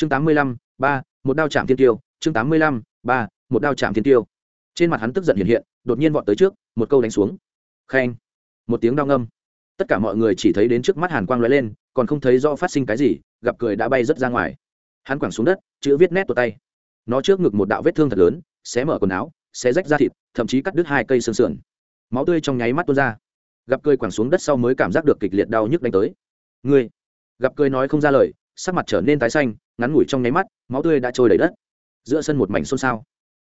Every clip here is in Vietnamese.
chương tám mươi lăm, ba, một đao chạm thiên tiêu, chương tám mươi lăm, ba, một đao chạm thiên tiêu. Trên mặt hắn tức giận hiện hiện, đột nhiên vọt tới trước, một câu đánh xuống. Khen một tiếng đau ngâm. Tất cả mọi người chỉ thấy đến trước mắt hàn quang lóe lên, còn không thấy do phát sinh cái gì, gặp cười đã bay rất ra ngoài. Hắn quẳng xuống đất, chữ viết nét tuột tay. Nó trước ngực một đạo vết thương thật lớn, xé mở quần áo, xé rách da thịt, thậm chí cắt đứt hai cây xương sườn. Máu tươi trong nháy mắt tuôn ra. Gặp cười quẳng xuống đất sau mới cảm giác được kịch liệt đau nhức đánh tới. Ngươi! Gặp cười nói không ra lời sắc mặt trở nên tái xanh, ngắn ngủi trong nháy mắt, máu tươi đã trôi đầy đất. Giữa sân một mảnh xôn xao.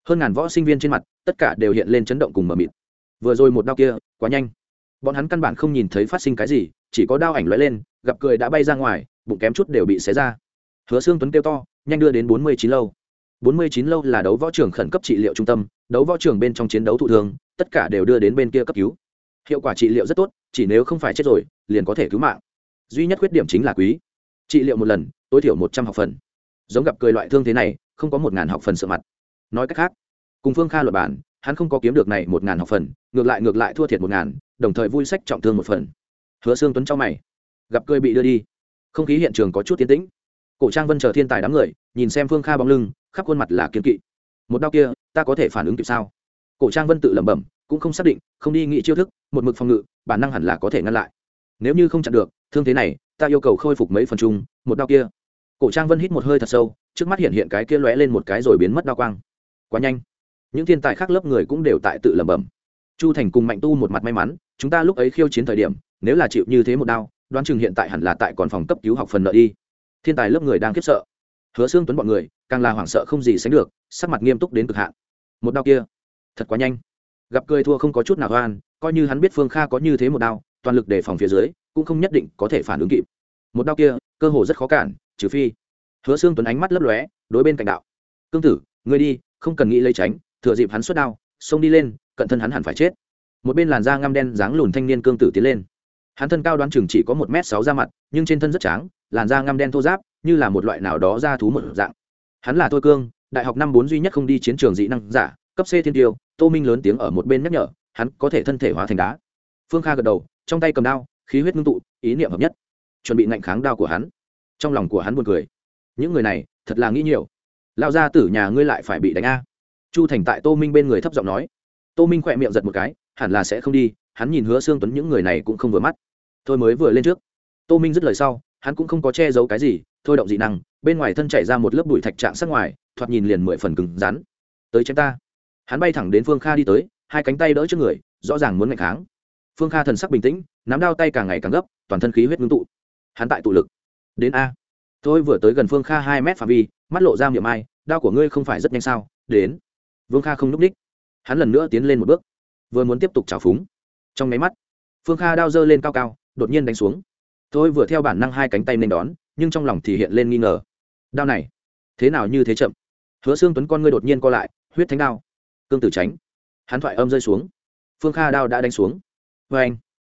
Hơn ngàn võ sinh viên trên mặt, tất cả đều hiện lên chấn động cùng mờ mịt. Vừa rồi một đau kia, quá nhanh. Bọn hắn căn bản không nhìn thấy phát sinh cái gì, chỉ có đao ảnh lóe lên, gặp cười đã bay ra ngoài, bụng kém chút đều bị xé ra. Hứa xương tuấn kêu to, nhanh đưa đến bốn mươi chín lâu. bốn mươi chín lâu là đấu võ trưởng khẩn cấp trị liệu trung tâm, đấu võ trưởng bên trong chiến đấu thụ thương tất cả đều đưa đến bên kia cấp cứu. Hiệu quả trị liệu rất tốt, chỉ nếu không phải chết rồi, liền có thể cứu mạng. Duy nhất khuyết điểm chính là quý trị liệu một lần, tối thiểu một trăm học phần. Giống gặp cười loại thương thế này, không có một ngàn học phần sợ mặt. Nói cách khác, cùng phương kha luật bản hắn không có kiếm được này một ngàn học phần, ngược lại ngược lại thua thiệt một ngàn, đồng thời vui sách trọng thương một phần. Hứa xương tuấn trong mày. Gặp cười bị đưa đi. Không khí hiện trường có chút tiến tĩnh. Cổ trang vân chờ thiên tài đám người, nhìn xem phương kha bóng lưng, khắp khuôn mặt là kiên kỵ. Một đau kia, ta có thể phản ứng kịp sao? Cổ trang vân tự lẩm bẩm, cũng không xác định, không đi nghị chiêu thức, một mực phòng ngự, bản năng hẳn là có thể ngăn lại. Nếu như không chặn được, thương thế này ta yêu cầu khôi phục mấy phần chung, một đau kia. Cổ trang vân hít một hơi thật sâu, trước mắt hiện hiện cái kia lóe lên một cái rồi biến mất đau quang. Quá nhanh. Những thiên tài khác lớp người cũng đều tại tự lẩm bẩm. Chu thành cùng mạnh tu một mặt may mắn, chúng ta lúc ấy khiêu chiến thời điểm, nếu là chịu như thế một đau đoán chừng hiện tại hẳn là tại còn phòng cấp cứu học phần nợ đi. Thiên tài lớp người đang khiếp sợ. Hứa xương tuấn bọn người, càng là hoảng sợ không gì sánh được, sắc mặt nghiêm túc đến cực hạn. Một đau kia, thật quá nhanh. Gặp cười thua không có chút nào hoan coi như hắn biết phương kha có như thế một đau toàn lực đề phòng phía dưới cũng không nhất định có thể phản ứng kịp. Một đau kia, cơ hồ rất khó cản, trừ phi. Hứa xương tuấn ánh mắt lấp lóe, đối bên cạnh đạo. Cương tử, ngươi đi, không cần nghĩ lấy tránh, thừa dịp hắn xuất đao, xông đi lên, cận thân hắn hẳn phải chết. Một bên làn da ngăm đen dáng lùn thanh niên cương tử tiến lên. Hắn thân cao đoán chừng chỉ có một m sáu da mặt, nhưng trên thân rất tráng, làn da ngăm đen thô giáp như là một loại nào đó da thú một dạng. Hắn là thôi cương, đại học năm bốn duy nhất không đi chiến trường dị năng giả, cấp c thiên tiêu, tô minh lớn tiếng ở một bên nhắc nhở, hắn có thể thân thể hóa thành đá. Phương kha gật đầu, trong tay cầm đao khí huyết ngưng tụ, ý niệm hợp nhất, chuẩn bị ngạnh kháng đao của hắn. Trong lòng của hắn buồn cười. Những người này, thật là nghĩ nhiều. Lao ra tử nhà ngươi lại phải bị đánh a. Chu thành tại tô minh bên người thấp giọng nói. Tô minh khỏe miệng giật một cái, hẳn là sẽ không đi, hắn nhìn hứa xương tuấn những người này cũng không vừa mắt. Thôi mới vừa lên trước. Tô minh dứt lời sau, hắn cũng không có che giấu cái gì, thôi động dị năng, bên ngoài thân chảy ra một lớp bụi thạch trạng sắc ngoài, thoạt nhìn liền mười phần cứng rắn. Tới chém ta. Hắn bay thẳng đến phương kha đi tới, hai cánh tay đỡ trước người, rõ ràng muốn ngạch kháng. Phương kha thần sắc bình tĩnh nắm đao tay càng ngày càng gấp, toàn thân khí huyết ngưng tụ. Hắn tại tụ lực. Đến a. Tôi vừa tới gần phương kha hai mét phạm vi, mắt lộ ra miệng mai đao của ngươi không phải rất nhanh sao? Đến. Vương kha không n ú c ních hắn lần nữa tiến lên một bước. Vừa muốn tiếp tục trào phúng. Trong máy mắt, phương kha đao dơ lên cao cao, đột nhiên đánh xuống. Tôi vừa theo bản năng hai cánh tay nên đón, nhưng trong lòng thì hiện lên nghi ngờ. Đao này. Thế nào như thế chậm? Hứa xương tuấn con ngươi đột nhiên co lại, huyết thánh đao. Cương tử tránh. Hắn thoại âm rơi xuống. Phương kha đao đã đánh xuống. Vê anh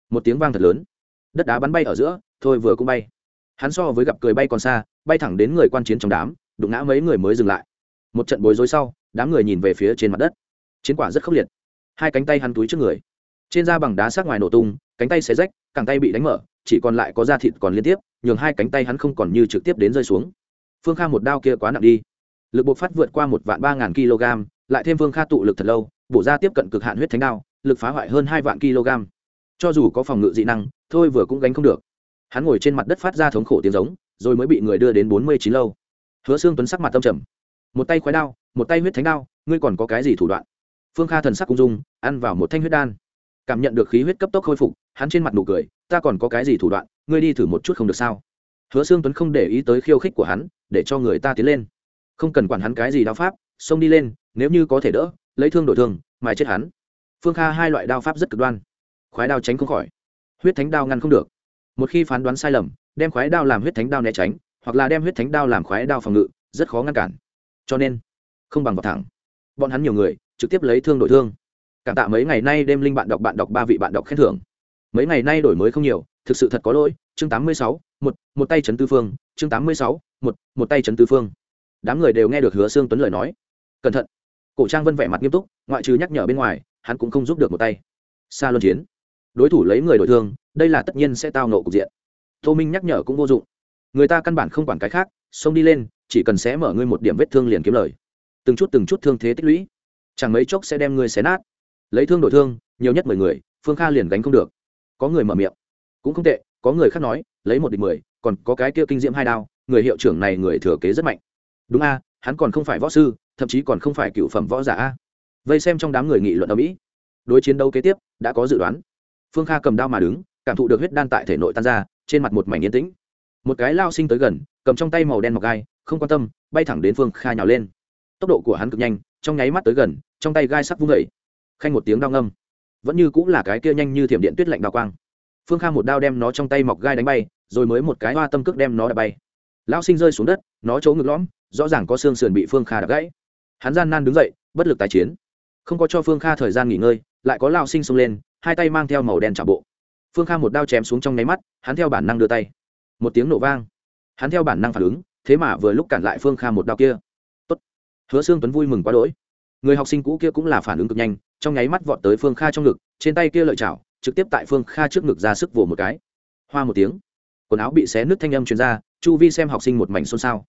một tiếng vang thật lớn. Đất đá bắn bay ở giữa, thôi vừa cũng bay. Hắn so với gặp cười bay còn xa, bay thẳng đến người quan chiến trong đám, đụng ngã mấy người mới dừng lại. Một trận bối rối sau, đám người nhìn về phía trên mặt đất. Chiến quả rất khốc liệt. Hai cánh tay hắn túi trước người. Trên da bằng đá sát ngoài nổ tung, cánh tay xé rách cẳng tay bị đánh mở, chỉ còn lại có da thịt còn liên tiếp, nhường hai cánh tay hắn không còn như trực tiếp đến rơi xuống. Phương kha một đao kia quá nặng đi. Lực bộc phát vượt qua một vạn ba ngàn kg, lại thêm phương kha tụ lực thật lâu, bổ ra tiếp cận cực hạn huyết thánh đao, lực phá hoại hơn hai vạn kg cho dù có phòng ngự dị năng, thôi vừa cũng gánh không được. Hắn ngồi trên mặt đất phát ra thống khổ tiếng giống, rồi mới bị người đưa đến bốn mươi chín lâu. Hứa xương tuấn sắc mặt tâm trầm. Một tay khoái đao, một tay huyết thánh đao, ngươi còn có cái gì thủ đoạn? Phương kha thần sắc cung dung, ăn vào một thanh huyết đan. Cảm nhận được khí huyết cấp tốc khôi phục, hắn trên mặt nụ cười, ta còn có cái gì thủ đoạn, ngươi đi thử một chút không được sao? Hứa xương tuấn không để ý tới khiêu khích của hắn, để cho người ta tiến lên. Không cần quản hắn cái gì đao pháp, xông đi lên, nếu như có thể đỡ, lấy thương đổi thương, mài chết hắn. Phương kha hai loại đao pháp rất cực đoan khoái đao tránh không khỏi. Huyết thánh đao ngăn không được. Một khi phán đoán sai lầm, đem khoái đao làm huyết thánh đao né tránh, hoặc là đem huyết thánh đao làm khoái đao phòng ngự, rất khó ngăn cản. Cho nên, không bằng vào thẳng. Bọn hắn nhiều người, trực tiếp lấy thương đổi thương. Cảm tạ mấy ngày nay đêm linh bạn đọc bạn đọc ba vị bạn đọc khen thưởng. Mấy ngày nay đổi mới không nhiều, thực sự thật có lỗi. Chương tám mươi sáu, một một tay trấn tư phương. Chương tám mươi sáu, một một tay trấn tư phương. Đám người đều nghe được hứa xương tuấn lời nói. Cẩn thận. Cổ trang vân vẻ mặt nghiêm túc, ngoại trừ nhắc nhở bên ngoài, hắn cũng không giúp được một tay. Xa luân chiến đối thủ lấy người đổi thương, đây là tất nhiên sẽ tao nộ cục diện. Tô minh nhắc nhở cũng vô dụng. Người ta căn bản không quản cái khác, xông đi lên, chỉ cần sẽ mở ngươi một điểm vết thương liền kiếm lời. Từng chút từng chút thương thế tích lũy. Chẳng mấy chốc sẽ đem ngươi xé nát. Lấy thương đổi thương, nhiều nhất mười người, phương kha liền gánh không được. Có người mở miệng. Cũng không tệ, có người khác nói, lấy một địch mười, còn có cái kia kinh diễm hai đao, người hiệu trưởng này người thừa kế rất mạnh. Đúng a, hắn còn không phải võ sư, thậm chí còn không phải cựu phẩm võ giả a. Vây xem trong đám người nghị luận ở mỹ. Đối chiến đấu kế tiếp, đã có dự đoán phương kha cầm đao mà đứng, cảm thụ được huyết đan tại thể nội tan ra, trên mặt một mảnh yên tĩnh. Một cái lao sinh tới gần, cầm trong tay màu đen mọc gai, không quan tâm, bay thẳng đến phương kha nhào lên. Tốc độ của hắn cực nhanh, trong nháy mắt tới gần, trong tay gai sắc vung vẩy khanh một tiếng đau ngâm. Vẫn như cũng là cái kia nhanh như thiểm điện tuyết lạnh đao quang. Phương kha một đao đem nó trong tay mọc gai đánh bay, rồi mới một cái hoa tâm cước đem nó đập bay. Lao sinh rơi xuống đất, nó trố ngực lõm, rõ ràng có xương sườn bị phương kha đập gãy. Hắn gian nan đứng dậy, bất lực tái chiến. Không có cho phương kha thời gian nghỉ ngơi, lại có lao sinh xông lên hai tay mang theo màu đen trả bộ. Phương kha một đao chém xuống trong nháy mắt, hắn theo bản năng đưa tay. Một tiếng nổ vang. Hắn theo bản năng phản ứng, thế mà vừa lúc cản lại phương kha một đao kia. Tốt. hứa xương tuấn vui mừng quá đỗi. Người học sinh cũ kia cũng là phản ứng cực nhanh, trong nháy mắt vọt tới phương kha trong ngực, trên tay kia lợi chảo, trực tiếp tại phương kha trước ngực ra sức vồ một cái. Hoa một tiếng. Quần áo bị xé nứt thanh âm truyền ra, chu vi xem học sinh một mảnh xôn xao.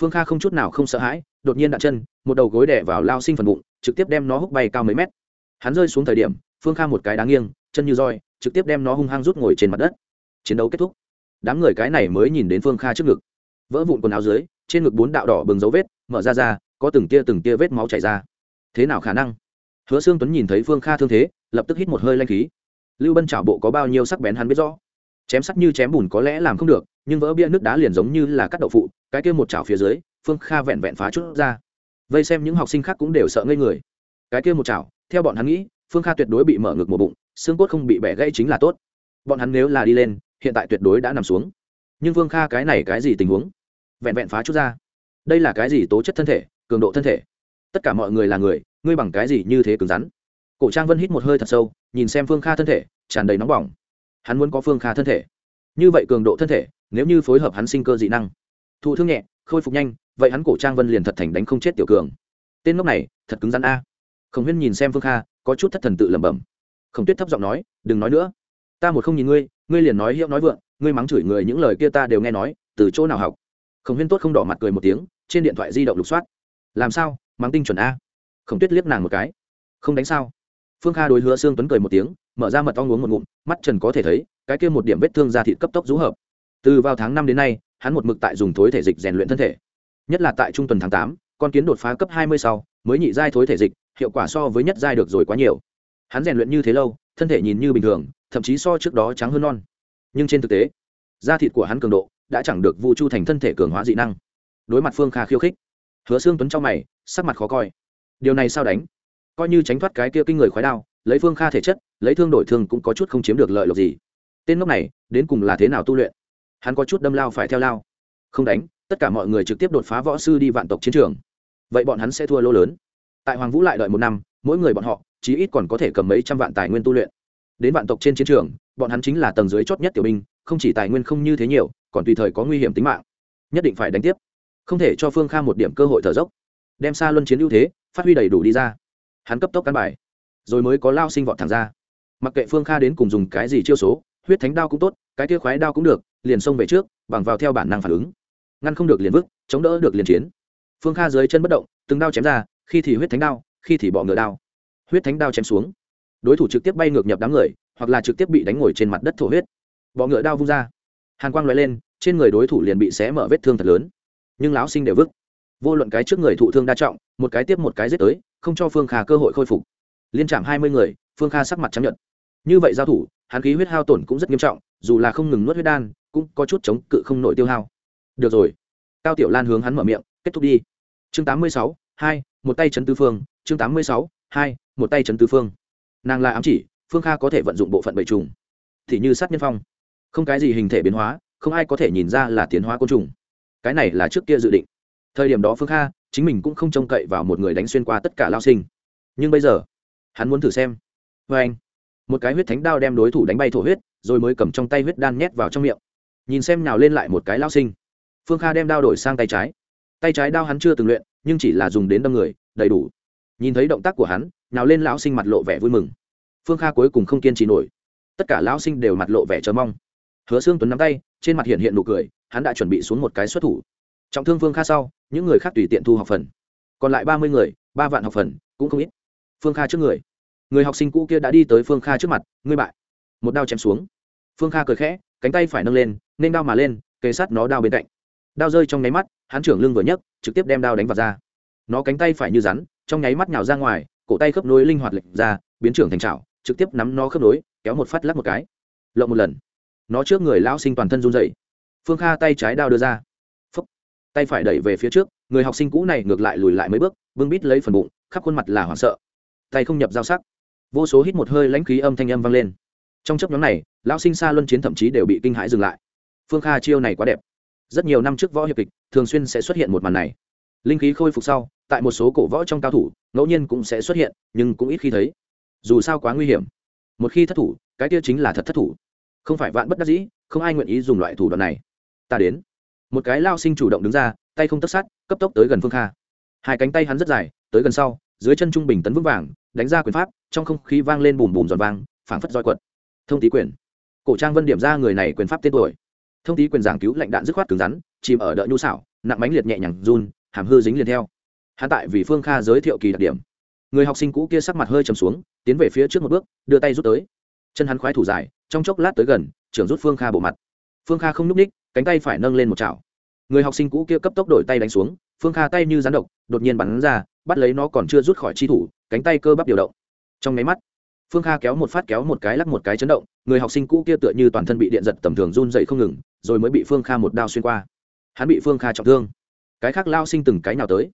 Phương kha không chút nào không sợ hãi, đột nhiên đặt chân, một đầu gối đẻ vào lao sinh phần bụng, trực tiếp đem nó húc bay cao mấy mét. Hắn rơi xuống thời điểm phương kha một cái đáng nghiêng, chân như roi, trực tiếp đem nó hung hăng rút ngồi trên mặt đất. Chiến đấu kết thúc. Đám người cái này mới nhìn đến phương kha trước ngực. Vỡ vụn quần áo dưới, trên ngực bốn đạo đỏ bừng dấu vết, mở ra ra, có từng tia từng tia vết máu chảy ra. Thế nào khả năng? Hứa xương tuấn nhìn thấy phương kha thương thế, lập tức hít một hơi lanh khí. Lưu bân chảo bộ có bao nhiêu sắc bén hắn biết rõ. Chém sắc như chém bùn có lẽ làm không được, nhưng vỡ bia nước đá liền giống như là cắt đậu phụ, cái kia một chảo phía dưới, phương kha vẹn vẹn phá chút ra. Vây xem những học sinh khác cũng đều sợ ngây người. Cái kia một chảo, theo bọn hắn nghĩ phương kha tuyệt đối bị mở ngực một bụng, xương cốt không bị bẻ gãy chính là tốt. Bọn hắn nếu là đi lên, hiện tại tuyệt đối đã nằm xuống. Nhưng phương kha cái này cái gì tình huống? Vẹn vẹn phá chút ra. Đây là cái gì tố chất thân thể, cường độ thân thể? Tất cả mọi người là người, ngươi bằng cái gì như thế cứng rắn? Cổ trang vân hít một hơi thật sâu, nhìn xem phương kha thân thể, tràn đầy nóng bỏng. Hắn muốn có phương kha thân thể. Như vậy cường độ thân thể, nếu như phối hợp hắn sinh cơ dị năng, thụ thương nhẹ, khôi phục nhanh, vậy hắn cổ trang vân liền thật thành đánh không chết tiểu cường. Tên ngốc này, thật cứng rắn a. Khổng huyên nhìn xem phương kha có chút thất thần tự lẩm bẩm. Khổng tuyết thấp giọng nói, đừng nói nữa. Ta một không nhìn ngươi ngươi liền nói hiệu nói vượng, ngươi mắng chửi người những lời kia ta đều nghe nói, từ chỗ nào học? Khổng huyên tốt không đỏ mặt cười một tiếng, trên điện thoại di động lục soát. Làm sao? Mắng tinh chuẩn a? Khổng tuyết liếc nàng một cái. Không đánh sao? Phương kha đối hứa Sương tuấn cười một tiếng, mở ra mật ong uống một ngụm, mắt trần có thể thấy, cái kia một điểm vết thương da thịt cấp tốc rũ hợp. Từ vào tháng năm đến nay, hắn một mực tại dùng thối thể dịch rèn luyện thân thể. Nhất là tại trung tuần tháng tám, con kiến đột phá cấp hai mươi sau, mới nhị giai thối thể dịch hiệu quả so với nhất giai được rồi quá nhiều. Hắn rèn luyện như thế lâu, thân thể nhìn như bình thường, thậm chí so trước đó trắng hơn non. Nhưng trên thực tế, da thịt của hắn cường độ đã chẳng được vu chu thành thân thể cường hóa dị năng. Đối mặt phương kha khiêu khích, hứa xương tuấn trong mày, sắc mặt khó coi. Điều này sao đánh? Coi như tránh thoát cái kia kinh người khói đao, lấy phương kha thể chất, lấy thương đổi thương cũng có chút không chiếm được lợi lộc gì. Tên ngốc này, đến cùng là thế nào tu luyện? Hắn có chút đâm lao phải theo lao. Không đánh, tất cả mọi người trực tiếp đột phá võ sư đi vạn tộc chiến trường. Vậy bọn hắn sẽ thua lỗ lớn tại hoàng vũ lại đợi một năm, mỗi người bọn họ, chí ít còn có thể cầm mấy trăm vạn tài nguyên tu luyện. Đến vạn tộc trên chiến trường, bọn hắn chính là tầng dưới chót nhất tiểu binh, không chỉ tài nguyên không như thế nhiều, còn tùy thời có nguy hiểm tính mạng. Nhất định phải đánh tiếp. Không thể cho phương kha một điểm cơ hội thở dốc. Đem xa luân chiến ưu thế, phát huy đầy đủ đi ra. Hắn cấp tốc căn bài. Rồi mới có lao sinh vọt thẳng ra. Mặc kệ phương kha đến cùng dùng cái gì chiêu số, huyết thánh đao cũng tốt, cái kia khoái đao cũng được, liền xông về trước, bằng vào theo bản năng phản ứng. Ngăn không được liền vứt, chống đỡ được liền chiến. Phương kha dưới chân bất động, từng đao chém ra khi thì huyết thánh đao, khi thì bọ ngựa đao. Huyết thánh đao chém xuống. Đối thủ trực tiếp bay ngược nhập đám người, hoặc là trực tiếp bị đánh ngồi trên mặt đất thổ huyết. Bọ ngựa đao vung ra. Hàn quang loại lên, trên người đối thủ liền bị xé mở vết thương thật lớn. Nhưng lão sinh đều vứt. Vô luận cái trước người thụ thương đa trọng, một cái tiếp một cái giết tới, không cho phương kha cơ hội khôi phục. Liên trạm hai mươi người, phương kha sắc mặt chấp nhận như vậy giao thủ, hắn khí huyết hao tổn cũng rất nghiêm trọng, dù là không ngừng nuốt huyết đan, cũng có chút chống cự không nổi tiêu hao. Được rồi. Cao tiểu lan hướng hắn mở miệng, kết thúc đi. Chương tám mươi sáu hai, một tay chấn tư phương, chương tám mươi sáu, hai, một tay chấn tư phương. Nàng là ám chỉ, phương kha có thể vận dụng bộ phận bầy trùng. Thì như sát nhân phong. Không cái gì hình thể biến hóa, không ai có thể nhìn ra là tiến hóa côn trùng. Cái này là trước kia dự định. Thời điểm đó phương kha, chính mình cũng không trông cậy vào một người đánh xuyên qua tất cả lao sinh. Nhưng bây giờ, hắn muốn thử xem. Vê anh, một cái huyết thánh đao đem đối thủ đánh bay thổ huyết, rồi mới cầm trong tay huyết đan nhét vào trong miệng. Nhìn xem nào lên lại một cái lao sinh. Phương kha đem đao đổi sang tay trái. Tay trái đao hắn chưa từng luyện nhưng chỉ là dùng đến đâm người, đầy đủ. Nhìn thấy động tác của hắn nào lên lão sinh mặt lộ vẻ vui mừng. Phương kha cuối cùng không kiên trì nổi. Tất cả lão sinh đều mặt lộ vẻ chờ mong. Hứa xương tuấn nắm tay, trên mặt hiện hiện nụ cười, hắn đã chuẩn bị xuống một cái xuất thủ. Trọng thương phương kha sau, những người khác tùy tiện thu học phần. Còn lại ba mươi người, ba vạn học phần, cũng không ít. Phương kha trước người. Người học sinh cũ kia đã đi tới phương kha trước mặt, ngươi bại. Một đao chém xuống. Phương kha cười khẽ, cánh tay phải nâng lên, nên đao mà lên, kề sát nó đao bên cạnh đao rơi trong nháy mắt, hắn trưởng lưng vừa nhấc, trực tiếp đem đao đánh vào ra. Nó cánh tay phải như rắn, trong nháy mắt nhào ra ngoài, cổ tay khớp nối linh hoạt lệch ra, biến trưởng thành trào trực tiếp nắm nó khớp nối, kéo một phát lắc một cái. Lộng một lần. Nó trước người lão sinh toàn thân run dậy phương kha tay trái đao đưa ra. Phấp tay phải đẩy về phía trước, người học sinh cũ này ngược lại lùi lại mấy bước vương bít lấy phần bụng, khắp khuôn mặt là hoảng sợ. Tay không nhập giao sắc. Vô số hít một hơi lãnh khí âm thanh âm vang lên. Trong chấp nhóm này, lão sinh xa luân chiến thậm chí đều bị kinh hãi dừng lại. Phương kha chiêu này quá đẹp rất nhiều năm trước võ hiệp kịch thường xuyên sẽ xuất hiện một màn này. Linh khí khôi phục sau, tại một số cổ võ trong cao thủ, ngẫu nhiên cũng sẽ xuất hiện, nhưng cũng ít khi thấy. Dù sao quá nguy hiểm. Một khi thất thủ, cái kia chính là thật thất thủ. Không phải vạn bất đắc dĩ, không ai nguyện ý dùng loại thủ đoạn này. Ta đến. Một cái lao sinh chủ động đứng ra, tay không tất sát, cấp tốc tới gần phương kha. Hai cánh tay hắn rất dài, tới gần sau, dưới chân trung bình tấn vững vàng, đánh ra quyền pháp, trong không khí vang lên bùm bùm giòn vang, phảng phất roi quật. Thông tí quyền. Cổ trang vân điểm ra người này quyền pháp tên tuổi thông tí quyền giảng cứu lệnh đạn dứt khoát cứng rắn, chìm ở đợi nhu xảo, nặng bánh liệt nhẹ nhàng run, hàm hư dính liền theo. Hạ tại vì phương kha giới thiệu kỳ đặc điểm. Người học sinh cũ kia sắc mặt hơi trầm xuống, tiến về phía trước một bước, đưa tay rút tới. Chân hắn khoái thủ dài, trong chốc lát tới gần, trưởng rút phương kha bộ mặt. Phương kha không n ú c ních cánh tay phải nâng lên một chảo. Người học sinh cũ kia cấp tốc đổi tay đánh xuống, phương kha tay như rán độc, đột nhiên bắn ra, bắt lấy nó còn chưa rút khỏi chi thủ, cánh tay cơ bắp điều động. Trong nháy mắt, phương kha kéo một phát kéo một cái lắc một cái chấn động, người học sinh cũ kia tựa như toàn thân bị điện giật tầm thường run dậy không ngừng rồi mới bị phương kha một đao xuyên qua. Hắn bị phương kha trọng thương. Cái khác lao sinh từng cái nào tới.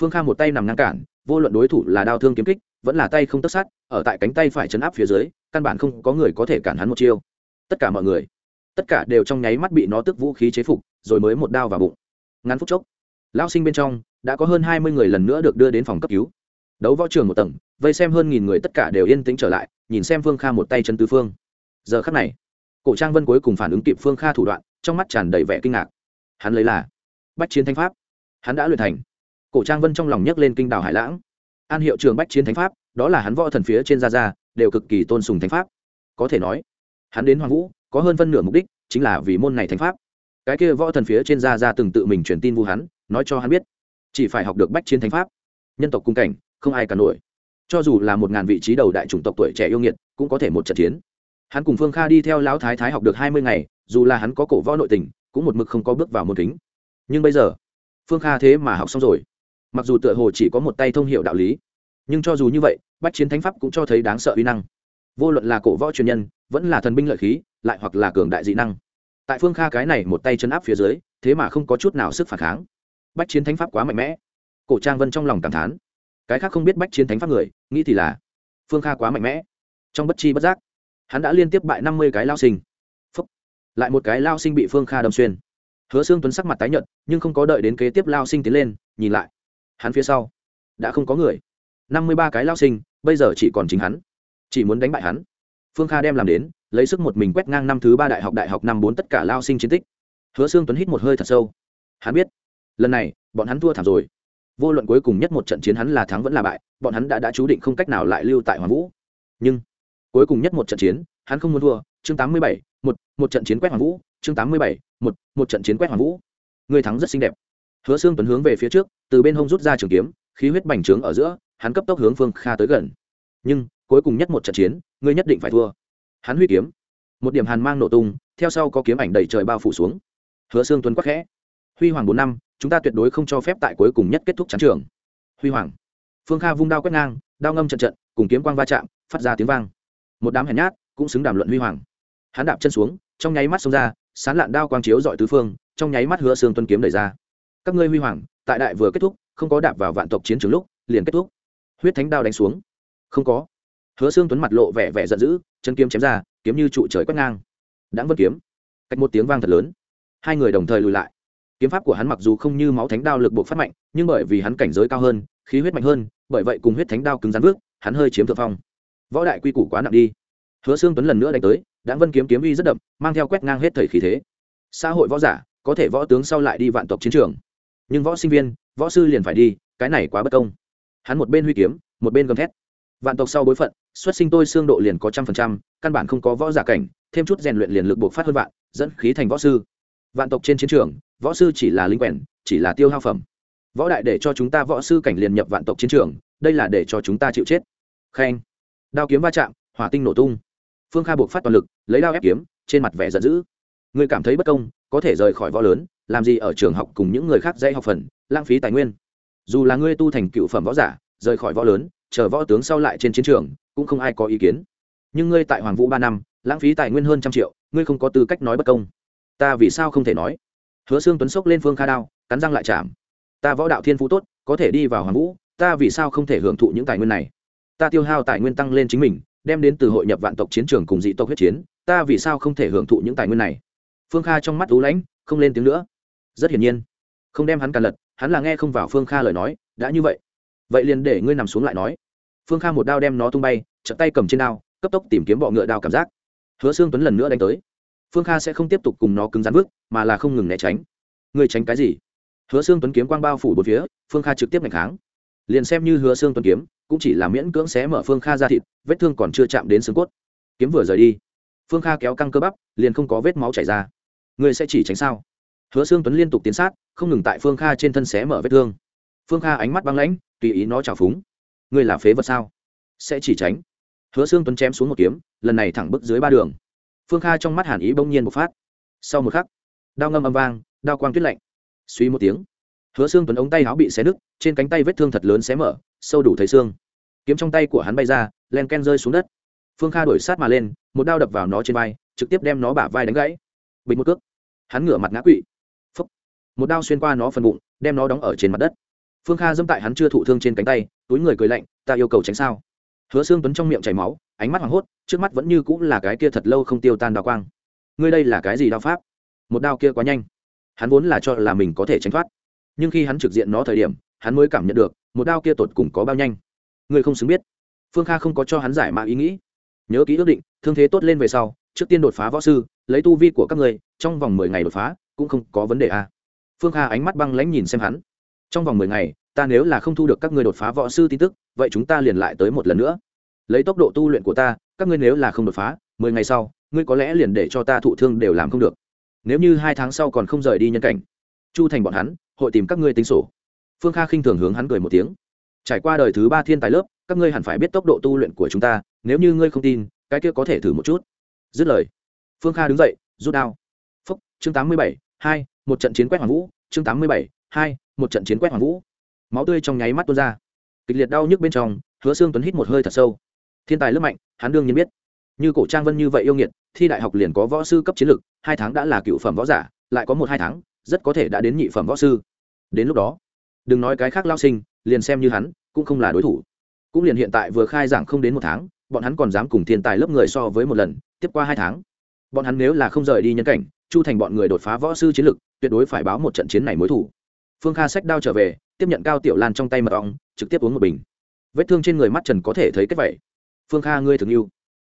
Phương kha một tay nằm ngăn cản, vô luận đối thủ là đao thương kiếm kích, vẫn là tay không tất sát, ở tại cánh tay phải chấn áp phía dưới, căn bản không có người có thể cản hắn một chiêu. Tất cả mọi người, tất cả đều trong nháy mắt bị nó tức vũ khí chế phục, rồi mới một đao vào bụng. Ngắn phút chốc, lao sinh bên trong đã có hơn hai mươi người lần nữa được đưa đến phòng cấp cứu. Đấu võ trường một tầng, vây xem hơn nghìn người tất cả đều yên tĩnh trở lại, nhìn xem phương kha một tay chân tứ phương. Giờ khắc này, cổ trang vân cuối cùng phản ứng kịp phương kha thủ đoạn trong mắt tràn đầy vẻ kinh ngạc. Hắn lấy là bách chiến thánh pháp. Hắn đã luyện thành. Cổ trang vân trong lòng nhấc lên kinh đảo hải lãng. An hiệu trường bách chiến thánh pháp, đó là hắn võ thần phía trên gia gia, đều cực kỳ tôn sùng thánh pháp. Có thể nói, hắn đến hoàng vũ, có hơn phân nửa mục đích chính là vì môn này thánh pháp. Cái kia võ thần phía trên gia gia từng tự mình truyền tin vu hắn, nói cho hắn biết, chỉ phải học được bách chiến thánh pháp. Nhân tộc cung cảnh, không ai cả nổi. Cho dù là một ngàn vị trí đầu đại chủng tộc tuổi trẻ yêu nghiệt, cũng có thể một trận chiến hắn cùng phương kha đi theo lão thái thái học được hai mươi ngày, dù là hắn có cổ võ nội tình, cũng một mực không có bước vào môn kính. Nhưng bây giờ, phương kha thế mà học xong rồi. Mặc dù tựa hồ chỉ có một tay thông hiệu đạo lý, nhưng cho dù như vậy, bách chiến thánh pháp cũng cho thấy đáng sợ uy năng. Vô luận là cổ võ truyền nhân, vẫn là thần binh lợi khí, lại hoặc là cường đại dị năng. Tại phương kha cái này một tay chấn áp phía dưới, thế mà không có chút nào sức phản kháng. Bách chiến thánh pháp quá mạnh mẽ. Cổ trang vân trong lòng cảm thán. Cái khác không biết bách chiến thánh pháp người, nghĩ thì là phương kha quá mạnh mẽ. Trong bất chi bất giác hắn đã liên tiếp bại năm mươi cái lao sinh. Phúc. lại một cái lao sinh bị phương kha đâm xuyên. Hứa xương tuấn sắc mặt tái nhợt, nhưng không có đợi đến kế tiếp lao sinh tiến lên, nhìn lại. Hắn phía sau. Đã không có người. năm mươi ba cái lao sinh, bây giờ chỉ còn chính hắn. Chỉ muốn đánh bại hắn. Phương kha đem làm đến, lấy sức một mình quét ngang năm thứ ba đại học đại học năm bốn tất cả lao sinh chiến tích. Hứa xương tuấn hít một hơi thật sâu. Hắn biết, lần này, bọn hắn thua thảm rồi. Vô luận cuối cùng nhất một trận chiến hắn là thắng vẫn là bại, bọn hắn đã đã chú định không cách nào lại lưu tại hoàng vũ. Nhưng cuối cùng nhất một trận chiến, hắn không muốn thua. Chương tám mươi bảy, một một trận chiến quét hoàng vũ. Chương tám mươi bảy, một một trận chiến quét hoàng vũ. Người thắng rất xinh đẹp. Hứa xương tuấn hướng về phía trước, từ bên hông rút ra trường kiếm, khí huyết bành trướng ở giữa, hắn cấp tốc hướng phương kha tới gần. Nhưng, cuối cùng nhất một trận chiến, ngươi nhất định phải thua. Hắn huy kiếm. Một điểm hàn mang nổ tung, theo sau có kiếm ảnh đầy trời bao phủ xuống. Hứa xương tuấn quắc khẽ. Huy hoàng bốn năm, chúng ta tuyệt đối không cho phép tại cuối cùng nhất kết thúc chán trường. Huy hoàng. Phương kha vung đao quét ngang, đao ngâm trận trận, cùng kiếm quang va chạm, phát ra tiếng vang một đám hèn nhát cũng xứng đàm luận huy hoàng. Hắn đạp chân xuống, trong nháy mắt xông ra, sán lạn đao quang chiếu dọi tứ phương, trong nháy mắt hứa xương tuân kiếm đẩy ra. Các ngươi huy hoàng, tại đại vừa kết thúc, không có đạp vào vạn tộc chiến trường lúc, liền kết thúc. Huyết thánh đao đánh xuống. Không có. Hứa xương tuấn mặt lộ vẻ vẻ giận dữ, chân kiếm chém ra, kiếm như trụ trời quét ngang. Đáng vân kiếm. Cách một tiếng vang thật lớn. Hai người đồng thời lùi lại. Kiếm pháp của hắn mặc dù không như máu thánh đao lực buộc phát mạnh, nhưng bởi vì hắn cảnh giới cao hơn, khí huyết mạnh hơn, bởi vậy cùng huyết thánh đao cứng rắn vước, hắn hơi chiếm thượng phong võ đại quy củ quá nặng đi. Hứa xương tuấn lần nữa đánh tới đáng vân kiếm kiếm uy rất đậm, mang theo quét ngang hết thời khí thế. Xã hội võ giả, có thể võ tướng sau lại đi vạn tộc chiến trường. Nhưng võ sinh viên, võ sư liền phải đi, cái này quá bất công. Hắn một bên huy kiếm, một bên gầm thét. Vạn tộc sau bối phận, xuất sinh tôi xương độ liền có trăm phần trăm, căn bản không có võ giả cảnh, thêm chút rèn luyện liền lực buộc phát hơn vạn, dẫn khí thành võ sư. Vạn tộc trên chiến trường, võ sư chỉ là linh quèn, chỉ là tiêu hao phẩm. Võ đại để cho chúng ta võ sư cảnh liền nhập vạn tộc chiến trường, đây là để cho chúng ta chịu chết. Khen đao kiếm va chạm, hỏa tinh nổ tung. Phương kha buộc phát toàn lực, lấy đao ép kiếm, trên mặt vẻ giận dữ. Người cảm thấy bất công, có thể rời khỏi võ lớn, làm gì ở trường học cùng những người khác dạy học phần, lãng phí tài nguyên. Dù là ngươi tu thành cựu phẩm võ giả, rời khỏi võ lớn, chờ võ tướng sau lại trên chiến trường, cũng không ai có ý kiến. Nhưng ngươi tại hoàng vũ ba năm, lãng phí tài nguyên hơn trăm triệu, ngươi không có tư cách nói bất công. Ta vì sao không thể nói? Hứa xương tuấn sốc lên phương kha đao, cắn răng lại chạm. Ta võ đạo thiên phú tốt, có thể đi vào hoàng vũ, ta vì sao không thể hưởng thụ những tài nguyên này? Ta tiêu hao tài nguyên tăng lên chính mình, đem đến từ hội nhập vạn tộc chiến trường cùng dị tộc huyết chiến, ta vì sao không thể hưởng thụ những tài nguyên này? Phương kha trong mắt ú lãnh, không lên tiếng nữa. Rất hiển nhiên, không đem hắn càn lật, hắn là nghe không vào phương kha lời nói, đã như vậy. Vậy liền để ngươi nằm xuống lại nói. Phương kha một đao đem nó tung bay chặt tay cầm trên đao, cấp tốc tìm kiếm bọ ngựa đao cảm giác. Hứa xương tuấn lần nữa đánh tới. Phương kha sẽ không tiếp tục cùng nó cứng rắn vứt, mà là không ngừng né tránh. Ngươi tránh cái gì? Hứa xương tuấn kiếm quang bao phủ bốn phía, phương kha trực tiếp ngày kháng. Liền xem như hứa xương tuấn kiếm cũng chỉ là miễn cưỡng xé mở phương kha ra thịt, vết thương còn chưa chạm đến xương cốt. Kiếm vừa rời đi, phương kha kéo căng cơ bắp, liền không có vết máu chảy ra. Ngươi sẽ chỉ tránh sao? Hứa xương tuấn liên tục tiến sát, không ngừng tại phương kha trên thân xé mở vết thương. Phương kha ánh mắt băng lãnh, tùy ý nó trào phúng. Ngươi là phế vật sao? Sẽ chỉ tránh. Hứa xương tuấn chém xuống một kiếm, lần này thẳng bức dưới ba đường. Phương kha trong mắt hàn ý bỗng nhiên một phát. Sau một khắc, đao ngâm âm vang, đao quang tuyết lạnh. Suy một tiếng hứa xương tuấn ống tay áo bị xé nứt, trên cánh tay vết thương thật lớn xé mở, sâu đủ thấy xương. Kiếm trong tay của hắn bay ra, len ken rơi xuống đất. Phương kha đổi sát mà lên, một đao đập vào nó trên vai, trực tiếp đem nó bả vai đánh gãy. Bình một cước. Hắn ngửa mặt ngã quỵ. Phấp một đao xuyên qua nó phần bụng, đem nó đóng ở trên mặt đất. Phương kha dâm tại hắn chưa thụ thương trên cánh tay, túi người cười lạnh, ta yêu cầu tránh sao? Hứa xương tuấn trong miệng chảy máu, ánh mắt hoảng hốt, trước mắt vẫn như cũng là cái kia thật lâu không tiêu tan đao quang. Ngươi đây là cái gì đao pháp? Một đao kia quá nhanh. Hắn vốn là cho là mình có thể tránh thoát nhưng khi hắn trực diện nó thời điểm, hắn mới cảm nhận được, một đao kia tột cùng có bao nhanh. Ngươi không xứng biết. Phương kha không có cho hắn giải mã ý nghĩ. Nhớ kỹ ước định, thương thế tốt lên về sau, trước tiên đột phá võ sư, lấy tu vi của các người, trong vòng mười ngày đột phá, cũng không có vấn đề à. phương kha ánh mắt băng lãnh nhìn xem hắn. Trong vòng mười ngày, ta nếu là không thu được các ngươi đột phá võ sư tin tức, vậy chúng ta liền lại tới một lần nữa. Lấy tốc độ tu luyện của ta, các ngươi nếu là không đột phá, mười ngày sau, ngươi có lẽ liền để cho ta thụ thương đều làm không được. Nếu như hai tháng sau còn không rời đi nhân cảnh chu thành bọn hắn, hội tìm các ngươi tính sổ. Phương kha khinh thường hướng hắn cười một tiếng. Trải qua đời thứ ba thiên tài lớp, các ngươi hẳn phải biết tốc độ tu luyện của chúng ta, nếu như ngươi không tin, cái kia có thể thử một chút. Dứt lời, phương kha đứng dậy, rút đao. Phúc, chương tám mươi bảy, hai, một trận chiến quét hoàng vũ, chương tám mươi bảy, hai, một trận chiến quét hoàng vũ. Máu tươi trong nháy mắt tuôn ra. Kịch liệt đau nhức bên trong, hứa xương tuấn hít một hơi thật sâu. Thiên tài lớp mạnh, hắn đương nhiên biết. Như cổ trang vân như vậy yêu nghiệt, thi đại học liền có võ sư cấp chiến lược hai tháng đã là cựu phẩm võ giả, lại có một hai tháng rất có thể đã đến nhị phẩm võ sư. Đến lúc đó, đừng nói cái khác lao sinh, liền xem như hắn, cũng không là đối thủ. Cũng liền hiện tại vừa khai giảng không đến một tháng, bọn hắn còn dám cùng thiên tài lớp người so với một lần, tiếp qua hai tháng. Bọn hắn nếu là không rời đi nhân cảnh, chu thành bọn người đột phá võ sư chiến lực, tuyệt đối phải báo một trận chiến này mối thủ. Phương kha sách đao trở về, tiếp nhận cao tiểu lan trong tay mật ong, trực tiếp uống một bình. Vết thương trên người mắt trần có thể thấy kết vậy. Phương kha, ngươi thường yêu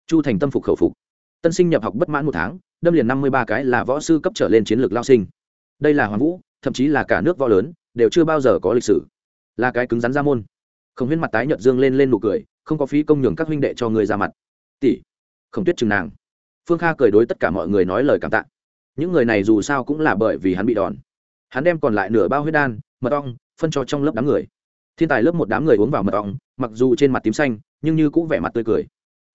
chu thành tâm phục khẩu phục. Tân sinh nhập học bất mãn một tháng, đâm liền năm mươi ba cái là võ sư cấp trở lên chiến lược lao sinh đây là hoàng vũ, thậm chí là cả nước võ lớn, đều chưa bao giờ có lịch sử. Là cái cứng rắn ra môn. Không huyên mặt tái nhợt dương lên lên nụ cười, không có phí công nhường các huynh đệ cho người ra mặt. Tỷ không tuyết chừng nàng. Phương kha cười đối tất cả mọi người nói lời cảm tạ. Những người này dù sao cũng là bởi vì hắn bị đòn. Hắn đem còn lại nửa bao huyết đan, mật ong, phân cho trong lớp đám người. Thiên tài lớp một đám người uống vào mật ong, mặc dù trên mặt tím xanh, nhưng như cũng vẻ mặt tươi cười.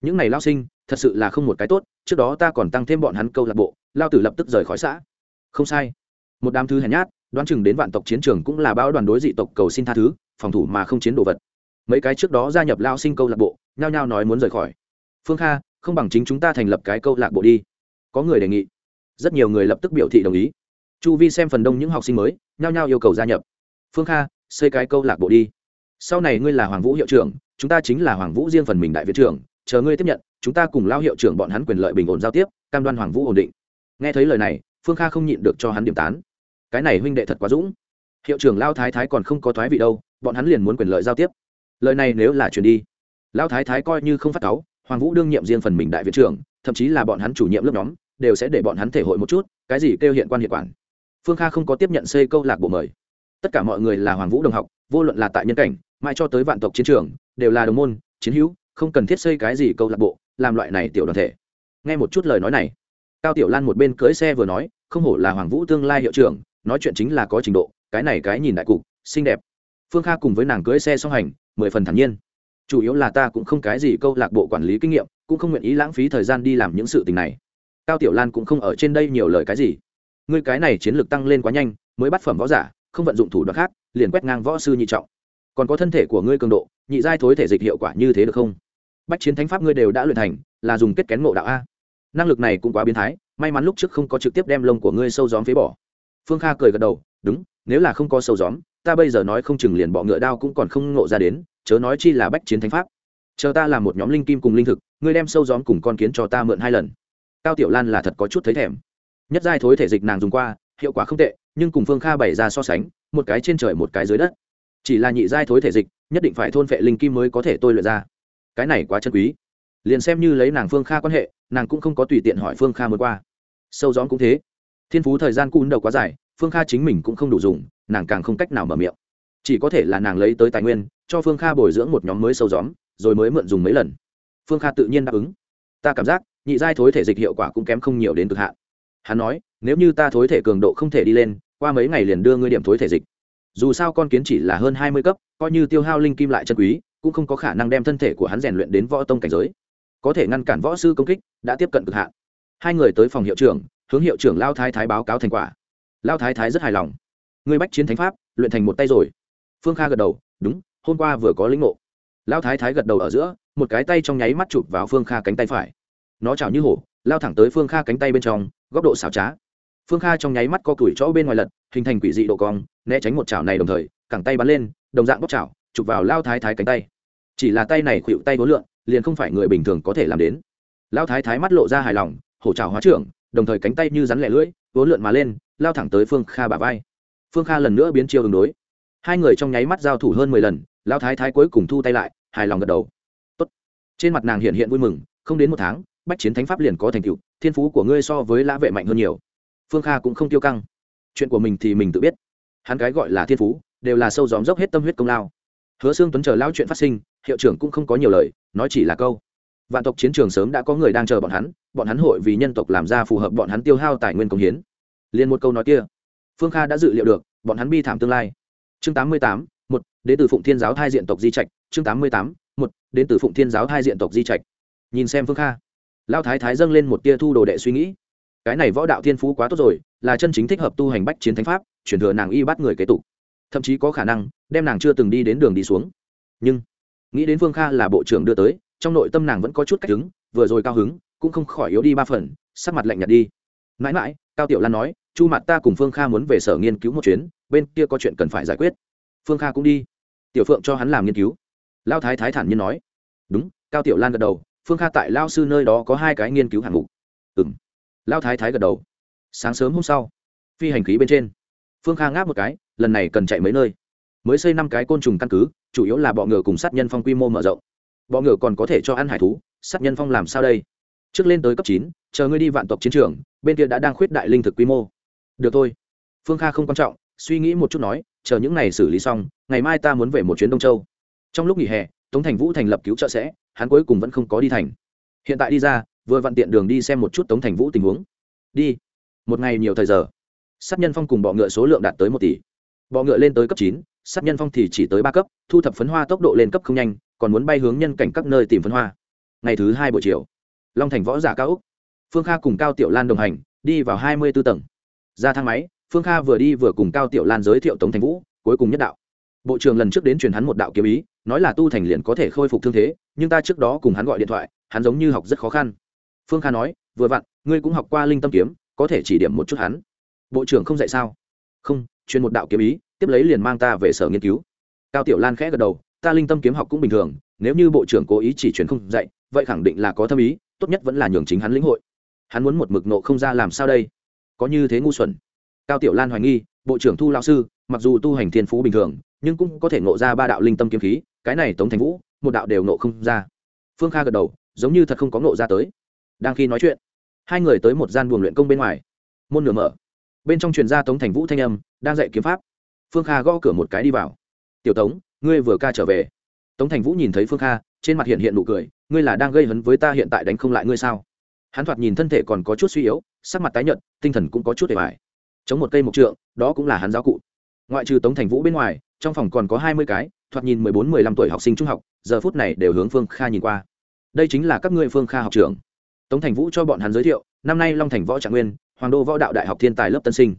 Những này lao sinh, thật sự là không một cái tốt, trước đó ta còn tăng thêm bọn hắn câu lạc bộ, lao tử lập tức rời khỏi xã. Không sai một đám thứ hèn nhát, đoán chừng đến vạn tộc chiến trường cũng là bao đoàn đối dị tộc cầu xin tha thứ, phòng thủ mà không chiến đồ vật. Mấy cái trước đó gia nhập lao sinh câu lạc bộ, nhao nhao nói muốn rời khỏi. Phương kha, không bằng chính chúng ta thành lập cái câu lạc bộ đi. Có người đề nghị. Rất nhiều người lập tức biểu thị đồng ý. Chu vi xem phần đông những học sinh mới, nhao nhao yêu cầu gia nhập. Phương kha, xây cái câu lạc bộ đi. Sau này ngươi là hoàng vũ hiệu trưởng, chúng ta chính là hoàng vũ riêng phần mình đại viện trưởng, chờ ngươi tiếp nhận, chúng ta cùng lao hiệu trưởng bọn hắn quyền lợi bình ổn giao tiếp, cam đoan hoàng vũ ổn định. Nghe thấy lời này, phương kha không nhịn được cho hắn điểm tán cái này huynh đệ thật quá dũng. Hiệu trưởng lao thái thái còn không có thoái vị đâu, bọn hắn liền muốn quyền lợi giao tiếp. Lời này nếu là chuyển đi, lao thái thái coi như không phát cáu, hoàng vũ đương nhiệm riêng phần mình đại viện trưởng, thậm chí là bọn hắn chủ nhiệm lớp nhóm, đều sẽ để bọn hắn thể hội một chút, cái gì kêu hiện quan hiệu quản. Phương kha không có tiếp nhận xây câu lạc bộ mời. Tất cả mọi người là hoàng vũ đồng học, vô luận là tại nhân cảnh, mãi cho tới vạn tộc chiến trường, đều là đồng môn, chiến hữu, không cần thiết xây cái gì câu lạc bộ, làm loại này tiểu đoàn thể. Nghe một chút lời nói này, cao tiểu lan một bên cưới xe vừa nói, không hổ là hoàng vũ tương lai hiệu trưởng nói chuyện chính là có trình độ, cái này cái nhìn đại cục, xinh đẹp. Phương kha cùng với nàng cưới xe song hành, mười phần thản nhiên. Chủ yếu là ta cũng không cái gì câu lạc bộ quản lý kinh nghiệm, cũng không nguyện ý lãng phí thời gian đi làm những sự tình này. Cao tiểu lan cũng không ở trên đây nhiều lời cái gì. Ngươi cái này chiến lược tăng lên quá nhanh, mới bắt phẩm võ giả, không vận dụng thủ đoạn khác, liền quét ngang võ sư nhị trọng. Còn có thân thể của ngươi cường độ, nhị giai thối thể dịch hiệu quả như thế được không? Bách chiến thánh pháp ngươi đều đã luyện thành, là dùng kết kén ngộ đạo a. Năng lực này cũng quá biến thái, may mắn lúc trước không có trực tiếp đem lông của ngươi sâu dóm phế bỏ phương kha cười gật đầu, đúng, nếu là không có sâu gióm, ta bây giờ nói không chừng liền bọ ngựa đao cũng còn không ngộ ra đến, chớ nói chi là bách chiến thánh pháp. Chờ ta làm một nhóm linh kim cùng linh thực, ngươi đem sâu gióm cùng con kiến cho ta mượn hai lần. Cao tiểu lan là thật có chút thấy thèm. Nhất giai thối thể dịch nàng dùng qua, hiệu quả không tệ, nhưng cùng phương kha bày ra so sánh, một cái trên trời một cái dưới đất. Chỉ là nhị giai thối thể dịch, nhất định phải thôn phệ linh kim mới có thể tôi luyện ra. Cái này quá chân quý. Liền xem như lấy nàng phương kha quan hệ, nàng cũng không có tùy tiện hỏi phương kha mới qua. Sâu gióm cũng thế thiên phú thời gian cun đầu quá dài, phương kha chính mình cũng không đủ dùng, nàng càng không cách nào mở miệng. Chỉ có thể là nàng lấy tới tài nguyên, cho phương kha bồi dưỡng một nhóm mới sâu gióm, rồi mới mượn dùng mấy lần. Phương kha tự nhiên đáp ứng. Ta cảm giác, nhị giai thối thể dịch hiệu quả cũng kém không nhiều đến cực hạn. Hắn nói, nếu như ta thối thể cường độ không thể đi lên, qua mấy ngày liền đưa ngươi điểm thối thể dịch. Dù sao con kiến chỉ là hơn hai mươi cấp, coi như tiêu hao linh kim lại chân quý, cũng không có khả năng đem thân thể của hắn rèn luyện đến võ tông cảnh giới. Có thể ngăn cản võ sư công kích, đã tiếp cận cực hạn. Hai người tới phòng hiệu trưởng hướng hiệu trưởng lao thái thái báo cáo thành quả. Lao thái thái rất hài lòng. Người bách chiến thánh pháp, luyện thành một tay rồi. Phương kha gật đầu, đúng, hôm qua vừa có lĩnh ngộ. Lao thái thái gật đầu ở giữa, một cái tay trong nháy mắt chụp vào phương kha cánh tay phải. Nó chảo như hổ, lao thẳng tới phương kha cánh tay bên trong, góc độ xảo trá. Phương kha trong nháy mắt co củi chỗ bên ngoài lật, hình thành quỷ dị độ cong, né tránh một chảo này đồng thời, cẳng tay bắn lên, đồng dạng bóc chảo, chụp vào lao thái thái cánh tay. Chỉ là tay này khuỵu tay vốn lượn, liền không phải người bình thường có thể làm đến. Lao thái thái mắt lộ ra hài lòng, hổ trào hóa trưởng đồng thời cánh tay như rắn lẻ lưỡi vốn lượn mà lên, lao thẳng tới phương kha bà vai. Phương kha lần nữa biến chiêu ứng đối. Hai người trong nháy mắt giao thủ hơn mười lần lao thái thái cuối cùng thu tay lại, hài lòng gật đầu. Tốt. trên mặt nàng hiện hiện vui mừng, không đến một tháng, bách chiến thánh pháp liền có thành tựu, thiên phú của ngươi so với lã vệ mạnh hơn nhiều. Phương kha cũng không tiêu căng. Chuyện của mình thì mình tự biết. Hắn cái gọi là thiên phú, đều là sâu dóm dốc hết tâm huyết công lao. Hứa xương tuấn chờ lao chuyện phát sinh, hiệu trưởng cũng không có nhiều lời, nói chỉ là câu. Vạn tộc chiến trường sớm đã có người đang chờ bọn hắn bọn hắn hội vì nhân tộc làm ra phù hợp bọn hắn tiêu hao tài nguyên công hiến. Liền một câu nói kia, phương kha đã dự liệu được, bọn hắn bi thảm tương lai. Chương tám mươi tám, một, đến từ phụng thiên giáo hai diện tộc di trạch. Chương tám mươi tám, một, đến từ phụng thiên giáo hai diện tộc di trạch. Nhìn xem phương kha lao thái thái dâng lên một tia thu đồ đệ suy nghĩ. Cái này võ đạo thiên phú quá tốt rồi, là chân chính thích hợp tu hành bách chiến thánh pháp, chuyển thừa nàng y bắt người kế tục. Thậm chí có khả năng, đem nàng chưa từng đi đến đường đi xuống. Nhưng, nghĩ đến phương kha là bộ trưởng đưa tới, trong nội tâm nàng vẫn có chút cách hứng, vừa rồi cao hứng cũng không khỏi yếu đi ba phần, sắc mặt lạnh nhạt đi. Mãi mãi, cao tiểu lan nói, chu mặt ta cùng phương kha muốn về sở nghiên cứu một chuyến, bên kia có chuyện cần phải giải quyết. Phương kha cũng đi. Tiểu phượng cho hắn làm nghiên cứu. Lao thái thái thản nhiên nói. Đúng. Cao tiểu lan gật đầu. Phương kha tại lao sư nơi đó có hai cái nghiên cứu hạng mục. Ừ m lao thái thái gật đầu. Sáng sớm hôm sau, phi hành khí bên trên, phương kha ngáp một cái, lần này cần chạy mấy nơi? Mới xây năm cái côn trùng căn cứ, chủ yếu là bọ ngựa cùng sát nhân phong quy mô mở rộng. Bọ ngựa còn có thể cho ăn hải thú, sát nhân phong làm sao đây? Trước lên tới cấp chín, chờ ngươi đi vạn tộc chiến trường, bên kia đã đang khuyết đại linh thực quy mô. Được thôi. Phương kha không quan trọng, suy nghĩ một chút nói, chờ những này xử lý xong, ngày mai ta muốn về một chuyến đông châu. Trong lúc nghỉ hè, tống thành vũ thành lập cứu trợ sẽ, hắn cuối cùng vẫn không có đi thành. Hiện tại đi ra, vừa vặn tiện đường đi xem một chút tống thành vũ tình huống. Đi. Một ngày nhiều thời giờ. Sát nhân phong cùng bọ ngựa số lượng đạt tới một tỷ. Bọ ngựa lên tới cấp chín, sát nhân phong thì chỉ tới ba cấp, thu thập phấn hoa tốc độ lên cấp không nhanh, còn muốn bay hướng nhân cảnh các nơi tìm phấn hoa. Ngày thứ hai buổi chiều long thành võ giả cao úc phương kha cùng cao tiểu lan đồng hành đi vào hai mươi b ố tầng ra thang máy phương kha vừa đi vừa cùng cao tiểu lan giới thiệu tống thành vũ cuối cùng nhất đạo bộ trưởng lần trước đến truyền hắn một đạo kiếm ý nói là tu thành liền có thể khôi phục thương thế nhưng ta trước đó cùng hắn gọi điện thoại hắn giống như học rất khó khăn phương kha nói vừa vặn ngươi cũng học qua linh tâm kiếm có thể chỉ điểm một chút hắn bộ trưởng không dạy sao không truyền một đạo kiếm ý tiếp lấy liền mang ta về sở nghiên cứu cao tiểu lan khẽ gật đầu ta linh tâm kiếm học cũng bình thường nếu như bộ trưởng cố ý chỉ truyền không dạy vậy khẳng định là có thâm ý tốt nhất vẫn là nhường chính hắn lĩnh hội. Hắn muốn một mực nộ không ra làm sao đây? Có như thế ngu xuẩn. Cao tiểu lan hoài nghi, bộ trưởng thu lao sư, mặc dù tu hành thiên phú bình thường, nhưng cũng có thể nộ ra ba đạo linh tâm kiếm khí, cái này tống thành vũ, một đạo đều nộ không ra. Phương kha gật đầu, giống như thật không có nộ ra tới. Đang khi nói chuyện, hai người tới một gian buồng luyện công bên ngoài. Môn nửa mở. Bên trong truyền gia tống thành vũ thanh âm, đang dạy kiếm pháp. Phương kha gõ cửa một cái đi vào. Tiểu tống, ngươi vừa ca trở về. Tống thành vũ nhìn thấy phương kha trên mặt hiện hiện nụ cười, ngươi là đang gây hấn với ta hiện tại đánh không lại ngươi sao? Hắn thoạt nhìn thân thể còn có chút suy yếu, sắc mặt tái nhợt, tinh thần cũng có chút để bài chống một cây mộc trượng, đó cũng là hắn giáo cụ. Ngoại trừ tống thành vũ bên ngoài, trong phòng còn có hai mươi cái, thoạt nhìn mười bốn, mười lăm tuổi học sinh trung học, giờ phút này đều hướng phương kha nhìn qua. Đây chính là các ngươi phương kha học trưởng. Tống thành vũ cho bọn hắn giới thiệu, năm nay long thành võ trạng nguyên, hoàng đô võ đạo đại học thiên tài lớp tân sinh.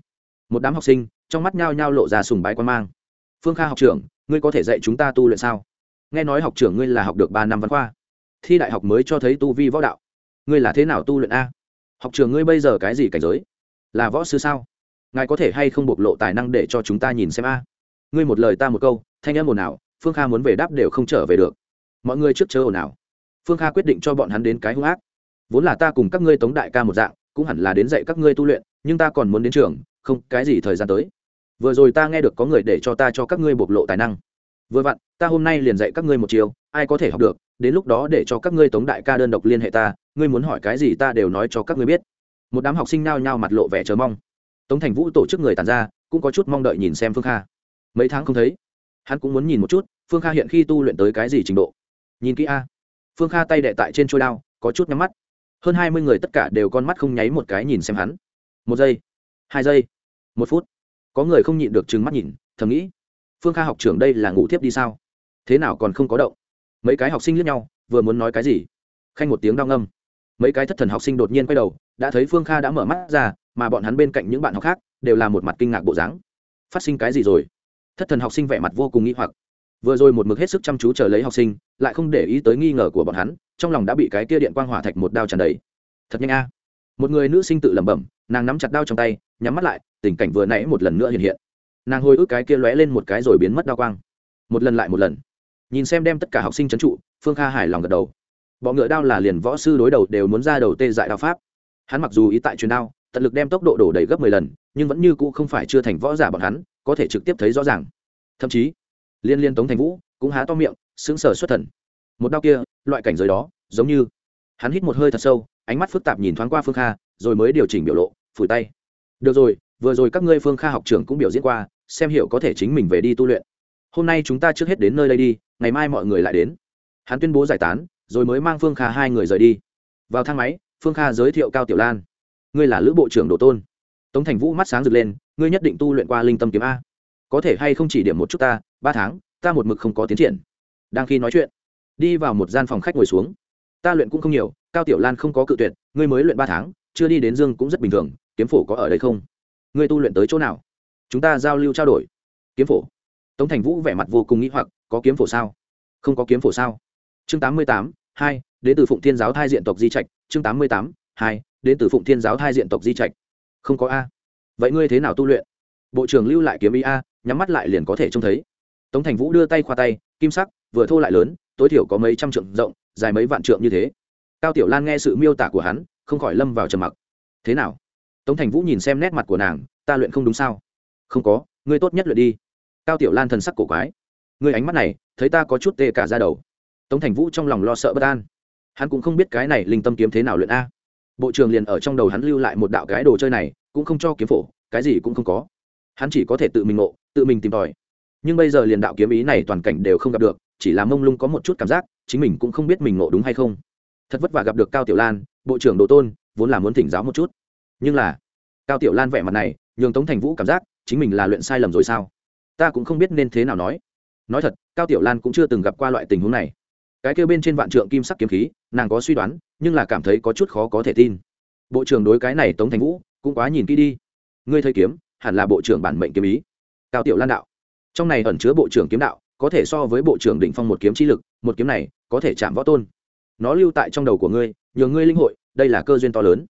Một đám học sinh, trong mắt nhao nhao lộ ra sùng bái quan mang. Phương kha học trưởng, ngươi có thể dạy chúng ta tu luyện sao? Nghe nói học trưởng ngươi là học được ba năm văn khoa. Thi đại học mới cho thấy tu vi võ đạo. Ngươi là thế nào tu luyện a? Học trường ngươi bây giờ cái gì cảnh giới? Là võ sư sao? Ngài có thể hay không bộc lộ tài năng để cho chúng ta nhìn xem a? Ngươi một lời ta một câu, thanh em ồn ào, phương kha muốn về đáp đều không trở về được. Mọi người trước chớ ồn ào. Phương kha quyết định cho bọn hắn đến cái hung ác. Vốn là ta cùng các ngươi tống đại ca một dạng, cũng hẳn là đến dạy các ngươi tu luyện, nhưng ta còn muốn đến trường, không, cái gì thời gian tới? Vừa rồi ta nghe được có người để cho ta cho các ngươi bộc lộ tài năng vừa vặn, ta hôm nay liền dạy các ngươi một chiều ai có thể học được, đến lúc đó để cho các ngươi tống đại ca đơn độc liên hệ ta, ngươi muốn hỏi cái gì ta đều nói cho các ngươi biết. Một đám học sinh nao nhao mặt lộ vẻ chờ mong. Tống thành vũ tổ chức người tàn ra, cũng có chút mong đợi nhìn xem phương kha. Mấy tháng không thấy, hắn cũng muốn nhìn một chút, phương kha hiện khi tu luyện tới cái gì trình độ. Nhìn kỹ a. Phương kha tay đệ tại trên trôi đao, có chút nhắm mắt. Hơn hai mươi người tất cả đều con mắt không nháy một cái nhìn xem hắn. Một giây, hai giây, một phút. Có người không nhịn được trừng mắt nhìn, thầm nghĩ phương kha học trưởng đây là ngủ thiếp đi sao? Thế nào còn không có động? Mấy cái học sinh liếc nhau, vừa muốn nói cái gì? Khanh một tiếng đau ngâm. Mấy cái thất thần học sinh đột nhiên quay đầu, đã thấy phương kha đã mở mắt ra, mà bọn hắn bên cạnh những bạn học khác đều là một mặt kinh ngạc bộ dáng. Phát sinh cái gì rồi? Thất thần học sinh vẻ mặt vô cùng nghi hoặc. Vừa rồi một mực hết sức chăm chú chờ lấy học sinh, lại không để ý tới nghi ngờ của bọn hắn, trong lòng đã bị cái kia điện quang hỏa thạch một đao tràn đầy. Thật nhanh a. Một người nữ sinh tự lẩm bẩm, nàng nắm chặt đao trong tay, nhắm mắt lại, tình cảnh vừa nãy một lần nữa hiện hiện nàng hồi ức cái kia lóe lên một cái rồi biến mất đao quang. Một lần lại một lần. Nhìn xem đem tất cả học sinh trấn trụ, phương kha hài lòng gật đầu. Bọ ngựa đao là liền võ sư đối đầu đều muốn ra đầu tê dại đao pháp. Hắn mặc dù ý tại truyền đao, tận lực đem tốc độ đổ đầy gấp mười lần, nhưng vẫn như cũ không phải chưa thành võ giả bọn hắn, có thể trực tiếp thấy rõ ràng. Thậm chí, liên liên tống thành vũ cũng há to miệng, sững sờ xuất thần. Một đao kia, loại cảnh giới đó, giống như hắn hít một hơi thật sâu, ánh mắt phức tạp nhìn thoáng qua phương kha, rồi mới điều chỉnh biểu lộ, phủi tay. Được rồi, vừa rồi các ngươi phương kha học trưởng cũng biểu diễn qua xem hiểu có thể chính mình về đi tu luyện. Hôm nay chúng ta trước hết đến nơi đây đi, ngày mai mọi người lại đến. Hắn tuyên bố giải tán, rồi mới mang phương kha hai người rời đi. Vào thang máy, phương kha giới thiệu cao tiểu lan. Ngươi là lữ bộ trưởng đồ tôn. Tống thành vũ mắt sáng rực lên, ngươi nhất định tu luyện qua linh tâm kiếm a. Có thể hay không chỉ điểm một chút ta, ba tháng, ta một mực không có tiến triển. Đang khi nói chuyện, đi vào một gian phòng khách ngồi xuống. Ta luyện cũng không nhiều, cao tiểu lan không có cự tuyệt, ngươi mới luyện ba tháng, chưa đi đến dương cũng rất bình thường, kiếm phổ có ở đây không? Ngươi tu luyện tới chỗ nào? Chúng ta giao lưu trao đổi. Kiếm phổ. Tống thành vũ vẻ mặt vô cùng nghĩ hoặc, có kiếm phổ sao? Không có kiếm phổ sao? Chương tám mươi tám, hai đến từ phụng thiên giáo thai diện tộc di trạch. Chương tám mươi tám, hai đến từ phụng thiên giáo thai diện tộc di trạch. Không có a. Vậy ngươi thế nào tu luyện? Bộ trưởng lưu lại kiếm ý a, nhắm mắt lại liền có thể trông thấy. Tống thành vũ đưa tay khoa tay, kim sắc, vừa thô lại lớn, tối thiểu có mấy trăm trượng rộng, dài mấy vạn trượng như thế. Cao tiểu lan nghe sự miêu tả của hắn, không khỏi lâm vào trầm mặc. Thế nào? Tống thành vũ nhìn xem nét mặt của nàng, ta luyện không đúng sao? Không có, ngươi tốt nhất luyện đi. Cao tiểu lan thần sắc cổ quái. Ngươi ánh mắt này, thấy ta có chút tê cả ra đầu. Tống thành vũ trong lòng lo sợ bất an. Hắn cũng không biết cái này linh tâm kiếm thế nào luyện a. Bộ trưởng liền ở trong đầu hắn lưu lại một đạo cái đồ chơi này, cũng không cho kiếm phổ, cái gì cũng không có. Hắn chỉ có thể tự mình ngộ, tự mình tìm tòi. Nhưng bây giờ liền đạo kiếm ý này toàn cảnh đều không gặp được, chỉ là mông lung có một chút cảm giác, chính mình cũng không biết mình ngộ đúng hay không. Thật vất vả gặp được cao tiểu lan, bộ trưởng đồ tôn, vốn là muốn thỉnh giáo một chút. Nhưng là, cao tiểu lan vẻ mặt này, nhường tống thành vũ cảm giác chính mình là luyện sai lầm rồi sao? Ta cũng không biết nên thế nào nói. Nói thật, cao tiểu lan cũng chưa từng gặp qua loại tình huống này. Cái kêu bên trên vạn trượng kim sắc kiếm khí, nàng có suy đoán, nhưng là cảm thấy có chút khó có thể tin. Bộ trưởng đối cái này tống thành vũ cũng quá nhìn kỹ đi. Ngươi thấy kiếm, hẳn là bộ trưởng bản mệnh kiếm ý. Cao tiểu lan đạo. Trong này ẩn chứa bộ trưởng kiếm đạo, có thể so với bộ trưởng định phong một kiếm chi lực, một kiếm này có thể chạm võ tôn. Nó lưu tại trong đầu của ngươi, nhờ ngươi linh hội, đây là cơ duyên to lớn.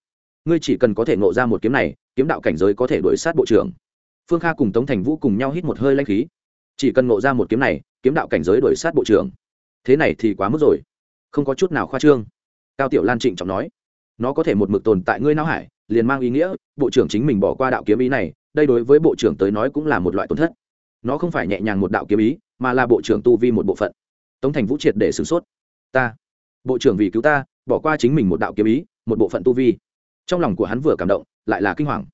Ngươi chỉ cần có thể ngộ ra một kiếm này, kiếm đạo cảnh giới có thể đuổi sát bộ trưởng phương kha cùng tống thành vũ cùng nhau hít một hơi lanh khí. Chỉ cần ngộ ra một kiếm này, kiếm đạo cảnh giới đuổi sát bộ trưởng. Thế này thì quá mức rồi. Không có chút nào khoa trương. Cao tiểu lan trịnh trọng nói, nó có thể một mực tồn tại ngươi não hải, liền mang ý nghĩa, bộ trưởng chính mình bỏ qua đạo kiếm ý này, đây đối với bộ trưởng tới nói cũng là một loại tổn thất. Nó không phải nhẹ nhàng một đạo kiếm ý, mà là bộ trưởng tu vi một bộ phận. Tống thành vũ triệt để sửng sốt. Ta, bộ trưởng vì cứu ta, bỏ qua chính mình một đạo kiếm ý, một bộ phận tu vi. Trong lòng của hắn vừa cảm động, lại là kinh hoàng.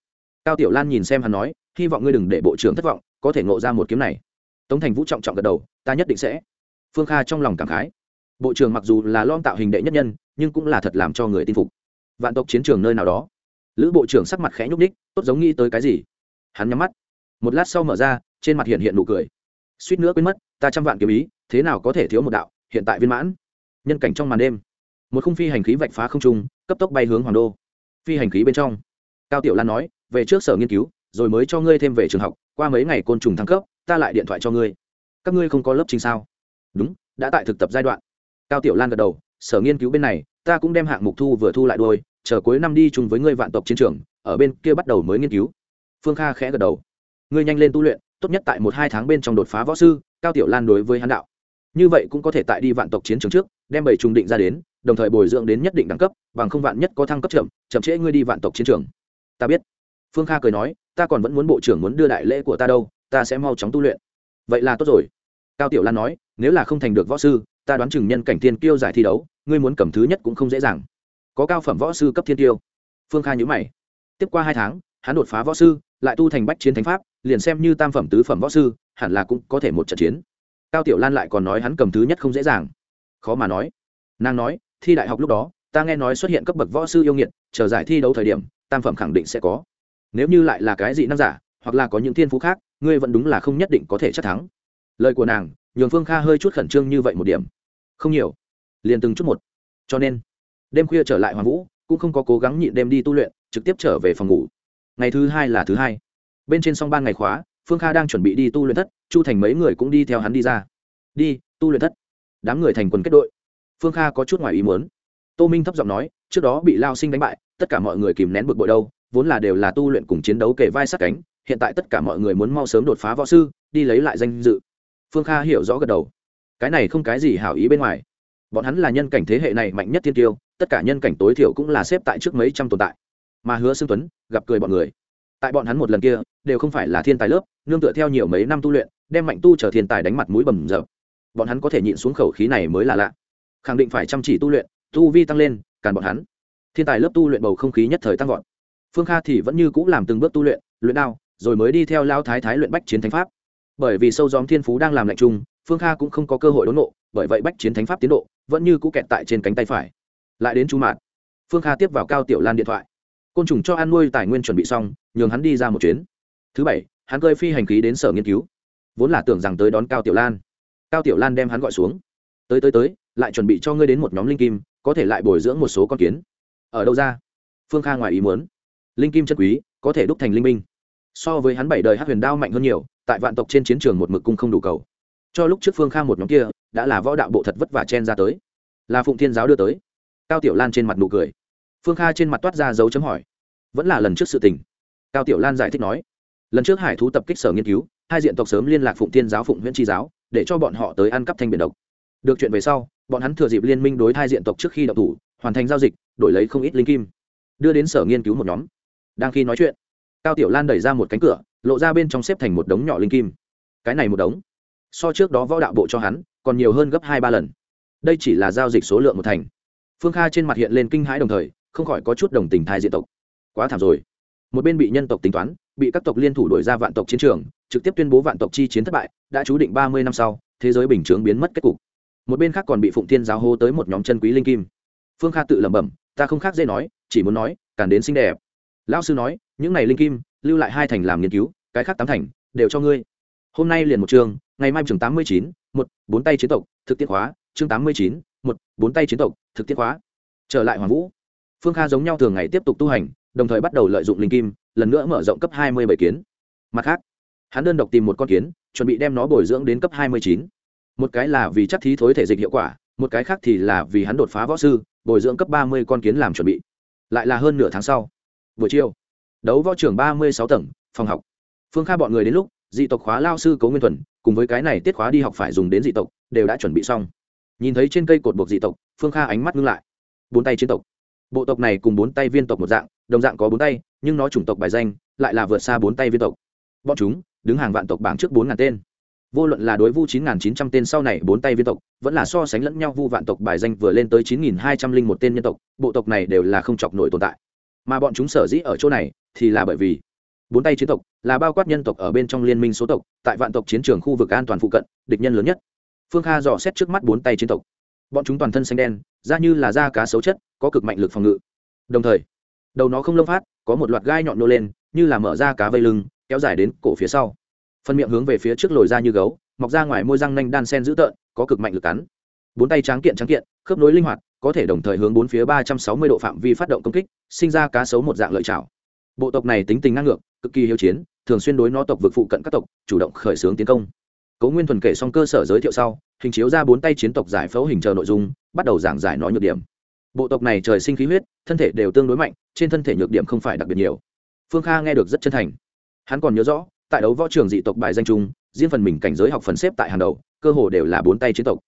Cao tiểu lan nhìn xem hắn nói hy vọng ngươi đừng để bộ trưởng thất vọng, có thể ngộ ra một kiếm này. Tống thành vũ trọng trọng gật đầu, ta nhất định sẽ. Phương kha trong lòng cảm khái. Bộ trưởng mặc dù là lom tạo hình đệ nhất nhân, nhưng cũng là thật làm cho người tin phục. Vạn tộc chiến trường nơi nào đó. Lữ bộ trưởng sắc mặt khẽ nhúc ních tốt giống nghĩ tới cái gì? Hắn nhắm mắt. Một lát sau mở ra, trên mặt hiện hiện nụ cười. Suýt nữa quên mất, ta trăm vạn kiếm ý, thế nào có thể thiếu một đạo, hiện tại viên mãn. Nhân cảnh trong màn đêm. Một khung phi hành khí vạch phá không trung, cấp tốc bay hướng hoàng đô. Phi hành khí bên trong. Cao tiểu lan nói, về trước sở nghiên cứu rồi mới cho ngươi thêm về trường học, qua mấy ngày côn trùng thăng cấp, ta lại điện thoại cho ngươi. Các ngươi không có lớp trình sao? Đúng, đã tại thực tập giai đoạn. Cao tiểu lan gật đầu, sở nghiên cứu bên này, ta cũng đem hạng mục thu vừa thu lại đôi, chờ cuối năm đi chung với ngươi vạn tộc chiến trường, ở bên kia bắt đầu mới nghiên cứu. Phương kha khẽ gật đầu. Ngươi nhanh lên tu luyện, tốt nhất tại một hai tháng bên trong đột phá võ sư, cao tiểu lan đối với hắn đạo. Như vậy cũng có thể tại đi vạn tộc chiến trường trước, đem bảy trùng định ra đến, đồng thời bồi dưỡng đến nhất định đẳng cấp, bằng không vạn nhất có thăng cấp chậm chậm trễ ngươi đi vạn tộc chiến trường. Ta biết phương kha cười nói, ta còn vẫn muốn bộ trưởng muốn đưa đại lễ của ta đâu, ta sẽ mau chóng tu luyện. Vậy là tốt rồi. Cao tiểu lan nói, nếu là không thành được võ sư, ta đoán chừng nhân cảnh thiên kiêu giải thi đấu, ngươi muốn cầm thứ nhất cũng không dễ dàng. Có cao phẩm võ sư cấp thiên tiêu phương kha nhữ mày. Tiếp qua hai tháng, hắn đột phá võ sư, lại tu thành bách chiến thánh pháp, liền xem như tam phẩm, tứ phẩm võ sư, hẳn là cũng có thể một trận chiến. Cao tiểu lan lại còn nói hắn cầm thứ nhất không dễ dàng. Khó mà nói. Nàng nói, thi đại học lúc đó, ta nghe nói xuất hiện cấp bậc võ sư yêu nghiệt, chờ giải thi đấu thời điểm, tam phẩm khẳng định sẽ có nếu như lại là cái gì năng giả, hoặc là có những thiên phú khác, ngươi vẫn đúng là không nhất định có thể chắc thắng. Lời của nàng, nhường phương kha hơi chút khẩn trương như vậy một điểm. Không nhiều. Liền từng chút một. Cho nên, đêm khuya trở lại hoàng vũ, cũng không có cố gắng nhịn đêm đi tu luyện, trực tiếp trở về phòng ngủ. Ngày thứ hai là thứ hai. Bên trên song ban ngày khóa, phương kha đang chuẩn bị đi tu luyện thất, chu thành mấy người cũng đi theo hắn đi ra. Đi, tu luyện thất. Đám người thành quần kết đội. Phương kha có chút ngoài ý muốn. Tô minh thấp giọng nói, trước đó bị lao sinh đánh bại, tất cả mọi người kìm nén bực bội đâu vốn là đều là tu luyện cùng chiến đấu kể vai sát cánh, hiện tại tất cả mọi người muốn mau sớm đột phá võ sư, đi lấy lại danh dự. Phương kha hiểu rõ gật đầu. Cái này không cái gì hảo ý bên ngoài. Bọn hắn là nhân cảnh thế hệ này mạnh nhất thiên tiêu tất cả nhân cảnh tối thiểu cũng là xếp tại trước mấy trăm tồn tại. Mà hứa xương tuấn, gặp cười bọn người. Tại bọn hắn một lần kia, đều không phải là thiên tài lớp, nương tựa theo nhiều mấy năm tu luyện, đem mạnh tu trở thiên tài đánh mặt mũi bầm dập. Bọn hắn có thể nhịn xuống khẩu khí này mới là lạ. Khẳng định phải chăm chỉ tu luyện, tu vi tăng lên càn bọn hắn. Thiên tài lớp tu luyện bầu không khí nhất thời tăng vọt phương kha thì vẫn như c ũ làm từng bước tu luyện luyện đao, rồi mới đi theo lao thái thái luyện bách chiến thánh pháp. Bởi vì sâu dóm thiên phú đang làm lạnh chung phương kha cũng không có cơ hội đốn nộ, bởi vậy bách chiến thánh pháp tiến độ vẫn như cũ kẹt tại trên cánh tay phải. Lại đến chu mạt, phương kha tiếp vào cao tiểu lan điện thoại. Côn trùng cho ăn nuôi tài nguyên chuẩn bị xong, nhường hắn đi ra một chuyến. Thứ bảy, hắn cơi phi hành khí đến sở nghiên cứu. Vốn là tưởng rằng tới đón cao tiểu lan. Cao tiểu lan đem hắn gọi xuống. Tới tới tới, lại chuẩn bị cho ngươi đến một nhóm linh kim, có thể lại bồi dưỡng một số con kiến. Ở đâu ra? Phương kha ngoài ý muốn linh kim chân quý, có thể đúc thành linh minh. So với hắn bảy đời hát huyền đao mạnh hơn nhiều, tại vạn tộc trên chiến trường một mực cung không đủ cầu. Cho lúc trước phương kha một nhóm kia, đã là võ đạo bộ thật vất vả chen ra tới. Là phụng thiên giáo đưa tới. Cao tiểu lan trên mặt nụ cười. Phương kha trên mặt toát ra dấu chấm hỏi. Vẫn là lần trước sự tình. Cao tiểu lan giải thích nói. Lần trước hải thú tập kích sở nghiên cứu, hai diện tộc sớm liên lạc phụng Thiên giáo, phụng huyện tri giáo, để cho bọn họ tới ăn cắp thanh biển độc. Được chuyện về sau, bọn hắn thừa dịp liên minh đối thai diện tộc trước khi đậu thủ, hoàn thành giao dịch, đổi lấy không ít linh kim. Đưa đến sở nghiên cứu một nhóm đang khi nói chuyện. Cao tiểu lan đẩy ra một cánh cửa, lộ ra bên trong xếp thành một đống nhỏ linh kim. Cái này một đống. So trước đó võ đạo bộ cho hắn, còn nhiều hơn gấp hai ba lần. Đây chỉ là giao dịch số lượng một thành. Phương kha trên mặt hiện lên kinh hãi đồng thời, không khỏi có chút đồng tình thai diện tộc. Quá thảm rồi. Một bên bị nhân tộc tính toán, bị các tộc liên thủ đổi ra vạn tộc chiến trường, trực tiếp tuyên bố vạn tộc chi chiến thất bại, đã chú định ba mươi năm sau, thế giới bình chướng biến mất kết cục. Một bên khác còn bị phụng thiên giáo hô tới một nhóm chân quý linh kim. Phương kha tự lẩm bẩm, ta không khác dễ nói, chỉ muốn nói càn đến xinh đẹp lão sư nói những này linh kim lưu lại hai thành làm nghiên cứu cái khác tám thành đều cho ngươi. Hôm nay liền một trường, ngày mai trường tám mươi chín một bốn tay chiến tộc thực tiễn hóa chương tám mươi chín một bốn tay chiến tộc thực tiễn hóa trở lại hoàng vũ. Phương kha giống nhau thường ngày tiếp tục tu hành đồng thời bắt đầu lợi dụng linh kim lần nữa mở rộng cấp hai mươi bảy kiến. Mặt khác hắn đơn độc tìm một con kiến chuẩn bị đem nó bồi dưỡng đến cấp hai mươi chín. Một cái là vì chắc thí thối thể dịch hiệu quả một cái khác thì là vì hắn đột phá võ sư bồi dưỡng cấp ba mươi con kiến làm chuẩn bị. Lại là hơn nửa tháng sau buổi chiều. Đấu võ trưởng ba mươi sáu tầng, phòng học. Phương kha bọn người đến lúc, dị tộc khóa lao sư cấu nguyên thuần, cùng với cái này tiết khóa đi học phải dùng đến dị tộc, đều đã chuẩn bị xong. Nhìn thấy trên cây cột buộc dị tộc, phương kha ánh mắt ngưng lại. Bốn tay chiến tộc. Bộ tộc này cùng bốn tay viên tộc một dạng, đồng dạng có bốn tay, nhưng nó chủng tộc bài danh lại là vượt xa bốn tay viên tộc. Bọn chúng đứng hàng vạn tộc bảng trước bốn ngàn tên. Vô luận là đối vu chín nghìn chín trăm tên sau này bốn tay viên tộc, vẫn là so sánh lẫn nhau vu vạn tộc bài danh vừa lên tới chín nghìn hai trăm linh một tên nhân tộc, bộ tộc này đều là không chọc nổi tồn tại mà bọn chúng sở dĩ ở chỗ này thì là bởi vì bốn tay chiến tộc là bao quát nhân tộc ở bên trong liên minh số tộc, tại vạn tộc chiến trường khu vực an toàn phụ cận, địch nhân lớn nhất. Phương kha dò xét trước mắt bốn tay chiến tộc. Bọn chúng toàn thân xanh đen, da như là da cá xấu chất, có cực mạnh lực phòng ngự. Đồng thời, đầu nó không lông phát, có một loạt gai nhọn nô lên, như là mở ra cá vây lưng, kéo dài đến cổ phía sau. Phần miệng hướng về phía trước lồi ra như gấu, mọc ra ngoài môi răng nanh đan sen dữ tợn, có cực mạnh lực cắn. Bốn tay tráng kiện tráng kiện, khớp nối linh hoạt có thể đồng thời hướng bốn phía ba trăm sáu mươi độ phạm vi phát động công kích, sinh ra cá sấu một dạng lợi chảo bộ tộc này tính tình ngang ngược, cực kỳ hiếu chiến, thường xuyên đối nó tộc vực phụ cận các tộc, chủ động khởi xướng tiến công. Cố nguyên thuần kể xong cơ sở giới thiệu sau, hình chiếu ra bốn tay chiến tộc giải phẫu hình chờ nội dung, bắt đầu giảng giải nói nhược điểm. Bộ tộc này trời sinh khí huyết, thân thể đều tương đối mạnh, trên thân thể nhược điểm không phải đặc biệt nhiều. Phương kha nghe được rất chân thành. Hắn còn nhớ rõ, tại đấu võ trường dị tộc bài danh trung riêng phần mình cảnh giới học phần xếp tại hàng đầu, cơ hồ đều là bốn tay chiến tộc.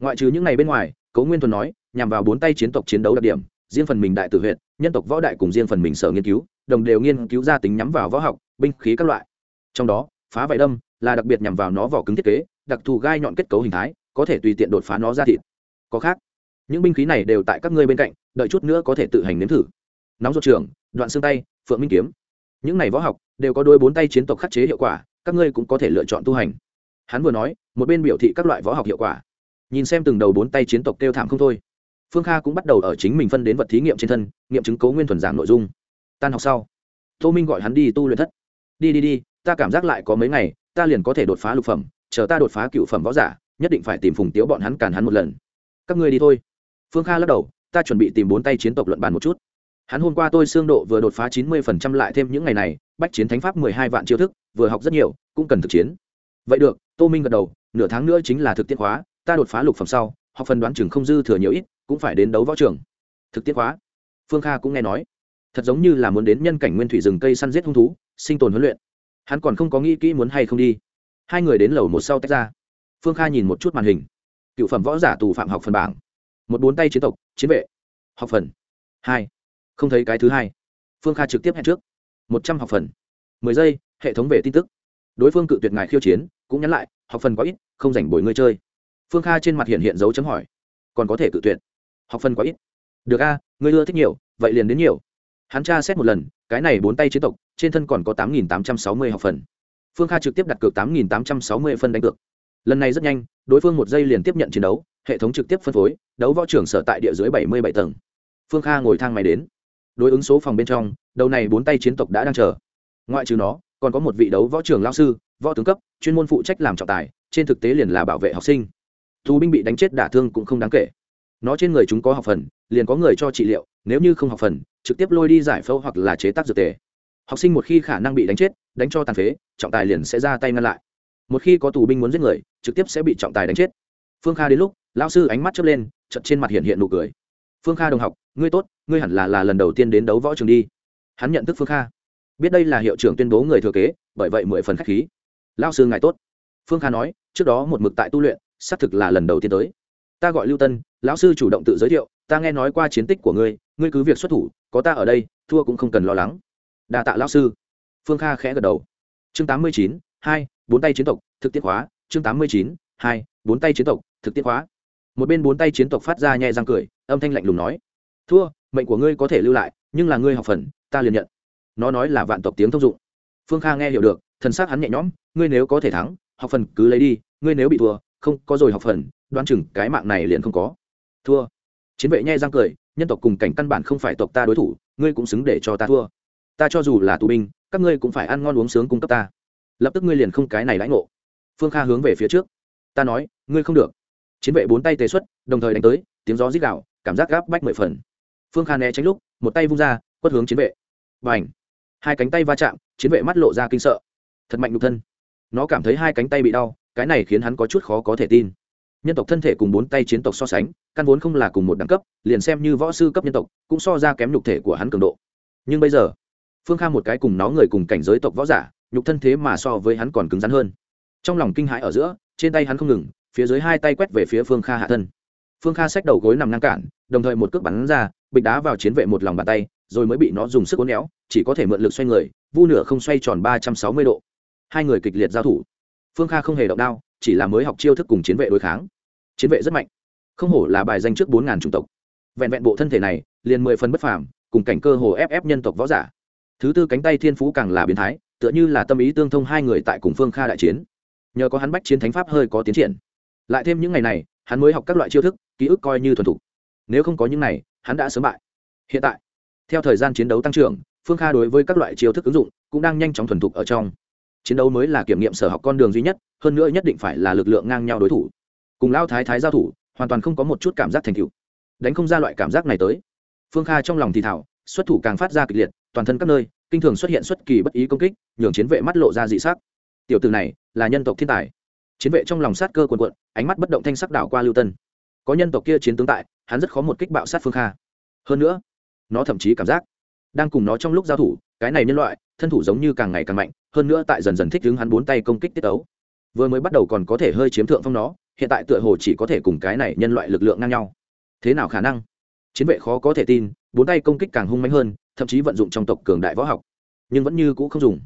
Ngoại trừ những ngày bên ngoài Cố nguyên thuần nói, nhằm vào bốn tay chiến tộc chiến đấu đặc điểm, riêng phần mình đại tử huyện nhân tộc võ đại cùng riêng phần mình sở nghiên cứu, đồng đều nghiên cứu ra tính nhắm vào võ học, binh khí các loại. Trong đó, phá vải đâm là đặc biệt nhằm vào nó vỏ cứng thiết kế, đặc thù gai nhọn kết cấu hình thái, có thể tùy tiện đột phá nó ra thịt. Có khác, những binh khí này đều tại các ngươi bên cạnh, đợi chút nữa có thể tự hành nếm thử. Nóng ruột trường, đoạn xương tay, phượng minh kiếm. Những này võ học đều có đôi bốn tay chiến tộc khắc chế hiệu quả, các ngươi cũng có thể lựa chọn tu hành. Hắn vừa nói, một bên biểu thị các loại võ học hiệu quả nhìn xem từng đầu bốn tay chiến tộc kêu thảm không thôi. Phương kha cũng bắt đầu ở chính mình phân đến vật thí nghiệm trên thân, nghiệm chứng cấu nguyên thuần giảng nội dung. Tan học sau, tô minh gọi hắn đi tu luyện thất. Đi đi đi, ta cảm giác lại có mấy ngày, ta liền có thể đột phá lục phẩm, chờ ta đột phá cựu phẩm võ giả, nhất định phải tìm phùng tiếu bọn hắn càn hắn một lần. Các ngươi đi thôi. Phương kha lắc đầu, ta chuẩn bị tìm bốn tay chiến tộc luận bàn một chút. Hắn hôm qua tôi xương độ vừa đột phá chín mươi phần trăm lại thêm những ngày này, bách chiến thánh pháp mười hai vạn chiêu thức, vừa học rất nhiều, cũng cần thực chiến. Vậy được, tô minh gật đầu, nửa tháng nữa chính là thực tiễn hóa ta đột phá lục phẩm sau, học phần đoán chừng không dư thừa nhiều ít, cũng phải đến đấu võ trường. Thực tiễn hóa phương kha cũng nghe nói. Thật giống như là muốn đến nhân cảnh nguyên thủy rừng cây săn giết hung thú, sinh tồn huấn luyện. Hắn còn không có nghĩ kỹ muốn hay không đi. Hai người đến lầu một sau tách ra. Phương kha nhìn một chút màn hình. Cựu phẩm võ giả tù phạm học phần bảng. Một bốn tay chiến tộc, chiến vệ. Học phần. Hai. Không thấy cái thứ hai. Phương kha trực tiếp hẹn trước. Một trăm học phần. Mười giây, hệ thống về tin tức. Đối phương cự tuyệt ngài khiêu chiến, cũng nhắn lại, học phần quá ít, không dành bồi ngươi chơi phương kha trên mặt hiện hiện dấu chấm hỏi. Còn có thể cự tuyệt. Học phần quá ít. Được a, ngươi ưa thích nhiều, vậy liền đến nhiều. Hắn tra xét một lần, cái này bốn tay chiến tộc, trên thân còn có tám nghìn tám trăm sáu mươi học phần. Phương kha trực tiếp đặt cược tám nghìn tám trăm sáu mươi phân đánh cược. Lần này rất nhanh, đối phương một giây liền tiếp nhận chiến đấu, hệ thống trực tiếp phân phối, đấu võ trưởng sở tại địa dưới bảy mươi bảy tầng. Phương kha ngồi thang máy đến. Đối ứng số phòng bên trong, đầu này bốn tay chiến tộc đã đang chờ. Ngoại trừ nó, còn có một vị đấu võ trưởng lao sư, võ tướng cấp, chuyên môn phụ trách làm trọng tài, trên thực tế liền là bảo vệ học sinh tù binh bị đánh chết đả thương cũng không đáng kể. Nó trên người chúng có học phần, liền có người cho trị liệu, nếu như không học phần, trực tiếp lôi đi giải phẫu hoặc là chế tác dược tề. Học sinh một khi khả năng bị đánh chết, đánh cho tàn phế, trọng tài liền sẽ ra tay ngăn lại. Một khi có tù binh muốn giết người, trực tiếp sẽ bị trọng tài đánh chết. Phương kha đến lúc, lão sư ánh mắt chớp lên chật trên mặt hiện hiện nụ cười. Phương kha đồng học, ngươi tốt, ngươi hẳn là là lần đầu tiên đến đấu võ trường đi. Hắn nhận thức phương kha. Biết đây là hiệu trưởng tuyên bố người thừa kế, bởi vậy mười phần k h á c h khí. Lao sư ngài tốt. Phương kha nói, trước đó một mực tại tu luyện xác thực là lần đầu tiên tới. Ta gọi lưu tân, lão sư chủ động tự giới thiệu, ta nghe nói qua chiến tích của ngươi ngươi cứ việc xuất thủ, có ta ở đây, thua cũng không cần lo lắng. Đà tạ lão sư. Phương kha khẽ gật đầu. Chương tám mươi chín, hai, bốn tay chiến tộc, thực tiết hóa. Chương tám mươi chín, hai, bốn tay chiến tộc, thực tiết hóa. Một bên bốn tay chiến tộc phát ra nhẹ răng cười, âm thanh lạnh lùng nói. Thua, mệnh của ngươi có thể lưu lại, nhưng là ngươi học phần, ta liền nhận. Nó nói là vạn tộc tiếng thông dụng. Phương kha nghe hiểu được, thần s á c hắn nhẹ nhõm, ngươi nếu có thể thắng, học phần cứ lấy đi, ngươi nếu bị thua không có rồi học phần, đoán chừng cái mạng này liền không có. Thua. Chiến vệ nhai răng cười, nhân tộc cùng cảnh căn bản không phải tộc ta đối thủ, ngươi cũng xứng để cho ta thua. Ta cho dù là tù binh, các ngươi cũng phải ăn ngon uống sướng cung cấp ta. Lập tức ngươi liền không cái này đãi ngộ. Phương kha hướng về phía trước. Ta nói, ngươi không được. Chiến vệ bốn tay tế xuất, đồng thời đánh tới, tiếng gió rít gạo cảm giác gáp bách mười phần. Phương kha né tránh lúc, một tay vung ra, quất hướng chiến vệ. Và ảnh hai cánh tay va chạm, chiến vệ mắt lộ ra kinh sợ. Thật mạnh nhục thân. Nó cảm thấy hai cánh tay bị đau cái này khiến hắn có chút khó có thể tin. Nhân tộc thân thể cùng bốn tay chiến tộc so sánh, căn vốn không là cùng một đẳng cấp, liền xem như võ sư cấp nhân tộc, cũng so ra kém nhục thể của hắn cường độ. Nhưng bây giờ, phương kha một cái cùng nó người cùng cảnh giới tộc võ giả, nhục thân thế mà so với hắn còn cứng rắn hơn. Trong lòng kinh hãi ở giữa, trên tay hắn không ngừng, phía dưới hai tay quét về phía phương kha hạ thân. Phương kha xách đầu gối nằm ngăn cản, đồng thời một cước bắn ra, bịch đá vào chiến vệ một lòng bàn tay, rồi mới bị nó dùng sức uốn éo, chỉ có thể mượn lực xoay người, vu nửa không xoay tròn ba trăm sáu mươi độ. Hai người kịch liệt giao thủ phương kha không hề động đao, chỉ là mới học chiêu thức cùng chiến vệ đối kháng. Chiến vệ rất mạnh. Không hổ là bài danh trước bốn ngàn chủng tộc. Vẹn vẹn bộ thân thể này, liền mười phần bất phàm, cùng cảnh cơ hồ ép ép nhân tộc võ giả. Thứ tư cánh tay thiên phú càng là biến thái, tựa như là tâm ý tương thông hai người tại cùng phương kha đại chiến. Nhờ có hắn bách chiến thánh pháp hơi có tiến triển. Lại thêm những ngày này, hắn mới học các loại chiêu thức, ký ức coi như thuần thục. Nếu không có những này, hắn đã sớm bại. Hiện tại, theo thời gian chiến đấu tăng trưởng, phương kha đối với các loại chiêu thức ứng dụng cũng đang nhanh chóng thuần thục ở trong chiến đấu mới là kiểm nghiệm sở học con đường duy nhất, hơn nữa nhất định phải là lực lượng ngang nhau đối thủ. Cùng lao thái thái giao thủ, hoàn toàn không có một chút cảm giác thành tựu. Đánh không ra loại cảm giác này tới. Phương kha trong lòng thì thảo xuất thủ càng phát ra kịch liệt, toàn thân các nơi, kinh thường xuất hiện xuất kỳ bất ý công kích, nhường chiến vệ mắt lộ ra dị sắc. Tiểu từ này là nhân tộc thiên tài. Chiến vệ trong lòng sát cơ quần quận ánh mắt bất động thanh sắc đảo qua lưu tân. Có nhân tộc kia chiến tướng tại, hắn rất khó một kích bạo sát phương kha. Hơn nữa, nó thậm chí cảm giác đang cùng nó trong lúc giao thủ, cái này nhân loại thân thủ giống như càng ngày càng mạnh, hơn nữa tại dần dần thích đứng hắn bốn tay công kích tiết ấu vừa mới bắt đầu còn có thể hơi chiếm thượng phong nó, hiện tại tựa hồ chỉ có thể cùng cái này nhân loại lực lượng ngang nhau. Thế nào khả năng? Chiến vệ khó có thể tin, bốn tay công kích càng hung mạnh hơn, thậm chí vận dụng trong tộc cường đại võ học. Nhưng vẫn như cũ không dùng.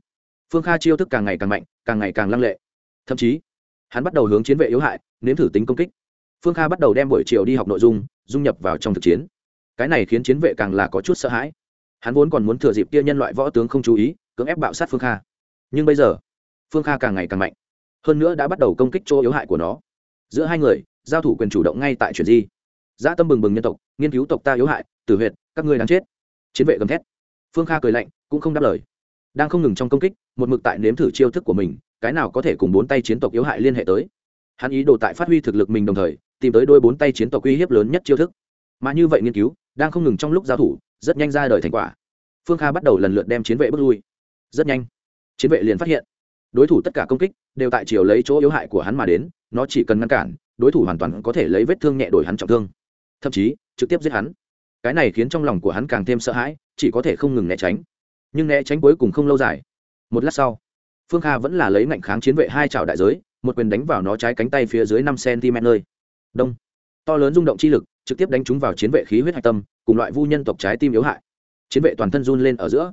Phương kha chiêu thức càng ngày càng mạnh, càng ngày càng lăng lệ. Thậm chí, hắn bắt đầu hướng chiến vệ yếu hại, nếm thử tính công kích. Phương kha bắt đầu đem buổi chiều đi học nội dung dung nhập vào trong thực chiến. Cái này khiến chiến vệ càng là có chút sợ hãi. Hắn vốn còn muốn thừa dịp kia nhân loại võ tướng không chú ý cưỡng ép bạo sát phương kha. Nhưng bây giờ, phương kha càng ngày càng mạnh. Hơn nữa đã bắt đầu công kích chỗ yếu hại của nó. Giữa hai người, giao thủ quyền chủ động ngay tại chuyển di. Dã tâm bừng bừng nhân tộc, nghiên cứu tộc ta yếu hại, tử huyệt, các ngươi đáng chết. Chiến vệ gầm thét. Phương kha cười lạnh, cũng không đáp lời. Đang không ngừng trong công kích, một mực tại nếm thử chiêu thức của mình, cái nào có thể cùng bốn tay chiến tộc yếu hại liên hệ tới. Hắn ý đồ tại phát huy thực lực mình đồng thời, tìm tới đôi bốn tay chiến tộc uy hiếp lớn nhất chiêu thức. Mà như vậy nghiên cứu, đang không ngừng trong lúc giao thủ, rất nhanh ra đời thành quả. Phương kha bắt đầu lần lượt đem chiến vệ bước lui rất nhanh. Chiến vệ liền phát hiện, đối thủ tất cả công kích đều tại chiều lấy chỗ yếu hại của hắn mà đến, nó chỉ cần ngăn cản, đối thủ hoàn toàn có thể lấy vết thương nhẹ đổi hắn trọng thương. Thậm chí, trực tiếp giết hắn. Cái này khiến trong lòng của hắn càng thêm sợ hãi, chỉ có thể không ngừng né tránh. Nhưng né tránh cuối cùng không lâu dài. Một lát sau, phương kha vẫn là lấy ngạnh kháng chiến vệ hai trào đại giới, một quyền đánh vào nó trái cánh tay phía dưới năm cm nơi. Đông. To lớn rung động chi lực, trực tiếp đánh trúng vào chiến vệ khí huyết hạch tâm, cùng loại vu nhân tộc trái tim yếu hại. Chiến vệ toàn thân run lên ở giữa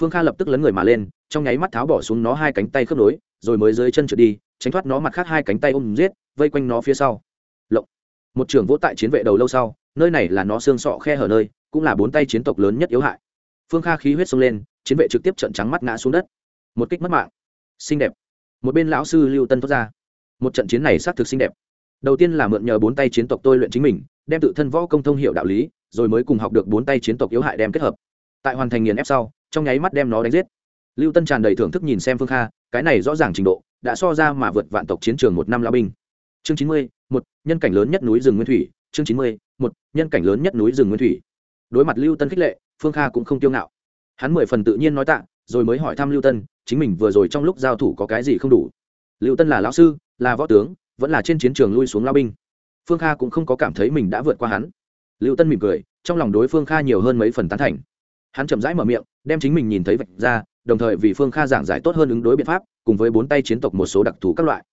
phương kha lập tức lấn người mà lên, trong nháy mắt tháo bỏ xuống nó hai cánh tay khớp nối, rồi mới dưới chân trượt đi, tránh thoát nó mặt khác hai cánh tay ôm giết, vây quanh nó phía sau. Lộng. Một trường vỗ tại chiến vệ đầu lâu sau, nơi này là nó xương sọ khe hở nơi, cũng là bốn tay chiến tộc lớn nhất yếu hại. Phương kha khí huyết xông lên, chiến vệ trực tiếp trận trắng mắt ngã xuống đất. Một kích mất mạng. Xinh đẹp. Một bên lão sư lưu tân thoát ra. Một trận chiến này xác thực xinh đẹp. Đầu tiên là mượn nhờ bốn tay chiến tộc tôi luyện chính mình, đem tự thân võ công thông hiệu đạo lý, rồi mới cùng học được bốn tay chiến tộc yếu hại đem kết hợp. Tại hoàn thành nghiền ép sau trong nháy mắt đem nó đánh giết. Lưu tân tràn đầy thưởng thức nhìn xem phương kha, cái này rõ ràng trình độ, đã so ra mà vượt vạn tộc chiến trường một năm lao binh. Chương chín mươi, một, nhân cảnh lớn nhất núi rừng nguyên thủy, chương chín mươi, một, nhân cảnh lớn nhất núi rừng nguyên thủy. Đối mặt lưu tân khích lệ, phương kha cũng không kiêu ngạo. Hắn mười phần tự nhiên nói tạ, rồi mới hỏi thăm lưu tân, chính mình vừa rồi trong lúc giao thủ có cái gì không đủ? Lưu tân là lão sư, là võ tướng, vẫn là trên chiến trường lui xuống lao binh. Phương kha cũng không có cảm thấy mình đã vượt qua hắn. Lưu tân mỉm cười, trong lòng đối phương kha nhiều hơn mấy phần tán thành. Hắn chậm rãi mở miệng đem chính mình nhìn thấy vạch ra, đồng thời vì phương kha giảng giải tốt hơn ứng đối biện pháp, cùng với bốn tay chiến tộc một số đặc thù các loại.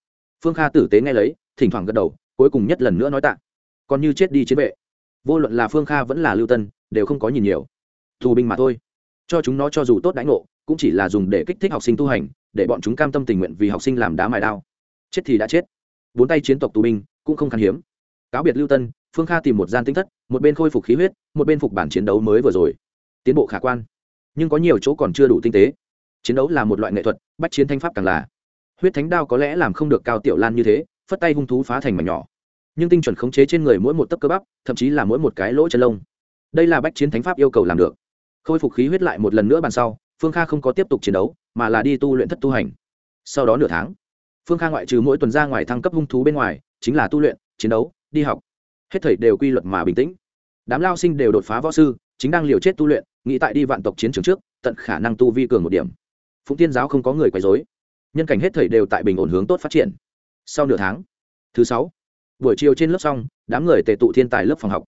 Phương kha tử tế nghe lấy, thỉnh thoảng gật đầu, cuối cùng nhất lần nữa nói tạ. Còn như chết đi chiến vệ. Vô luận là phương kha vẫn là lưu tân, đều không có nhìn nhiều. Tù binh mà thôi. Cho chúng nó cho dù tốt đãi ngộ, cũng chỉ là dùng để kích thích học sinh tu hành, để bọn chúng cam tâm tình nguyện vì học sinh làm đá mài đao. Chết thì đã chết. Bốn tay chiến tộc tù binh cũng không khan hiếm. Cáo biệt lưu tân, phương kha tìm một gian tinh thất, một bên khôi phục khí huyết, một bên phục bản chiến đấu mới vừa rồi. Tiến bộ khả quan nhưng có nhiều chỗ còn chưa đủ tinh tế. Chiến đấu là một loại nghệ thuật bắt chiến thanh pháp càng là. Huyết thánh đao có lẽ làm không được cao tiểu lan như thế, phất tay hung thú phá thành mảnh nhỏ. Nhưng tinh chuẩn khống chế trên người mỗi một tấc cơ bắp, thậm chí là mỗi một cái lỗ chân lông. Đây là bách chiến thánh pháp yêu cầu làm được. Khôi phục khí huyết lại một lần nữa bàn sau, phương kha không có tiếp tục chiến đấu, mà là đi tu luyện thất tu hành. Sau đó nửa tháng, phương kha ngoại trừ mỗi tuần ra ngoài thăng cấp hung thú bên ngoài, chính là tu luyện, chiến đấu, đi học. Hết thầy đều quy luật mà bình tĩnh. Đám lao sinh đều đột phá võ sư, chính đang liều chết tu luyện nghĩ tại đi vạn tộc chiến trường trước, tận khả năng tu vi cường một điểm. Phụng tiên giáo không có người quấy dối nhân cảnh hết thầy đều tại bình ổn hướng tốt phát triển. Sau nửa tháng, thứ sáu, buổi chiều trên lớp xong, đám người tề tụ thiên tài lớp phòng học.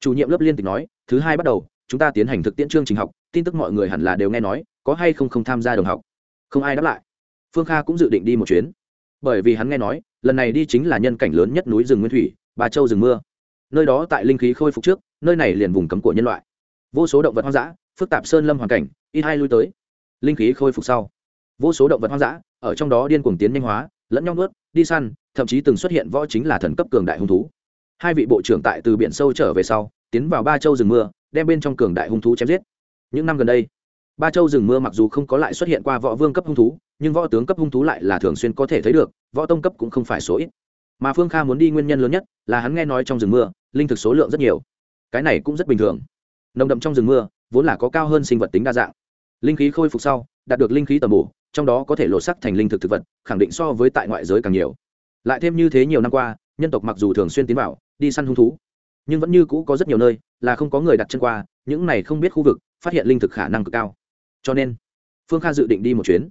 Chủ nhiệm lớp liên tịch nói, thứ hai bắt đầu, chúng ta tiến hành thực tiễn chương trình học, tin tức mọi người hẳn là đều nghe nói, có hay không không tham gia đồng học? Không ai đáp lại. Phương kha cũng dự định đi một chuyến. Bởi vì hắn nghe nói, lần này đi chính là nhân cảnh lớn nhất núi rừng nguyên thủy, bà châu rừng mưa. Nơi đó tại linh khí khôi phục trước, nơi này liền vùng cấm của nhân loại. Vô số động vật hoang dã phức tạp sơn lâm hoàn cảnh ít hai lui tới. Linh khí khôi phục sau, vô số động vật hoang dã, ở trong đó điên cuồng tiến nhanh hóa, lẫn nhau nuốt, đi săn, thậm chí từng xuất hiện võ chính là thần cấp cường đại hung thú. Hai vị bộ trưởng tại từ biển sâu trở về sau, tiến vào ba châu rừng mưa, đem bên trong cường đại hung thú chém giết. Những năm gần đây, ba châu rừng mưa mặc dù không có lại xuất hiện qua võ vương cấp hung thú, nhưng võ tướng cấp hung thú lại là thường xuyên có thể thấy được, võ tông cấp cũng không phải số ít. Mà phương kha muốn đi nguyên nhân lớn nhất là hắn nghe nói trong rừng mưa, linh thực số lượng rất nhiều. Cái này cũng rất bình thường. Nồng đậm trong rừng mưa vốn là có cao hơn sinh vật tính đa dạng. Linh khí khôi phục sau, đạt được linh khí tầm bổ, trong đó có thể lột sắc thành linh thực thực vật, khẳng định so với tại ngoại giới càng nhiều. Lại thêm như thế nhiều năm qua, nhân tộc mặc dù thường xuyên tiến vào, đi săn hung thú, nhưng vẫn như cũ có rất nhiều nơi là không có người đặt chân qua, những này không biết khu vực, phát hiện linh thực khả năng cực cao. Cho nên, phương kha dự định đi một chuyến.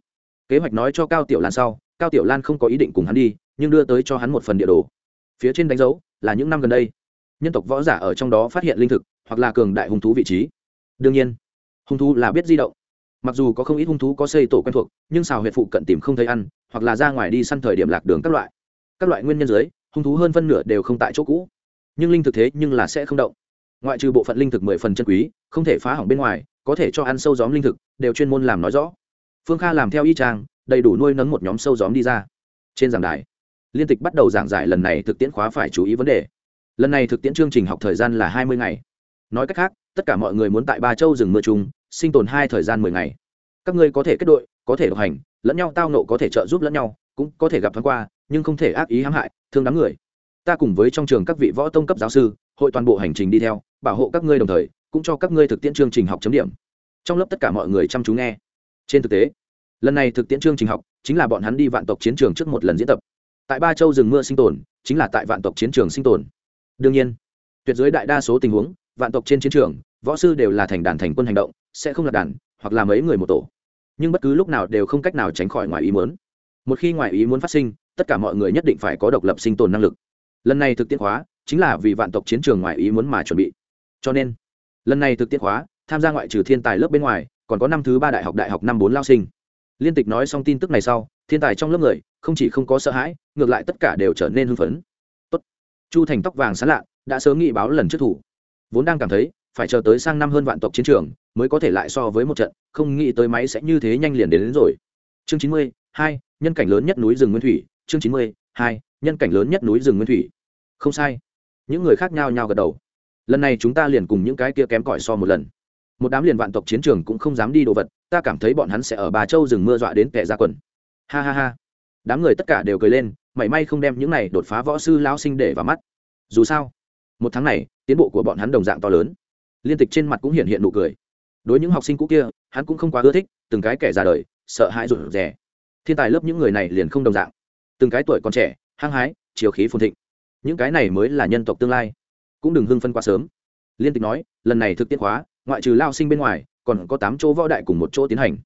Kế hoạch nói cho cao tiểu lan sau, cao tiểu lan không có ý định cùng hắn đi, nhưng đưa tới cho hắn một phần địa đồ. Phía trên đánh dấu là những năm gần đây, nhân tộc võ giả ở trong đó phát hiện linh thực, hoặc là cường đại hung thú vị trí đương nhiên, hung thú là biết di động. Mặc dù có không ít hung thú có xây tổ quen thuộc, nhưng xào huyệt phụ cận tìm không thấy ăn, hoặc là ra ngoài đi săn thời điểm lạc đường các loại. Các loại nguyên nhân dưới, hung thú hơn phân nửa đều không tại chỗ cũ. Nhưng linh thực thế nhưng là sẽ không động. Ngoại trừ bộ phận linh thực mười phần chân quý, không thể phá hỏng bên ngoài, có thể cho ăn sâu gióm linh thực, đều chuyên môn làm nói rõ. Phương kha làm theo y trang đầy đủ nuôi nấng một nhóm sâu gióm đi ra. Trên giảng đài, liên tịch bắt đầu giảng giải lần này thực tiễn khóa phải chú ý vấn đề. Lần này thực tiễn chương trình học thời gian là hai mươi ngày nói cách khác, tất cả mọi người muốn tại ba châu rừng mưa chung, sinh tồn hai thời gian mười ngày. Các ngươi có thể kết đội, có thể độc hành, lẫn nhau tao nộ có thể trợ giúp lẫn nhau, cũng có thể gặp thoáng qua, nhưng không thể ác ý hãm hại, thương đám người. Ta cùng với trong trường các vị võ tông cấp giáo sư, hội toàn bộ hành trình đi theo, bảo hộ các ngươi đồng thời, cũng cho các ngươi thực tiễn chương trình học chấm điểm. Trong lớp tất cả mọi người chăm chú nghe. Trên thực tế, lần này thực tiễn chương trình học chính là bọn hắn đi vạn tộc chiến trường trước một lần diễn tập. Tại ba châu rừng mưa sinh tồn, chính là tại vạn tộc chiến trường sinh tồn. Đương nhiên, tuyệt giới đại đa số tình huống vạn tộc trên chiến trường, võ sư đều là thành đàn thành quân hành động, sẽ không là đàn, hoặc là mấy người một tổ. Nhưng bất cứ lúc nào đều không cách nào tránh khỏi ngoài ý muốn. Một khi ngoài ý muốn phát sinh, tất cả mọi người nhất định phải có độc lập sinh tồn năng lực. Lần này thực tiễn hóa, chính là vì vạn tộc chiến trường ngoài ý muốn mà chuẩn bị. Cho nên, lần này thực tiễn hóa, tham gia ngoại trừ thiên tài lớp bên ngoài, còn có năm thứ ba đại học đại học năm bốn lao sinh. Liên tịch nói xong tin tức này sau, thiên tài trong lớp người, không chỉ không có sợ hãi, ngược lại tất cả đều trở nên hưng phấn. Tốt. chu thành tóc vàng sán lạ, đã sớm nghị báo lần trước thủ vốn đang cảm thấy phải chờ tới sang năm hơn vạn tộc chiến trường mới có thể lại so với một trận không nghĩ tới máy sẽ như thế nhanh liền đến, đến rồi. Chương chín mươi hai nhân cảnh lớn nhất núi rừng nguyên thủy. Chương chín mươi hai nhân cảnh lớn nhất núi rừng nguyên thủy. Không sai. Những người khác nhau nhau gật đầu. Lần này chúng ta liền cùng những cái kia kém cỏi so một lần. Một đám liền vạn tộc chiến trường cũng không dám đi đồ vật ta cảm thấy bọn hắn sẽ ở bà châu rừng mưa dọa đến kẻ ra quần. Ha ha ha. Đám người tất cả đều cười lên mảy may không đem những này đột phá võ sư lão sinh để vào mắt. Dù sao một tháng này, tiến bộ của bọn hắn đồng dạng to lớn. Liên tịch trên mặt cũng hiện hiện nụ cười. Đối những học sinh cũ kia, hắn cũng không quá ưa thích, từng cái kẻ già đời, sợ hãi rụt rè. Thiên tài lớp những người này liền không đồng dạng. Từng cái tuổi còn trẻ, hăng hái, chiều khí phồn thịnh. Những cái này mới là nhân tộc tương lai. Cũng đừng hưng phân quá sớm. Liên tịch nói, lần này thực tiễn hóa ngoại trừ lao sinh bên ngoài, còn có tám chỗ võ đại cùng một chỗ tiến hành.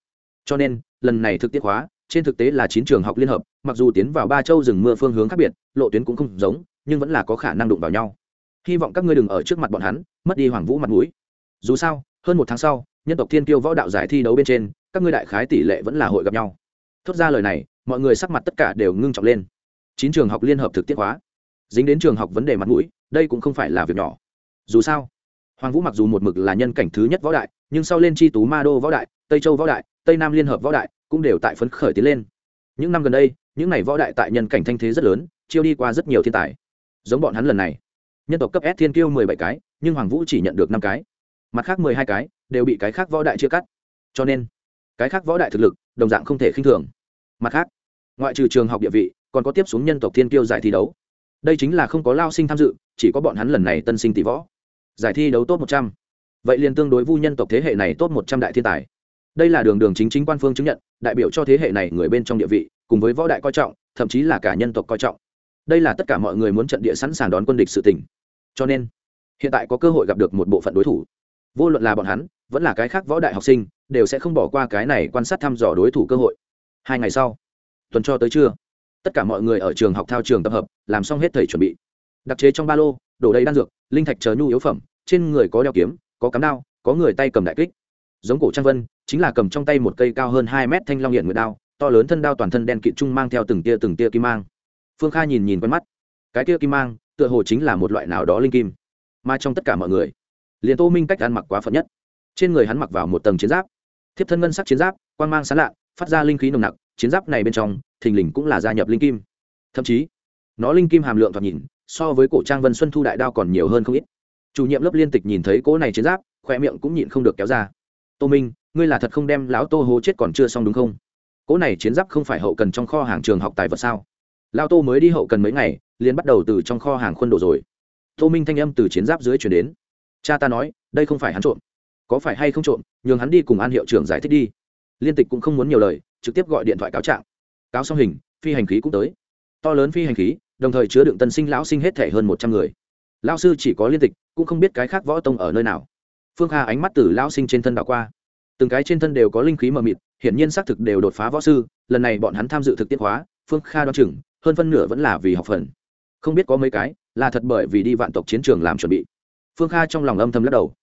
Cho nên, lần này thực tiễn hóa trên thực tế là chín trường học liên hợp, mặc dù tiến vào ba châu rừng mưa phương hướng khác biệt, lộ tuyến cũng không giống, nhưng vẫn là có khả năng đụng vào nhau hy vọng các ngươi đừng ở trước mặt bọn hắn, mất đi hoàng vũ mặt mũi. Dù sao, hơn một tháng sau, nhân tộc thiên kiêu võ đạo giải thi đấu bên trên, các ngươi đại khái tỷ lệ vẫn là hội gặp nhau. Thốt ra lời này, mọi người sắc mặt tất cả đều ngưng trọng lên. Chín trường học liên hợp thực tiết hóa. Dính đến trường học vấn đề mặt mũi, đây cũng không phải là việc nhỏ. Dù sao, hoàng vũ mặc dù một mực là nhân cảnh thứ nhất võ đại, nhưng sau lên chi tú ma đô võ đại, tây châu võ đại, tây nam liên hợp võ đại cũng đều tại phấn khởi tiến lên. Những năm gần đây, những n à y võ đại tại nhân cảnh thanh thế rất lớn, chiêu đi qua rất nhiều thiên tài. Giống bọn hắn lần này nhân tộc cấp s thiên kiêu mười bảy cái, nhưng hoàng vũ chỉ nhận được năm cái. Mặt khác mười hai cái, đều bị cái khác võ đại chia cắt. Cho nên, cái khác võ đại thực lực, đồng dạng không thể khinh thường. Mặt khác, ngoại trừ trường học địa vị, còn có tiếp xuống nhân tộc thiên kiêu giải thi đấu. Đây chính là không có lao sinh tham dự, chỉ có bọn hắn lần này tân sinh tỷ võ. Giải thi đấu top một trăm. Vậy liền tương đối vu nhân tộc thế hệ này top một trăm đại thiên tài. Đây là đường đường chính chính quan phương chứng nhận, đại biểu cho thế hệ này người bên trong địa vị, cùng với võ đại coi trọng, thậm chí là cả nhân tộc coi trọng. Đây là tất cả mọi người muốn trận địa sẵn sàng đón quân địch sự tỉnh cho nên, hiện tại có cơ hội gặp được một bộ phận đối thủ. Vô luận là bọn hắn, vẫn là cái khác võ đại học sinh, đều sẽ không bỏ qua cái này quan sát thăm dò đối thủ cơ hội. Hai ngày sau, tuần cho tới trưa, tất cả mọi người ở trường học thao trường tập hợp, làm xong hết thầy chuẩn bị. Đặc chế trong ba lô, đổ đầy đan dược, linh thạch chờ nhu yếu phẩm, trên người có đeo kiếm, có cắm đao, có người tay cầm đại kích. Giống cổ trang vân, chính là cầm trong tay một cây cao hơn hai mét thanh long hiện nguyệt đao, to lớn thân đao toàn thân đen kịt trung mang theo từng tia từng tia kim mang. Phương kha nhìn nhìn quen mắt. Cái tia kim mang tựa hồ chính là một loại nào đó linh kim. Mà trong tất cả mọi người, liền tô minh cách ăn mặc quá phận nhất. Trên người hắn mặc vào một tầng chiến giáp. Thiếp thân ngân sắc chiến giáp quan g mang sán lạ, phát ra linh khí nồng nặc, chiến giáp này bên trong, thình lình cũng là gia nhập linh kim. Thậm chí, nó linh kim hàm lượng thoạt nhìn, so với cổ trang vân xuân thu đại đao còn nhiều hơn không ít. Chủ nhiệm lớp liên tịch nhìn thấy cỗ này chiến giáp, khoe miệng cũng nhịn không được kéo ra. Tô minh, ngươi là thật không đem lão tô hố chết còn chưa xong đúng không? Cỗ này chiến giáp không phải hậu cần trong kho hàng trường học tài vật sao? Lao tô mới đi hậu cần mấy ngày, liền bắt đầu từ trong kho hàng khuôn đồ rồi. Tô minh thanh âm từ chiến giáp dưới chuyển đến. Cha ta nói, đây không phải hắn trộm. Có phải hay không trộm, nhường hắn đi cùng an hiệu trưởng giải thích đi. Liên tịch cũng không muốn nhiều lời, trực tiếp gọi điện thoại cáo trạng. Cáo xong hình, phi hành khí cũng tới. To lớn phi hành khí, đồng thời chứa đựng tân sinh lão sinh hết thể hơn một trăm người. Lão sư chỉ có liên tịch, cũng không biết cái khác võ tông ở nơi nào. Phương kha ánh mắt từ lão sinh trên thân đảo qua. Từng cái trên thân đều có linh khí mờ mịt, hiển nhiên xác thực đều đột phá võ sư, lần này bọn hắn tham dự thực tiễn hóa, phương kha đoán chừng hơn phân nửa vẫn là vì học phần. Không biết có mấy cái là thật bởi vì đi vạn tộc chiến trường làm chuẩn bị. Phương kha trong lòng âm thầm lắc đầu.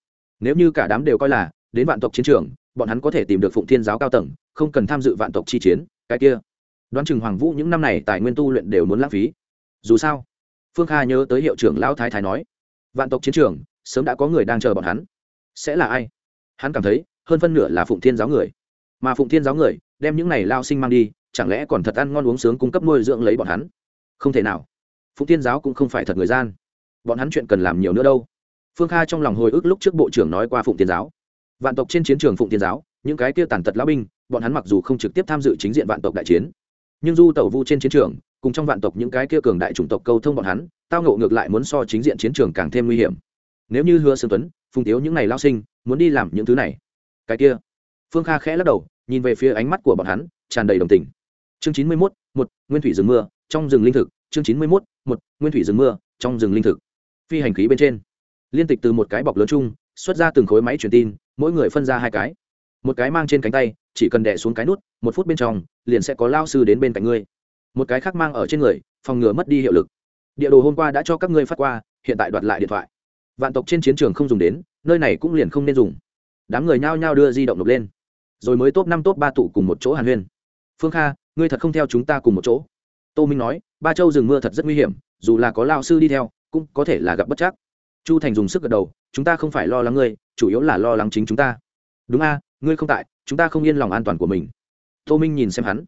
Nếu như cả đám đều coi là đến vạn tộc chiến trường, bọn hắn có thể tìm được phụng thiên giáo cao tầng, không cần tham dự vạn tộc chi chiến, cái kia. Đoán chừng hoàng vũ những năm này tài nguyên tu luyện đều muốn lãng phí. Dù sao, phương kha nhớ tới hiệu trưởng lão thái thái nói, vạn tộc chiến trường, sớm đã có người đang chờ bọn hắn. Sẽ là ai? Hắn cảm thấy, hơn phân nửa là phụng thiên giáo người. Mà phụng thiên giáo người đem những này lao sinh mang đi chẳng lẽ còn thật ăn ngon uống sướng cung cấp nuôi dưỡng lấy bọn hắn? Không thể nào. Phụng thiên giáo cũng không phải thật người gian. Bọn hắn chuyện cần làm nhiều nữa đâu. Phương kha trong lòng hồi ức lúc trước bộ trưởng nói qua phụng thiên giáo. Vạn tộc trên chiến trường phụng thiên giáo, những cái kia tàn tật lão binh, bọn hắn mặc dù không trực tiếp tham dự chính diện vạn tộc đại chiến, nhưng du tẩu vu trên chiến trường, cùng trong vạn tộc những cái kia cường đại chủng tộc câu thông bọn hắn, tao ngộ ngược lại muốn so chính diện chiến trường càng thêm nguy hiểm. Nếu như hứa sương tuấn, phùng tiếu những này lao sinh, muốn đi làm những thứ này. Cái kia. Phương kha khẽ lắc đầu, nhìn về phía ánh mắt của bọn hắn, tràn đầy đồng tình chương chín mươi mốt, một, nguyên thủy rừng mưa, trong rừng linh thực. Chương chín mươi mốt, một, nguyên thủy rừng mưa, trong rừng linh thực. Phi hành khí bên trên. Liên tịch từ một cái bọc lớn chung, xuất ra từng khối máy truyền tin, mỗi người phân ra hai cái. Một cái mang trên cánh tay, chỉ cần đẻ xuống cái nút, một phút bên trong, liền sẽ có lao sư đến bên cạnh ngươi. Một cái khác mang ở trên người, phòng ngừa mất đi hiệu lực. Địa đồ hôm qua đã cho các ngươi phát qua, hiện tại đoạt lại điện thoại. Vạn tộc trên chiến trường không dùng đến, nơi này cũng liền không nên dùng. Đám người nhao nhao đưa di động nộp lên. Rồi mới top năm, top ba tụ cùng một chỗ hàn huyên. Phương kha ngươi thật không theo chúng ta cùng một chỗ. Tô minh nói, ba châu rừng mưa thật rất nguy hiểm, dù là có lao sư đi theo, cũng có thể là gặp bất chắc. Chu thành dùng sức gật đầu, chúng ta không phải lo lắng ngươi, chủ yếu là lo lắng chính chúng ta. Đúng a, ngươi không tại, chúng ta không yên lòng an toàn của mình. Tô minh nhìn xem hắn.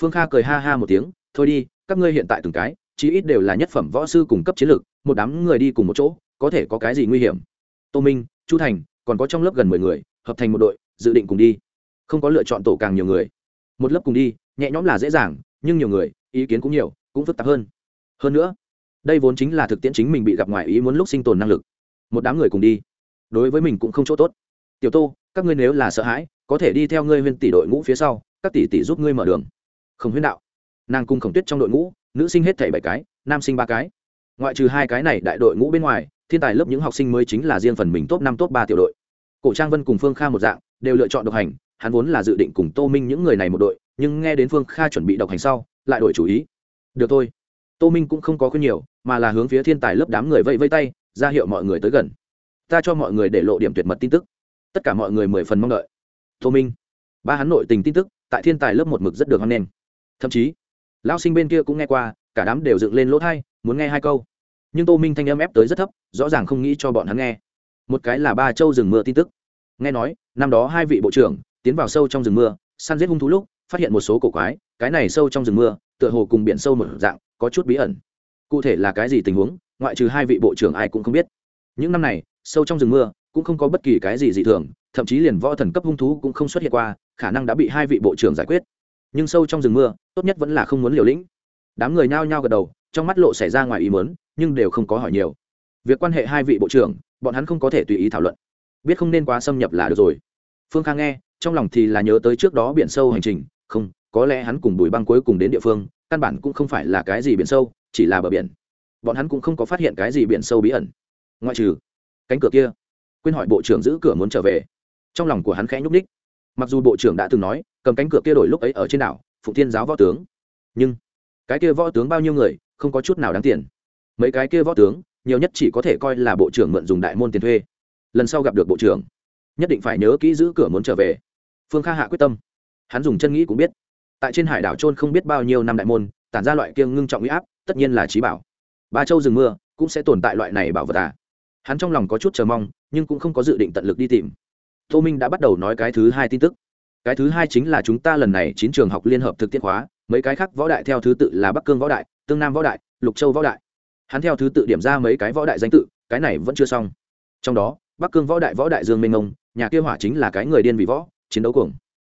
Phương kha cười ha ha một tiếng, thôi đi, các ngươi hiện tại từng cái, chí ít đều là nhất phẩm võ sư cung cấp chiến lược, một đám người đi cùng một chỗ, có thể có cái gì nguy hiểm? Tô minh, chu thành, còn có trong lớp gần mười người, hợp thành một đội, dự định cùng đi. Không có lựa chọn tổ càng nhiều người một lớp cùng đi, nhẹ nhõm là dễ dàng, nhưng nhiều người, ý kiến cũng nhiều, cũng phức tạp hơn. Hơn nữa, đây vốn chính là thực tiễn chính mình bị gặp ngoài ý muốn lúc sinh tồn năng lực. Một đám người cùng đi, đối với mình cũng không chỗ tốt. Tiểu tô, các ngươi nếu là sợ hãi, có thể đi theo ngươi huyên tỷ đội ngũ phía sau, các tỷ tỷ giúp ngươi mở đường. Không huyên đạo. Nàng cung khổng tuyết trong đội ngũ, nữ sinh hết thảy bảy cái, nam sinh ba cái. Ngoại trừ hai cái này đại đội ngũ bên ngoài, thiên tài lớp những học sinh mới chính là riêng phần mình top năm, top ba tiểu đội. Cổ trang vân cùng phương kha một dạng, đều lựa chọn độc hành hắn vốn là dự định cùng tô minh những người này một đội, nhưng nghe đến phương kha chuẩn bị độc hành sau, lại đổi chủ ý. Được thôi. Tô minh cũng không có khuyên nhiều, mà là hướng phía thiên tài lớp đám người vây vây tay, ra hiệu mọi người tới gần. Ta cho mọi người để lộ điểm tuyệt mật tin tức. Tất cả mọi người mười phần mong đợi. Tô minh. Ba hắn nội tình tin tức, tại thiên tài lớp một mực rất được hoan nghênh. Thậm chí lao sinh bên kia cũng nghe qua, cả đám đều dựng lên lỗ thai, muốn nghe hai câu. Nhưng tô minh thanh âm ép tới rất thấp, rõ ràng không nghĩ cho bọn hắn nghe. Một cái là ba châu rừng mưa tin tức. Nghe nói, năm đó hai vị bộ trưởng tiến vào sâu trong rừng mưa, săn giết hung thú lúc, phát hiện một số cổ quái, cái này sâu trong rừng mưa, tựa hồ cùng biển sâu một dạng, có chút bí ẩn. Cụ thể là cái gì tình huống, ngoại trừ hai vị bộ trưởng ai cũng không biết. Những năm này, sâu trong rừng mưa cũng không có bất kỳ cái gì dị thường, thậm chí liền võ thần cấp hung thú cũng không xuất hiện qua, khả năng đã bị hai vị bộ trưởng giải quyết. Nhưng sâu trong rừng mưa, tốt nhất vẫn là không muốn liều lĩnh. Đám người nhao nhao gật đầu, trong mắt lộ xảy ra ngoài ý mớn nhưng đều không có hỏi nhiều. Việc quan hệ hai vị bộ trưởng, bọn hắn không có thể tùy ý thảo luận. Biết không nên quá xâm nhập là được rồi. Phương khang nghe trong lòng thì là nhớ tới trước đó biển sâu hành trình, không, có lẽ hắn cùng bùi băng cuối cùng đến địa phương, căn bản cũng không phải là cái gì biển sâu, chỉ là bờ biển. Bọn hắn cũng không có phát hiện cái gì biển sâu bí ẩn. Ngoại trừ cánh cửa kia, quên hỏi bộ trưởng giữ cửa muốn trở về. Trong lòng của hắn khẽ nhúc ních mặc dù bộ trưởng đã từng nói, cầm cánh cửa kia đổi lúc ấy ở trên đảo phụ thiên giáo võ tướng. Nhưng cái kia võ tướng bao nhiêu người, không có chút nào đáng tiền. Mấy cái kia võ tướng, nhiều nhất chỉ có thể coi là bộ trưởng mượn dùng đại môn tiền thuê. Lần sau gặp được bộ trưởng nhất định phải nhớ kỹ giữ cửa muốn trở về. Phương kha hạ quyết tâm. Hắn dùng chân nghĩ cũng biết. Tại trên hải đảo trôn không biết bao nhiêu năm đại môn, tản ra loại kiêng ngưng trọng huy áp, tất nhiên là trí bảo. Ba châu rừng mưa cũng sẽ tồn tại loại này bảo vật à. Hắn trong lòng có chút chờ mong, nhưng cũng không có dự định tận lực đi tìm. Tô minh đã bắt đầu nói cái thứ hai tin tức. Cái thứ hai chính là chúng ta lần này chín trường học liên hợp thực tiễn hóa, mấy cái khác võ đại theo thứ tự là bắc cương võ đại, tương nam võ đại, lục châu võ đại. Hắn theo thứ tự điểm ra mấy cái võ đại danh tự, cái này vẫn chưa xong. Trong đó, bắc cương võ đại võ đại dương minh ngông nhà kia hỏa chính là cái người điên vì võ, chiến đấu cuồng.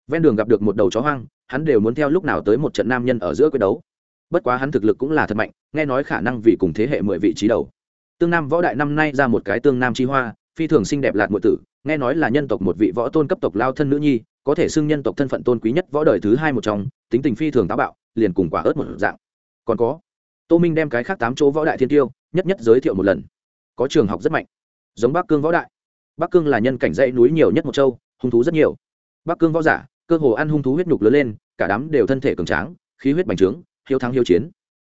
Ven đường gặp được một đầu chó hoang, hắn đều muốn theo lúc nào tới một trận nam nhân ở giữa quyết đấu. Bất quá hắn thực lực cũng là thật mạnh, nghe nói khả năng vì cùng thế hệ mười vị trí đầu. Tương nam võ đại năm nay ra một cái tương nam chi hoa, phi thường xinh đẹp lạt ngụ tử, nghe nói là nhân tộc một vị võ tôn cấp tộc lao thân nữ nhi, có thể xưng nhân tộc thân phận tôn quý nhất võ đời thứ hai một trong, tính tình phi thường táo bạo, liền cùng quả ớt một dạng. Còn có, tô minh đem cái khác tám chỗ võ đại thiên tiêu, nhất nhất giới thiệu một lần. Có trường học rất mạnh. Giống bắc cương võ đại bắc cương là nhân cảnh dãy núi nhiều nhất một châu, hung thú rất nhiều. Bắc cương võ giả, cơ hồ ăn hung thú huyết nhục lớn lên, cả đám đều thân thể cường tráng, khí huyết bành trướng, hiếu thắng hiếu chiến.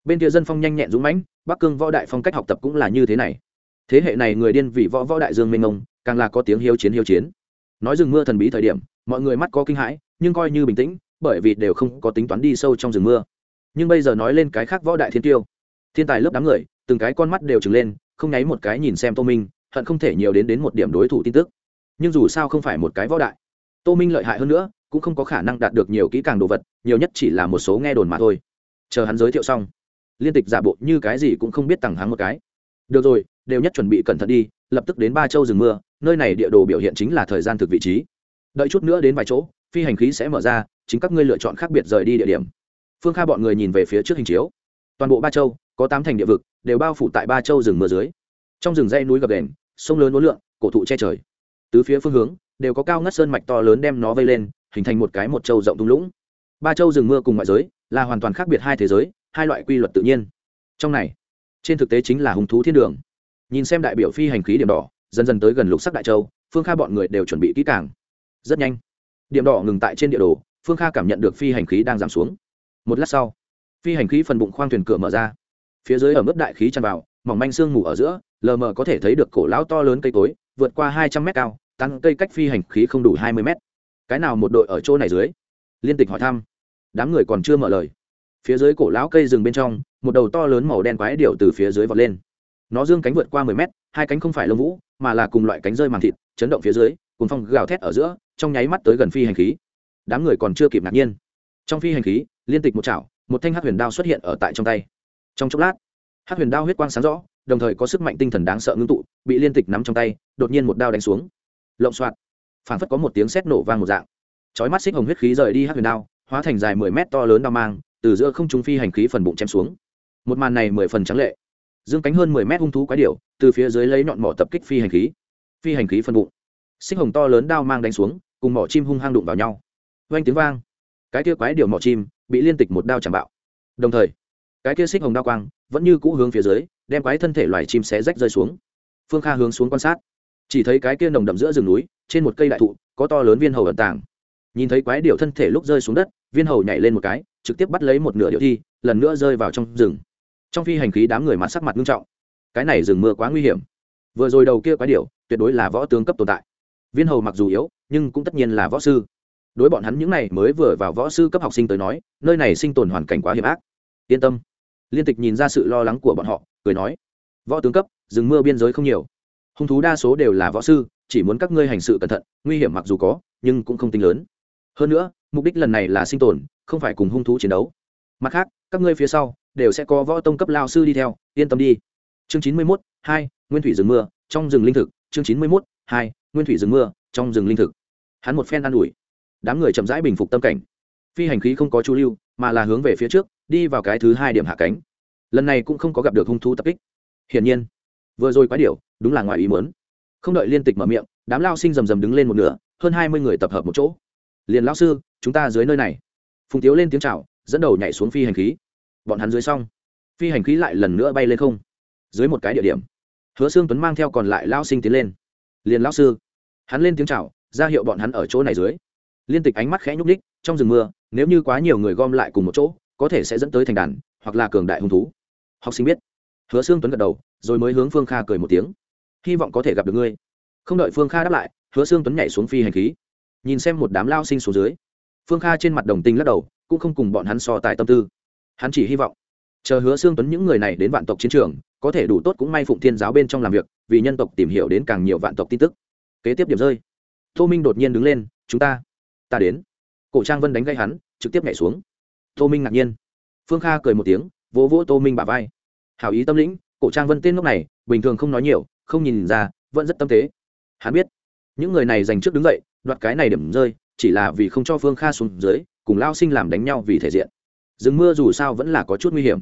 Bên kia dân phong nhanh nhẹn dũng mãnh, bắc cương võ đại phong cách học tập cũng là như thế này. Thế hệ này người điên vì võ võ đại dương minh ông càng là có tiếng hiếu chiến hiếu chiến. Nói rừng mưa thần bí thời điểm, mọi người mắt có kinh hãi, nhưng coi như bình tĩnh, bởi vì đều không có tính toán đi sâu trong rừng mưa. Nhưng bây giờ nói lên cái khác võ đại thiên tiêu, thiên tài lớp đám người, từng cái con mắt đều trừng lên, không nháy một cái nhìn xem tô minh hận không thể nhiều đến đến một điểm đối thủ tin tức. Nhưng dù sao không phải một cái võ đại, tô minh lợi hại hơn nữa, cũng không có khả năng đạt được nhiều kỹ càng đồ vật, nhiều nhất chỉ là một số nghe đồn mà thôi. Chờ hắn giới thiệu xong, liên tịch giả bộ như cái gì cũng không biết tằng hắn một cái. Được rồi, đều nhất chuẩn bị cẩn thận đi, lập tức đến ba châu rừng mưa, nơi này địa đồ biểu hiện chính là thời gian thực vị trí. Đợi chút nữa đến vài chỗ, phi hành khí sẽ mở ra, chính các ngươi lựa chọn khác biệt rời đi địa điểm. Phương kha bọn người nhìn về phía trước hình chiếu. Toàn bộ ba châu, có tám thành địa vực, đều bao phủ tại ba châu rừng mưa dưới. Trong rừng dây núi gập đền sông lớn uốn lượn, cổ thụ che trời. Tứ phía phương hướng, đều có cao ngất sơn mạch to lớn đem nó vây lên, hình thành một cái một châu rộng thung lũng. Ba châu rừng mưa cùng ngoại giới, là hoàn toàn khác biệt hai thế giới, hai loại quy luật tự nhiên. Trong này, trên thực tế chính là hung thú thiên đường. Nhìn xem đại biểu phi hành khí điểm đỏ, dần dần tới gần lục sắc đại châu, phương kha bọn người đều chuẩn bị kỹ càng. Rất nhanh, điểm đỏ ngừng tại trên địa đồ, phương kha cảm nhận được phi hành khí đang giảm xuống. Một lát sau, phi hành khí phần bụng khoang thuyền cửa mở ra. Phía dưới ở mức đại khí tràn vào, mỏng manh sương mù ở giữa lờ mờ có thể thấy được cổ lão to lớn cây cối, vượt qua hai trăm mét cao, tăng cây cách phi hành khí không đủ hai mươi mét. Cái nào một đội ở chỗ này dưới? Liên tịch hỏi thăm. Đám người còn chưa mở lời. Phía dưới cổ lão cây rừng bên trong, một đầu to lớn màu đen quái điệu từ phía dưới vọt lên. Nó dương cánh vượt qua mười mét, hai cánh không phải lông vũ, mà là cùng loại cánh rơi màng thịt, chấn động phía dưới cùng phong gào thét ở giữa, trong nháy mắt tới gần phi hành khí. Đám người còn chưa kịp ngạc nhiên. Trong phi hành khí, liên tịch một chảo, một thanh hát huyền đao xuất hiện ở tại trong tay. Trong chốc lát hát huyền đao huyết quang sáng rõ đồng thời có sức mạnh tinh thần đáng sợ ngưng tụ, bị liên tịch nắm trong tay, đột nhiên một đao đánh xuống. Lộng xoạt phảng phất có một tiếng sét nổ vang một dạng. Chói mắt xích hồng huyết khí rời đi hát huyền đao, hóa thành dài mười mét to lớn đao mang, từ giữa không trung phi hành khí phần bụng chém xuống. Một màn này mười phần trắng lệ. Dương cánh hơn mười mét hung thú quái điểu, từ phía dưới lấy nhọn mỏ tập kích phi hành khí. Phi hành khí phần bụng. Xích hồng to lớn đao mang đánh xuống, cùng mỏ chim hung hăng đụng vào nhau. Vang tiếng vang. Cái kia quái điểu mỏ chim bị liên tịch một đao chạm bạo. Đồng thời, cái kia xích hồng đao quang vẫn như cũ hướng phía dưới đem quái thân thể loài chim xé rách rơi xuống. Phương kha hướng xuống quan sát. Chỉ thấy cái kia nồng đậm giữa rừng núi, trên một cây đại thụ, có to lớn viên hầu ẩn tàng. Nhìn thấy quái điệu thân thể lúc rơi xuống đất, viên hầu nhảy lên một cái, trực tiếp bắt lấy một nửa điệu thi, lần nữa rơi vào trong rừng. Trong phi hành khí đám người mặt sắc mặt nghiêm trọng. Cái này rừng mưa quá nguy hiểm. Vừa rồi đầu kia quái điệu tuyệt đối là võ tướng cấp tồn tại. Viên hầu mặc dù yếu, nhưng cũng tất nhiên là võ sư. Đối bọn hắn những này mới vừa vào võ sư cấp học sinh tới nói, nơi này sinh tồn hoàn cảnh quá hiểm ác. Yên tâm. Liên tịch nhìn ra sự lo lắng của bọn họ cười nói, võ tướng cấp, rừng mưa biên giới không nhiều. Hung thú đa số đều là võ sư, chỉ muốn các ngươi hành sự cẩn thận, nguy hiểm mặc dù có, nhưng cũng không tính lớn. Hơn nữa, mục đích lần này là sinh tồn, không phải cùng hung thú chiến đấu. Mặt khác, các ngươi phía sau đều sẽ có võ tông cấp lao sư đi theo, yên tâm đi. Chương chín mươi mốt, hai, nguyên thủy rừng mưa, trong rừng linh thực. Chương chín mươi mốt, hai, nguyên thủy rừng mưa, trong rừng linh thực. Hắn một phen an ủi. Đám người chậm rãi bình phục tâm cảnh. Phi hành khí không có chu lưu, mà là hướng về phía trước, đi vào cái thứ hai điểm hạ cánh lần này cũng không có gặp được hung thú tập kích. Hiển nhiên, vừa rồi quái điệu đúng là ngoài ý muốn. Không đợi liên tịch mở miệng, đám lao sinh rầm rầm đứng lên một nửa, hơn hai mươi người tập hợp một chỗ. Liền lao sư, chúng ta dưới nơi này. Phùng tiếu lên tiếng c h à o dẫn đầu nhảy xuống phi hành khí. Bọn hắn dưới xong. Phi hành khí lại lần nữa bay lên không. Dưới một cái địa điểm, hứa xương tuấn mang theo còn lại lao sinh tiến lên. Liền lao sư, hắn lên tiếng c h à o ra hiệu bọn hắn ở chỗ này dưới. Liên tịch ánh mắt khẽ nhúc ních trong rừng mưa, nếu như quá nhiều người gom lại cùng một chỗ, có thể sẽ dẫn tới thành đàn, hoặc là cường đại hung thú học sinh biết. Hứa xương tuấn gật đầu, rồi mới hướng phương kha cười một tiếng. Hy vọng có thể gặp được ngươi. Không đợi phương kha đáp lại, hứa xương tuấn nhảy xuống phi hành khí. Nhìn xem một đám lao sinh xuống dưới, phương kha trên mặt đồng tình lắc đầu, cũng không cùng bọn hắn so tài tâm tư. Hắn chỉ hy vọng, chờ hứa xương tuấn những người này đến vạn tộc chiến trường, có thể đủ tốt cũng may phụng thiên giáo bên trong làm việc, vì nhân tộc tìm hiểu đến càng nhiều vạn tộc tin tức. Kế tiếp điểm rơi. Tô minh đột nhiên đứng lên, chúng ta ta đến. Cổ trang vân đánh gây hắn, trực tiếp nhảy xuống. Tô minh ngạc nhiên. Phương kha cười một tiếng vỗ vỗ tô minh bả vai. Hảo ý tâm lĩnh, cổ trang vân tên lúc này, bình thường không nói nhiều, không nhìn ra, vẫn rất tâm thế hắn biết, những người này dành trước đứng dậy, đoạt cái này điểm rơi, chỉ là vì không cho phương kha xuống dưới, cùng lao sinh làm đánh nhau vì thể diện. Rừng mưa dù sao vẫn là có chút nguy hiểm.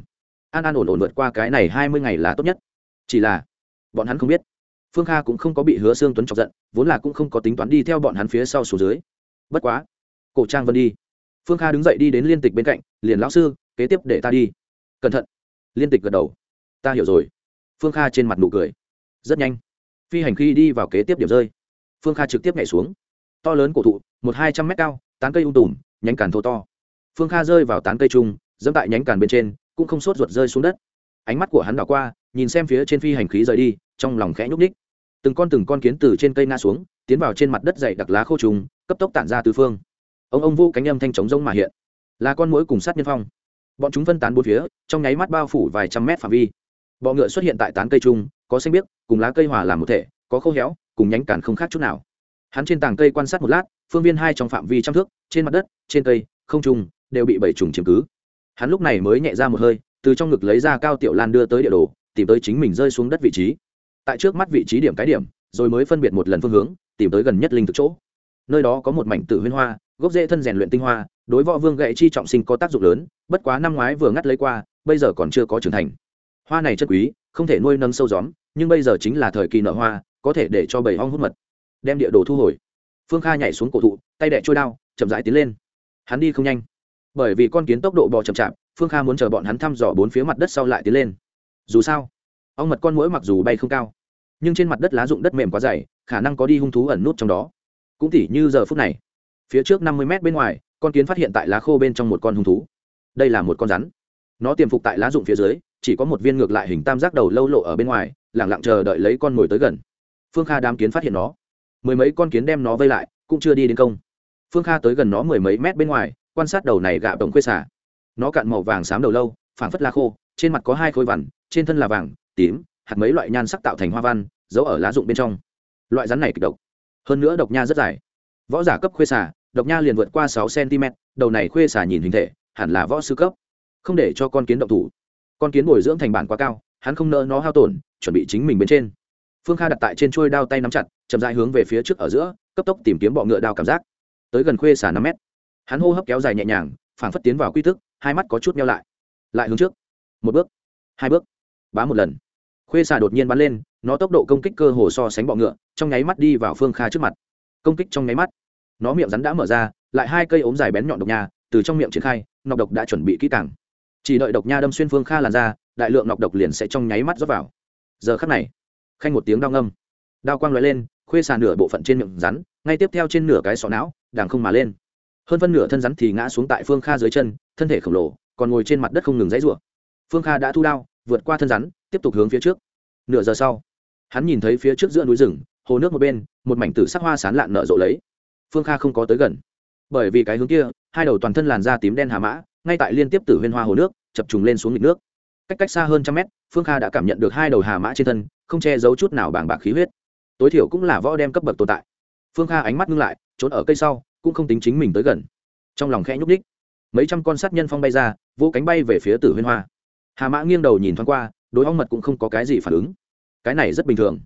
An an ổn ổn vượt qua cái này hai mươi ngày là tốt nhất. Chỉ là, bọn hắn không biết. Phương kha cũng không có bị hứa xương tuấn chọc giận, vốn là cũng không có tính toán đi theo bọn hắn phía sau xuống dưới. Bất quá, cổ trang vân đi. Phương kha đứng dậy đi đến liên tịch bên cạnh, liền, lão sư, kế tiếp để ta đi cẩn thận. Liên tịch gật đầu. Ta hiểu rồi. Phương kha trên mặt nụ cười. Rất nhanh. Phi hành khi đi vào kế tiếp điểm rơi. Phương kha trực tiếp nhảy xuống. To lớn cổ thụ, một hai trăm mét cao, tán cây ung tùm, nhánh càn thô to. Phương kha rơi vào tán cây trung dẫm tại nhánh càn bên trên, cũng không sốt ruột rơi xuống đất. Ánh mắt của hắn đảo qua, nhìn xem phía trên phi hành khí rời đi, trong lòng khẽ nhúc ních từng con từng con kiến từ trên cây ngã xuống, tiến vào trên mặt đất dày đặc lá khô trùng, cấp tốc tản ra tứ phương. Ông ông vô cánh âm thanh trống rông mà hiện. Là con mũi cùng sát nhân phong bọn chúng phân tán bốn phía, trong nháy mắt bao phủ vài trăm mét phạm vi. Bọ ngựa xuất hiện tại tán cây trung, có xanh biếc, cùng lá cây hòa làm một thể, có khô héo, cùng nhánh cản không khác chút nào. Hắn trên tàng cây quan sát một lát, phương viên hai trong phạm vi trăm thước, trên mặt đất, trên cây, không trùng đều bị bảy trùng chiếm cứ. Hắn lúc này mới nhẹ ra một hơi, từ trong ngực lấy ra cao tiểu lan đưa tới địa đồ, tìm tới chính mình rơi xuống đất vị trí. Tại trước mắt vị trí điểm cái điểm, rồi mới phân biệt một lần phương hướng, tìm tới gần nhất linh thực chỗ. Nơi đó có một mảnh tử huyên hoa, gốc rễ thân rèn luyện tinh hoa đối võ vương gậy chi trọng sinh có tác dụng lớn, bất quá năm ngoái vừa ngắt lấy qua, bây giờ còn chưa có trưởng thành. Hoa này chất quý, không thể nuôi nâng sâu gióm, nhưng bây giờ chính là thời kỳ nở hoa, có thể để cho bầy hong hút mật. Đem địa đồ thu hồi. Phương kha nhảy xuống cổ thụ, tay đẻ trôi đao, chậm rãi tiến lên. Hắn đi không nhanh. Bởi vì con kiến tốc độ bò chậm chạp, phương kha muốn chờ bọn hắn thăm dò bốn phía mặt đất sau lại tiến lên. Dù sao, ong mật con mũi mặc dù bay không cao, nhưng trên mặt đất lá rụng đất mềm quá dày, khả năng có đi hung thú ẩn nút trong đó. Cũng tỉ như giờ phút này, phía trước năm mươi mét bên ngoài con kiến phát hiện tại lá khô bên trong một con hung thú. Đây là một con rắn. Nó tiềm phục tại lá rụng phía dưới, chỉ có một viên ngược lại hình tam giác đầu lâu lộ ở bên ngoài, lẳng lặng chờ đợi lấy con mồi tới gần. Phương kha đám kiến phát hiện nó. Mười mấy con kiến đem nó vây lại, cũng chưa đi đến công. Phương kha tới gần nó mười mấy mét bên ngoài, quan sát đầu này gạ đồng khuê xả. Nó cạn màu vàng xám đầu lâu, phảng phất lá khô, trên mặt có hai khối vằn, trên thân là vàng, tím, hạt mấy loại nhan sắc tạo thành hoa văn, giấu ở lá rụng bên trong. Loại rắn này kịch độc. Hơn nữa độc nha rất dài. Võ giả cấp khuê xả độc nha liền vượt qua sáu cm, đầu này khuê xả nhìn hình thể, hẳn là võ sư cấp. Không để cho con kiến động thủ. Con kiến bồi dưỡng thành bản quá cao, hắn không nỡ nó hao tổn, chuẩn bị chính mình bên trên. Phương kha đặt tại trên chuôi đao tay nắm chặt, chậm dại hướng về phía trước ở giữa, cấp tốc tìm kiếm bọ ngựa đao cảm giác. Tới gần khuê xả năm mét. Hắn hô hấp kéo dài nhẹ nhàng, phảng phất tiến vào quy tức hai mắt có chút meo lại. Lại hướng trước. Một bước. Hai bước. Bá một lần. Khuê xà đột nhiên bắn lên, nó tốc độ công kích cơ hồ so sánh bọ ngựa, trong nháy mắt đi vào phương kha trước mặt. Công kích trong nháy mắt nó miệng rắn đã mở ra, lại hai cây ốm dài bén nhọn độc nha, từ trong miệng triển khai, nọc độc đã chuẩn bị kỹ càng. Chỉ đợi độc nha đâm xuyên phương kha làn ra, đại lượng nọc độc liền sẽ trong nháy mắt rót vào. Giờ khắc này, khanh một tiếng đau ngâm. Đao quang l lên, khuê xà nửa bộ phận trên miệng rắn, ngay tiếp theo trên nửa cái sọ não, đàng không mà lên. Hơn phân nửa thân rắn thì ngã xuống tại phương kha dưới chân, thân thể khổng lồ, còn ngồi trên mặt đất không ngừng dãy rủa. Phương kha đã thu đao, vượt qua thân rắn, tiếp tục hướng phía trước. Nửa giờ sau, hắn nhìn thấy phía trước giữa núi rừng, hồ nước một bên, một mảnh tử sắc hoa sán lạn nở rộ lấy phương kha không có tới gần. Bởi vì cái hướng kia, hai đầu toàn thân làn da tím đen hà mã, ngay tại liên tiếp tử huyên hoa hồ nước, chập trùng lên xuống nghịch nước. Cách cách xa hơn trăm mét, phương kha đã cảm nhận được hai đầu hà mã trên thân, không che giấu chút nào bàng bạc khí huyết. Tối thiểu cũng là võ đem cấp bậc tồn tại. Phương kha ánh mắt ngưng lại, trốn ở cây sau, cũng không tính chính mình tới gần. Trong lòng khẽ nhúc ních mấy trăm con sát nhân phong bay ra, vỗ cánh bay về phía tử huyên hoa. Hà mã nghiêng đầu nhìn thoáng qua, đối ong mật cũng không có cái gì phản ứng. Cái này rất bình thường.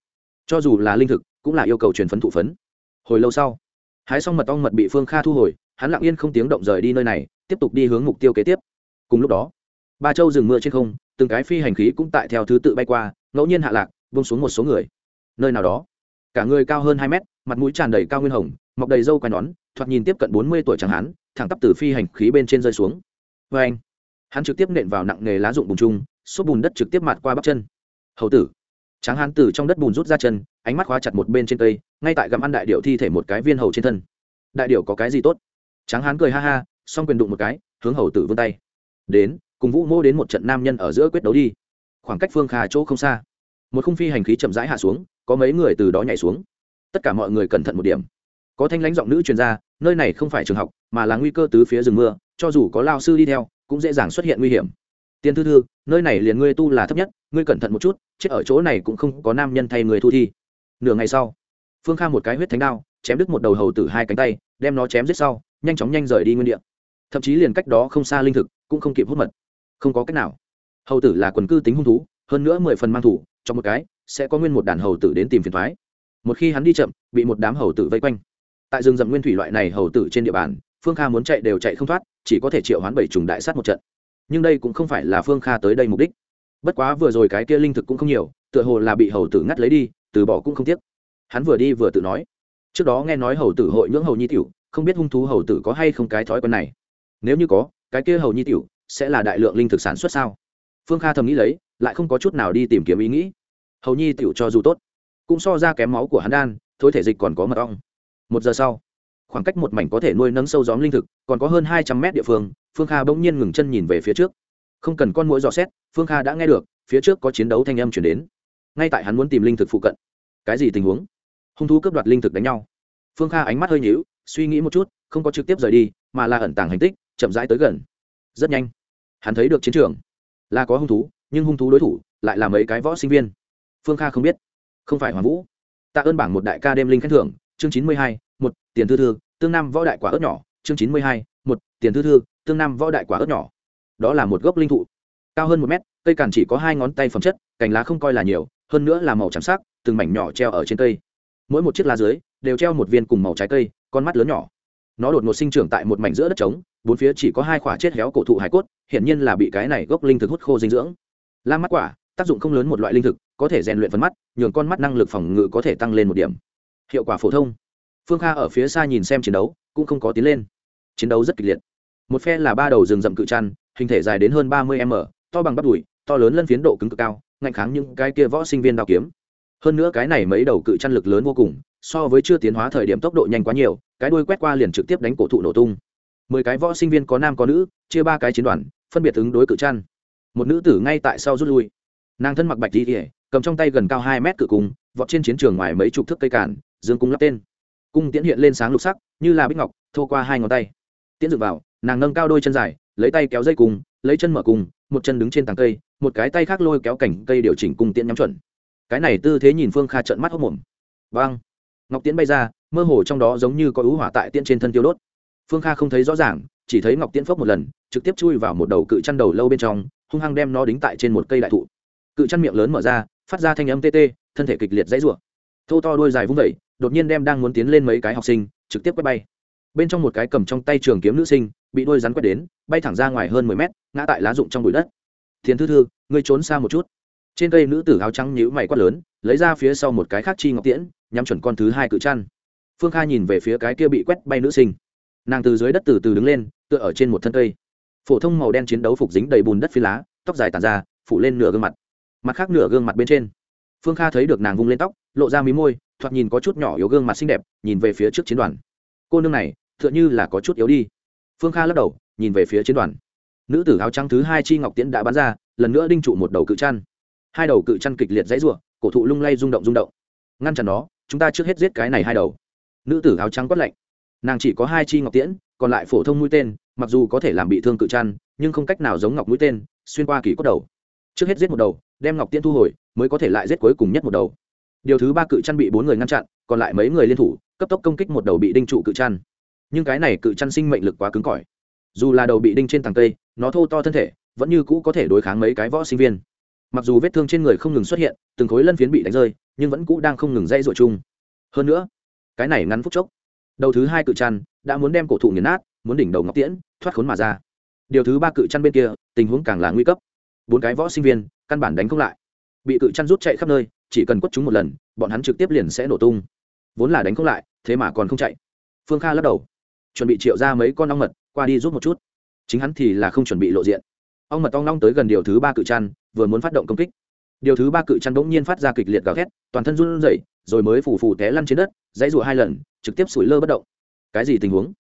Cho dù là linh thực, cũng là yêu cầu truyền phấn thụ phấn. Hồi lâu sau hái xong mật ong mật bị phương kha thu hồi, hắn lặng yên không tiếng động rời đi nơi này, tiếp tục đi hướng mục tiêu kế tiếp. Cùng lúc đó, ba châu rừng mưa trên không, từng cái phi hành khí cũng tại theo thứ tự bay qua, ngẫu nhiên hạ lạc bông xuống một số người. Nơi nào đó, cả người cao hơn hai mét, mặt mũi tràn đầy cao nguyên hồng, mọc đầy râu quai nón, thoạt nhìn tiếp cận bốn mươi tuổi chẳng hắn thẳng tắp từ phi hành khí bên trên rơi xuống. Vê anh, hắn trực tiếp nện vào nặng nghề lá rụng bùn trung xốp bùn đất trực tiếp mặt qua bắp chân. Hầu tử. Tráng hán từ trong đất bùn rút ra chân, ánh mắt khóa chặt một bên trên cây ngay tại gặm ăn đại điệu thi thể một cái viên hầu trên thân. Đại điệu có cái gì tốt? Tráng hán cười ha ha, xong quyền đụng một cái, hướng hầu tử vươn tay. Đến, cùng vũ mô đến một trận nam nhân ở giữa quyết đấu đi. Khoảng cách phương khà chỗ không xa. Một khung phi hành khí chậm rãi hạ xuống, có mấy người từ đó nhảy xuống. Tất cả mọi người cẩn thận một điểm. Có thanh lãnh giọng nữ chuyên gia nơi này không phải trường học, mà là nguy cơ tứ phía rừng mưa, cho dù có lao sư đi theo, cũng dễ dàng xuất hiện nguy hiểm. Tiên thư thư, nơi này liền ngươi tu là thấp nhất, ngươi cẩn thận một chút, chết ở chỗ này cũng không có nam nhân thay người thu thi. Nửa ngày sau phương kha một cái huyết thánh đao, chém đứt một đầu hầu tử hai cánh tay, đem nó chém giết sau, nhanh chóng nhanh rời đi nguyên đ ị a thậm chí liền cách đó không xa linh thực, cũng không kịp hút mật. Không có cách nào. Hầu tử là quần cư tính hung thú, hơn nữa mười phần mang thủ, trong một cái, sẽ có nguyên một đàn hầu tử đến tìm phiền thoái một khi hắn đi chậm, bị một đám hầu tử vây quanh. Tại rừng rậm nguyên thủy loại này hầu tử trên địa bàn, phương kha muốn chạy đều chạy không thoát, chỉ có thể triệu hoán bảy trùng đại sát một trận. Nhưng đây cũng không phải là phương kha tới đây mục đích. Bất quá vừa rồi cái kia linh thực cũng không nhiều, tựa hồ là bị hầu tử ngắt lấy đi, từ bỏ cũng không tiếc hắn vừa đi vừa tự nói. Trước đó nghe nói hầu tử hội nhưỡng hầu nhi tiểu, không biết hung thú hầu tử có hay không cái thói quen này. Nếu như có, cái kia hầu nhi tiểu sẽ là đại lượng linh thực sản xuất sao? Phương kha thầm nghĩ lấy, lại không có chút nào đi tìm kiếm ý nghĩ. Hầu nhi tiểu cho dù tốt, cũng so ra kém máu của hắn đan, thối thể dịch còn có mật ong. Một giờ sau, khoảng cách một mảnh có thể nuôi nấng sâu gióm linh thực, còn có hơn hai trăm mét địa phương phương kha bỗng nhiên ngừng chân nhìn về phía trước. Không cần con mũi dò xét, phương kha đã nghe được, phía trước có chiến đấu thanh âm chuyển đến. Ngay tại hắn muốn tìm linh thực phụ cận. Cái gì tình huống? Hung thú cướp đoạt linh thực đánh nhau. Phương kha ánh mắt hơi nhíu, suy nghĩ một chút, không có trực tiếp rời đi, mà là ẩn tàng hành tích, chậm rãi tới gần. Rất nhanh, hắn thấy được chiến trường. Là có hung thú, nhưng hung thú đối thủ lại là mấy cái võ sinh viên. Phương kha không biết. Không phải hoàng vũ. Tạ ơn bảng một đại ca đêm linh khen thưởng, chương chín mươi hai, một, tiền thư thư, tương nam võ đại quả ớt nhỏ, chương chín mươi hai, một, tiền thư thư, tương nam võ đại quả ớt nhỏ. Đó là một gốc linh thụ. Cao hơn một mét, cây càn chỉ có hai ngón tay phẩm chất, cành lá không coi là nhiều, hơn nữa là màu chạm sắc, từng mảnh nhỏ treo ở trên cây mỗi một chiếc lá dưới đều treo một viên cùng màu trái cây, con mắt lớn nhỏ. Nó đột ngột sinh trưởng tại một mảnh giữa đất trống, bốn phía chỉ có hai quả chết héo cổ thụ hải cốt, hiển nhiên là bị cái này gốc linh thực hút khô dinh dưỡng. La mắt quả, tác dụng không lớn một loại linh thực, có thể rèn luyện phần mắt, nhường con mắt năng lực phòng ngự có thể tăng lên một điểm. Hiệu quả phổ thông. Phương kha ở phía xa nhìn xem chiến đấu, cũng không có tiến lên. Chiến đấu rất kịch liệt. Một phe là ba đầu rừng rậm cự trăn, hình thể dài đến hơn ba mươi m, to bằng bắp đùi, to lớn lân phiến độ cứng cực cao, ngạnh kháng những cái kia võ sinh viên đao kiếm hơn nữa cái này mấy đầu cự chăn lực lớn vô cùng, so với chưa tiến hóa thời điểm tốc độ nhanh quá nhiều, cái đuôi quét qua liền trực tiếp đánh cổ thụ nổ tung. Mười cái võ sinh viên có nam có nữ, chia ba cái chiến đoàn, phân biệt ứng đối cự chăn. Một nữ tử ngay tại sau rút lui. Nàng thân mặc bạch đi ỉa cầm trong tay gần cao hai mét cự cung, vọt trên chiến trường ngoài mấy chục thước cây cản, dương cung lắp tên. Cung tiễn hiện lên sáng lục sắc, như là bích ngọc, thô qua hai ngón tay. Tiễn dựng vào, nàng nâng cao đôi chân dài, lấy tay kéo dây cung, lấy chân mở cung, một chân đứng trên tàng cây, một cái tay khác lôi kéo cảnh cây điều chỉnh cung tiễn nhắm chuẩn cái này tư thế nhìn phương kha trận mắt hốc mồm. Vang ngọc tiễn bay ra, mơ hồ trong đó giống như có ứ hỏa tại tiễn trên thân tiêu đốt. Phương kha không thấy rõ ràng, chỉ thấy ngọc tiễn phốc một lần, trực tiếp chui vào một đầu cự chăn đầu lâu bên trong, hung hăng đem nó đính tại trên một cây đại thụ. Cự chăn miệng lớn mở ra, phát ra thanh âm tê tê, thân thể kịch liệt dãy rủa. Thô to đôi dài vung vẩy đột nhiên đem đang muốn tiến lên mấy cái học sinh, trực tiếp quét bay. Bên trong một cái cầm trong tay trường kiếm nữ sinh, bị đôi rắn quét đến, bay thẳng ra ngoài hơn mười mét, ngã tại lá rụng trong bụi đất. Thiền thư thư, ngươi trốn xa một chút trên cây nữ tử áo trắng nhíu mày quát lớn, lấy ra phía sau một cái khác chi ngọc tiễn, nhắm chuẩn con thứ hai cự chăn. Phương kha nhìn về phía cái kia bị quét bay nữ sinh. Nàng từ dưới đất từ từ đứng lên, tựa ở trên một thân cây. Phổ thông màu đen chiến đấu phục dính đầy bùn đất phi lá, tóc dài tàn ra, phủ lên nửa gương mặt. Mặt khác nửa gương mặt bên trên. Phương kha thấy được nàng vung lên tóc, lộ ra mí môi, thoạt nhìn có chút nhỏ yếu gương mặt xinh đẹp, nhìn về phía trước chiến đoàn. Cô nương này t h ư ợ n h ư là có chút yếu đi. Phương kha lắc đầu, nhìn về phía chiến đoàn. Nữ tử áo trắng thứ hai chi ngọc tiễn đã bắn ra, lần nữa đinh trụ một đầu cự chăn hai đầu cự chăn kịch liệt dãy rủa, cổ thụ lung lay rung động rung động. Ngăn chặn nó, chúng ta trước hết giết cái này hai đầu. Nữ tử áo trắng quất lạnh. Nàng chỉ có hai chi ngọc tiễn, còn lại phổ thông mũi tên, mặc dù có thể làm bị thương cự chăn, nhưng không cách nào giống ngọc mũi tên, xuyên qua kỳ cốt đầu. Trước hết giết một đầu, đem ngọc tiễn thu hồi, mới có thể lại giết cuối cùng nhất một đầu. Điều thứ ba cự chăn bị bốn người ngăn chặn, còn lại mấy người liên thủ, cấp tốc công kích một đầu bị đinh trụ cự chăn. Nhưng cái này cự chăn sinh mệnh lực quá cứng cỏi. Dù là đầu bị đinh trên tàng cây, nó thô to thân thể, vẫn như cũ có thể đối kháng mấy cái võ sinh viên mặc dù vết thương trên người không ngừng xuất hiện, từng khối lân phiến bị đánh rơi, nhưng vẫn cũ đang không ngừng dây dội chung. Hơn nữa, cái này ngắn phút chốc, đầu thứ hai cự chăn đã muốn đem cổ thụ nghiền nát, muốn đỉnh đầu ngọc tiễn, thoát khốn mà ra. Điều thứ ba cự chăn bên kia, tình huống càng là nguy cấp. Bốn cái võ sinh viên, căn bản đánh không lại. Bị cự chăn rút chạy khắp nơi, chỉ cần quất chúng một lần, bọn hắn trực tiếp liền sẽ nổ tung. Vốn là đánh không lại, thế mà còn không chạy. Phương kha lắc đầu, chuẩn bị triệu ra mấy con ong mật, qua đi rút một chút. Chính hắn thì là không chuẩn bị lộ diện ong mật ong long tới gần điều thứ ba cự chăn vừa muốn phát động công kích. Điều thứ ba cự chăn bỗng nhiên phát ra kịch liệt gào thét, toàn thân run rẩy, rồi mới phủ phủ té lăn trên đất, dãy rụa hai lần, trực tiếp sủi lơ bất động. Cái gì tình huống?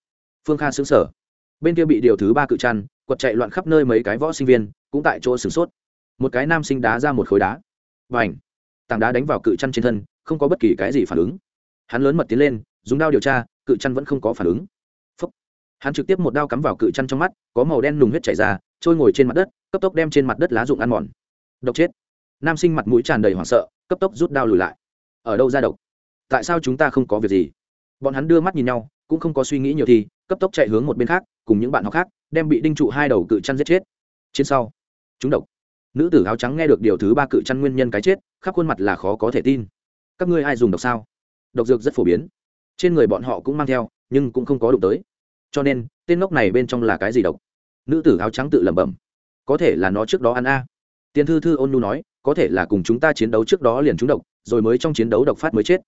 Phương kha xứng sở bên kia bị điều thứ ba cự chăn quật chạy loạn khắp nơi mấy cái võ sinh viên, cũng tại chỗ sửng sốt. Một cái nam sinh đá ra một khối đá. Và ảnh tảng đá đánh vào cự chăn trên thân, không có bất kỳ cái gì phản ứng. Hắn lớn mật tiến lên, dùng đao điều tra, cự chăn vẫn không có phản ứng. Phúc. hắn trực tiếp một đao cắm vào cự chăn trong mắt, có màu đen nùng huyết chảy ra trôi ngồi trên mặt đất, cấp tốc đem trên mặt đất lá rụng ăn mòn. Độc chết. Nam sinh mặt mũi tràn đầy hoảng sợ, cấp tốc rút đao lùi lại. Ở đâu ra độc? Tại sao chúng ta không có việc gì? Bọn hắn đưa mắt nhìn nhau, cũng không có suy nghĩ nhiều thì, cấp tốc chạy hướng một bên khác, cùng những bạn học khác, đem bị đinh trụ hai đầu cự chăn giết chết. Trên sau, chúng độc. Nữ tử áo trắng nghe được điều thứ ba cự chăn nguyên nhân cái chết, khắp khuôn mặt là khó có thể tin. Các ngươi ai dùng độc sao? Độc dược rất phổ biến. Trên người bọn họ cũng mang theo, nhưng cũng không có đụng tới. Cho nên, tên ngốc này bên trong là cái gì độc? Nữ tử áo trắng tự lẩm bẩm. Có thể là nó trước đó ăn a. Tiền thư thư ôn nu nói, có thể là cùng chúng ta chiến đấu trước đó liền trúng độc, rồi mới trong chiến đấu độc phát mới chết.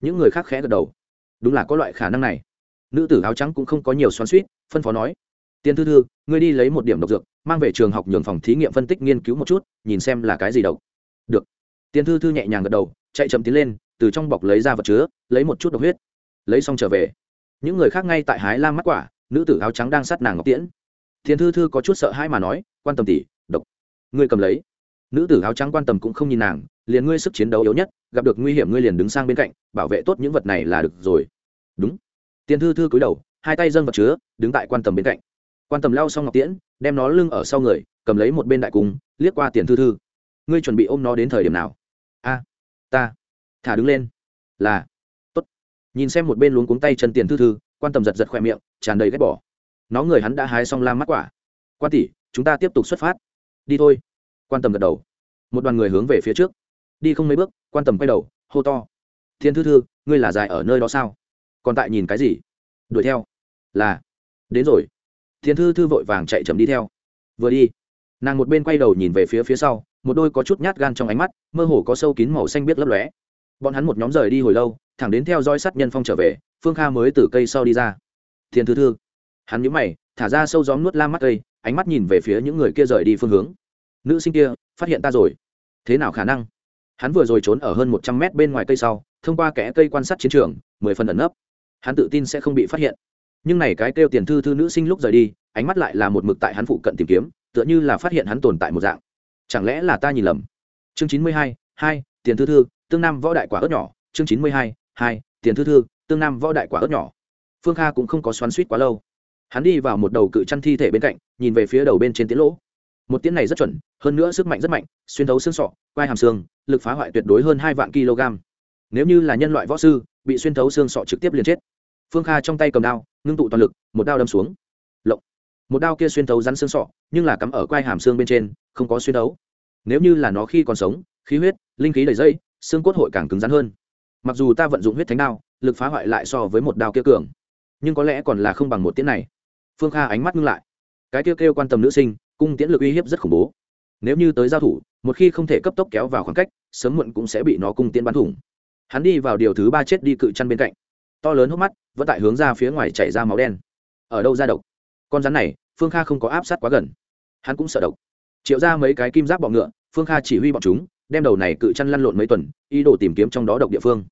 Những người khác khẽ gật đầu. Đúng là có loại khả năng này. Nữ tử áo trắng cũng không có nhiều xoắn suýt phân phó nói. Tiền thư thư, ngươi đi lấy một điểm độc dược, mang về trường học nhường phòng thí nghiệm phân tích nghiên cứu một chút, nhìn xem là cái gì độc. Được. Tiền thư thư nhẹ nhàng gật đầu, chạy chậm tiến lên, từ trong bọc lấy ra vật chứa, lấy một chút độc huyết. Lấy xong trở về. Những người khác ngay tại hái la mắt quả, nữ tử áo trắng đang sát nàng ngọc tiễn tiền thư thư có chút sợ hãi mà nói, quan tâm tỷ, độc. Ngươi cầm lấy. Nữ tử áo trắng quan tâm cũng không nhìn nàng, liền ngươi sức chiến đấu yếu nhất, gặp được nguy hiểm ngươi liền đứng sang bên cạnh, bảo vệ tốt những vật này là được rồi. Đúng. Tiền thư thư cúi đầu, hai tay dâng vật chứa, đứng tại quan tâm bên cạnh. Quan tâm lao xong ngọc tiễn, đem nó lưng ở sau người, cầm lấy một bên đại cung, liếc qua tiền thư thư. Ngươi chuẩn bị ôm nó đến thời điểm nào? A, ta. Thả đứng lên. Là. Tốt. Nhìn xem một bên luống cuống tay chân tiền thư thư, quan tâm giật giật khoe miệng, tràn đầy ghét bỏ nó người hắn đã hái xong lam mắt quả. Quan tỷ, chúng ta tiếp tục xuất phát. Đi thôi. Quan tâm gật đầu. Một đoàn người hướng về phía trước. Đi không mấy bước, quan tâm quay đầu, hô to. Thiên thư thư, ngươi là dài ở nơi đó sao? Còn tại nhìn cái gì? Đuổi theo. Là. Đến rồi. Thiên thư thư vội vàng chạy chậm đi theo. Vừa đi. Nàng một bên quay đầu nhìn về phía phía sau, một đôi có chút nhát gan trong ánh mắt, mơ hồ có sâu kín màu xanh biết lấp lóe. Bọn hắn một nhóm rời đi hồi lâu, thẳng đến theo dõi sát nhân phong trở về, phương kha mới từ cây sau đi ra. Thiên thư thư hắn nhíu mày, thả ra sâu gió nuốt la mắt cây, ánh mắt nhìn về phía những người kia rời đi phương hướng. Nữ sinh kia, phát hiện ta rồi. Thế nào khả năng? Hắn vừa rồi trốn ở hơn một trăm mét bên ngoài cây sau, thông qua kẽ cây quan sát chiến trường, mười phần ẩn nấp. Hắn tự tin sẽ không bị phát hiện. Nhưng này cái kêu tiền thư thư nữ sinh lúc rời đi, ánh mắt lại là một mực tại hắn phụ cận tìm kiếm, tựa như là phát hiện hắn tồn tại một dạng. Chẳng lẽ là ta nhìn lầm? Chương chín mươi hai hai, tiền thư thư, tương nam võ đại quả ớt nhỏ. Chương chín mươi hai hai, tiền thư thư, tương nam võ đại quả ớt nhỏ. Phương kha cũng không có xoắn suýt quá lâu hắn đi vào một đầu cự chăn thi thể bên cạnh, nhìn về phía đầu bên trên tiến lỗ. Một tiến này rất chuẩn, hơn nữa sức mạnh rất mạnh, xuyên thấu xương sọ, quai hàm xương, lực phá hoại tuyệt đối hơn hai vạn kg. Nếu như là nhân loại võ sư, bị xuyên thấu xương sọ trực tiếp liền chết. Phương kha trong tay cầm đao, ngưng tụ toàn lực, một đao đâm xuống. Lộng. Một đao kia xuyên thấu rắn xương sọ, nhưng là cắm ở quai hàm xương bên trên, không có xuyên thấu. Nếu như là nó khi còn sống, khí huyết, linh khí đầy dây, xương cốt hội càng cứng rắn hơn. Mặc dù ta vận dụng huyết thánh đao, lực phá hoại lại so với một đao kia cường, nhưng có lẽ còn là không bằng một tiễn này phương kha ánh mắt ngưng lại. Cái kêu kêu quan tâm nữ sinh, cung tiễn lực uy hiếp rất khủng bố. Nếu như tới giao thủ, một khi không thể cấp tốc kéo vào khoảng cách, sớm muộn cũng sẽ bị nó cung tiễn bắn thủng. Hắn đi vào điều thứ ba chết đi cự chăn bên cạnh. To lớn hốc mắt, vẫn tại hướng ra phía ngoài chảy ra máu đen. Ở đâu ra độc? Con rắn này, phương kha không có áp sát quá gần. Hắn cũng sợ độc. Triệu ra mấy cái kim giáp bọ ngựa, phương kha chỉ huy bọn chúng, đem đầu này cự chăn lăn lộn mấy tuần, ý đồ tìm kiếm trong đó độc địa phương.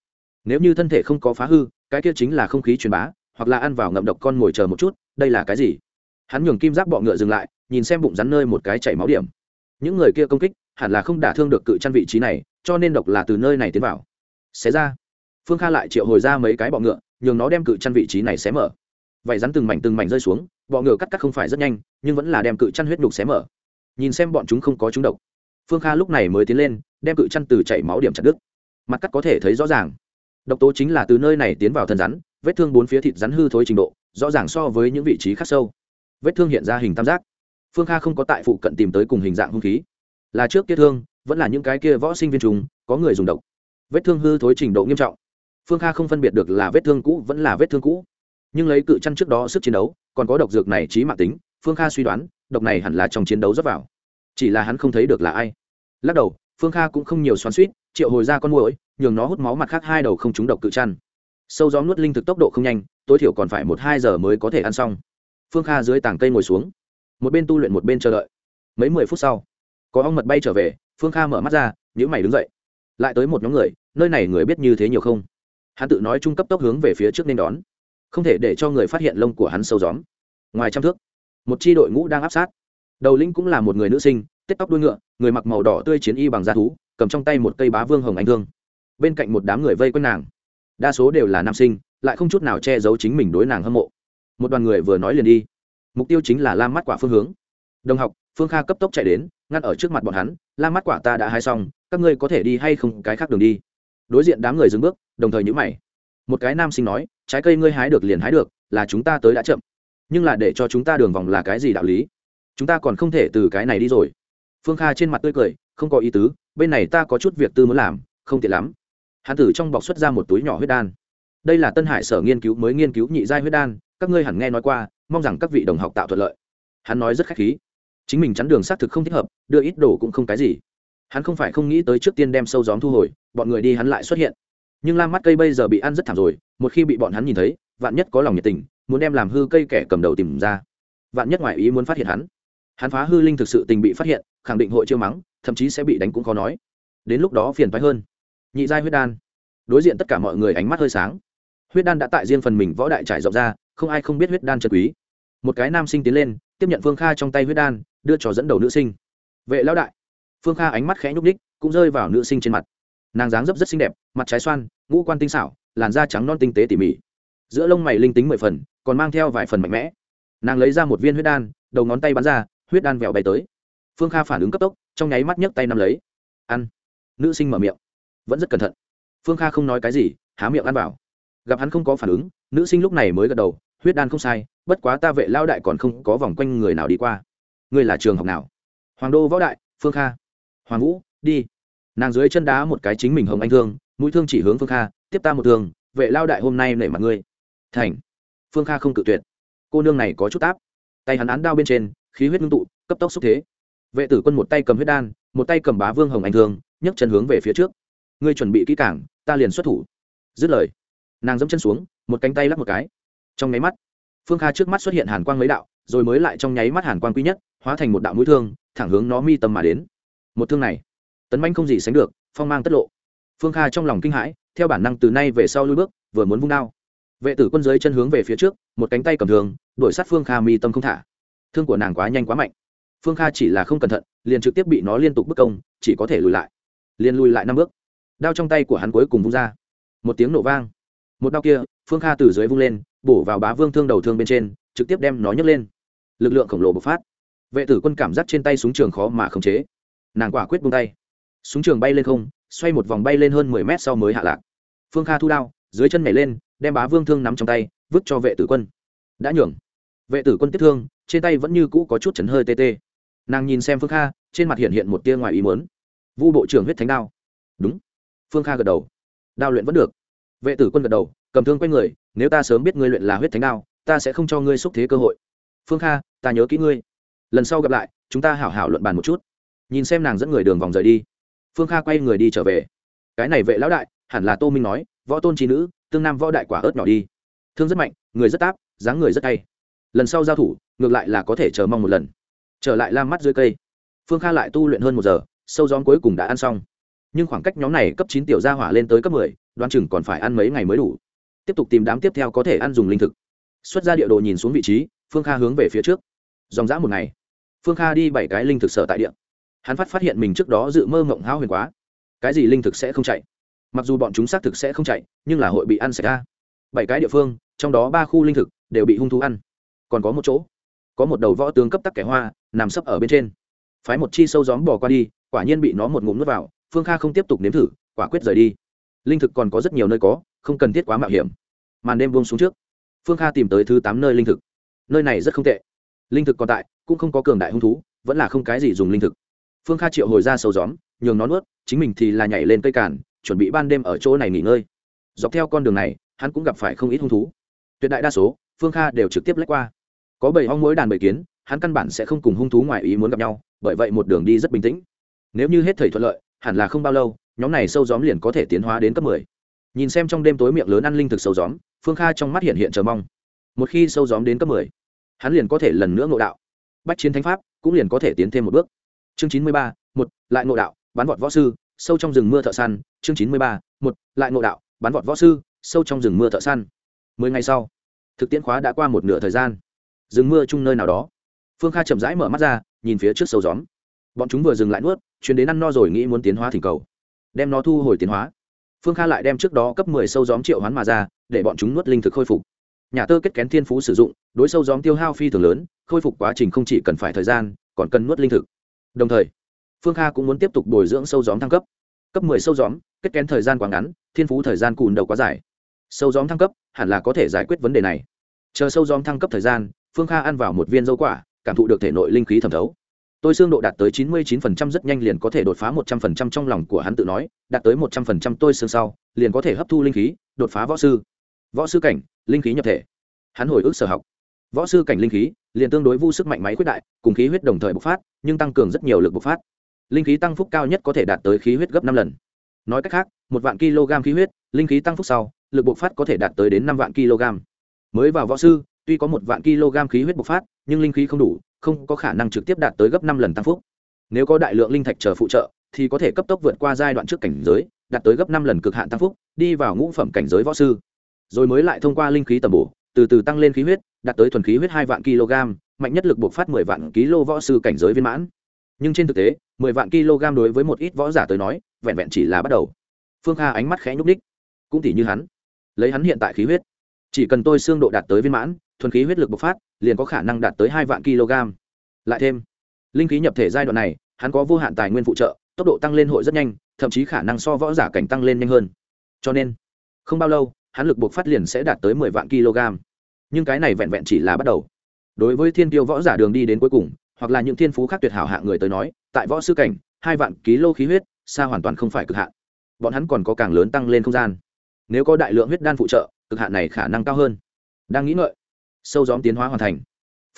Nếu như thân thể không có phá hư, cái kia chính là không khí truyền bá hoặc là ăn vào ngậm độc con ngồi chờ một chút, đây là cái gì? Hắn nhường kim giác bọ ngựa dừng lại, nhìn xem bụng rắn nơi một cái chảy máu điểm. Những người kia công kích, hẳn là không đả thương được cự chăn vị trí này, cho nên độc là từ nơi này tiến vào. Xé ra. Phương kha lại triệu hồi ra mấy cái bọ ngựa, nhường nó đem cự chăn vị trí này xé mở. Vậy rắn từng mảnh từng mảnh rơi xuống, bọ ngựa cắt cắt không phải rất nhanh, nhưng vẫn là đem cự chăn huyết nhục xé mở. Nhìn xem bọn chúng không có chúng độc, phương kha lúc này mới tiến lên, đem cự chăn từ chảy máu điểm chặt đứt. Mặt cắt có thể thấy rõ ràng. Độc tố chính là từ nơi này tiến vào thân rắn vết thương bốn phía thịt rắn hư thối trình độ, rõ ràng so với những vị trí khác sâu. Vết thương hiện ra hình tam giác. Phương kha không có tại phụ cận tìm tới cùng hình dạng hung khí. Là trước kia thương, vẫn là những cái kia võ sinh viên trùng, có người dùng độc. Vết thương hư thối trình độ nghiêm trọng. Phương kha không phân biệt được là vết thương cũ vẫn là vết thương cũ. Nhưng lấy cự chăn trước đó sức chiến đấu, còn có độc dược này trí mạng tính, phương kha suy đoán, độc này hẳn là trong chiến đấu dốc vào. Chỉ là hắn không thấy được là ai. Lắc đầu, phương kha cũng không nhiều xoắn suýt, triệu hồi ra con mũi nhường nó hút máu mặt khác hai đầu không trúng độc cự chăn sâu gió nuốt linh thực tốc độ không nhanh, tối thiểu còn phải một hai giờ mới có thể ăn xong. Phương kha dưới tảng cây ngồi xuống, một bên tu luyện một bên chờ đợi. Mấy mười phút sau, có ong mật bay trở về, phương kha mở mắt ra nhữ mày đứng dậy. Lại tới một nhóm người, nơi này người biết như thế nhiều không? Hắn tự nói trung cấp tốc hướng về phía trước nên đón. Không thể để cho người phát hiện lông của hắn sâu gióm. Ngoài trăm thước, một c h i đội ngũ đang áp sát. Đầu linh cũng là một người nữ sinh, tết tóc đuôi ngựa, người mặc màu đỏ tươi chiến y bằng da thú, cầm trong tay một cây bá vương hồng anh thương. Bên cạnh một đám người vây quanh nàng đa số đều là nam sinh, lại không chút nào che giấu chính mình đối nàng hâm mộ. Một đoàn người vừa nói liền đi. Mục tiêu chính là lam mắt quả phương hướng. Đồng học, phương kha cấp tốc chạy đến, ngăn ở trước mặt bọn hắn lam mắt quả ta đã hai xong, các ngươi có thể đi hay không, cái khác đường đi. Đối diện đám người dừng bước, đồng thời nhữ mày. Một cái nam sinh nói, trái cây ngươi hái được liền hái được, là chúng ta tới đã chậm. Nhưng là để cho chúng ta đường vòng là cái gì đạo lý? Chúng ta còn không thể từ cái này đi rồi. Phương kha trên mặt tươi cười, không có ý tứ, bên này ta có chút việc tư muốn làm, không tiện lắm hắn tử trong bọc xuất ra một túi nhỏ huyết đan. Đây là tân hải sở nghiên cứu mới nghiên cứu nhị giai huyết đan, các ngươi hẳn nghe nói qua, mong rằng các vị đồng học tạo thuận lợi. Hắn nói rất khách khí. Chính mình chắn đường xác thực không thích hợp, đưa ít đồ cũng không cái gì. Hắn không phải không nghĩ tới trước tiên đem sâu gióm thu hồi, bọn người đi hắn lại xuất hiện. Nhưng lam mắt cây bây giờ bị ăn rất thảm rồi, một khi bị bọn hắn nhìn thấy, vạn nhất có lòng nhiệt tình, muốn đem làm hư cây kẻ cầm đầu tìm ra. Vạn nhất ngoại ý muốn phát hiện hắn. Hắn phá hư linh thực sự tình bị phát hiện, khẳng định hội chiêu mắng, thậm chí sẽ bị đánh cũng khó nói. Đến lúc đó phiền phái hơn nhị giai huyết đan. Đối diện tất cả mọi người ánh mắt hơi sáng. Huyết đan đã tại riêng phần mình võ đại trải rộng ra, không ai không biết huyết đan trần quý. Một cái nam sinh tiến lên, tiếp nhận phương kha trong tay huyết đan, đưa cho dẫn đầu nữ sinh. Vệ lão đại. Phương kha ánh mắt khẽ nhúc ních cũng rơi vào nữ sinh trên mặt. Nàng dáng dấp rất xinh đẹp, mặt trái xoan, ngũ quan tinh xảo, làn da trắng non tinh tế tỉ mỉ. Giữa lông mày linh tính mười phần, còn mang theo vài phần mạnh mẽ. Nàng lấy ra một viên huyết đan, đầu ngón tay bắn ra, huyết đan vẹo bay tới. Phương kha phản ứng cấp tốc, trong nháy mắt nhấc tay nắm lấy. Ăn. Nữ sinh mở miệng vẫn rất cẩn thận. Phương kha không nói cái gì, há miệng ăn vào. Gặp hắn không có phản ứng, nữ sinh lúc này mới gật đầu, huyết đan không sai, bất quá ta vệ lao đại còn không có vòng quanh người nào đi qua. Ngươi là trường học nào? Hoàng đô võ đại, phương kha. Hoàng vũ, đi. Nàng dưới chân đá một cái chính mình hồng anh thương, mũi thương chỉ hướng phương kha, tiếp ta một thương, vệ lao đại hôm nay nể mặt ngươi. Thành. Phương kha không cự tuyệt. Cô nương này có chút táp. Tay hắn án đao bên trên, khí huyết ngưng tụ, cấp tốc xúc thế. Vệ tử quân một tay cầm huyết đan, một tay cầm bá vương hồng anh thương, nhấc chân hướng về phía trước ngươi chuẩn bị kỹ càng, ta liền xuất thủ. Dứt lời nàng dẫm chân xuống một cánh tay lắp một cái. Trong nháy mắt phương kha trước mắt xuất hiện hàn quang mấy đạo rồi mới lại trong nháy mắt hàn quang quý nhất hóa thành một đạo mũi thương thẳng hướng nó mi tâm mà đến. Một thương này tấn manh không gì sánh được phong mang tất lộ. Phương kha trong lòng kinh hãi theo bản năng từ nay về sau lui bước vừa muốn vung đao. Vệ tử quân dưới chân hướng về phía trước một cánh tay cầm thường đuổi sát phương kha mi tâm không thả. Thương của nàng quá nhanh quá mạnh. Phương kha chỉ là không cẩn thận liền trực tiếp bị nó liên tục bức công chỉ có thể lùi lại. Liền lùi lại năm bước đao trong tay của hắn cuối cùng vung ra. Một tiếng nổ vang. Một đao kia, phương kha từ dưới vung lên, bổ vào bá vương thương đầu thương bên trên, trực tiếp đem nó nhấc lên. Lực lượng khổng lồ bộc phát. Vệ tử quân cảm giác trên tay súng trường khó mà khống chế. Nàng quả quyết bung tay. Súng trường bay lên không, xoay một vòng bay lên hơn mười mét sau mới hạ lạc. Phương kha thu đao, dưới chân nhảy lên, đem bá vương thương nắm trong tay, vứt cho vệ tử quân. Đã nhường. Vệ tử quân tiếp thương, trên tay vẫn như cũ có chút chấn hơi tê tê. Nàng nhìn xem phương kha, trên mặt hiện hiện một tia ngoài ý mớn vu bộ trưởng huyết thánh đao. Đúng phương kha gật đầu. Đao luyện vẫn được. Vệ tử quân gật đầu, cầm thương quay người, nếu ta sớm biết ngươi luyện là huyết thánh đao, ta sẽ không cho ngươi xúc thế cơ hội. Phương kha, ta nhớ kỹ ngươi. Lần sau gặp lại, chúng ta hảo hảo luận bàn một chút. Nhìn xem nàng dẫn người đường vòng rời đi. Phương kha quay người đi trở về. Cái này vệ lão đại, hẳn là tô minh nói, võ tôn trí nữ, tương nam võ đại quả ớt nhỏ đi. Thương rất mạnh, người rất táp dáng người rất tay lần sau giao thủ, ngược lại là có thể chờ mong một lần. Trở lại la mắt dưới cây. Phương kha lại tu luyện hơn một giờ, sâu gióm cuối cùng đã ăn xong nhưng khoảng cách nhóm này cấp chín tiểu gia hỏa lên tới cấp mười, đoán chừng còn phải ăn mấy ngày mới đủ. Tiếp tục tìm đám tiếp theo có thể ăn dùng linh thực. Xuất ra địa đồ nhìn xuống vị trí, phương kha hướng về phía trước. Dòng dã một ngày. Phương kha đi bảy cái linh thực sở tại địa. Hắn phát phát hiện mình trước đó dự mơ mộng hao huyền quá. Cái gì linh thực sẽ không chạy? Mặc dù bọn chúng xác thực sẽ không chạy, nhưng là hội bị ăn sạch ra. Bảy cái địa phương, trong đó ba khu linh thực đều bị hung thú ăn. Còn có một chỗ. Có một đầu võ tướng cấp tắc kẻ hoa, nằm sấp ở bên trên. Phái một chi sâu gióm bò qua đi, quả nhiên bị nó một ngụm nuốt vào phương kha không tiếp tục nếm thử, quả quyết rời đi. Linh thực còn có rất nhiều nơi có, không cần thiết quá mạo hiểm. Màn đêm buông xuống trước. Phương kha tìm tới thứ tám nơi linh thực. Nơi này rất không tệ. Linh thực còn tại, cũng không có cường đại hung thú, vẫn là không cái gì dùng linh thực. Phương kha triệu hồi ra sâu gióm, nhường nó nuốt, chính mình thì là nhảy lên cây cản chuẩn bị ban đêm ở chỗ này nghỉ ngơi. Dọc theo con đường này, hắn cũng gặp phải không ít hung thú. Tuyệt đại đa số, phương kha đều trực tiếp lách qua. Có bảy hong mỗi đàn bầy kiến, hắn căn bản sẽ không cùng hung thú ngoài ý muốn gặp nhau, bởi vậy một đường đi rất bình tĩnh. Nếu như hết thời thuận lợi hẳn là không bao lâu, nhóm này sâu gióm liền có thể tiến hóa đến cấp mười. Nhìn xem trong đêm tối miệng lớn ăn linh thực sâu gióm, phương kha trong mắt hiện hiện chờ mong. Một khi sâu gióm đến cấp mười, hắn liền có thể lần nữa ngộ đạo. Bách chiến thánh pháp cũng liền có thể tiến thêm một bước. Chương chín mươi ba, một, lại ngộ đạo, bắn vọt võ sư, sâu trong rừng mưa thợ săn. Chương chín mươi ba, một, lại ngộ đạo, bắn vọt võ sư, sâu trong rừng mưa thợ săn. Mười ngày sau, thực tiễn khóa đã qua một nửa thời gian. Rừng mưa chung nơi nào đó. Phương kha chậm rãi mở mắt ra, nhìn phía trước sâu gióm bọn chúng vừa dừng lại nuốt, chuyến đến ăn no rồi nghĩ muốn tiến hóa thỉnh cầu. Đem nó thu hồi tiến hóa. Phương kha lại đem trước đó cấp mười sâu gióm triệu hoán mà ra, để bọn chúng nuốt linh thực khôi phục. Nhà tơ kết kén thiên phú sử dụng, đối sâu gióm tiêu hao phi thường lớn, khôi phục quá trình không chỉ cần phải thời gian, còn cần nuốt linh thực. Đồng thời, phương kha cũng muốn tiếp tục bồi dưỡng sâu gióm thăng cấp. Cấp mười sâu gióm, kết kén thời gian quá ngắn, thiên phú thời gian cùn đầu quá dài. Sâu gióm thăng cấp, hẳn là có thể giải quyết vấn đề này. Chờ sâu gióm thăng cấp thời gian, phương kha ăn vào một viên dâu quả, cảm thụ được thể nội linh khí thẩm thấu tôi xương độ đạt tới 99% rất nhanh liền có thể đột phá 100% trong lòng của hắn tự nói, đạt tới 100% tôi xương sau, liền có thể hấp thu linh khí, đột phá võ sư. Võ sư cảnh, linh khí nhập thể. Hắn hồi ức sở học. Võ sư cảnh linh khí, liền tương đối vu sức mạnh máy quyết đại, cùng khí huyết đồng thời bộc phát, nhưng tăng cường rất nhiều lực bộc phát. Linh khí tăng phúc cao nhất có thể đạt tới khí huyết gấp năm lần. Nói cách khác, một vạn kg khí huyết, linh khí tăng phúc sau, lực bộc phát có thể đạt tới đến năm vạn kg. mới vào võ sư tuy có một vạn kg khí huyết bộc phát nhưng linh khí không đủ không có khả năng trực tiếp đạt tới gấp năm lần tăng phúc. Nếu có đại lượng linh thạch chờ phụ trợ, thì có thể cấp tốc vượt qua giai đoạn trước cảnh giới, đạt tới gấp năm lần cực hạn tăng phúc, đi vào ngũ phẩm cảnh giới võ sư. Rồi mới lại thông qua linh khí tầm bổ, từ từ tăng lên khí huyết, đạt tới thuần khí huyết hai vạn kg, mạnh nhất lực buộc phát mười vạn kg võ sư cảnh giới viên mãn. Nhưng trên thực tế, mười vạn kg đối với một ít võ giả tới nói, vẹn vẹn chỉ là bắt đầu. Phương kha ánh mắt khẽ nhúc ních cũng tỉ như hắn. Lấy hắn hiện tại khí huyết, chỉ cần tôi xương độ đạt tới viên mãn thuần khí huyết lực bộc phát, liền có khả năng đạt tới hai vạn kg. Lại thêm, linh khí nhập thể giai đoạn này, hắn có vô hạn tài nguyên phụ trợ, tốc độ tăng lên hội rất nhanh, thậm chí khả năng so võ giả cảnh tăng lên nhanh hơn. Cho nên, không bao lâu, hắn lực buộc phát liền sẽ đạt tới mười vạn kg. Nhưng cái này vẹn vẹn chỉ là bắt đầu. Đối với thiên tiêu võ giả đường đi đến cuối cùng, hoặc là những thiên phú khác tuyệt hảo hạng người tới nói, tại võ sư cảnh, hai vạn kg khí huyết, xa hoàn toàn không phải cực hạn. Bọn hắn còn có càng lớn tăng lên không gian. Nếu có đại lượng huyết đan phụ trợ, cực hạn này khả năng cao hơn. Đang nghĩ ngợi sâu gióm tiến hóa hoàn thành.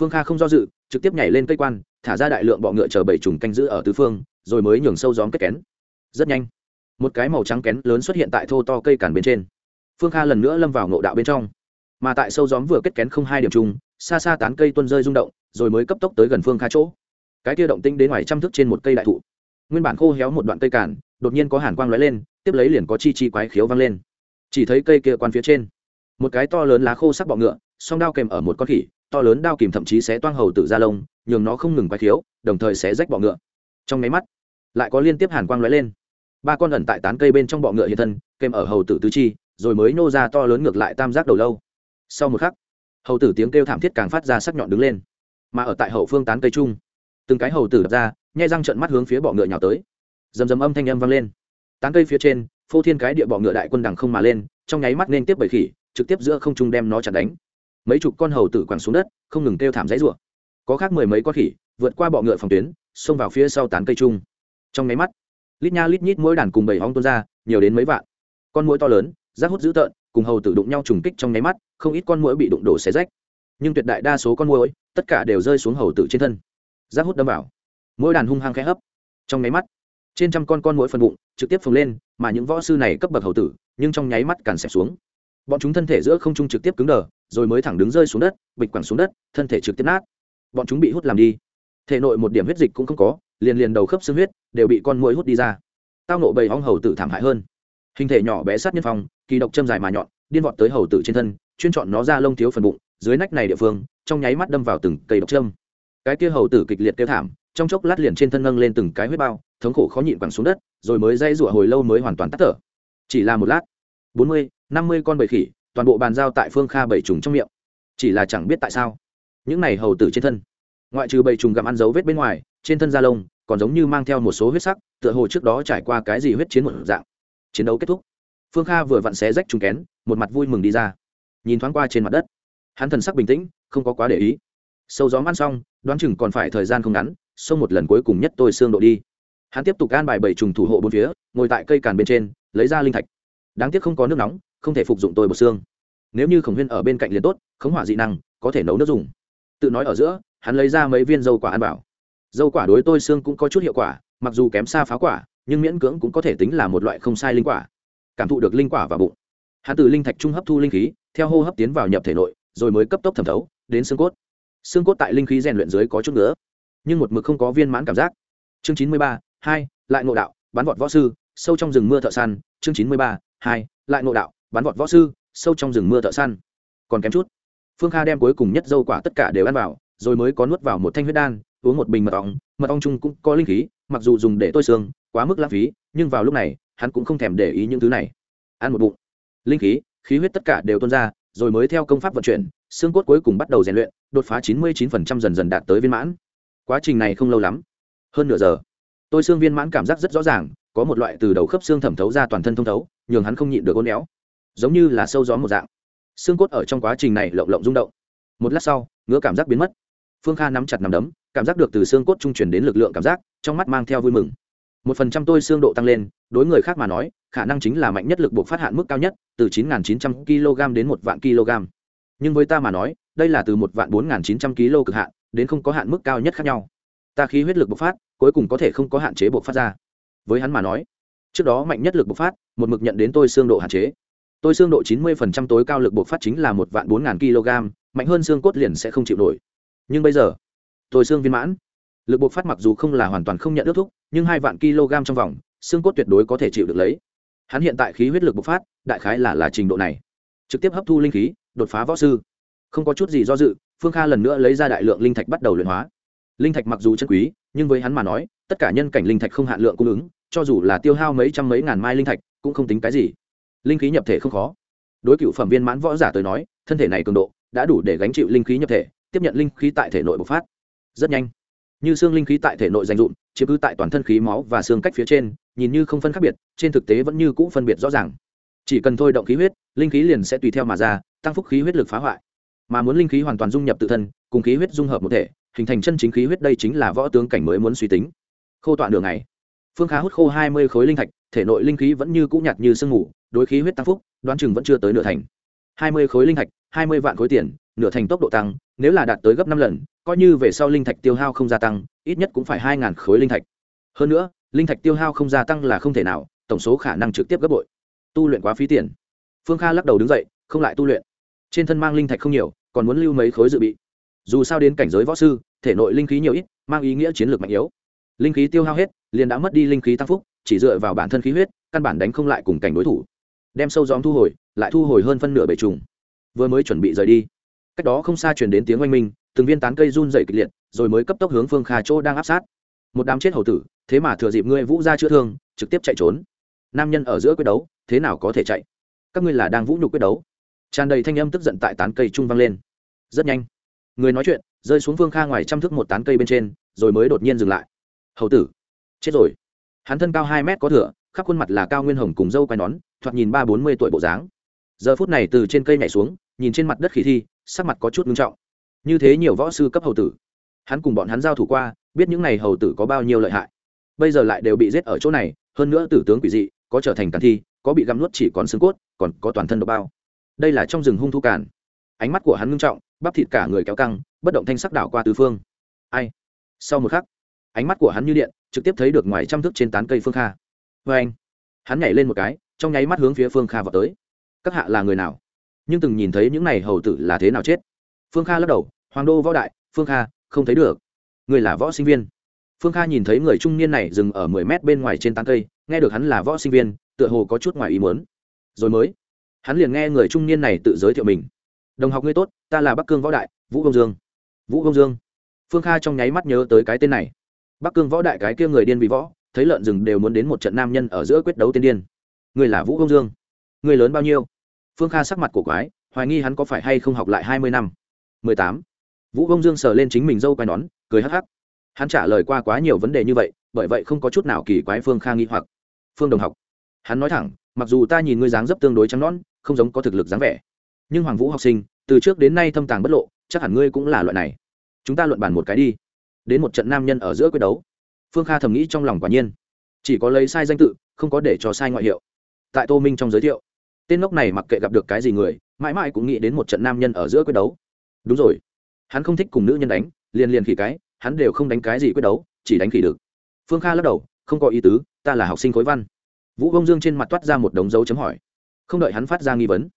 Phương kha không do dự, trực tiếp nhảy lên cây quan, thả ra đại lượng bọ ngựa chờ bảy trùng canh giữ ở tứ phương, rồi mới nhường sâu gióm kết kén. Rất nhanh, một cái màu trắng kén lớn xuất hiện tại thô to cây cản bên trên. Phương kha lần nữa lâm vào ngộ đạo bên trong. Mà tại sâu gióm vừa kết kén không hai điểm chung, xa xa tán cây tuân rơi rung động, rồi mới cấp tốc tới gần phương kha chỗ. Cái kia động tinh đến ngoài trăm thước trên một cây đại thụ. Nguyên bản khô héo một đoạn cây cản, đột nhiên có hàn quang lóe lên, tiếp lấy liền có chi chi quái khiếu vang lên. Chỉ thấy cây kia quan phía trên, một cái to lớn lá khô sắc bọ ngựa song đao kèm ở một con khỉ, to lớn đao kìm thậm chí sẽ toang hầu tử ra lông, nhường nó không ngừng quay thiếu đồng thời sẽ rách bọ ngựa. Trong máy mắt, lại có liên tiếp hàn quang lóe lên. Ba con ẩn tại tán cây bên trong bọ ngựa hiện thân, kèm ở hầu tử tứ chi, rồi mới nô ra to lớn ngược lại tam giác đầu lâu. Sau một khắc, hầu tử tiếng kêu thảm thiết càng phát ra sắc nhọn đứng lên. Mà ở tại hậu phương tán cây trung từng cái hầu tử đập ra, nhai răng trận mắt hướng phía bọ ngựa nhào tới. Dầm dầm âm thanh âm vang lên. Tán cây phía trên, phô thiên cái địa bọ ngựa đại quân đằng không mà lên, trong nháy mắt nên tiếp bầy khỉ, trực tiếp giữa không trung đem nó chặt đánh mấy chục con hầu tử quẳng xuống đất, không ngừng kêu thảm dãy rủa. Có khác mười mấy con khỉ, vượt qua bọ ngựa phòng tuyến, xông vào phía sau tán cây trung trong nháy mắt, lít nha lít nhít mỗi đàn cùng bảy hong tuôn ra, nhiều đến mấy vạn. Con mũi to lớn, rác hút dữ tợn, cùng hầu tử đụng nhau trùng kích trong nháy mắt, không ít con mũi bị đụng đổ xé rách. Nhưng tuyệt đại đa số con mũi tất cả đều rơi xuống hầu tử trên thân. Rác hút đâm vào. Mỗi đàn hung hăng khẽ hấp. Trong nháy mắt, trên trăm con con mũi phần bụng trực tiếp phồng lên, mà những võ sư này cấp bậc hầu tử, nhưng trong nháy mắt càn xẹp xuống bọn chúng thân thể giữa không trung trực tiếp cứng đờ, rồi mới thẳng đứng rơi xuống đất, bịch quẳng xuống đất, thân thể trực tiếp nát. Bọn chúng bị hút làm đi. Thể nội một điểm huyết dịch cũng không có, liền liền đầu khớp xương huyết đều bị con mũi hút đi ra. Tao nộ bầy hong hầu tử thảm hại hơn. Hình thể nhỏ bé sát nhân phong, kỳ độc châm dài mà nhọn, điên vọt tới hầu tử trên thân, chuyên chọn nó ra lông thiếu phần bụng, dưới nách này địa phương, trong nháy mắt đâm vào từng cây độc châm. Cái kia hầu tử kịch liệt kêu thảm, trong chốc lát liền trên thân nâng lên từng cái huyết bao, thống khổ khó nhịn quẳng xuống đất, rồi mới dây rủa hồi lâu mới hoàn toàn tắt thở. Chỉ là một lát bốn mươi, năm mươi con bầy khỉ, toàn bộ bàn giao tại phương kha bảy trùng trong miệng. Chỉ là chẳng biết tại sao. Những này hầu tử trên thân. Ngoại trừ bầy trùng gặm ăn dấu vết bên ngoài, trên thân da lông còn giống như mang theo một số huyết sắc, tựa hồ trước đó trải qua cái gì huyết chiến một dạng. Chiến đấu kết thúc. Phương kha vừa vặn xé rách trùng kén, một mặt vui mừng đi ra. Nhìn thoáng qua trên mặt đất, hắn thần sắc bình tĩnh, không có quá để ý. Sâu gió ăn xong, đoán chừng còn phải thời gian không ngắn, xông một lần cuối cùng nhất tôi xương độ đi. Hắn tiếp tục gan bài bảy trùng thủ hộ bốn phía, ngồi tại cây càn bên trên, lấy ra linh thạch đáng tiếc không có nước nóng, không thể phục dụng tôi bột xương. Nếu như khổng huyên ở bên cạnh liền tốt, khống hỏa dị năng, có thể nấu nước dùng. Tự nói ở giữa, hắn lấy ra mấy viên dâu quả ăn bảo dâu quả đối tôi xương cũng có chút hiệu quả, mặc dù kém xa phá quả, nhưng miễn cưỡng cũng có thể tính là một loại không sai linh quả. Cảm thụ được linh quả vào bụng. Hắn từ linh thạch trung hấp thu linh khí, theo hô hấp tiến vào nhập thể nội, rồi mới cấp tốc thẩm thấu, đến xương cốt. Xương cốt tại linh khí rèn luyện dưới có chút nữa nhưng một mực không có viên mãn cảm giác. Chương chín mươi ba, hai, lại ngộ đạo bán vọt võ sư, sâu trong rừng mưa thợ săn, chương chín mươi ba hai, lại ngộ đạo, bắn vọt võ sư, sâu trong rừng mưa thợ săn. Còn kém chút, phương kha đem cuối cùng nhất dâu quả tất cả đều ăn vào, rồi mới có nuốt vào một thanh huyết đan, uống một bình mật ong. Mật ong chung cũng có linh khí, mặc dù dùng để tôi xương, quá mức lãng phí, nhưng vào lúc này, hắn cũng không thèm để ý những thứ này. Ăn một bụng. Linh khí khí huyết tất cả đều tuôn ra, rồi mới theo công pháp vận chuyển, xương cốt cuối cùng bắt đầu rèn luyện, đột phá chín mươi 99% dần dần đạt tới viên mãn. Quá trình này không lâu lắm. Hơn nửa giờ, tôi xương viên mãn cảm giác rất rõ ràng có một loại từ đầu khớp xương thẩm thấu ra toàn thân thông thấu, nhường hắn không nhịn được ôn éo. Giống như là sâu gió một dạng. Xương cốt ở trong quá trình này lộng lộng rung động. Một lát sau, ngứa cảm giác biến mất. Phương kha nắm chặt nằm đấm, cảm giác được từ xương cốt trung truyền đến lực lượng cảm giác, trong mắt mang theo vui mừng. Một phần trăm tôi xương độ tăng lên, đối người khác mà nói, khả năng chính là mạnh nhất lực buộc phát hạn mức cao nhất, từ chín chín trăm kg đến một vạn kg. Nhưng với ta mà nói, đây là từ một vạn bốn chín trăm kg cực hạn, đến không có hạn mức cao nhất khác nhau. Ta khí huyết lực bộc phát, cuối cùng có thể không có hạn chế bộc phát ra với hắn mà nói. Trước đó mạnh nhất lực bộc phát, một mực nhận đến tôi xương độ hạn chế. Tôi xương độ chín mươi phần trăm tối cao lực buộc phát chính là một vạn bốn ngàn kg, mạnh hơn xương cốt liền sẽ không chịu nổi. Nhưng bây giờ, tôi xương viên mãn. Lực buộc phát mặc dù không là hoàn toàn không nhận ước thúc, nhưng hai vạn kg trong vòng, xương cốt tuyệt đối có thể chịu được lấy. Hắn hiện tại khí huyết lực bộc phát, đại khái là là trình độ này. Trực tiếp hấp thu linh khí, đột phá võ sư. Không có chút gì do dự, phương kha lần nữa lấy ra đại lượng linh thạch bắt đầu luyện hóa. Linh thạch mặc dù chân quý, nhưng với hắn mà nói, tất cả nhân cảnh linh thạch không hạn lượng cung ứng cho dù là tiêu hao mấy trăm mấy ngàn mai linh thạch, cũng không tính cái gì. Linh khí nhập thể không khó. Đối cựu phẩm viên mãn võ giả tới nói, thân thể này cường độ đã đủ để gánh chịu linh khí nhập thể, tiếp nhận linh khí tại thể nội bộc phát. Rất nhanh. Như xương linh khí tại thể nội dành dụm chiếm cứ tại toàn thân khí máu và xương cách phía trên, nhìn như không phân khác biệt, trên thực tế vẫn như cũ phân biệt rõ ràng. Chỉ cần thôi động khí huyết, linh khí liền sẽ tùy theo mà ra, tăng phúc khí huyết lực phá hoại. Mà muốn linh khí hoàn toàn dung nhập tự thân, cùng khí huyết dung hợp một thể, hình thành chân chính khí huyết đây chính là võ tướng cảnh mới muốn suy tính. Khô tọa đường này phương khá hút khô hai mươi khối linh thạch, thể nội linh khí vẫn như cũ nhạt như sương mù, đối khí huyết tăng phúc, đoán chừng vẫn chưa tới nửa thành. hai mươi khối linh thạch, hai mươi vạn khối tiền, nửa thành tốc độ tăng, nếu là đạt tới gấp năm lần, coi như về sau linh thạch tiêu hao không gia tăng, ít nhất cũng phải hai ngàn khối linh thạch. Hơn nữa, linh thạch tiêu hao không gia tăng là không thể nào, tổng số khả năng trực tiếp gấp bội. Tu luyện quá phí tiền. Phương kha lắc đầu đứng dậy, không lại tu luyện. Trên thân mang linh thạch không nhiều, còn muốn lưu mấy khối dự bị. Dù sao đến cảnh giới võ sư, thể nội linh khí nhiều ít, mang ý nghĩa chiến lược mạnh yếu linh khí tiêu hao hết, liền đã mất đi linh khí tăng phúc, chỉ dựa vào bản thân khí huyết, căn bản đánh không lại cùng cảnh đối thủ. Đem sâu gióm thu hồi, lại thu hồi hơn phân nửa bể trùng. Vừa mới chuẩn bị rời đi. Cách đó không xa chuyển đến tiếng oanh minh, từng viên tán cây run dày kịch liệt, rồi mới cấp tốc hướng phương kha chỗ đang áp sát. Một đám chết hầu tử, thế mà thừa dịp ngươi vũ ra chữa thương, trực tiếp chạy trốn. Nam nhân ở giữa quyết đấu, thế nào có thể chạy? Các ngươi là đang vũ nhục quyết đấu. Tràn đầy thanh âm tức giận tại tán cây trung vang lên. Rất nhanh. Người nói chuyện, rơi xuống phương kha ngoài trăm thước một tán cây bên trên, rồi mới đột nhiên dừng lại hầu tử, chết rồi. Hắn thân cao hai mét có thửa khắp khuôn mặt là cao nguyên hồng cùng dâu quai nón, thoạt nhìn ba bốn mươi tuổi bộ dáng. Giờ phút này từ trên cây nhảy xuống, nhìn trên mặt đất khỉ thi, sắc mặt có chút ngưng trọng. Như thế nhiều võ sư cấp hầu tử. Hắn cùng bọn hắn giao thủ qua, biết những n à y hầu tử có bao nhiêu lợi hại. Bây giờ lại đều bị giết ở chỗ này, hơn nữa tử tướng quỷ dị, có trở thành càn thi, có bị găm nuốt chỉ còn xương cốt, còn có toàn thân độc bao. Đây là trong rừng hung thu càn. Ánh mắt của hắn ngưng trọng, bắp thịt cả người kéo căng, bất động thanh sắc đảo qua tứ phương. Ai? Sau một khắc ánh mắt của hắn như điện, trực tiếp thấy được ngoài trăm thước trên tán cây phương kha. Vê anh, hắn nhảy lên một cái, trong nháy mắt hướng phía phương kha vào tới. Các hạ là người nào? Nhưng từng nhìn thấy những này hầu tử là thế nào chết? Phương kha lắc đầu, hoàng đô võ đại, phương kha, không thấy được. Người là võ sinh viên. Phương kha nhìn thấy người trung niên này dừng ở mười mét bên ngoài trên tán cây, nghe được hắn là võ sinh viên, tựa hồ có chút ngoài ý muốn. Rồi mới, hắn liền nghe người trung niên này tự giới thiệu mình. Đồng học ngươi tốt, ta là bắc cương võ đại, vũ công dương. Vũ công dương. Phương kha trong nháy mắt nhớ tới cái tên này bắc cương võ đại cái kia người điên vì võ, thấy lợn rừng đều muốn đến một trận nam nhân ở giữa quyết đấu tiên điên. Người là vũ công dương. Người lớn bao nhiêu? Phương kha sắc mặt của quái, hoài nghi hắn có phải hay không học lại hai mươi năm. mười tám. Vũ công dương sờ lên chính mình dâu quai nón, cười hắc hắc. Hắn trả lời qua quá nhiều vấn đề như vậy, bởi vậy không có chút nào kỳ quái phương kha nghi hoặc. Phương đồng học. Hắn nói thẳng, mặc dù ta nhìn ngươi dáng dấp tương đối trắng nón không giống có thực lực dáng vẻ. Nhưng hoàng vũ học sinh, từ trước đến nay thâm tàng bất lộ, chắc hẳn ngươi cũng là loại này. Chúng ta luận bàn một cái đi đến một trận nam nhân ở giữa quyết đấu. Phương kha thầm nghĩ trong lòng quả nhiên. Chỉ có lấy sai danh tự, không có để cho sai ngoại hiệu. Tại tô minh trong giới thiệu, tên ngốc này mặc kệ gặp được cái gì người, mãi mãi cũng nghĩ đến một trận nam nhân ở giữa quyết đấu. Đúng rồi. Hắn không thích cùng nữ nhân đánh, liền liền khỉ cái, hắn đều không đánh cái gì quyết đấu, chỉ đánh khỉ được phương kha lắc đầu, không có ý tứ, ta là học sinh khối văn. Vũ bông dương trên mặt toát ra một đống dấu chấm hỏi. Không đợi hắn phát ra nghi vấn,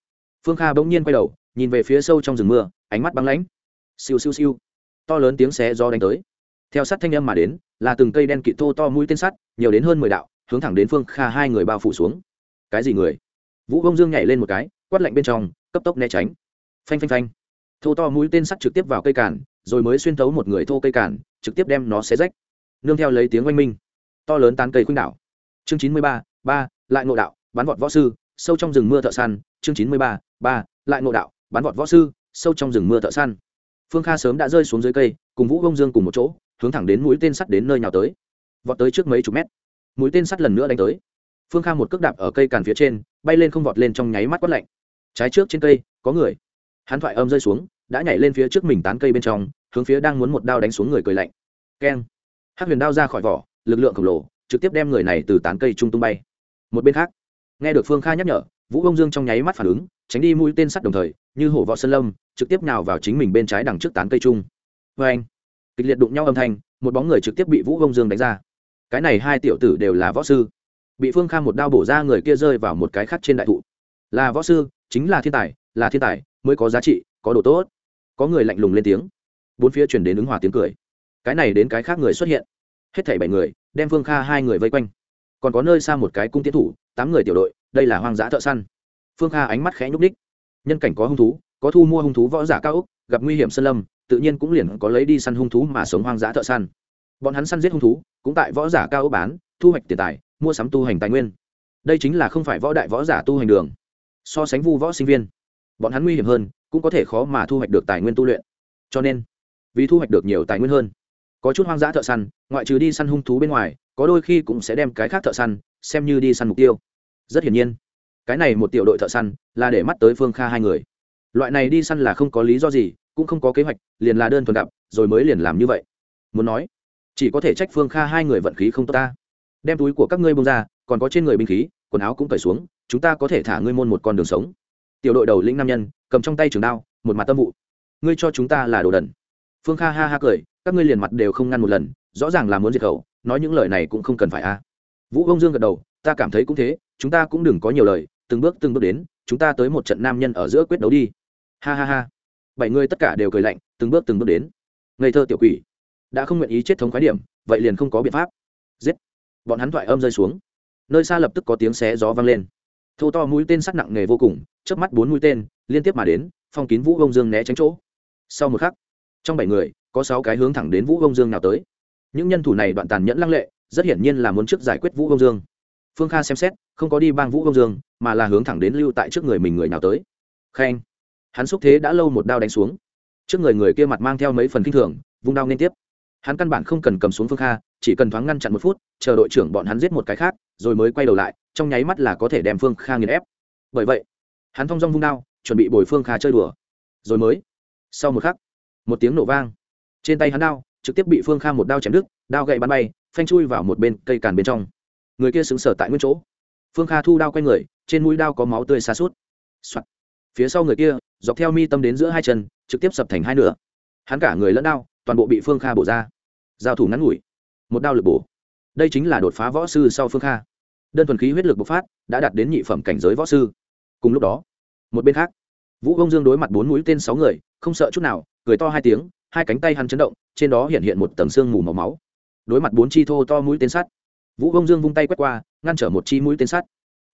phương kha bỗng nhiên quay đầu, nhìn về phía sâu trong rừng mưa, ánh mắt băng lãnh. Siêu siêu siêu. To lớn tiếng xé do đánh tới theo sát thanh âm mà đến, là từng cây đen kịt thô to mũi tên sắt, nhiều đến hơn mười đạo, hướng thẳng đến phương kha hai người bao phủ xuống. Cái gì người? Vũ bông dương nhảy lên một cái, quát lạnh bên trong, cấp tốc né tránh. Phanh phanh phanh. Thô to mũi tên sắt trực tiếp vào cây cản, rồi mới xuyên thấu một người thô cây cản, trực tiếp đem nó xé rách. Nương theo lấy tiếng oanh minh. To lớn tán cây khuynh đảo. Chương chín mươi ba ba, lại ngộ đạo bắn vọt võ sư, sâu trong rừng mưa thợ săn. Chương chín mươi ba ba, lại ngộ đạo bắn vọt võ sư, sâu trong rừng mưa thợ săn. Phương kha sớm đã rơi xuống dưới cây, cùng vũ bông dương cùng một chỗ hướng thẳng đến mũi tên sắt đến nơi nào tới. Vọt tới trước mấy chục mét. Mũi tên sắt lần nữa đánh tới. Phương kha một cước đạp ở cây càn phía trên, bay lên không vọt lên trong nháy mắt quất lạnh. Trái trước trên cây, có người. Hắn thoại âm rơi xuống, đã nhảy lên phía trước mình tán cây bên trong, hướng phía đang muốn một đao đánh xuống người cười lạnh. Keng. Hát huyền đao ra khỏi vỏ, lực lượng khổng lồ, trực tiếp đem người này từ tán cây trung tung bay. Một bên khác, nghe được phương kha nhắc nhở, vũ bông dương trong nháy mắt phản ứng, tránh đi mũi tên sắt đồng thời, như hổ vọ sơn lâm, trực tiếp nhào vào chính mình bên trái đằng trước tán cây trung. Vê anh kịch liệt đụng nhau âm thanh, một bóng người trực tiếp bị vũ bông dương đánh ra. Cái này hai tiểu tử đều là võ sư. Bị phương kha một đao bổ ra, người kia rơi vào một cái khác trên đại thụ. Là võ sư, chính là thiên tài, là thiên tài, mới có giá trị, có đồ tốt. Có người lạnh lùng lên tiếng. Bốn phía chuyển đến ứng hòa tiếng cười. Cái này đến cái khác người xuất hiện. Hết thảy bảy người, đem phương kha hai người vây quanh. Còn có nơi xa một cái cung tiến thủ, tám người tiểu đội, đây là hoang dã thợ săn. Phương kha ánh mắt khẽ nhúc ních nhân cảnh có hung thú, có thu mua hung thú võ giả cao úc gặp nguy hiểm sơn lâm tự nhiên cũng liền có lấy đi săn hung thú mà sống hoang dã thợ săn. Bọn hắn săn giết hung thú, cũng tại võ giả cao ốc bán, thu hoạch tiền tài, mua sắm tu hành tài nguyên. Đây chính là không phải võ đại võ giả tu hành đường. So sánh vu võ sinh viên, bọn hắn nguy hiểm hơn, cũng có thể khó mà thu hoạch được tài nguyên tu luyện. Cho nên, vì thu hoạch được nhiều tài nguyên hơn, có chút hoang dã thợ săn, ngoại trừ đi săn hung thú bên ngoài, có đôi khi cũng sẽ đem cái khác thợ săn xem như đi săn mục tiêu. Rất hiển nhiên, cái này một tiểu đội thợ săn là để mắt tới phương kha hai người. Loại này đi săn là không có lý do gì cũng không có kế hoạch, liền là đơn thuần gặp rồi mới liền làm như vậy. Muốn nói, chỉ có thể trách phương kha hai người vận khí không tốt ta. Đem túi của các ngươi bông ra, còn có trên người binh khí, quần áo cũng cởi xuống, chúng ta có thể thả ngươi môn một con đường sống. Tiểu đội đầu lĩnh nam nhân, cầm trong tay trường đao, một mặt tâm vụ. Ngươi cho chúng ta là đồ đần. Phương kha ha ha cười, các ngươi liền mặt đều không ngăn một lần, rõ ràng là muốn diệt khẩu, nói những lời này cũng không cần phải a. Vũ công dương gật đầu, ta cảm thấy cũng thế, chúng ta cũng đừng có nhiều lời, từng bước từng bước đến, chúng ta tới một trận nam nhân ở giữa quyết đấu đi. Ha ha ha bảy người tất cả đều cười lạnh, từng bước từng bước đến. Ngây thơ tiểu quỷ, đã không nguyện ý chết thống khái điểm, vậy liền không có biện pháp. Giết! Bọn hắn thoại âm rơi xuống. Nơi xa lập tức có tiếng xé gió vang lên. Thô to mũi tên sắt nặng nề vô cùng, chớp mắt bốn mũi tên, liên tiếp mà đến, phong kín vũ bông dương né tránh chỗ. Sau một khắc, trong bảy người, có sáu cái hướng thẳng đến vũ bông dương nào tới. Những nhân thủ này đoạn tàn nhẫn lăng lệ, rất hiển nhiên là muốn trước giải quyết vũ bông dương. Phương kha xem xét, không có đi bang vũ bông dương, mà là hướng thẳng đến lưu tại trước người mình người nào tới. Khen! Hắn xúc thế đã lâu một đao đánh xuống. Trước người người kia mặt mang theo mấy phần kinh thường, vung đao liên tiếp. Hắn căn bản không cần cầm xuống phương kha, chỉ cần thoáng ngăn chặn một phút, chờ đội trưởng bọn hắn giết một cái khác, rồi mới quay đầu lại, trong nháy mắt là có thể đem phương kha nghiền ép. Bởi vậy, hắn thong dong vung đao, chuẩn bị bồi phương kha chơi đùa. Rồi mới, sau một khắc, một tiếng nổ vang. Trên tay hắn đao, trực tiếp bị phương kha một đao chém đứt, đao gậy bắn bay, phanh chui vào một bên cây càn bên trong. Người kia xứng sở tại nguyên chỗ. Phương kha thu đao q u a y người, trên mũi đao có máu tươi xa suốt、Soạn. phía sau người kia dọc theo mi tâm đến giữa hai chân, trực tiếp sập thành hai nửa. Hắn cả người lẫn đao, toàn bộ bị phương kha bổ ra. Giao thủ ngắn ngủi, một đao lực bổ. Đây chính là đột phá võ sư sau phương kha. Đơn thuần khí huyết lực bộc phát đã đạt đến nhị phẩm cảnh giới võ sư. Cùng lúc đó, một bên khác, vũ công dương đối mặt bốn mũi tên sáu người, không sợ chút nào, cười to hai tiếng, hai cánh tay hắn chấn động, trên đó hiện hiện một tầng xương mù màu máu. Đối mặt bốn chi thô to mũi tên sắt, vũ công dương vung tay quét qua, ngăn trở một chi mũi tên sắt.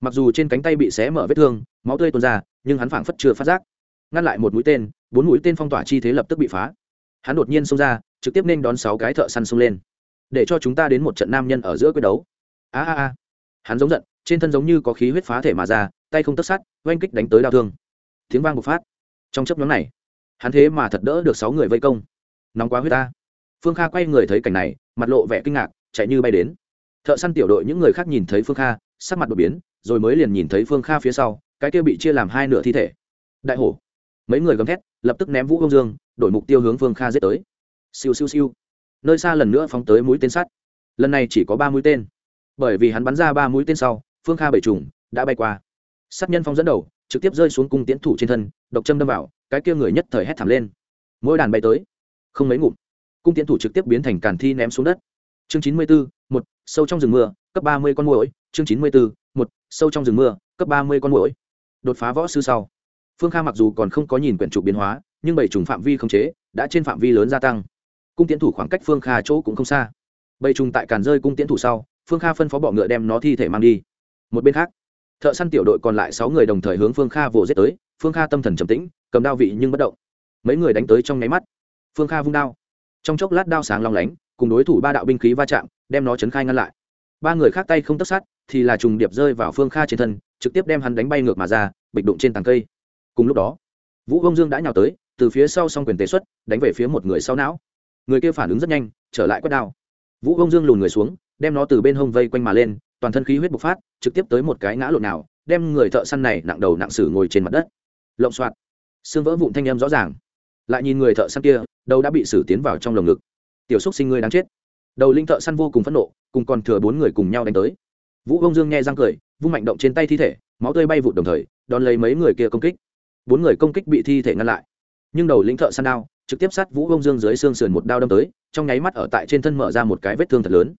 Mặc dù trên cánh tay bị xé mở vết thương, máu tươi tuôn ra, nhưng hắn phảng phất chưa phát giác ngăn lại một mũi tên, bốn mũi tên phong tỏa chi thế lập tức bị phá. Hắn đột nhiên xông ra, trực tiếp nên đón sáu cái thợ săn xông lên, để cho chúng ta đến một trận nam nhân ở giữa quyết đấu. A a a. Hắn giống giận, trên thân giống như có khí huyết phá thể mà ra, tay không tất sát, oanh kích đánh tới đau thương. Tiếng vang bộc phát. Trong chấp nhóm này, hắn thế mà thật đỡ được sáu người vây công. Nóng quá huyết ta. Phương kha quay người thấy cảnh này, mặt lộ vẻ kinh ngạc, chạy như bay đến. Thợ săn tiểu đội những người khác nhìn thấy phương kha, sắc mặt đột biến, rồi mới liền nhìn thấy phương kha phía sau, cái kia bị chia làm hai nửa thi thể. Đại hổ mấy người gầm thét, lập tức ném vũ công dương, đổi mục tiêu hướng phương kha giết tới. Siêu siêu siêu. Nơi xa lần nữa phóng tới mũi tên sắt. Lần này chỉ có ba mũi tên. Bởi vì hắn bắn ra ba mũi tên sau, phương kha bảy trùng đã bay qua. Sát nhân phong dẫn đầu, trực tiếp rơi xuống cung tiến thủ trên thân, độc châm đâm vào, cái kia người nhất thời hét thảm lên. Mỗi đàn bay tới, không mấy ngụm. Cung tiến thủ trực tiếp biến thành càn thi ném xuống đất. Chương chín mươi bốn một, sâu trong rừng mưa, cấp ba mươi con mũi chương chín mươi bốn một, sâu trong rừng mưa, cấp ba mươi con mũi đột phá võ sư sau phương kha mặc dù còn không có nhìn quyển trục biến hóa, nhưng bảy trùng phạm vi không chế đã trên phạm vi lớn gia tăng. Cung tiến thủ khoảng cách phương kha chỗ cũng không xa. Bảy trùng tại càn rơi cung tiến thủ sau, phương kha phân phó bọ ngựa đem nó thi thể mang đi. Một bên khác, thợ săn tiểu đội còn lại sáu người đồng thời hướng phương kha vồ giết tới. Phương kha tâm thần trầm tĩnh, cầm đao vị nhưng bất động. Mấy người đánh tới trong nháy mắt. Phương kha vung đao. Trong chốc lát đao sáng long lánh, cùng đối thủ ba đạo binh khí va chạm, đem nó chấn khai ngăn lại. Ba người khác tay không tất sát, thì là trùng điệp rơi vào phương kha trên thân, trực tiếp đem hắn đánh bay ngược mà ra, bịch đụng trên tàng cây cùng lúc đó, vũ công dương đã nhào tới, từ phía sau s o n g quyền tế xuất, đánh về phía một người sau não. Người kia phản ứng rất nhanh, trở lại quét đao. Vũ công dương lùn người xuống, đem nó từ bên hông vây quanh mà lên, toàn thân khí huyết bộc phát, trực tiếp tới một cái ngã lộn nào, đem người thợ săn này nặng đầu nặng sử ngồi trên mặt đất. Lộng soạt. Xương vỡ vụn thanh em rõ ràng. Lại nhìn người thợ săn kia, đầu đã bị xử tiến vào trong lồng ngực. Tiểu xúc sinh ngươi đáng chết. Đầu linh thợ săn vô cùng phẫn nộ, cùng còn thừa bốn người cùng nhau đánh tới. Vũ công dương nghe răng cười, vung mạnh động trên tay thi thể, máu tươi bay vụt đồng thời, đón lấy mấy người kia công kích bốn người công kích bị thi thể ngăn lại. Nhưng đầu lĩnh thợ săn đao trực tiếp sát vũ bông dương dưới xương sườn một đao đâm tới, trong nháy mắt ở tại trên thân mở ra một cái vết thương thật lớn.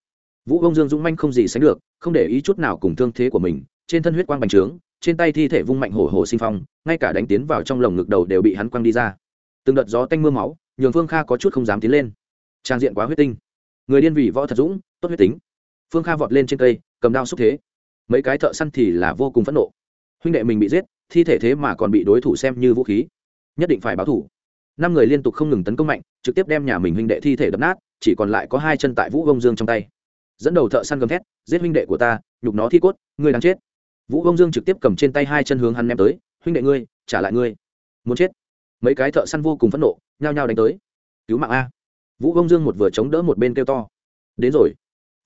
Vũ bông dương dũng manh không gì sánh được, không để ý chút nào cùng thương thế của mình, trên thân huyết quang bành trướng, trên tay thi thể vung mạnh hổ hổ sinh phong, ngay cả đánh tiến vào trong lồng ngực đầu đều bị hắn quăng đi ra. Từng đợt gió tanh m ư a máu, nhường phương kha có chút không dám tiến lên. Trang diện quá huyết tinh. Người điên vị võ thật dũng, tốt huyết tính. Phương kha vọt lên trên cây, cầm đao xúc thế. Mấy cái thợ săn thì là vô cùng phẫn nộ. Huynh đệ mình bị giết thi thể thế mà còn bị đối thủ xem như vũ khí. Nhất định phải báo thủ. Năm người liên tục không ngừng tấn công mạnh, trực tiếp đem nhà mình huynh đệ thi thể đập nát, chỉ còn lại có hai chân tại vũ Công dương trong tay. Dẫn đầu thợ săn gầm thét, giết huynh đệ của ta, nhục nó thi cốt, ngươi đang chết. Vũ Công dương trực tiếp cầm trên tay hai chân hướng hắn ném tới, huynh đệ ngươi, trả lại ngươi. Muốn chết. Mấy cái thợ săn vô cùng phẫn nộ, nhao nhao đánh tới. Cứu mạng a. Vũ Công dương một vừa chống đỡ một bên kêu to. Đến rồi.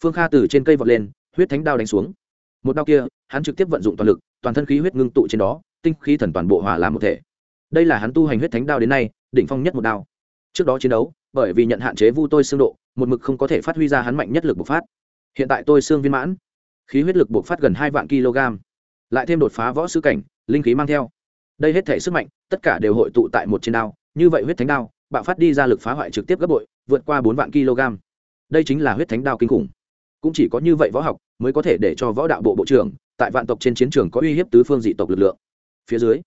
Phương kha từ trên cây vọt lên, huyết thánh đao đánh xuống. Một đao kia, hắn trực tiếp vận dụng toàn lực, toàn thân khí huyết ngưng tụ trên đó tinh khí thần toàn bộ hòa làm một thể. Đây là hắn tu hành huyết thánh đao đến nay, đỉnh phong nhất một đao. Trước đó chiến đấu, bởi vì nhận hạn chế vu tôi xương độ, một mực không có thể phát huy ra hắn mạnh nhất lực bộc phát. Hiện tại tôi xương viên mãn, khí huyết lực bộc phát gần hai vạn kg. Lại thêm đột phá võ sư cảnh, linh khí mang theo. Đây hết thể sức mạnh, tất cả đều hội tụ tại một trên đao. Như vậy huyết thánh đao, bạo phát đi ra lực phá hoại trực tiếp gấp bội, vượt qua bốn vạn kg. Đây chính là huyết thánh đao kinh khủng. Cũng chỉ có như vậy võ học mới có thể để cho võ đạo bộ bộ trưởng, tại vạn tộc trên chiến trường có uy hiếp tứ phương dị tộc lực lượng phía dưới.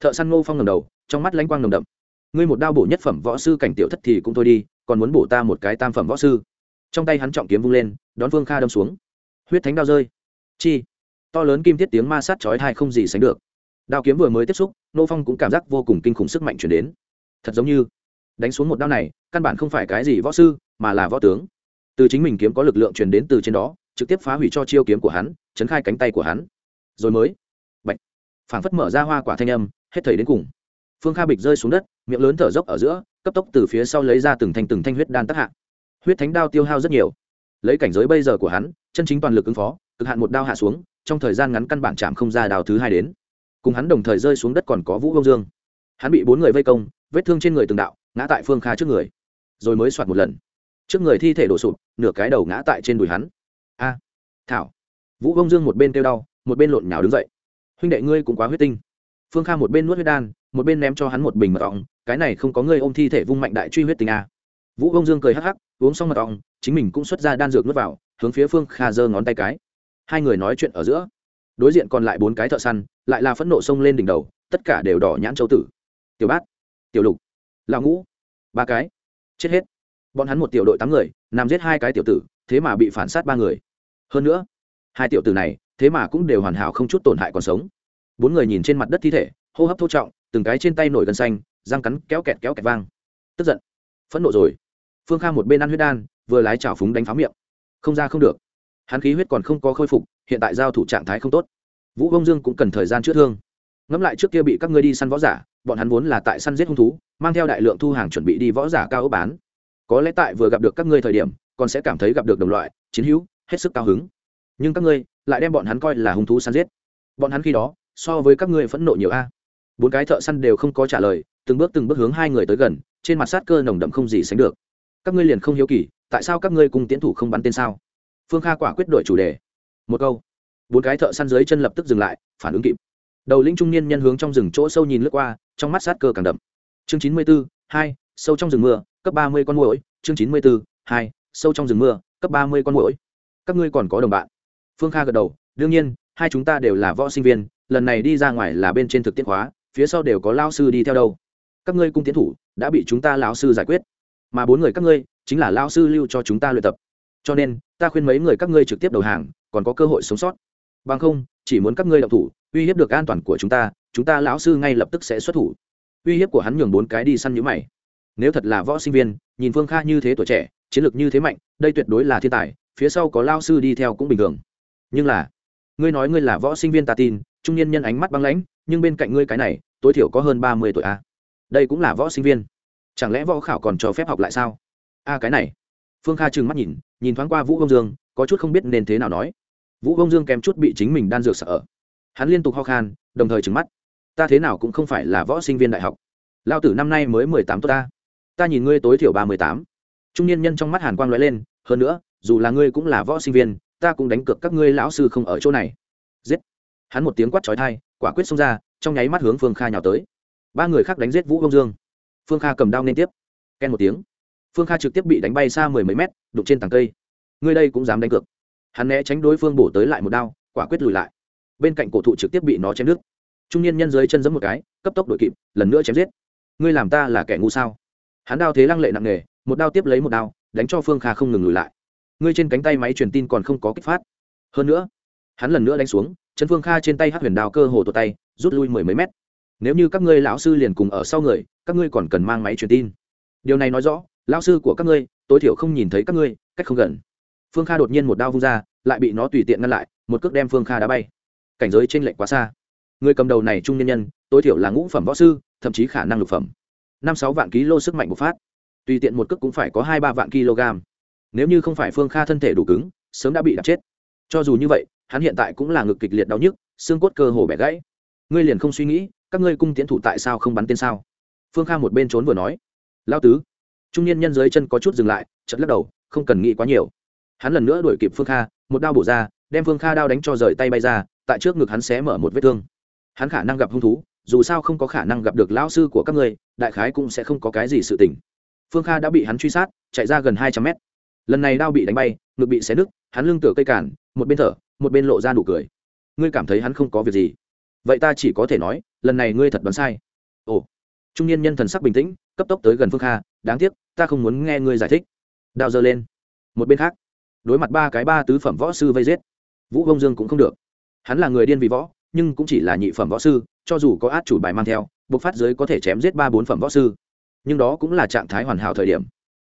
Thợ săn ngô phong ngầm đầu, trong mắt lãnh quang nồng đậm. Ngươi một đao bổ nhất phẩm võ sư cảnh tiểu thất thì cũng thôi đi, còn muốn bổ ta một cái tam phẩm võ sư. Trong tay hắn trọng kiếm vung lên, đón vương kha đâm xuống. Huyết thánh đao rơi. Chi. To lớn kim thiết tiếng ma sát chói thai không gì sánh được. Đao kiếm vừa mới tiếp xúc nô phong cũng cảm giác vô cùng kinh khủng sức mạnh chuyển đến. Thật giống như, đánh xuống một đao này, căn bản không phải cái gì võ sư, mà là võ tướng. Từ chính mình kiếm có lực lượng truyền đến từ trên đó, trực tiếp phá hủy cho chiêu kiếm của hắn, chấn khai cánh tay của hắn. Rồi mới phảng phất mở ra hoa quả thanh âm, hết thầy đến cùng. Phương kha bịch rơi xuống đất, miệng lớn thở dốc ở giữa, cấp tốc từ phía sau lấy ra từng thanh từng thanh huyết đan tác hạ. Huyết thánh đao tiêu hao rất nhiều. Lấy cảnh giới bây giờ của hắn, chân chính toàn lực ứng phó, cực hạn một đao hạ xuống, trong thời gian ngắn căn bản chạm không ra đào thứ hai đến. Cùng hắn đồng thời rơi xuống đất còn có vũ công dương. Hắn bị bốn người vây công, vết thương trên người từng đạo, ngã tại phương kha trước người. Rồi mới soạt một lần. Trước người thi thể đổ sụp, nửa cái đầu ngã tại trên đùi hắn. A, thảo. Vũ công dương một bên kêu đau, một bên lộn nhào đứng dậy huynh đệ ngươi cũng quá huyết tinh. Phương kha một bên nuốt huyết đan, một bên ném cho hắn một bình mật ong, cái này không có ngươi ôm thi thể vung mạnh đại truy huyết tình à? vũ công dương cười hắc hắc, uống xong mật ong, chính mình cũng xuất ra đan dược nuốt vào, hướng phía phương kha giơ ngón tay cái. Hai người nói chuyện ở giữa. Đối diện còn lại bốn cái thợ săn, lại là phẫn nộ xông lên đỉnh đầu, tất cả đều đỏ nhãn châu tử. Tiểu bát, tiểu lục, lão ngũ, ba cái. Chết hết. Bọn hắn một tiểu đội tám người, nằm giết hai cái tiểu tử, thế mà bị phản sát ba người. Hơn nữa, hai tiểu tử này thế mà cũng đều hoàn hảo không chút tổn hại còn sống. Bốn người nhìn trên mặt đất thi thể, hô hấp thô trọng, từng cái trên tay nổi gân xanh, răng cắn kéo kẹt kéo kẹt vang. Tức giận, phẫn nộ rồi. Phương kha một bên ăn huyết đan, vừa lái chảo phúng đánh pháo miệng. Không ra không được. Hắn khí huyết còn không có khôi phục, hiện tại giao thủ trạng thái không tốt. Vũ bông dương cũng cần thời gian chữa thương. Ngẫm lại trước kia bị các ngươi đi săn võ giả, bọn hắn vốn là tại săn giết hung thú, mang theo đại lượng thu hàng chuẩn bị đi võ giả cao ốc bán. Có lẽ tại vừa gặp được các ngươi thời điểm, còn sẽ cảm thấy gặp được đồng loại, chiến hữu, hết sức cao hứng nhưng các ngươi lại đem bọn hắn coi là hung thú săn giết. Bọn hắn khi đó, so với các ngươi phẫn nộ nhiều a. Bốn cái thợ săn đều không có trả lời, từng bước từng bước hướng hai người tới gần, trên mặt sát cơ nồng đậm không gì sánh được. Các ngươi liền không hiếu kỳ, tại sao các ngươi cùng tiến thủ không bắn tên sao? Phương kha quả quyết đổi chủ đề. Một câu. Bốn cái thợ săn dưới chân lập tức dừng lại, phản ứng kịp. Đầu lĩnh trung niên nhân hướng trong rừng chỗ sâu nhìn lướt qua, trong mắt sát cơ càng đậm. Chương chín mươi bốn, hai, sâu trong rừng mưa, cấp ba mươi con mũi chương chín mươi bốn, hai, sâu trong rừng mưa, cấp ba mươi con mũi các ngươi còn có đồng bạn phương kha gật đầu, đương nhiên, hai chúng ta đều là võ sinh viên, lần này đi ra ngoài là bên trên thực tiễn khóa, phía sau đều có lao sư đi theo đâu. Các ngươi cung tiến thủ đã bị chúng ta lão sư giải quyết, mà bốn người các ngươi chính là lao sư lưu cho chúng ta luyện tập. Cho nên, ta khuyên mấy người các ngươi trực tiếp đầu hàng, còn có cơ hội sống sót. Bằng không, chỉ muốn các ngươi đậu thủ, uy hiếp được an toàn của chúng ta chúng ta lão sư ngay lập tức sẽ xuất thủ. Uy hiếp của hắn nhường bốn cái đi săn nhữ mày. Nếu thật là võ sinh viên, nhìn phương kha như thế tuổi trẻ, chiến lược như thế mạnh, đây tuyệt đối là thiên tài, phía sau có lao sư đi theo cũng bình thường nhưng là, ngươi nói ngươi là võ sinh viên ta tin, trung niên nhân ánh mắt băng lãnh, nhưng bên cạnh ngươi cái này, tối thiểu có hơn ba mươi tuổi a. Đây cũng là võ sinh viên. Chẳng lẽ võ khảo còn cho phép học lại sao? A, cái này. Phương kha trừng mắt nhìn nhìn thoáng qua vũ công dương, có chút không biết nên thế nào nói. Vũ công dương kém chút bị chính mình đan dược sợ hắn liên tục ho khan, đồng thời trừng mắt. Ta thế nào cũng không phải là võ sinh viên đại học. Lao tử năm nay mới mười tám tuổi ta. Ta nhìn ngươi tối thiểu ba mươi tám. Trung niên nhân trong mắt hàn quang l ó e lên, hơn nữa, dù là ngươi cũng là võ sinh viên ta cũng đánh cược các ngươi lão sư không ở chỗ này. Giết. Hắn một tiếng quát trói thai quả quyết xông ra, trong nháy mắt hướng phương kha nhào tới. Ba người khác đánh giết vũ công dương. Phương kha cầm đao liên tiếp. Ken một tiếng. Phương kha trực tiếp bị đánh bay xa mười mấy mét, đụng trên tàng cây. Ngươi đây cũng dám đánh cược. Hắn né tránh đối phương bổ tới lại một đao, quả quyết lùi lại. Bên cạnh cổ thụ trực tiếp bị nó chém nước trung niên nhân dưới chân giẫm một cái, cấp tốc đội kịp, lần nữa chém giết. Ngươi làm ta là kẻ ngu sao? Hắn đao thế lăng lệ nặng nề, một đao tiếp lấy một đao, đánh cho phương kha không ngừng lùi lại ngươi trên cánh tay máy truyền tin còn không có kích phát. Hơn nữa, hắn lần nữa đánh xuống Trần phương kha trên tay hát huyền đào cơ hồ tột tay, rút lui mười mấy mét. Nếu như các ngươi lão sư liền cùng ở sau người, các ngươi còn cần mang máy truyền tin. Điều này nói rõ, lão sư của các ngươi, tối thiểu không nhìn thấy các ngươi, cách không gần. Phương kha đột nhiên một đao vung ra, lại bị nó tùy tiện ngăn lại, một cước đem phương kha đá bay. Cảnh giới t r ê n lệch quá xa. Người cầm đầu này trung nhân nhân, tối thiểu là ngũ phẩm võ sư, thậm chí khả năng lục phẩm. Năm sáu vạn ký lô sức mạnh bộc phát. Tùy tiện một cước cũng phải có hai ba vạn kg nếu như không phải phương kha thân thể đủ cứng, sớm đã bị đập chết. Cho dù như vậy, hắn hiện tại cũng là ngực kịch liệt đau nhức, xương cốt cơ hồ bẻ gãy. Ngươi liền không suy nghĩ, các ngươi cung tiến thủ tại sao không bắn tên sao? Phương kha một bên trốn vừa nói. Lao tứ. Trung niên nhân dưới chân có chút dừng lại chật lắc đầu, không cần nghĩ quá nhiều. Hắn lần nữa đuổi kịp phương kha, một đao bổ ra, đem phương kha đao đánh cho rời tay bay ra, tại trước ngực hắn xé mở một vết thương. Hắn khả năng gặp hung thú, dù sao không có khả năng gặp được lão sư của các ngươi, đại khái cũng sẽ không có cái gì sự tình. Phương kha đã bị hắn truy sát, chạy ra gần hai trăm mét lần này đao bị đánh bay, ngực bị xé nứt, hắn lưng tựa cây cản, một bên thở, một bên lộ ra nụ cười. Ngươi cảm thấy hắn không có việc gì? Vậy ta chỉ có thể nói, lần này ngươi thật đoán sai. Ồ. Trung niên nhân thần sắc bình tĩnh, cấp tốc tới gần phương kha, đáng tiếc, ta không muốn nghe ngươi giải thích. Đao giơ lên. Một bên khác, đối mặt ba cái ba tứ phẩm võ sư vây giết, vũ công dương cũng không được. Hắn là người điên vì võ, nhưng cũng chỉ là nhị phẩm võ sư, cho dù có át chủ bài mang theo, buộc phát giới có thể chém giết ba bốn phẩm võ sư. Nhưng đó cũng là trạng thái hoàn hảo thời điểm.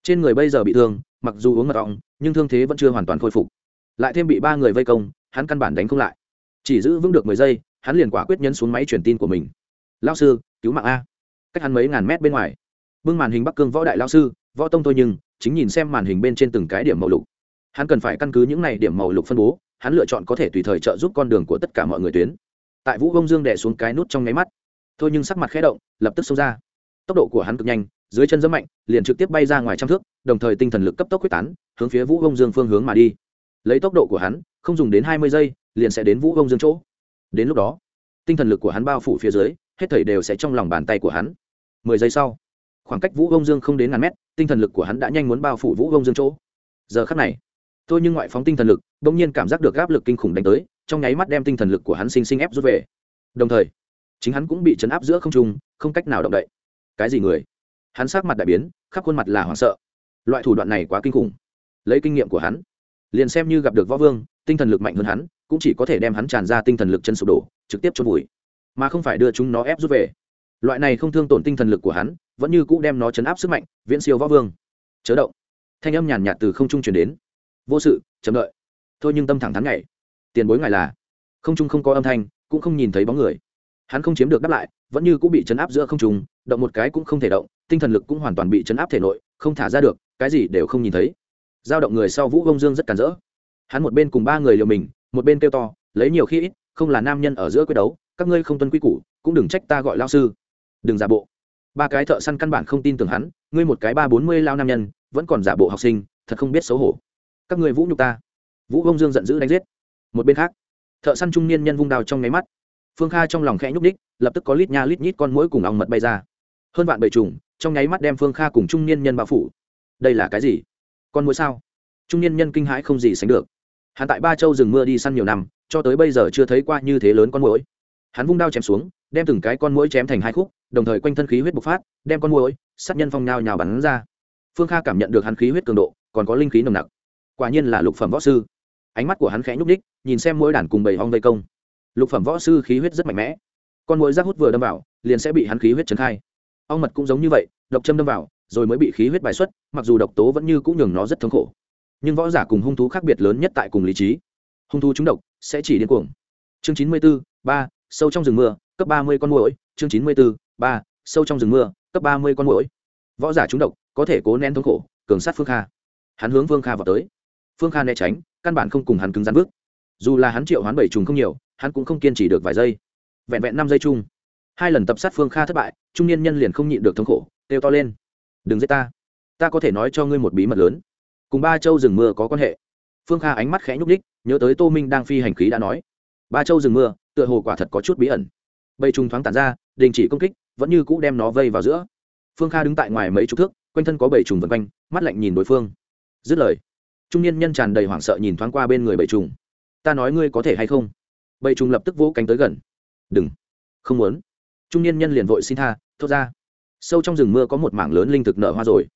Trên người bây giờ bị thương mặc dù uống mật ong, nhưng thương thế vẫn chưa hoàn toàn khôi phục. Lại thêm bị ba người vây công, hắn căn bản đánh không lại. Chỉ giữ vững được mười giây, hắn liền quả quyết nhấn xuống máy truyền tin của mình. Lao sư, cứu mạng a. Cách hắn mấy ngàn mét bên ngoài. Bưng màn hình bắc cương võ đại lao sư, võ tông thôi nhưng, chính nhìn xem màn hình bên trên từng cái điểm màu lục. Hắn cần phải căn cứ những này điểm màu lục phân bố, hắn lựa chọn có thể tùy thời trợ giúp con đường của tất cả mọi người tuyến. Tại vũ bông dương đẻ xuống cái nút trong nháy mắt. Thôi nhưng sắc mặt khẽ động, lập tức xông ra. Tốc độ của hắn cực nhanh dưới chân dẫm mạnh, liền trực tiếp bay ra ngoài trăm thước, đồng thời tinh thần lực cấp tốc quyết tán, hướng phía vũ bông dương phương hướng mà đi. Lấy tốc độ của hắn, không dùng đến hai mươi giây, liền sẽ đến vũ bông dương chỗ. Đến lúc đó, tinh thần lực của hắn bao phủ phía dưới, hết thảy đều sẽ trong lòng bàn tay của hắn. Mười giây sau, khoảng cách vũ bông dương không đến ngàn mét, tinh thần lực của hắn đã nhanh muốn bao phủ vũ bông dương chỗ. Giờ khắc này thôi nhưng ngoại phóng tinh thần lực, bỗng nhiên cảm giác được áp lực kinh khủng đánh tới, trong nháy mắt đem tinh thần lực của hắn sinh sinh ép rút về. Đồng thời, chính hắn cũng bị chấn áp giữa không trung, không cách nào động đậy. Cái gì người? Hắn sát mặt đại biến khắp khuôn mặt là hoảng sợ. Loại thủ đoạn này quá kinh khủng. Lấy kinh nghiệm của hắn liền xem như gặp được võ vương tinh thần lực mạnh hơn hắn cũng chỉ có thể đem hắn tràn ra tinh thần lực chân sụp đổ trực tiếp chôn vùi. Mà không phải đưa chúng nó ép rút về. Loại này không thương tổn tinh thần lực của hắn vẫn như cũ đem nó chấn áp sức mạnh viễn siêu võ vương. Chớ động. Thanh âm nhàn nhạt từ không trung truyền đến. Vô sự chấm đợi. Thôi nhưng tâm thẳng thắn ngày, tiền bối ngài là. Không trung không có âm thanh cũng không nhìn thấy bóng người. Hắn không chiếm được đáp lại vẫn như cũng bị chấn áp giữa không trung, động một cái cũng không thể động, tinh thần lực cũng hoàn toàn bị chấn áp thể nội, không thả ra được, cái gì đều không nhìn thấy. Giao động người sau vũ bông dương rất cản rỡ. Hắn một bên cùng ba người liều mình, một bên kêu to, lấy nhiều khi ít, không là nam nhân ở giữa quyết đấu, các ngươi không tuân quy củ, cũng đừng trách ta gọi lao sư. Đừng giả bộ. Ba cái thợ săn căn bản không tin tưởng hắn, ngươi một cái ba bốn mươi lao nam nhân, vẫn còn giả bộ học sinh, thật không biết xấu hổ. Các ngươi vũ nhục ta. Vũ bông dương giận dữ đánh giết. Một bên khác, thợ săn trung niên nhân vung đào trong nháy mắt. Phương kha trong lòng khẽ nhúc ních lập tức có lít nha lít nhít con mũi cùng ong mật bay ra. Hơn vạn bầy trùng, trong nháy mắt đem phương kha cùng trung niên nhân bao phủ. Đây là cái gì? Con mũi sao? Trung niên nhân kinh hãi không gì sánh được. Hắn tại ba châu rừng mưa đi săn nhiều năm, cho tới bây giờ chưa thấy qua như thế lớn con mũi. Hắn vung đao chém xuống, đem từng cái con mũi chém thành hai khúc, đồng thời quanh thân khí huyết bộc phát, đem con mũi, sát nhân phong nhào nhào bắn ra. Phương kha cảm nhận được hắn khí huyết cường độ, còn có linh khí nồng nặc. Quả nhiên là lục phẩm võ sư. Ánh mắt của hắn khẽ nhúc ních nhìn xem mỗi đàn cùng bầy hong vây công. Lục phẩm võ sư khí huyết rất mạnh mẽ con mũi rác hút vừa đâm vào, liền sẽ bị hắn khí huyết trấn khai. Ong mật cũng giống như vậy, độc châm đâm vào, rồi mới bị khí huyết bài xuất, mặc dù độc tố vẫn như cũng nhường nó rất thống khổ. Nhưng võ giả cùng hung thú khác biệt lớn nhất tại cùng lý trí. Hung thú trúng độc sẽ chỉ điên cuồng. Chương chín mươi b ố ba, sâu trong rừng mưa, cấp ba mươi con mũi chương chín mươi b ố ba, sâu trong rừng mưa, cấp ba mươi con mũi võ giả trúng độc có thể cố nén thống khổ, cường sát phương kha. Hắn hướng phương kha vào tới. Phương kha né tránh, căn bản không cùng hắn cứng rắn bước. Dù là hắn triệu hoán bảy trùng không nhiều, hắn cũng không kiên trì được vài giây vẹn vẹn năm giây chung. Hai lần tập sát phương kha thất bại, trung niên nhân liền không nhịn được thống khổ, kêu to lên. Đừng giết ta. Ta có thể nói cho ngươi một bí mật lớn. Cùng ba châu rừng mưa có quan hệ. Phương kha ánh mắt khẽ nhúc ních nhớ tới tô minh đang phi hành khí đã nói. Ba châu rừng mưa, tựa hồ quả thật có chút bí ẩn. Bầy trùng thoáng tản ra, đình chỉ công kích, vẫn như cũ đem nó vây vào giữa. Phương kha đứng tại ngoài mấy chục thước, quanh thân có bầy trùng vân quanh, mắt lạnh nhìn đối phương. Dứt lời, trung niên nhân tràn đầy hoảng sợ nhìn thoáng qua bên người bầy trùng. Ta nói ngươi có thể hay không? Bầy trùng lập tức vỗ cánh tới gần đừng. Không muốn. Trung niên nhân liền vội xin tha, thốt ra. Sâu trong rừng mưa có một mảng lớn linh thực nở hoa rồi.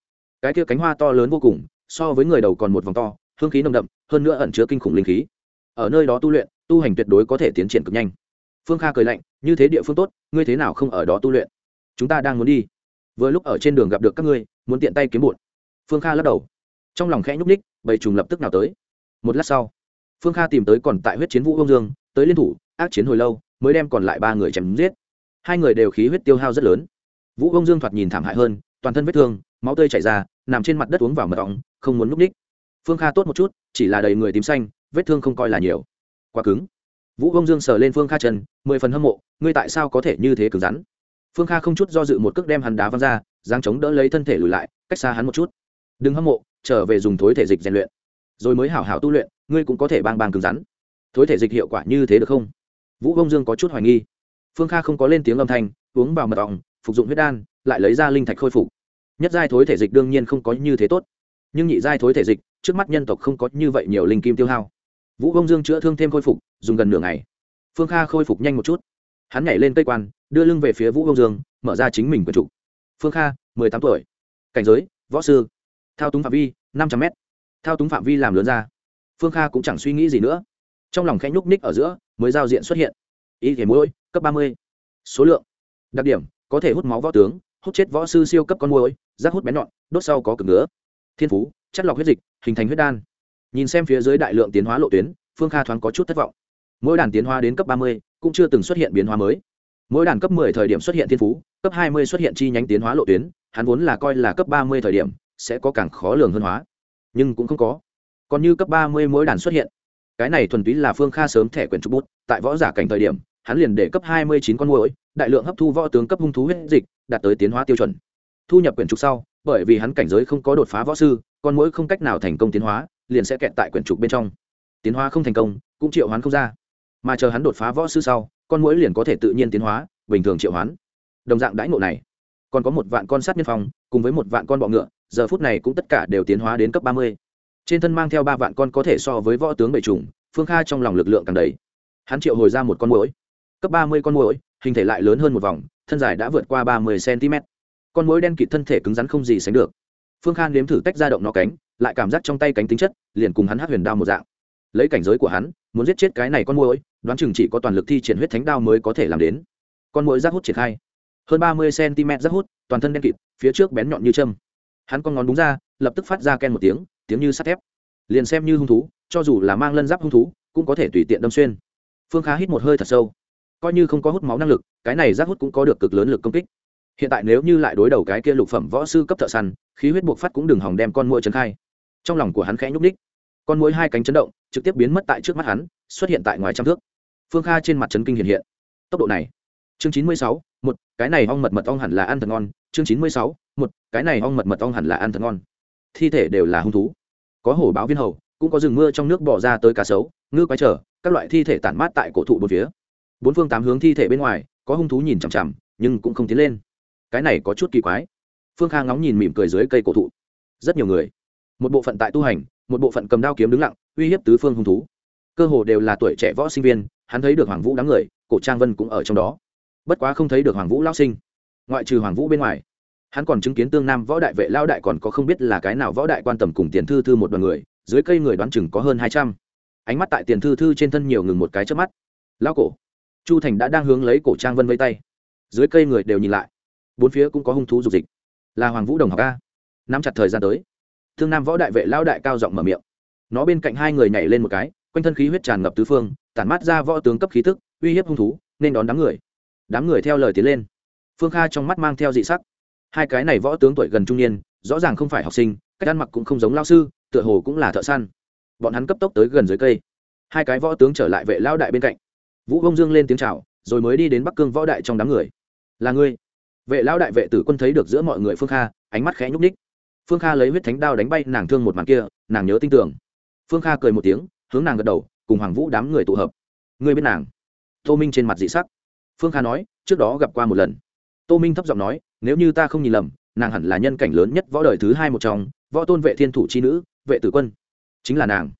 Cái kia cánh hoa to lớn vô cùng, so với người đầu còn một vòng to, hương khí nồng đậm, hơn nữa ẩn chứa kinh khủng linh khí. Ở nơi đó tu luyện, tu hành tuyệt đối có thể tiến triển cực nhanh. Phương kha cười lạnh, như thế địa phương tốt, ngươi thế nào không ở đó tu luyện? Chúng ta đang muốn đi. Vừa lúc ở trên đường gặp được các ngươi, muốn tiện tay kiếm bụt phương kha lắc đầu. Trong lòng khẽ nhúc ních bầy trùng lập tức nào tới. Một lát sau, phương kha tìm tới còn tại huyết chiến vũ hương dương, tới liên thủ, ác chiến hồi lâu mới đem còn lại ba người chém giết. Hai người đều khí huyết tiêu hao rất lớn. Vũ công dương thoạt nhìn thảm hại hơn, toàn thân vết thương, máu tươi chảy ra, nằm trên mặt đất uống vào mật ong, không muốn núp ních. Phương kha tốt một chút, chỉ là đầy người tím xanh, vết thương không coi là nhiều. Quá cứng. Vũ công dương sờ lên phương kha chân, mười phần hâm mộ, ngươi tại sao có thể như thế cứng rắn? Phương kha không chút do dự một cước đem hắn đá văng ra giang chống đỡ lấy thân thể lùi lại, cách xa hắn một chút. Đừng hâm mộ, trở về dùng thối thể dịch rèn luyện. Rồi mới hảo hảo tu luyện, ngươi cũng có thể bang bang cứng rắn. Thối thể dịch hiệu quả như thế được không? Vũ công dương có chút hoài nghi. Phương kha không có lên tiếng âm thanh, uống vào mật ong, phục dụng huyết đan, lại lấy ra linh thạch khôi phục. Nhất giai thối thể dịch đương nhiên không có như thế tốt. Nhưng nhị giai thối thể dịch, trước mắt nhân tộc không có như vậy nhiều linh kim tiêu hao. Vũ công dương chữa thương thêm khôi phục, dùng gần nửa ngày. Phương kha khôi phục nhanh một chút. Hắn nhảy lên cây quan, đưa lưng về phía vũ công dương, mở ra chính mình quần chủ phương kha, mười tám tuổi. Cảnh giới, võ sư. Thao túng phạm vi, năm trăm m thao túng phạm vi làm lớn ra. Phương kha cũng chẳng suy nghĩ gì nữa. Trong lòng khẽ nhúc ních ở giữa mới giao diện xuất hiện. Y thể mũi cấp ba mươi. Số lượng. Đặc điểm, có thể hút máu võ tướng, hút chết võ sư siêu cấp con môi rác hút bén nhọn, đốt sau có cực ngứa. Thiên phú, chất lọc huyết dịch, hình thành huyết đan. Nhìn xem phía dưới đại lượng tiến hóa lộ tuyến, phương kha thoáng có chút thất vọng. Mỗi đàn tiến hóa đến cấp ba mươi, cũng chưa từng xuất hiện biến hóa mới. Mỗi đàn cấp 10 thời điểm xuất hiện thiên phú, cấp 20 xuất hiện chi nhánh tiến hóa lộ tuyến, hắn vốn là coi là cấp 30 thời điểm, sẽ có càng khó lường hơn hóa. Nhưng cũng không có. Còn như cấp 30 mỗi đàn xuất hiện cái này thuần túy là phương kha sớm thẻ quyền trục bút, tại võ giả cảnh thời điểm, hắn liền để cấp 29 con muỗi, đại lượng hấp thu võ tướng cấp hung thú huyết dịch, đạt tới tiến hóa tiêu chuẩn. Thu nhập quyển trục sau, bởi vì hắn cảnh giới không có đột phá võ sư, con muỗi không cách nào thành công tiến hóa, liền sẽ kẹt tại quyển trục bên trong. Tiến hóa không thành công, cũng triệu hoán không ra. Mà chờ hắn đột phá võ sư sau, con muỗi liền có thể tự nhiên tiến hóa, bình thường triệu hoán. Đồng dạng đãi ngộ này, còn có một vạn con sát nhân phong, cùng với một vạn con bọ ngựa, giờ phút này cũng tất cả đều tiến hóa đến cấp ba mươi trên thân mang theo ba vạn con có thể so với võ tướng bệ trùng phương kha trong lòng lực lượng càng đầy. Hắn triệu hồi ra một con mũi cấp ba mươi con mũi hình thể lại lớn hơn một vòng, thân dài đã vượt qua ba mươi cm con mũi đen kịt thân thể cứng rắn không gì sánh được. Phương kha nếm thử tách ra động nó cánh, lại cảm giác trong tay cánh tính chất, liền cùng hắn hát huyền đao một dạng. Lấy cảnh giới của hắn, muốn giết chết cái này con mũi đoán chừng chỉ có toàn lực thi triển huyết thánh đao mới có thể làm đến. Con mũi rác hút triển khai. Hơn ba mươi cm rác hút, toàn thân đen kịt, phía trước bén nhọn như châm. Hắn con ngón đúng ra, lập tức phát ra ken một tiếng tiếng như sắt thép. Liền xem như hung thú, cho dù là mang lân giáp hung thú, cũng có thể tùy tiện đâm xuyên. Phương khá hít một hơi thật sâu. Coi như không có hút máu năng lực, cái này rác hút cũng có được cực lớn lực công kích. Hiện tại nếu như lại đối đầu cái kia lục phẩm võ sư cấp thợ săn, khí huyết buộc phát cũng đừng hòng đem con mũi trấn khai. Trong lòng của hắn khẽ nhúc ních con mũi hai cánh chấn động, trực tiếp biến mất tại trước mắt hắn, xuất hiện tại ngoài trăm thước. Phương kha trên mặt trấn kinh hiện hiện. Tốc độ này. Chương chín mươi sáu, một, cái này ong mật mật ong hẳn là ăn thật ngon. Chương chín mươi sáu, một, cái này ong mật mật ong hẳn là ăn thật ngon. Thi thể đều là hung thú có hổ báo viên hầu, cũng có rừng mưa trong nước bỏ ra tới cá sấu, ngư quái trở, các loại thi thể tản mát tại cổ thụ bốn phía. Bốn phương tám hướng thi thể bên ngoài, có hung thú nhìn chằm chằm, nhưng cũng không tiến lên. Cái này có chút kỳ quái. Phương khang ngóng nhìn mỉm cười dưới cây cổ thụ. Rất nhiều người. Một bộ phận tại tu hành, một bộ phận cầm đao kiếm đứng lặng, uy hiếp tứ phương hung thú. Cơ hồ đều là tuổi trẻ võ sinh viên, hắn thấy được hoàng vũ đám người, cổ trang vân cũng ở trong đó. Bất quá không thấy được hoàng vũ lao sinh. Ngoại trừ hoàng vũ bên ngoài hắn còn chứng kiến tương nam võ đại vệ lao đại còn có không biết là cái nào võ đại quan tầm cùng tiền thư thư một đoàn người, dưới cây người đoán chừng có hơn hai trăm. Ánh mắt tại tiền thư thư trên thân nhiều ngừng một cái trước mắt. Lao cổ. Chu thành đã đang hướng lấy cổ trang vân vây tay. Dưới cây người đều nhìn lại. Bốn phía cũng có hung thú dục dịch. Là hoàng vũ đồng học a. Nắm chặt thời gian tới. Thương nam võ đại vệ lao đại cao giọng mở miệng. Nó bên cạnh hai người nhảy lên một cái, quanh thân khí huyết tràn ngập tứ phương, tản mát ra võ tướng cấp khí tức, uy hiếp hung thú, nên đón đám người. Đám người theo lời tiến lên. Phương kha trong mắt mang theo dị sắc hai cái này võ tướng tuổi gần trung niên, rõ ràng không phải học sinh, cách ăn mặc cũng không giống lao sư, tựa hồ cũng là thợ săn. Bọn hắn cấp tốc tới gần dưới cây. Hai cái võ tướng trở lại vệ lao đại bên cạnh. Vũ bông dương lên tiếng c h à o rồi mới đi đến bắc cương võ đại trong đám người. Là ngươi. Vệ lao đại vệ tử quân thấy được giữa mọi người phương kha, ánh mắt khẽ nhúc ních phương kha lấy huyết thánh đao đánh bay nàng thương một màn kia, nàng nhớ tin tưởng. Phương kha cười một tiếng, hướng nàng gật đầu, cùng hoàng vũ đám người tụ hợp. Ngươi biết nàng? Tô minh trên mặt dị sắc. Phương kha nói, trước đó gặp qua một lần. Tô minh thấp giọng nói nếu như ta không nhìn lầm, nàng hẳn là nhân cảnh lớn nhất võ đời thứ hai một trong, võ tôn vệ thiên thủ c h i nữ, vệ tử quân. Chính là nàng.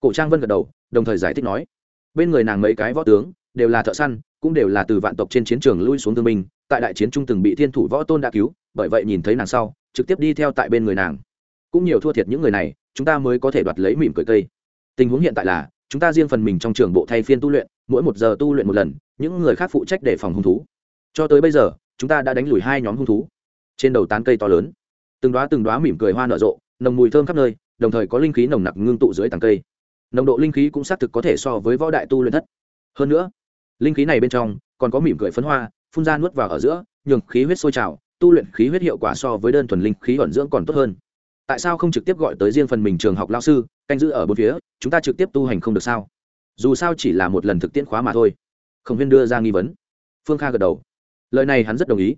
Cổ trang vân gật đầu, đồng thời giải thích nói. Bên người nàng mấy cái võ tướng, đều là thợ săn, cũng đều là từ vạn tộc trên chiến trường lui xuống thương binh, tại đại chiến trung từng bị thiên thủ võ tôn đã cứu, bởi vậy nhìn thấy nàng sau, trực tiếp đi theo tại bên người nàng. Cũng nhiều thua thiệt những người này, chúng ta mới có thể đoạt lấy mỉm cười cây. Tình huống hiện tại là, chúng ta riêng phần mình trong trường bộ thay phiên tu luyện, mỗi một giờ tu luyện một lần, những người khác phụ trách để phòng hung thú. Cho tới bây giờ chúng ta đã đánh lùi hai nhóm hung thú. Trên đầu tán cây to lớn, từng đoá từng đoá mỉm cười hoa nở rộ, nồng mùi thơm khắp nơi, đồng thời có linh khí nồng nặc ngưng tụ dưới tàng cây. Nồng độ linh khí cũng xác thực có thể so với võ đại tu luyện thất. Hơn nữa, linh khí này bên trong còn có mỉm cười phấn hoa, phun ra nuốt vào ở giữa, nhường khí huyết sôi trào, tu luyện khí huyết hiệu quả so với đơn thuần linh khí ẩn dưỡng còn tốt hơn. Tại sao không trực tiếp gọi tới riêng phần mình trường học lao sư, canh giữ ở bốn phía, chúng ta trực tiếp tu hành không được sao? Dù sao chỉ là một lần thực tiễn khóa mà thôi. Khổng viên đưa ra nghi vấn. Phương kha gật đầu lời này hắn rất đồng ý.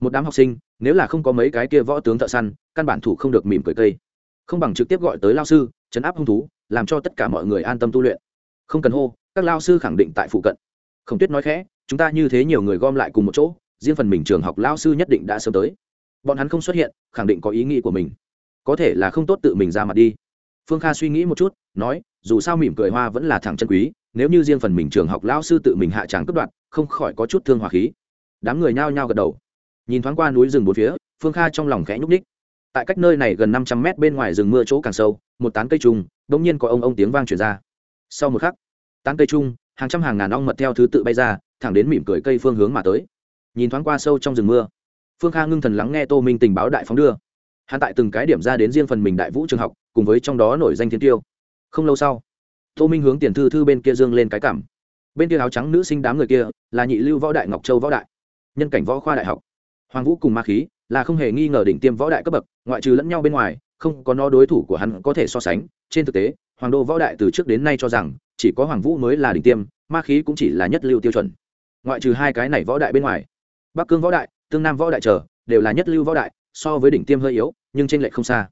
Một đám học sinh, nếu là không có mấy cái kia võ tướng thợ săn, căn bản thủ không được mỉm cười cây. Không bằng trực tiếp gọi tới lao sư, chấn áp hung thú, làm cho tất cả mọi người an tâm tu luyện. Không cần hô, các lao sư khẳng định tại phụ cận. Khổng tuyết nói khẽ, chúng ta như thế nhiều người gom lại cùng một chỗ, riêng phần mình trường học lao sư nhất định đã sớm tới. Bọn hắn không xuất hiện, khẳng định có ý nghĩ của mình. Có thể là không tốt tự mình ra mặt đi. Phương kha suy nghĩ một chút, nói, dù sao mỉm cười hoa vẫn là thẳng chân quý, nếu như riêng phần mình trường học lao sư tự mình hạ tràng cướp đoạt, không khỏi có chút thương hòa khí đám người nhao nhao gật đầu. Nhìn thoáng qua núi rừng bốn phía, phương kha trong lòng khẽ nhúc ních tại cách nơi này gần năm trăm mét bên ngoài rừng mưa chỗ càng sâu, một tán cây trùng đ ỗ n g nhiên có ông ông tiếng vang truyền ra. Sau một khắc, tán cây trung hàng trăm hàng ngàn ong mật theo thứ tự bay ra, thẳng đến mỉm cười cây phương hướng mà tới. Nhìn thoáng qua sâu trong rừng mưa, phương kha ngưng thần lắng nghe tô minh tình báo đại phóng đưa. Hắn tại từng cái điểm ra đến riêng phần mình đại vũ trường học, cùng với trong đó nổi danh thiên tiêu. Không lâu sau, tô minh hướng tiền thư thư bên kia dương lên cái cảm. Bên kia áo trắng nữ sinh đám người kia là nhị lưu võ đại ngọc châu võ đại nhân cảnh võ khoa đại học. Hoàng vũ cùng ma khí là không hề nghi ngờ đỉnh tiêm võ đại cấp bậc, ngoại trừ lẫn nhau bên ngoài, không có nó đối thủ của hắn có thể so sánh. Trên thực tế, hoàng đô võ đại từ trước đến nay cho rằng, chỉ có hoàng vũ mới là đỉnh tiêm, ma khí cũng chỉ là nhất lưu tiêu chuẩn. Ngoại trừ hai cái này võ đại bên ngoài, bắc cương võ đại, tương nam võ đại trở đều là nhất lưu võ đại, so với đỉnh tiêm hơi yếu, nhưng trên lệch không xa.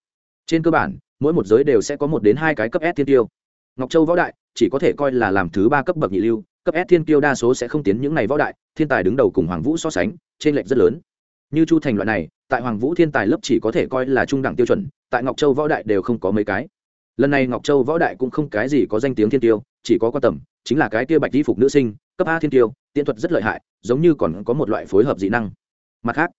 Trên cơ bản, mỗi một giới đều sẽ có một đến hai cái cấp s thiên tiêu. Ngọc châu võ đại, chỉ có thể coi là làm thứ ba cấp bậc nhị lưu cấp s thiên tiêu đa số sẽ không tiến những này võ đại, thiên tài đứng đầu cùng hoàng vũ so sánh trên lệch rất lớn. Như chu thành loại này, tại hoàng vũ thiên tài lớp chỉ có thể coi là trung đẳng tiêu chuẩn, tại ngọc châu võ đại đều không có mấy cái. Lần này ngọc châu võ đại cũng không cái gì có danh tiếng thiên tiêu chỉ có quan tầm, chính là cái kia bạch y phục nữ sinh, cấp a thiên tiêu tiên thuật rất lợi hại, giống như còn có một loại phối hợp dị năng. Mặt khác,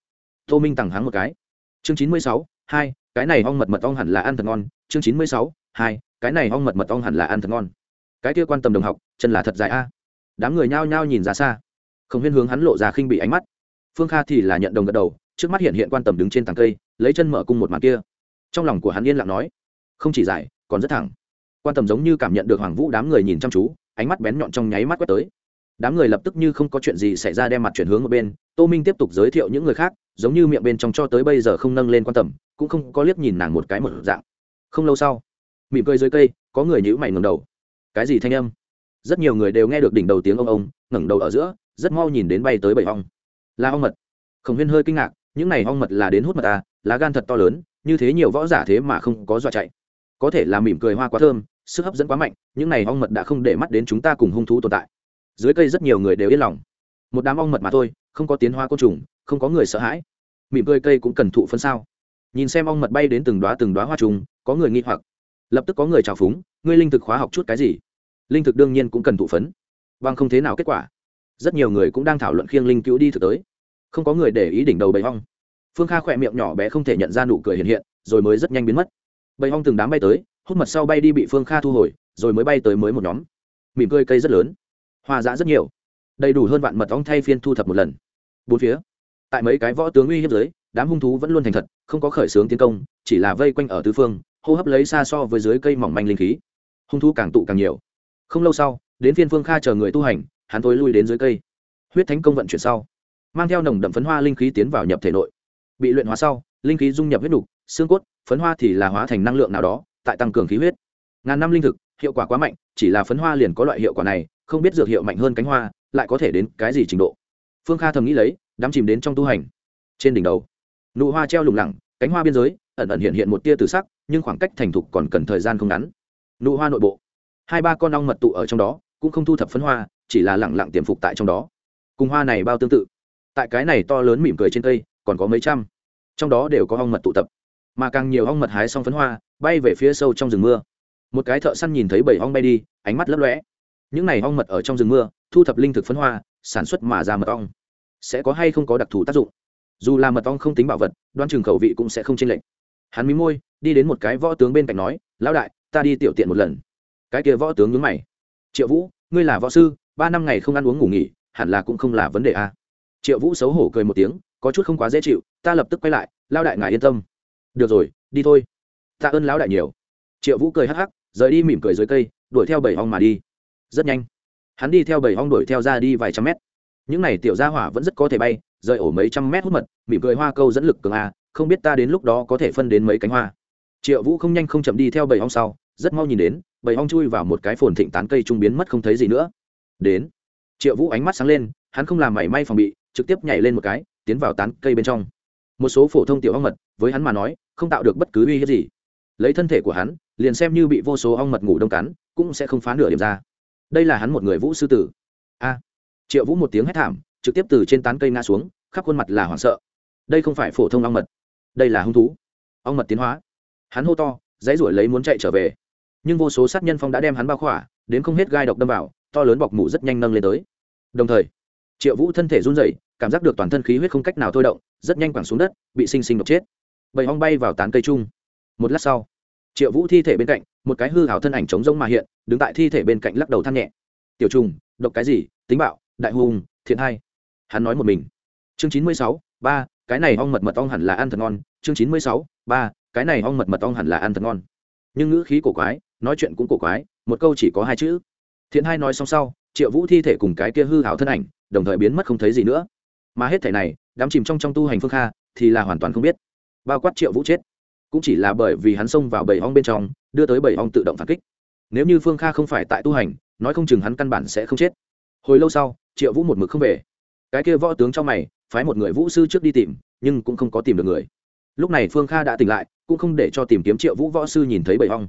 tô minh tặng hắng một cái. Chương chín mươi sáu, hai, cái này ong mật mật ong hẳn là ăn thật ngon. Chương chín mươi sáu, hai, cái này ong mật mật ong hẳn là ăn thật ngon. Cái kia quan tâm đồng học, chân là thật dài a đám người nhao nhao nhìn ra xa. Không huyên hướng hắn lộ ra khinh bị ánh mắt. Phương kha thì là nhận đồng gật đầu, trước mắt hiện hiện quan tầm đứng trên tàng cây, lấy chân mở cung một màn kia. Trong lòng của hắn yên lặng nói, không chỉ dài, còn rất thẳng. Quan tầm giống như cảm nhận được hoàng vũ đám người nhìn chăm chú, ánh mắt bén nhọn trong nháy mắt quét tới. Đám người lập tức như không có chuyện gì xảy ra đem mặt chuyển hướng một bên, tô minh tiếp tục giới thiệu những người khác, giống như miệng bên trong cho tới bây giờ không nâng lên quan tầm, cũng không có liếc nhìn nàng một cái một dạng. Không lâu sau, mỉm cười dưới cây, có người nhữ mày ngầm đầu. Cái gì thanh âm? Rất nhiều người đều nghe được đỉnh đầu tiếng ông ông, ngẩng đầu ở giữa, rất mau nhìn đến bay tới bảy ong. Là ong mật. Khổng huyên hơi kinh ngạc, những này ong mật là đến hút mật à lá gan thật to lớn, như thế nhiều võ giả thế mà không có dọa chạy. Có thể là mỉm cười hoa quá thơm, sức hấp dẫn quá mạnh, những này ong mật đã không để mắt đến chúng ta cùng hung thú tồn tại. Dưới cây rất nhiều người đều yên lòng. Một đám ong mật mà thôi, không có tiến hoa côn trùng, không có người sợ hãi. Mỉm cười cây cũng cần thụ phân sao. Nhìn xem ong mật bay đến từng đoá từng đoá hoa trùng, có người nghi hoặc. Lập tức có người trào phúng, ngươi linh thực khóa học chút cái gì? Linh thực đương nhiên cũng cần thụ phấn. Vâng không thế nào kết quả. Rất nhiều người cũng đang thảo luận khiêng linh cứu đi thực tới. Không có người để ý đỉnh đầu bầy hong phương kha khỏe miệng nhỏ bé không thể nhận ra nụ cười hiện hiện, rồi mới rất nhanh biến mất. Bầy hong từng đám bay tới, hút mật sau bay đi bị phương kha thu hồi, rồi mới bay tới mới một nhóm. Mỉm cười cây rất lớn. Hoa giã rất nhiều. Đầy đủ hơn vạn mật ong thay phiên thu thập một lần. Bốn phía. Tại mấy cái võ tướng uy hiếp giới đám hung thú vẫn luôn thành thật, không có khởi xướng tiến công, chỉ là vây quanh ở tứ phương, hô hấp lấy xa so với dưới cây mỏng manh linh khí. Hung thú càng tụ càng nhiều không lâu sau, đến phiên phương kha chờ người tu hành, hắn tối lui đến dưới cây. Huyết thánh công vận chuyển sau, mang theo nồng đậm phấn hoa linh khí tiến vào nhập thể nội. Bị luyện hóa sau, linh khí dung nhập huyết đục xương cốt, phấn hoa thì là hóa thành năng lượng nào đó, tại tăng cường khí huyết. Ngàn năm linh thực, hiệu quả quá mạnh, chỉ là phấn hoa liền có loại hiệu quả này, không biết dược hiệu mạnh hơn cánh hoa, lại có thể đến cái gì trình độ. Phương kha thầm nghĩ lấy, đắm chìm đến trong tu hành. Trên đỉnh đầu, nụ hoa treo lủng lẳng, cánh hoa biên giới, ẩn ẩn hiện hiện một tia từ sắc, nhưng khoảng cách thành thục còn cần thời gian không ngắn. Nụ hoa nội bộ hai ba con ong mật tụ ở trong đó, cũng không thu thập phấn hoa, chỉ là lẳng lặng tiềm phục tại trong đó. Cùng hoa này bao tương tự. Tại cái này to lớn mỉm cười trên cây, còn có mấy trăm. Trong đó đều có ong mật tụ tập. Mà càng nhiều ong mật hái xong phấn hoa, bay về phía sâu trong rừng mưa. Một cái thợ săn nhìn thấy bảy ong bay đi, ánh mắt lấp lóe. Những này ong mật ở trong rừng mưa, thu thập linh thực phấn hoa, sản xuất mà ra mật ong. Sẽ có hay không có đặc thù tác dụng? Dù là mật ong không tính bảo vật, đoan trường khẩu vị cũng sẽ không chênh lệch. Hắn mí môi, đi đến một cái võ tướng bên cạnh nói, lão đại, ta đi tiểu tiện một lần cái kia võ tướng nhướng mày. Triệu vũ, ngươi là võ sư, ba năm ngày không ăn uống ngủ nghỉ, hẳn là cũng không là vấn đề a triệu vũ xấu hổ cười một tiếng, có chút không quá dễ chịu, ta lập tức quay lại, lao đại ngài yên tâm. Được rồi, đi thôi. Tạ ơn lão đại nhiều. Triệu vũ cười hắc hắc, rời đi mỉm cười dưới cây, đuổi theo bảy hong mà đi. Rất nhanh. Hắn đi theo bảy hong đuổi theo ra đi vài trăm mét. Những này tiểu gia hỏa vẫn rất có thể bay, rời ổ mấy trăm mét hút mật, mỉm cười hoa câu dẫn lực cường a, không biết ta đến lúc đó có thể phân đến mấy cánh hoa. Triệu vũ không nhanh không chậm đi theo bảy hong sau, rất mau nhìn đến bầy ong chui vào một cái phồn thịnh tán cây trung biến mất không thấy gì nữa. Đến, triệu vũ ánh mắt sáng lên, hắn không làm mảy may phòng bị, trực tiếp nhảy lên một cái, tiến vào tán cây bên trong. Một số phổ thông tiểu ong mật, với hắn mà nói, không tạo được bất cứ uy hiếp gì. Lấy thân thể của hắn, liền xem như bị vô số ong mật ngủ đông cắn, cũng sẽ không phá nửa điểm ra. Đây là hắn một người vũ sư tử. A! Triệu vũ một tiếng hét thảm, trực tiếp từ trên tán cây ngã xuống, khắp khuôn mặt là hoảng sợ. Đây không phải phổ thông ong mật. Đây là hung thú. Ong mật tiến hóa. Hắn hô to, dãy ruổi lấy muốn chạy trở về nhưng vô số sát nhân phong đã đem hắn bao khỏa, đến không hết gai độc đâm vào, to lớn bọc mủ rất nhanh nâng lên tới. Đồng thời, triệu vũ thân thể run rẩy, cảm giác được toàn thân khí huyết không cách nào thôi động, rất nhanh quẳng xuống đất, bị sinh sinh độc chết. Bầy ong bay vào tán cây chung. Một lát sau, triệu vũ thi thể bên cạnh, một cái hư hảo thân ảnh trống rông mà hiện, đứng tại thi thể bên cạnh lắc đầu than nhẹ. Tiểu trùng, độc cái gì? Tính bạo, đại hùng thiện hai. Hắn nói một mình. Chương chín mươi sáu, ba, cái này ong mật mật ong hẳn là ăn thật ngon. Chương chín mươi sáu, ba, cái này ong mật mật ong hẳn là ăn thật ngon. Nhưng ngữ khí cổ quái nói chuyện cũng cổ quái, một câu chỉ có hai chữ. Thiện hai nói xong sau, triệu vũ thi thể cùng cái kia hư hảo thân ảnh, đồng thời biến mất không thấy gì nữa. Mà hết thể này, đám chìm trong trong tu hành phương kha, thì là hoàn toàn không biết. Bao quát triệu vũ chết, cũng chỉ là bởi vì hắn xông vào bảy ong bên trong, đưa tới bảy ong tự động phản kích. Nếu như phương kha không phải tại tu hành, nói không chừng hắn căn bản sẽ không chết. Hồi lâu sau, triệu vũ một mực không về. Cái kia võ tướng trong mày, phái một người vũ sư trước đi tìm, nhưng cũng không có tìm được người. Lúc này phương kha đã tỉnh lại, cũng không để cho tìm kiếm triệu vũ võ sư nhìn thấy bảy ong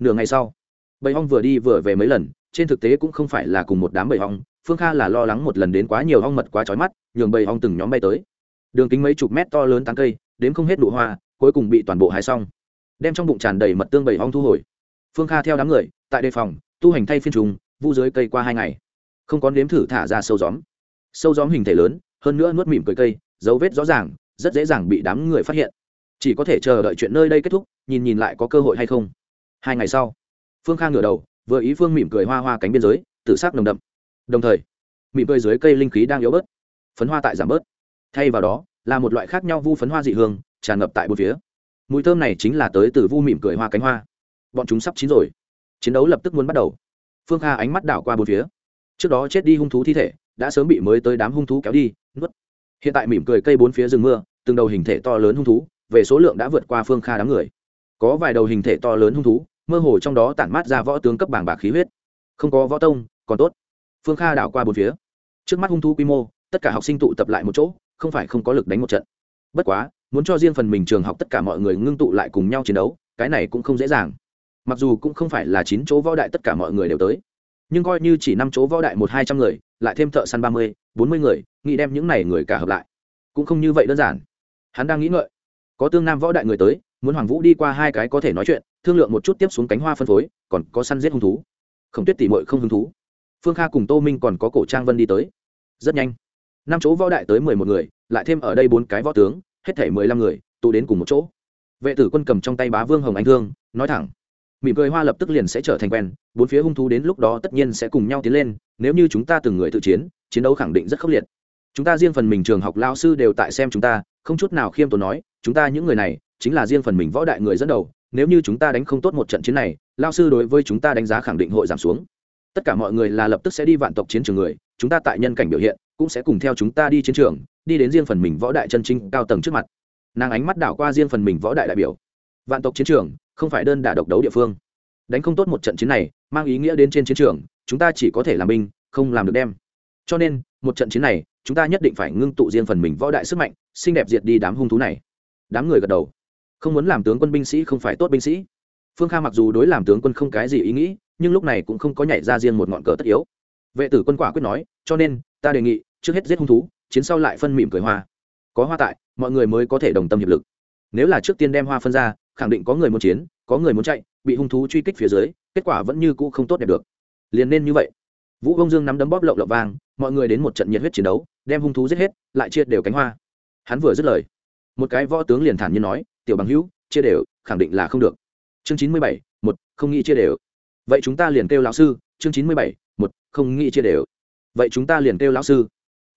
nửa ngày sau, bầy ong vừa đi vừa về mấy lần, trên thực tế cũng không phải là cùng một đám bầy ong phương kha là lo lắng một lần đến quá nhiều ong mật quá trói mắt, nhường bầy ong từng nhóm bay tới. Đường kính mấy chục mét to lớn tán cây đến không hết nụ hoa, cuối cùng bị toàn bộ hái xong, đem trong bụng tràn đầy mật tương bầy ong thu hồi. Phương kha theo đám người, tại đề phòng, tu hành thay phiên trùng, vu dưới cây qua hai ngày, không có nếm thử thả ra sâu gióm. Sâu gióm hình thể lớn, hơn nữa nuốt mỉm cười cây, dấu vết rõ ràng, rất dễ dàng bị đám người phát hiện. Chỉ có thể chờ đợi chuyện nơi đây kết thúc, nhìn nhìn lại có cơ hội hay không hai ngày sau, phương kha ngửa đầu, vừa ý phương mỉm cười hoa hoa cánh biên giới tự sắc nồng đậm. Đồng thời, mỉm cười dưới cây linh khí đang yếu bớt, phấn hoa tại giảm bớt. Thay vào đó, là một loại khác nhau vu phấn hoa dị hương, tràn ngập tại bốn phía. Mùi thơm này chính là tới từ vu mỉm cười hoa cánh hoa. Bọn chúng sắp chín rồi. Chiến đấu lập tức muốn bắt đầu. Phương kha ánh mắt đảo qua bốn phía. Trước đó chết đi hung thú thi thể, đã sớm bị mới tới đám hung thú kéo đi, nuốt. Hiện tại mỉm cười cây bốn phía rừng mưa, từng đầu hình thể to lớn hung thú, về số lượng đã vượt qua phương kha đám người có vài đầu hình thể to lớn hung thú, mơ hồ trong đó tản mát ra võ tướng cấp bảng bạc khí huyết. Không có võ tông, còn tốt. Phương kha đảo qua bốn phía. Trước mắt hung thú quy mô, tất cả học sinh tụ tập lại một chỗ, không phải không có lực đánh một trận. Bất quá, muốn cho riêng phần mình trường học tất cả mọi người ngưng tụ lại cùng nhau chiến đấu, cái này cũng không dễ dàng. Mặc dù cũng không phải là chín chỗ võ đại tất cả mọi người đều tới, nhưng coi như chỉ năm chỗ võ đại một hai trăm người, lại thêm thợ săn ba mươi, bốn mươi người, nghĩ đem những này người cả hợp lại, cũng không như vậy đơn giản. Hắn đang nghĩ ngợi, có tương nam võ đại người tới muốn hoàng vũ đi qua hai cái có thể nói chuyện, thương lượng một chút tiếp xuống cánh hoa phân phối, còn có săn giết hung thú. Khổng tuyết tỉ mội không hứng thú. Phương kha cùng tô minh còn có cổ trang vân đi tới. Rất nhanh. Năm chỗ võ đại tới mười một người, lại thêm ở đây bốn cái võ tướng, hết thể mười lăm người, tụ đến cùng một chỗ. Vệ tử quân cầm trong tay bá vương hồng anh thương, nói thẳng. Mỉm cười hoa lập tức liền sẽ trở thành quen, bốn phía hung thú đến lúc đó tất nhiên sẽ cùng nhau tiến lên, nếu như chúng ta từng người tự chiến chiến đấu khẳng định rất khốc liệt. Chúng ta riêng phần mình trường học lao sư đều tại xem chúng ta, không chút nào khiêm tốn nói, chúng ta những người này chính là riêng phần mình võ đại người dẫn đầu, nếu như chúng ta đánh không tốt một trận chiến này, lao sư đối với chúng ta đánh giá khẳng định hội giảm xuống. Tất cả mọi người là lập tức sẽ đi vạn tộc chiến trường người, chúng ta tại nhân cảnh biểu hiện, cũng sẽ cùng theo chúng ta đi chiến trường, đi đến riêng phần mình võ đại chân chính cao tầng trước mặt. Nàng ánh mắt đảo qua riêng phần mình võ đại đại biểu. Vạn tộc chiến trường, không phải đơn đả độc đấu địa phương. Đánh không tốt một trận chiến này, mang ý nghĩa đến trên chiến trường, chúng ta chỉ có thể làm binh, không làm được đem. Cho nên, một trận chiến này, chúng ta nhất định phải ngưng tụ riêng phần mình võ đại sức mạnh, xinh đẹp diệt đi đám hung thú này. Đám người gật đầu không muốn làm tướng quân binh sĩ không phải tốt binh sĩ. Phương kha mặc dù đối làm tướng quân không cái gì ý nghĩ, nhưng lúc này cũng không có nhảy ra riêng một ngọn cờ tất yếu. Vệ tử quân quả quyết nói, cho nên, ta đề nghị, trước hết giết hung thú, chiến sau lại phân mỉm cười hoa. Có hoa tại, mọi người mới có thể đồng tâm hiệp lực. Nếu là trước tiên đem hoa phân ra, khẳng định có người muốn chiến, có người muốn chạy, bị hung thú truy kích phía dưới, kết quả vẫn như cũ không tốt đẹp được. Liền nên như vậy. Vũ công dương nắm đấm bóp lộng lộng vang, mọi người đến một trận nhiệt huyết chiến đấu, đem hung thú giết hết, lại chia đều cánh hoa. Hắn vừa dứt lời, một cái võ tướng liền thản nhiên nói tiểu bằng hữu, chia đều, khẳng định là không được. Chương chín mươi bảy, một, không nghĩ chia đều. Vậy chúng ta liền kêu lão sư, chương chín mươi bảy, một, không nghĩ chia đều. Vậy chúng ta liền kêu lão sư.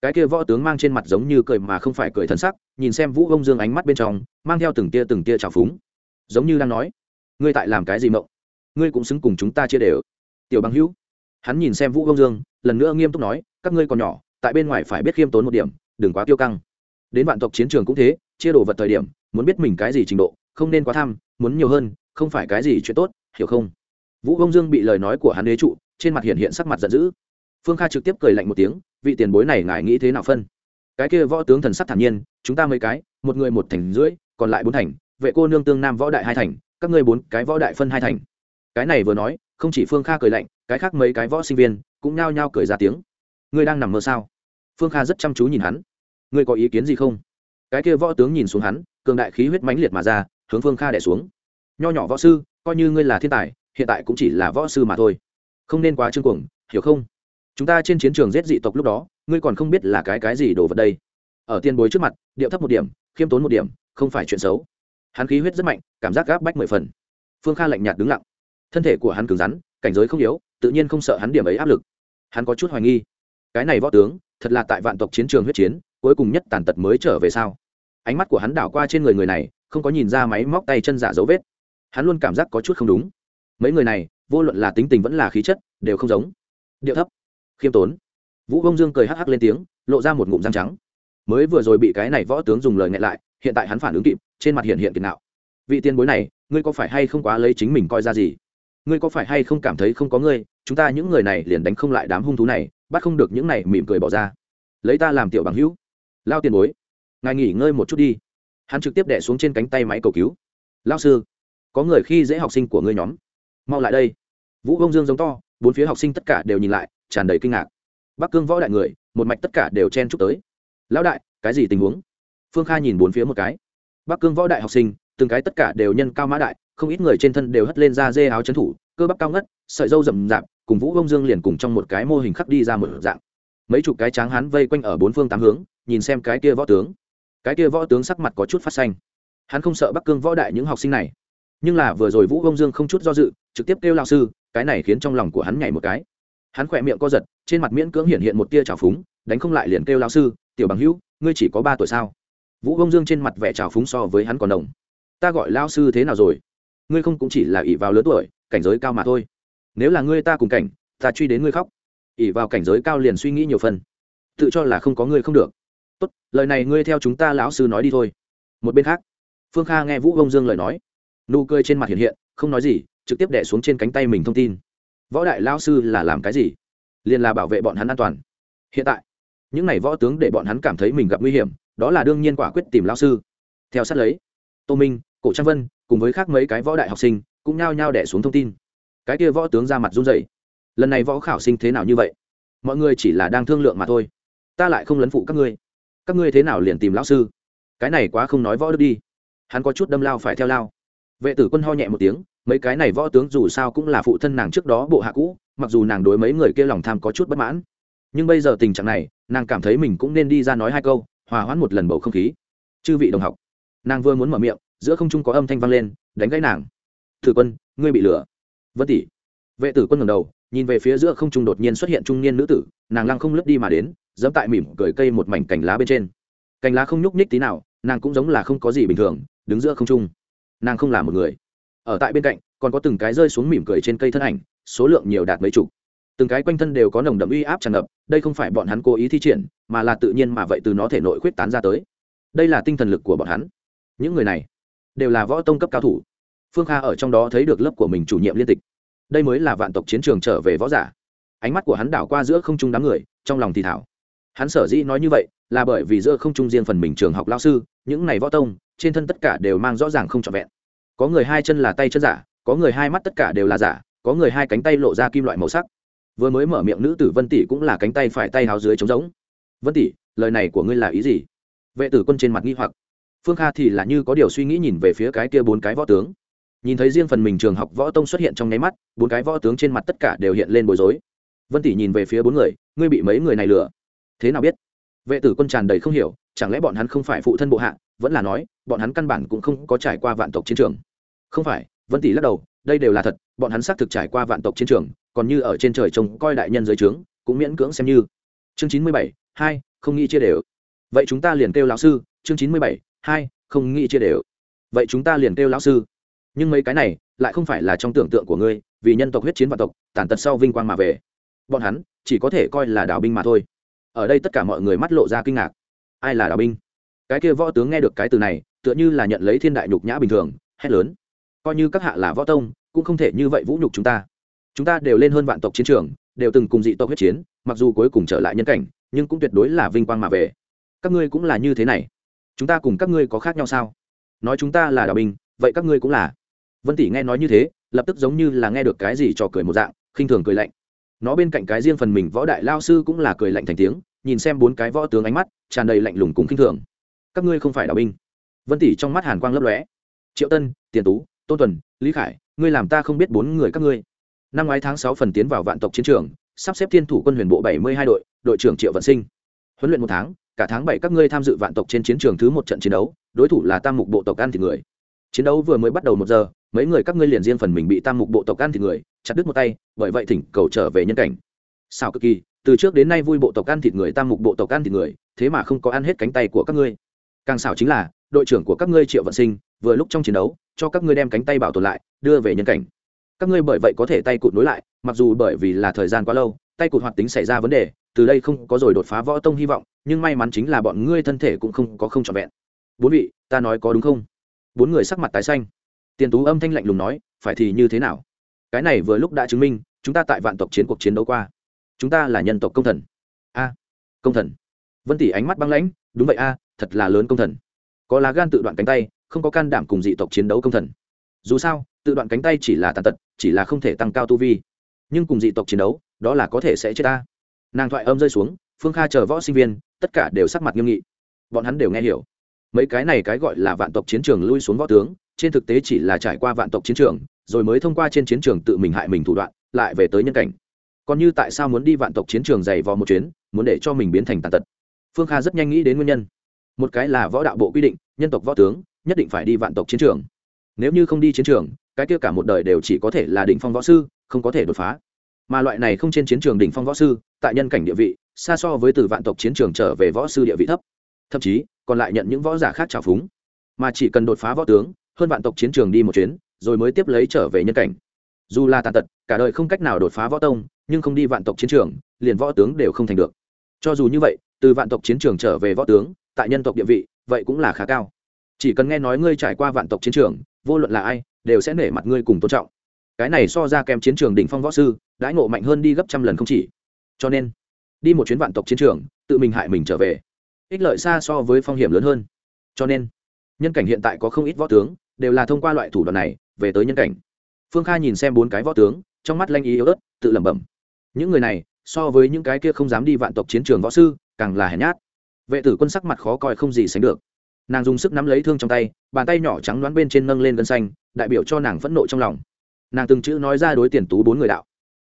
Cái kia võ tướng mang trên mặt giống như cười mà không phải cười thần sắc, nhìn xem vũ bông dương ánh mắt bên trong, mang theo từng tia từng tia trào phúng. Giống như đang nói, ngươi tại làm cái gì mộng? Ngươi cũng xứng cùng chúng ta chia đều. Tiểu bằng hữu, hắn nhìn xem vũ bông dương, lần nữa nghiêm túc nói, các ngươi còn nhỏ, tại bên ngoài phải biết khiêm tốn một điểm, đừng quá tiêu căng. Đến vạn tộc chiến trường cũng thế, chia đồ vật thời điểm muốn biết mình cái gì trình độ, không nên quá tham, muốn nhiều hơn, không phải cái gì chuyện tốt, hiểu không? Vũ Công dương bị lời nói của hắn đế trụ, trên mặt hiện hiện sắc mặt giận dữ. Phương kha trực tiếp cười lạnh một tiếng, vị tiền bối này ngài nghĩ thế nào phân? Cái kia võ tướng thần sắc thản nhiên, chúng ta mấy cái, một người một thành rưỡi, còn lại bốn thành, vệ cô nương tương nam võ đại hai thành, các ngươi bốn cái võ đại phân hai thành. Cái này vừa nói, không chỉ phương kha cười lạnh, cái khác mấy cái võ sinh viên cũng nhao nhao cười ra tiếng. Ngươi đang nằm mơ sao? Phương kha rất chăm chú nhìn hắn. Ngươi có ý kiến gì không? Cái kia võ tướng nhìn xuống hắn cường đại khí huyết mãnh liệt mà ra, hướng phương kha đẻ xuống. Nho nhỏ võ sư, coi như ngươi là thiên tài, hiện tại cũng chỉ là võ sư mà thôi. Không nên quá trương cuồng, hiểu không? Chúng ta trên chiến trường giết dị tộc lúc đó, ngươi còn không biết là cái cái gì đồ vật đây. Ở tiền bối trước mặt, điệu thấp một điểm, khiêm tốn một điểm, không phải chuyện xấu. Hắn khí huyết rất mạnh, cảm giác gáp bách mười phần. Phương kha lạnh nhạt đứng lặng. Thân thể của hắn cứng rắn, cảnh giới không yếu, tự nhiên không sợ hắn điểm ấy áp lực. Hắn có chút hoài nghi. Cái này võ tướng, thật là tại vạn tộc chiến trường huyết chiến, cuối cùng nhất tàn tật mới trở về sao? Ánh mắt của hắn đảo qua trên người người này, không có nhìn ra máy móc tay chân giả dấu vết. Hắn luôn cảm giác có chút không đúng. Mấy người này, vô luận là tính tình vẫn là khí chất, đều không giống. Điệu thấp, khiêm tốn. Vũ bông dương cười hắc hắc lên tiếng, lộ ra một ngụm răng trắng. Mới vừa rồi bị cái này võ tướng dùng lời ngại lại, hiện tại hắn phản ứng kịp, trên mặt hiện hiện kiệt nạo. Vị tiền bối này, ngươi có phải hay không quá lấy chính mình coi ra gì? Ngươi có phải hay không cảm thấy không có ngươi, chúng ta những người này liền đánh không lại đám hung thú này, bắt không được những này mỉm cười bỏ ra. Lấy ta làm tiểu bằng hữu. Lao tiền bối ngài nghỉ ngơi một chút đi. Hắn trực tiếp đẻ xuống trên cánh tay máy cầu cứu. Lao sư, có người khi dễ học sinh của ngươi nhóm. Mau lại đây. Vũ bông dương giống to, bốn phía học sinh tất cả đều nhìn lại, tràn đầy kinh ngạc. Bắc cương võ đại người, một mạch tất cả đều chen chúc tới. Lão đại, cái gì tình huống? Phương kha nhìn bốn phía một cái. Bắc cương võ đại học sinh, từng cái tất cả đều nhân cao mã đại, không ít người trên thân đều hất lên ra dê áo trấn thủ, cơ bắp cao ngất, sợi dâu rậm rạp, cùng vũ bông dương liền cùng trong một cái mô hình khắc đi ra một dạng. Mấy chục cái tráng hán vây quanh ở bốn phương tám hướng, nhìn xem cái kia võ tướng cái kia võ tướng sắc mặt có chút phát xanh. Hắn không sợ bắc cương võ đại những học sinh này. Nhưng là vừa rồi vũ công dương không chút do dự, trực tiếp kêu lao sư, cái này khiến trong lòng của hắn nhảy một cái. Hắn khỏe miệng co giật, trên mặt miễn cưỡng hiện hiện một tia trào phúng, đánh không lại liền kêu lao sư, tiểu bằng hữu, ngươi chỉ có ba tuổi sao? Vũ công dương trên mặt vẻ trào phúng so với hắn còn đồng ta gọi lao sư thế nào rồi? Ngươi không cũng chỉ là ỷ vào lớn tuổi, cảnh giới cao mà thôi. Nếu là ngươi ta cùng cảnh, ta truy đến ngươi khóc. Ỷ vào cảnh giới cao liền suy nghĩ nhiều phần. Tự cho là không có ngươi không được tốt, lời này ngươi theo chúng ta lão sư nói đi thôi. Một bên khác, phương kha nghe vũ công dương lời nói, nụ cười trên mặt hiện hiện, không nói gì, trực tiếp đẻ xuống trên cánh tay mình thông tin. Võ đại lao sư là làm cái gì? Liền là bảo vệ bọn hắn an toàn. Hiện tại, những n à y võ tướng để bọn hắn cảm thấy mình gặp nguy hiểm, đó là đương nhiên quả quyết tìm lao sư. Theo sát lấy, tô minh, cổ trang vân, cùng với khác mấy cái võ đại học sinh, cũng nhao nhao đẻ xuống thông tin. Cái kia võ tướng ra mặt run rẩy. Lần này võ khảo sinh thế nào như vậy? Mọi người chỉ là đang thương lượng mà thôi. Ta lại không lấn phụ các ngươi các ngươi thế nào liền tìm lão sư? Cái này quá không nói võ đức đi. Hắn có chút đâm lao phải theo lao. Vệ tử quân ho nhẹ một tiếng, mấy cái này võ tướng dù sao cũng là phụ thân nàng trước đó bộ hạ cũ, mặc dù nàng đối mấy người kia lòng tham có chút bất mãn. Nhưng bây giờ tình trạng này, nàng cảm thấy mình cũng nên đi ra nói hai câu, hòa hoãn một lần bầu không khí. Chư vị đồng học, nàng vừa muốn mở miệng, giữa không trung có âm thanh vang lên, đánh gãy nàng. Thử quân, ngươi bị lừa. Vân tỷ. Vệ tử quân ngầm đầu, nhìn về phía giữa không trung đột nhiên xuất hiện trung niên nữ tử, nàng lăng không lướt đi mà đến dẫm tại mỉm cười cây một mảnh cành lá bên trên. Cành lá không nhúc nhích tí nào, nàng cũng giống là không có gì bình thường, đứng giữa không trung. Nàng không là một người. Ở tại bên cạnh, còn có từng cái rơi xuống mỉm cười trên cây thân ảnh, số lượng nhiều đạt mấy chục. Từng cái quanh thân đều có nồng đậm uy áp tràn ngập, đây không phải bọn hắn cố ý thi triển, mà là tự nhiên mà vậy từ nó thể nội khuyết tán ra tới. Đây là tinh thần lực của bọn hắn. Những người này đều là võ tông cấp cao thủ. Phương kha ở trong đó thấy được lớp của mình chủ nhiệm liên tịch. Đây mới là vạn tộc chiến trường trở về võ giả. Ánh mắt của hắn đảo qua giữa không trung đám người, trong lòng thì thảo hắn sở dĩ nói như vậy là bởi vì giữa không trung riêng phần mình trường học lao sư, những này võ tông, trên thân tất cả đều mang rõ ràng không trọn vẹn. Có người hai chân là tay chân giả, có người hai mắt tất cả đều là giả, có người hai cánh tay lộ ra kim loại màu sắc. Vừa mới mở miệng nữ tử vân tỷ cũng là cánh tay phải tay háo dưới trống giống vân tỷ, lời này của ngươi là ý gì? Vệ tử quân trên mặt nghi hoặc. Phương kha thì là như có điều suy nghĩ nhìn về phía cái kia bốn cái võ tướng. Nhìn thấy riêng phần mình trường học võ tông xuất hiện trong nháy mắt, bốn cái võ tướng trên mặt tất cả đều hiện lên bối rối. Vân tỷ nhìn về phía bốn người, ngươi bị mấy người này lừa? Thế nào biết? Vệ tử quân tràn đầy không hiểu, chẳng lẽ bọn hắn không phải phụ thân bộ hạ? Vẫn là nói, bọn hắn căn bản cũng không có trải qua vạn tộc chiến trường. Không phải, vân tỷ lắc đầu, đây đều là thật, bọn hắn xác thực trải qua vạn tộc chiến trường, còn như ở trên trời trông coi đại nhân dưới trướng, cũng miễn cưỡng xem như. Chương chín mươi bảy, hai, không nghĩ chia đều. Vậy chúng ta liền kêu lão sư, chương chín mươi bảy, hai, không nghĩ chia đều. Vậy chúng ta liền kêu lão sư. Nhưng mấy cái này, lại không phải là trong tưởng tượng của ngươi, vì nhân tộc huyết chiến vạn tộc, tàn tật sau vinh quang mà về. Bọn hắn, chỉ có thể coi là đào binh mà thôi ở đây tất cả mọi người mắt lộ ra kinh ngạc. Ai là đào binh? Cái kia võ tướng nghe được cái từ này, tựa như là nhận lấy thiên đại nhục nhã bình thường, hét lớn. Coi như các hạ là võ tông, cũng không thể như vậy vũ nhục chúng ta. Chúng ta đều lên hơn vạn tộc chiến trường, đều từng cùng dị tộc huyết chiến, mặc dù cuối cùng trở lại nhân cảnh, nhưng cũng tuyệt đối là vinh quang mà về. Các ngươi cũng là như thế này. Chúng ta cùng các ngươi có khác nhau sao? Nói chúng ta là đào binh, vậy các ngươi cũng là. Vân tỷ nghe nói như thế, lập tức giống như là nghe được cái gì trò cười một dạng, khinh thường cười lạnh nó bên cạnh cái riêng phần mình võ đại lao sư cũng là cười lạnh thành tiếng, nhìn xem bốn cái võ tướng ánh mắt, tràn đầy lạnh lùng cùng khinh thường. Các ngươi không phải đào binh. Vân tỷ trong mắt hàn quang lấp lóe. Triệu tân, tiền tú, tôn tuần, lý khải, ngươi làm ta không biết bốn người các ngươi. Năm ngoái tháng sáu phần tiến vào vạn tộc chiến trường, sắp xếp thiên thủ quân huyền bộ bảy mươi hai đội đội trưởng triệu vận sinh. Huấn luyện một tháng, cả tháng bảy các ngươi tham dự vạn tộc trên chiến trường thứ một trận chiến đấu, đối thủ là tam mục bộ tộc ăn thịt người. Chiến đấu vừa mới bắt đầu một giờ, mấy người các ngươi liền riêng phần mình bị tam mục bộ tộc ăn thịt người chặt đứt một tay, bởi vậy thỉnh cầu trở về nhân cảnh. Sao cực kỳ, từ trước đến nay vui bộ tộc ăn thịt người tam mục bộ tộc ăn thịt người, thế mà không có ăn hết cánh tay của các ngươi. Càng xảo chính là, đội trưởng của các ngươi triệu vận sinh, vừa lúc trong chiến đấu, cho các ngươi đem cánh tay bảo tồn lại, đưa về nhân cảnh. Các ngươi bởi vậy có thể tay cụt nối lại, mặc dù bởi vì là thời gian quá lâu, tay cụt hoạt tính xảy ra vấn đề, từ đây không có rồi đột phá võ tông hy vọng, nhưng may mắn chính là bọn ngươi thân thể cũng không có không trọn vẹn. Bốn vị, ta nói có đúng không? Bốn người sắc mặt tái xanh. Tiền tú âm thanh lạnh lùng nói, phải thì như thế nào? Cái này vừa lúc đã chứng minh, chúng ta tại vạn tộc chiến cuộc chiến đấu qua. Chúng ta là nhân tộc công thần. A, công thần. Vân tỷ ánh mắt băng lãnh, đúng vậy a, thật là lớn công thần. Có lá gan tự đoạn cánh tay, không có can đảm cùng dị tộc chiến đấu công thần. Dù sao, tự đoạn cánh tay chỉ là tàn tật, chỉ là không thể tăng cao tu vi. Nhưng cùng dị tộc chiến đấu, đó là có thể sẽ chết ta. Nàng thoại âm rơi xuống, phương kha chờ võ sinh viên, tất cả đều sắc mặt nghiêm nghị. Bọn hắn đều nghe hiểu. Mấy cái này cái gọi là vạn tộc chiến trường lui xuống võ tướng, trên thực tế chỉ là trải qua vạn tộc chiến trường rồi mới thông qua trên chiến trường tự mình hại mình thủ đoạn, lại về tới nhân cảnh. Còn như tại sao muốn đi vạn tộc chiến trường dày vò một chuyến, muốn để cho mình biến thành tàn tật? Phương kha rất nhanh nghĩ đến nguyên nhân. Một cái là võ đạo bộ quy định, nhân tộc võ tướng nhất định phải đi vạn tộc chiến trường. Nếu như không đi chiến trường, cái kia cả một đời đều chỉ có thể là đỉnh phong võ sư, không có thể đột phá. Mà loại này không trên chiến trường đỉnh phong võ sư, tại nhân cảnh địa vị, xa so với từ vạn tộc chiến trường trở về võ sư địa vị thấp. Thậm chí, còn lại nhận những võ giả khác trào phúng. Mà chỉ cần đột phá võ tướng, hơn vạn tộc chiến trường đi một chuyến rồi mới tiếp lấy trở về nhân cảnh. Dù là tàn tật, cả đời không cách nào đột phá võ tông, nhưng không đi vạn tộc chiến trường, liền võ tướng đều không thành được. Cho dù như vậy, từ vạn tộc chiến trường trở về võ tướng, tại nhân tộc địa vị, vậy cũng là khá cao. Chỉ cần nghe nói ngươi trải qua vạn tộc chiến trường, vô luận là ai, đều sẽ nể mặt ngươi cùng tôn trọng. Cái này so ra kèm chiến trường đỉnh phong võ sư, đãi ngộ mạnh hơn đi gấp trăm lần không chỉ. Cho nên, đi một chuyến vạn tộc chiến trường, tự mình hại mình trở về. Ích lợi xa so với phong hiểm lớn hơn. Cho nên, nhân cảnh hiện tại có không ít võ tướng, đều là thông qua loại thủ đoạn này về tới nhân cảnh. Phương kha nhìn xem bốn cái võ tướng, trong mắt lanh ý yếu ớt, tự lẩm bẩm. Những người này, so với những cái kia không dám đi vạn tộc chiến trường võ sư, càng là hèn nhát. Vệ tử quân sắc mặt khó coi không gì sánh được. Nàng dùng sức nắm lấy thương trong tay, bàn tay nhỏ trắng đoán bên trên nâng lên gân xanh, đại biểu cho nàng phẫn nộ trong lòng. Nàng từng chữ nói ra đối tiền tú bốn người đạo.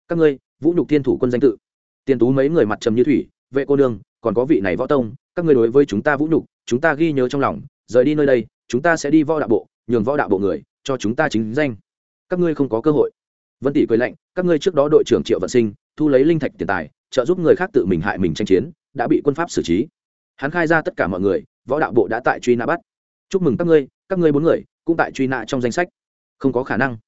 Các ngươi, vũ nhục thiên thủ quân danh tự. Tiền tú mấy người mặt trầm như thủy, vệ cô nương, còn có vị này võ tông, các ngươi đối với chúng ta vũ nhục, chúng ta ghi nhớ trong lòng, rời đi nơi đây, chúng ta sẽ đi võ đạo bộ, nhường võ đạo bộ người cho chúng ta chính danh. Các ngươi không có cơ hội. Vân tỷ cười lạnh, các ngươi trước đó đội trưởng triệu vận sinh, thu lấy linh thạch tiền tài, trợ giúp người khác tự mình hại mình tranh chiến, đã bị quân pháp xử trí. Hắn khai ra tất cả mọi người, võ đạo bộ đã tại truy nã bắt. Chúc mừng các ngươi các ngươi bốn người, cũng tại truy nã trong danh sách. Không có khả năng.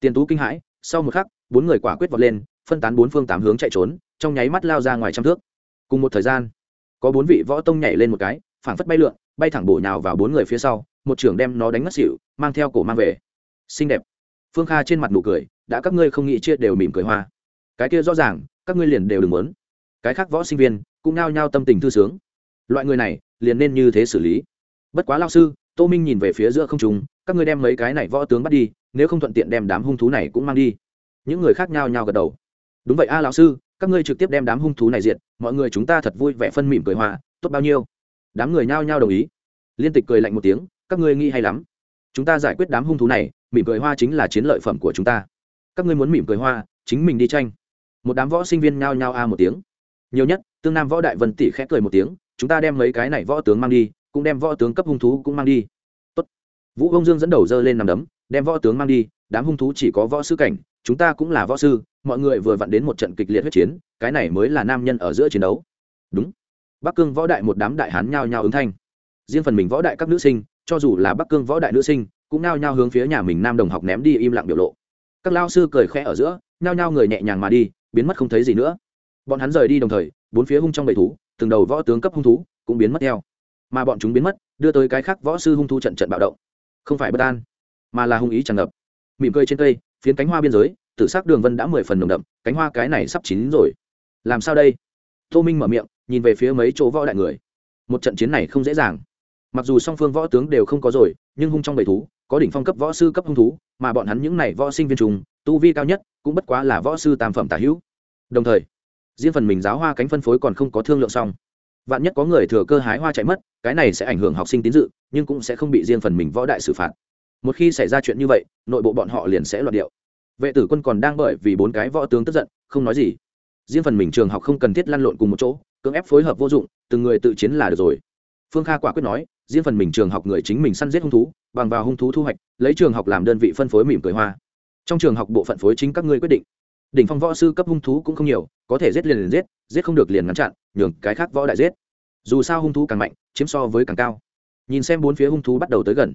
Tiền tú kinh hãi, sau một khắc, bốn người quả quyết vọt lên, phân tán bốn phương tám hướng chạy trốn, trong nháy mắt lao ra ngoài trăm thước. Cùng một thời gian, có bốn vị võ tông nhảy lên một cái, phảng phất bay lượn, bay thẳng bổ nhào vào bốn người phía sau, một trưởng đem nó đánh mất xỉu, mang theo cổ mang về xinh đẹp. Phương kha trên mặt nụ cười, đã các ngươi không nghĩ chia đều mỉm cười hoa. Cái kia rõ ràng, các ngươi liền đều đừng muốn. Cái khác võ sinh viên, cũng nao nhao tâm tình thư sướng. Loại người này, liền nên như thế xử lý. Bất quá lao sư, tô minh nhìn về phía giữa không trùng các ngươi đem mấy cái này võ tướng bắt đi, nếu không thuận tiện đem đám hung thú này cũng mang đi. Những người khác nhao nhao gật đầu. Đúng vậy a, lão sư, các ngươi trực tiếp đem đám hung thú này diệt, mọi người chúng ta thật vui vẻ phân mỉm cười hòa tốt bao nhiêu? Đám người nhao nhao đồng ý. Liên tịch cười lạnh một tiếng, các ngươi nghĩ hay lắm chúng ta giải quyết đám hung thú này, mỉm cười hoa chính là chiến lợi phẩm của chúng ta. Các ngươi muốn mỉm cười hoa, chính mình đi tranh. Một đám võ sinh viên nhao nhao a một tiếng. Nhiều nhất, tương nam võ đại vân tỷ khẽ cười một tiếng, chúng ta đem mấy cái này võ tướng mang đi, cũng đem võ tướng cấp hung thú cũng mang đi. Tốt. vũ công dương dẫn đầu dơ lên nằm đấm, đem võ tướng mang đi, đám hung thú chỉ có võ sư cảnh, chúng ta cũng là võ sư, mọi người vừa vặn đến một trận kịch liệt huyết chiến, cái này mới là nam nhân ở giữa chiến đấu. Đúng. Bắc cương võ đại một đám đại hán nhao nhao ứng thanh. Riêng phần mình võ đại các nữ sinh cho dù là bắc cương võ đại nữ sinh, cũng nao nhao hướng phía nhà mình nam đồng học ném đi im lặng biểu lộ. Các lao sư cười khẽ ở giữa nao nhao người nhẹ nhàng mà đi, biến mất không thấy gì nữa. Bọn hắn rời đi đồng thời, bốn phía hung trong bầy thú, từng đầu võ tướng cấp hung thú cũng biến mất theo. Mà bọn chúng biến mất, đưa tới cái khác võ sư hung thu trận trận bạo động. Không phải bất an, mà là hung ý tràn ngập. Mỉm cười trên cây, phiến cánh hoa biên giới, tử sắc đường vân đã mười phần nồng đậm, cánh hoa cái này sắp chín rồi. Làm sao đây? Tô minh mở miệng, nhìn về phía mấy chỗ võ đại người. Một trận chiến này không dễ dàng mặc dù song phương võ tướng đều không có rồi, nhưng hung trong bầy thú, có đỉnh phong cấp võ sư cấp hung thú, mà bọn hắn những này võ sinh viên trùng, tu vi cao nhất, cũng bất quá là võ sư tam phẩm tả hữu. Đồng thời, riêng phần mình giáo hoa cánh phân phối còn không có thương lượng xong. Vạn nhất có người thừa cơ hái hoa chạy mất, cái này sẽ ảnh hưởng học sinh tín dự, nhưng cũng sẽ không bị riêng phần mình võ đại xử phạt. Một khi xảy ra chuyện như vậy, nội bộ bọn họ liền sẽ loạt điệu. Vệ tử quân còn đang bởi vì bốn cái võ tướng tức giận, không nói gì. Riêng phần mình trường học không cần thiết lăn lộn cùng một chỗ, cưỡng ép phối hợp vô dụng, từng người tự chiến là được rồi. Phương kha quả quyết nói riêng phần mình trường học người chính mình săn giết hung thú, bằng vào hung thú thu hoạch, lấy trường học làm đơn vị phân phối mỉm cười hoa. Trong trường học bộ phận phối chính các ngươi quyết định. Đỉnh phong võ sư cấp hung thú cũng không nhiều, có thể giết liền liền giết giết không được liền ngăn chặn, nhường cái khác võ đại giết. Dù sao hung thú càng mạnh, chiếm so với càng cao. Nhìn xem bốn phía hung thú bắt đầu tới gần.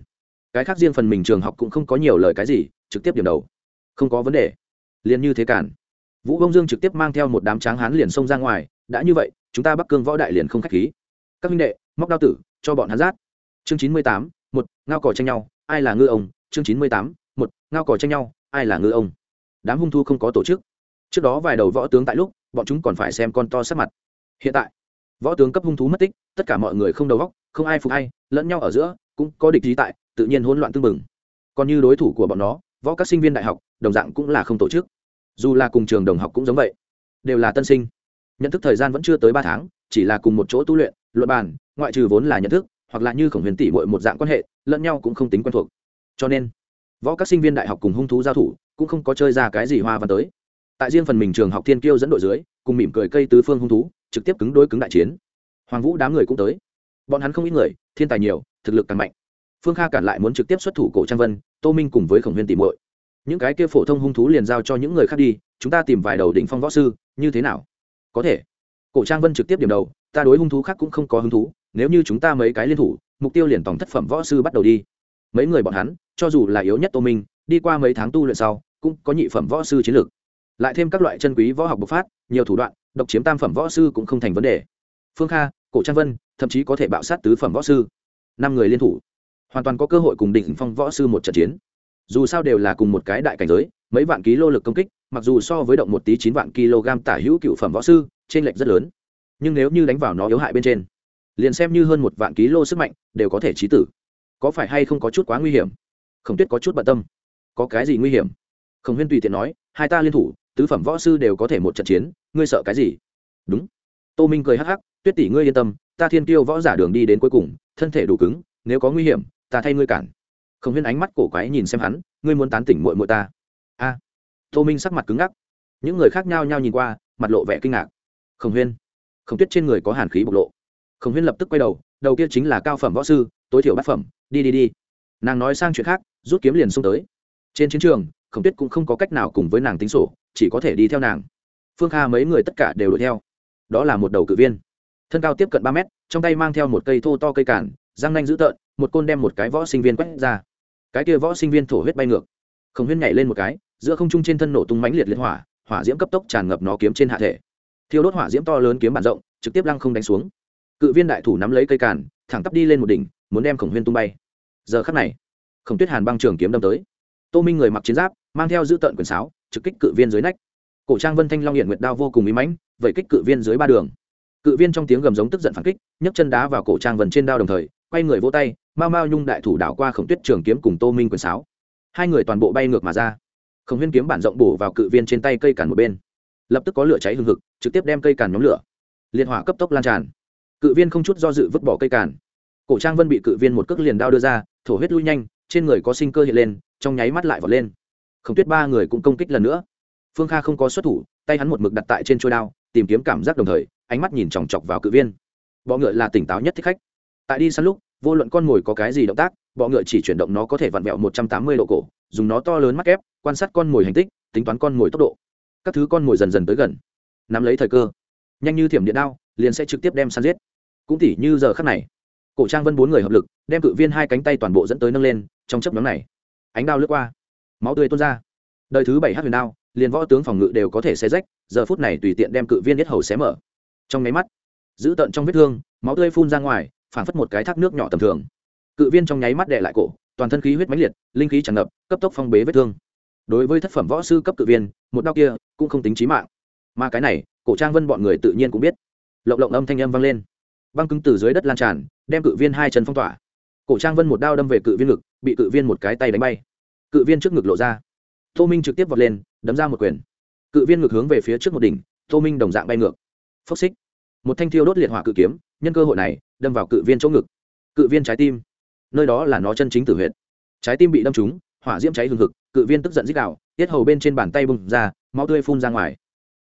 Cái khác riêng phần mình trường học cũng không có nhiều lời cái gì, trực tiếp điểm đầu. Không có vấn đề. Liền như thế cản vũ bông dương trực tiếp mang theo một đám tráng hán liền xông ra ngoài, đã như vậy, chúng ta bắc cương võ đại liền không k h á c h khí. Các minh đệ, móc đao tử, cho bọn hắn rát chương chín mươi tám, một, ngao cò tranh nhau, ai là ngư ông? Chương chín mươi tám, một, ngao cò tranh nhau, ai là ngư ông? Đám hung thu không có tổ chức. Trước đó vài đầu võ tướng tại lúc, bọn chúng còn phải xem con to sát mặt. Hiện tại, võ tướng cấp hung thú mất tích, tất cả mọi người không đầu góc không ai phục hay, lẫn nhau ở giữa, cũng có địch lý tại, tự nhiên hỗn loạn tương mừng còn như đối thủ của bọn nó, võ các sinh viên đại học, đồng dạng cũng là không tổ chức. Dù là cùng trường đồng học cũng giống vậy. Đều là tân sinh. Nhận thức thời gian vẫn chưa tới ba tháng, chỉ là cùng một chỗ tu luyện, luận bàn, ngoại trừ vốn là nhận thức hoặc là như khổng huyền tỷ muội một dạng quan hệ, lẫn nhau cũng không tính quen thuộc. Cho nên, võ các sinh viên đại học cùng hung thú giao thủ cũng không có chơi ra cái gì hoa văn tới. Tại riêng phần mình trường học thiên kiêu dẫn đội dưới, cùng mỉm cười cây tứ phương hung thú, trực tiếp cứng đối cứng đại chiến. Hoàng vũ đám người cũng tới. Bọn hắn không ít người, thiên tài nhiều, thực lực càng mạnh. Phương kha cản lại muốn trực tiếp xuất thủ cổ trang vân, tô minh cùng với khổng huyền tỷ muội. Những cái kia phổ thông hung thú liền giao cho những người khác đi, chúng ta tìm vài đầu đỉnh phong võ sư, như thế nào? Có thể. Cổ trang vân trực tiếp điểm đầu, ta đối hung thú khác cũng không có hứng thú nếu như chúng ta mấy cái liên thủ, mục tiêu liền tổng thất phẩm võ sư bắt đầu đi. Mấy người bọn hắn, cho dù là yếu nhất tô minh, đi qua mấy tháng tu luyện sau, cũng có nhị phẩm võ sư chiến lược. Lại thêm các loại chân quý võ học bộc phát, nhiều thủ đoạn, độc chiếm tam phẩm võ sư cũng không thành vấn đề. Phương kha, cổ trang vân, thậm chí có thể bạo sát tứ phẩm võ sư. Năm người liên thủ, hoàn toàn có cơ hội cùng đỉnh phong võ sư một trận chiến. Dù sao đều là cùng một cái đại cảnh giới, mấy vạn ký lô lực công kích, mặc dù so với động một tí chín vạn kg tả hữu cựu phẩm võ sư trên lệch rất lớn. Nhưng nếu như đánh vào nó yếu hại bên trên liền xem như hơn một vạn ký lô sức mạnh, đều có thể trí tử. Có phải hay không có chút quá nguy hiểm? Khổng tuyết có chút bận tâm. Có cái gì nguy hiểm? Khổng huyên tùy tiện nói, hai ta liên thủ, tứ phẩm võ sư đều có thể một trận chiến, ngươi sợ cái gì? Đúng. Tô minh cười hắc hắc, tuyết tỷ ngươi yên tâm, ta thiên tiêu võ giả đường đi đến cuối cùng, thân thể đủ cứng, nếu có nguy hiểm, ta thay ngươi cản. Khổng huyên ánh mắt cổ quái nhìn xem hắn, ngươi muốn tán tỉnh muội muội ta? A. Tô minh sắc mặt cứng ngắc. Những người khác nhau nhau nhìn qua, mặt lộ vẻ kinh ngạc. Khổng huyên. Khổng tuyết trên người có hàn khí bộc lộ khổng huyên lập tức quay đầu đầu kia chính là cao phẩm võ sư, tối thiểu bát phẩm, đi đi đi. Nàng nói sang chuyện khác, rút kiếm liền xông tới. Trên chiến trường, khổng tuyết cũng không có cách nào cùng với nàng tính sổ, chỉ có thể đi theo nàng. Phương kha mấy người tất cả đều đuổi theo. Đó là một đầu cự viên. Thân cao tiếp cận ba mét, trong tay mang theo một cây thô to cây cản, răng nanh dữ tợn, một côn đem một cái võ sinh viên quét ra. Cái kia võ sinh viên thổ huyết bay ngược. Khổng huyên nhảy lên một cái, giữa không trung trên thân nổ tung mãnh liệt liên hỏa hỏa diễm cấp tốc tràn ngập nó kiếm trên hạ thể. Thiêu đốt hỏa diễm to lớn kiếm bản rộng, trực tiếp lăng không đánh xuống cự viên đại thủ nắm lấy cây càn, thẳng tắp đi lên một đỉnh, muốn đem khổng huyên tung bay. Giờ khắc này, khổng tuyết hàn băng trường kiếm đâm tới. Tô minh người mặc chiến giáp, mang theo giữ tợn quyền sáo, trực kích cự viên dưới nách. Cổ trang vân thanh long hiện nguyệt đao vô cùng ý mãnh vậy kích cự viên dưới ba đường. Cự viên trong tiếng gầm giống tức giận phản kích, nhấc chân đá vào cổ trang vân trên đao đồng thời, quay người vỗ tay, mau mau nhung đại thủ đảo qua khổng tuyết trường kiếm cùng tô minh quyền sáo. Hai người toàn bộ bay ngược mà ra. Khổng huyên kiếm bản rộng bổ vào cự viên trên tay cây càn một bên. Lập tức có lửa cháy hừng hực, trực tiếp đem cây càn nhóm lửa. Liên hỏa cấp tốc lan tràn cự viên không chút do dự vứt bỏ cây càn. Cổ trang vân bị cự viên một cước liền đao đưa ra, thổ huyết lui nhanh, trên người có sinh cơ hiện lên, trong nháy mắt lại vọt lên. Khổng tuyết ba người cũng công kích lần nữa. Phương kha không có xuất thủ, tay hắn một mực đặt tại trên trôi đao, tìm kiếm cảm giác đồng thời, ánh mắt nhìn chòng chọc vào cự viên. Bọ ngựa là tỉnh táo nhất thích khách. Tại đi săn lúc, vô luận con mồi có cái gì động tác, bọ ngựa chỉ chuyển động nó có thể vặn vẹo một trăm tám mươi độ cổ, dùng nó to lớn mắt ép quan sát con mồi hành tích, tính toán con mồi tốc độ. Các thứ con mồi dần dần tới gần. Nắm lấy thời cơ. Nhanh như thiểm điện đao liền sẽ trực tiếp đem săn giết. Cũng tỉ như giờ khắc này, cổ trang vân bốn người hợp lực, đem cự viên hai cánh tay toàn bộ dẫn tới nâng lên, trong chấp nhóm này, ánh đao lướt qua, máu tươi tuôn ra. Đời thứ bảy hát huyền đao, liền võ tướng phòng ngự đều có thể xé rách, giờ phút này tùy tiện đem cự viên nhất hầu xé mở. Trong máy mắt, giữ tận trong vết thương, máu tươi phun ra ngoài, phảng phất một cái thác nước nhỏ tầm thường. Cự viên trong nháy mắt đè lại cổ, toàn thân khí huyết mãnh liệt, linh khí tràn ngập, cấp tốc phong bế vết thương. Đối với thất phẩm võ sư cấp cự viên, một đau kia cũng không tính trí mạng. Mà cái này, cổ trang vân bọn người tự nhiên cũng biết lộng lộng âm thanh âm vang lên. Băng cứng từ dưới đất lan tràn, đem cự viên hai chân phong tỏa. Cổ trang vân một đao đâm về cự viên ngực, bị cự viên một cái tay đánh bay. Cự viên trước ngực lộ ra. Tô minh trực tiếp vọt lên, đấm ra một quyền. Cự viên ngực hướng về phía trước một đỉnh, tô minh đồng dạng bay ngược. Phốc xích. Một thanh thiêu đốt liệt hỏa cự kiếm, nhân cơ hội này, đâm vào cự viên chỗ ngực. Cự viên trái tim. Nơi đó là nó chân chính tử huyệt. Trái tim bị đâm trúng, hỏa diễm cháy hừng hực, cự viên tức giận dích đạo tiết hầu bên trên bàn tay bùng ra, máu tươi phun ra ngoài.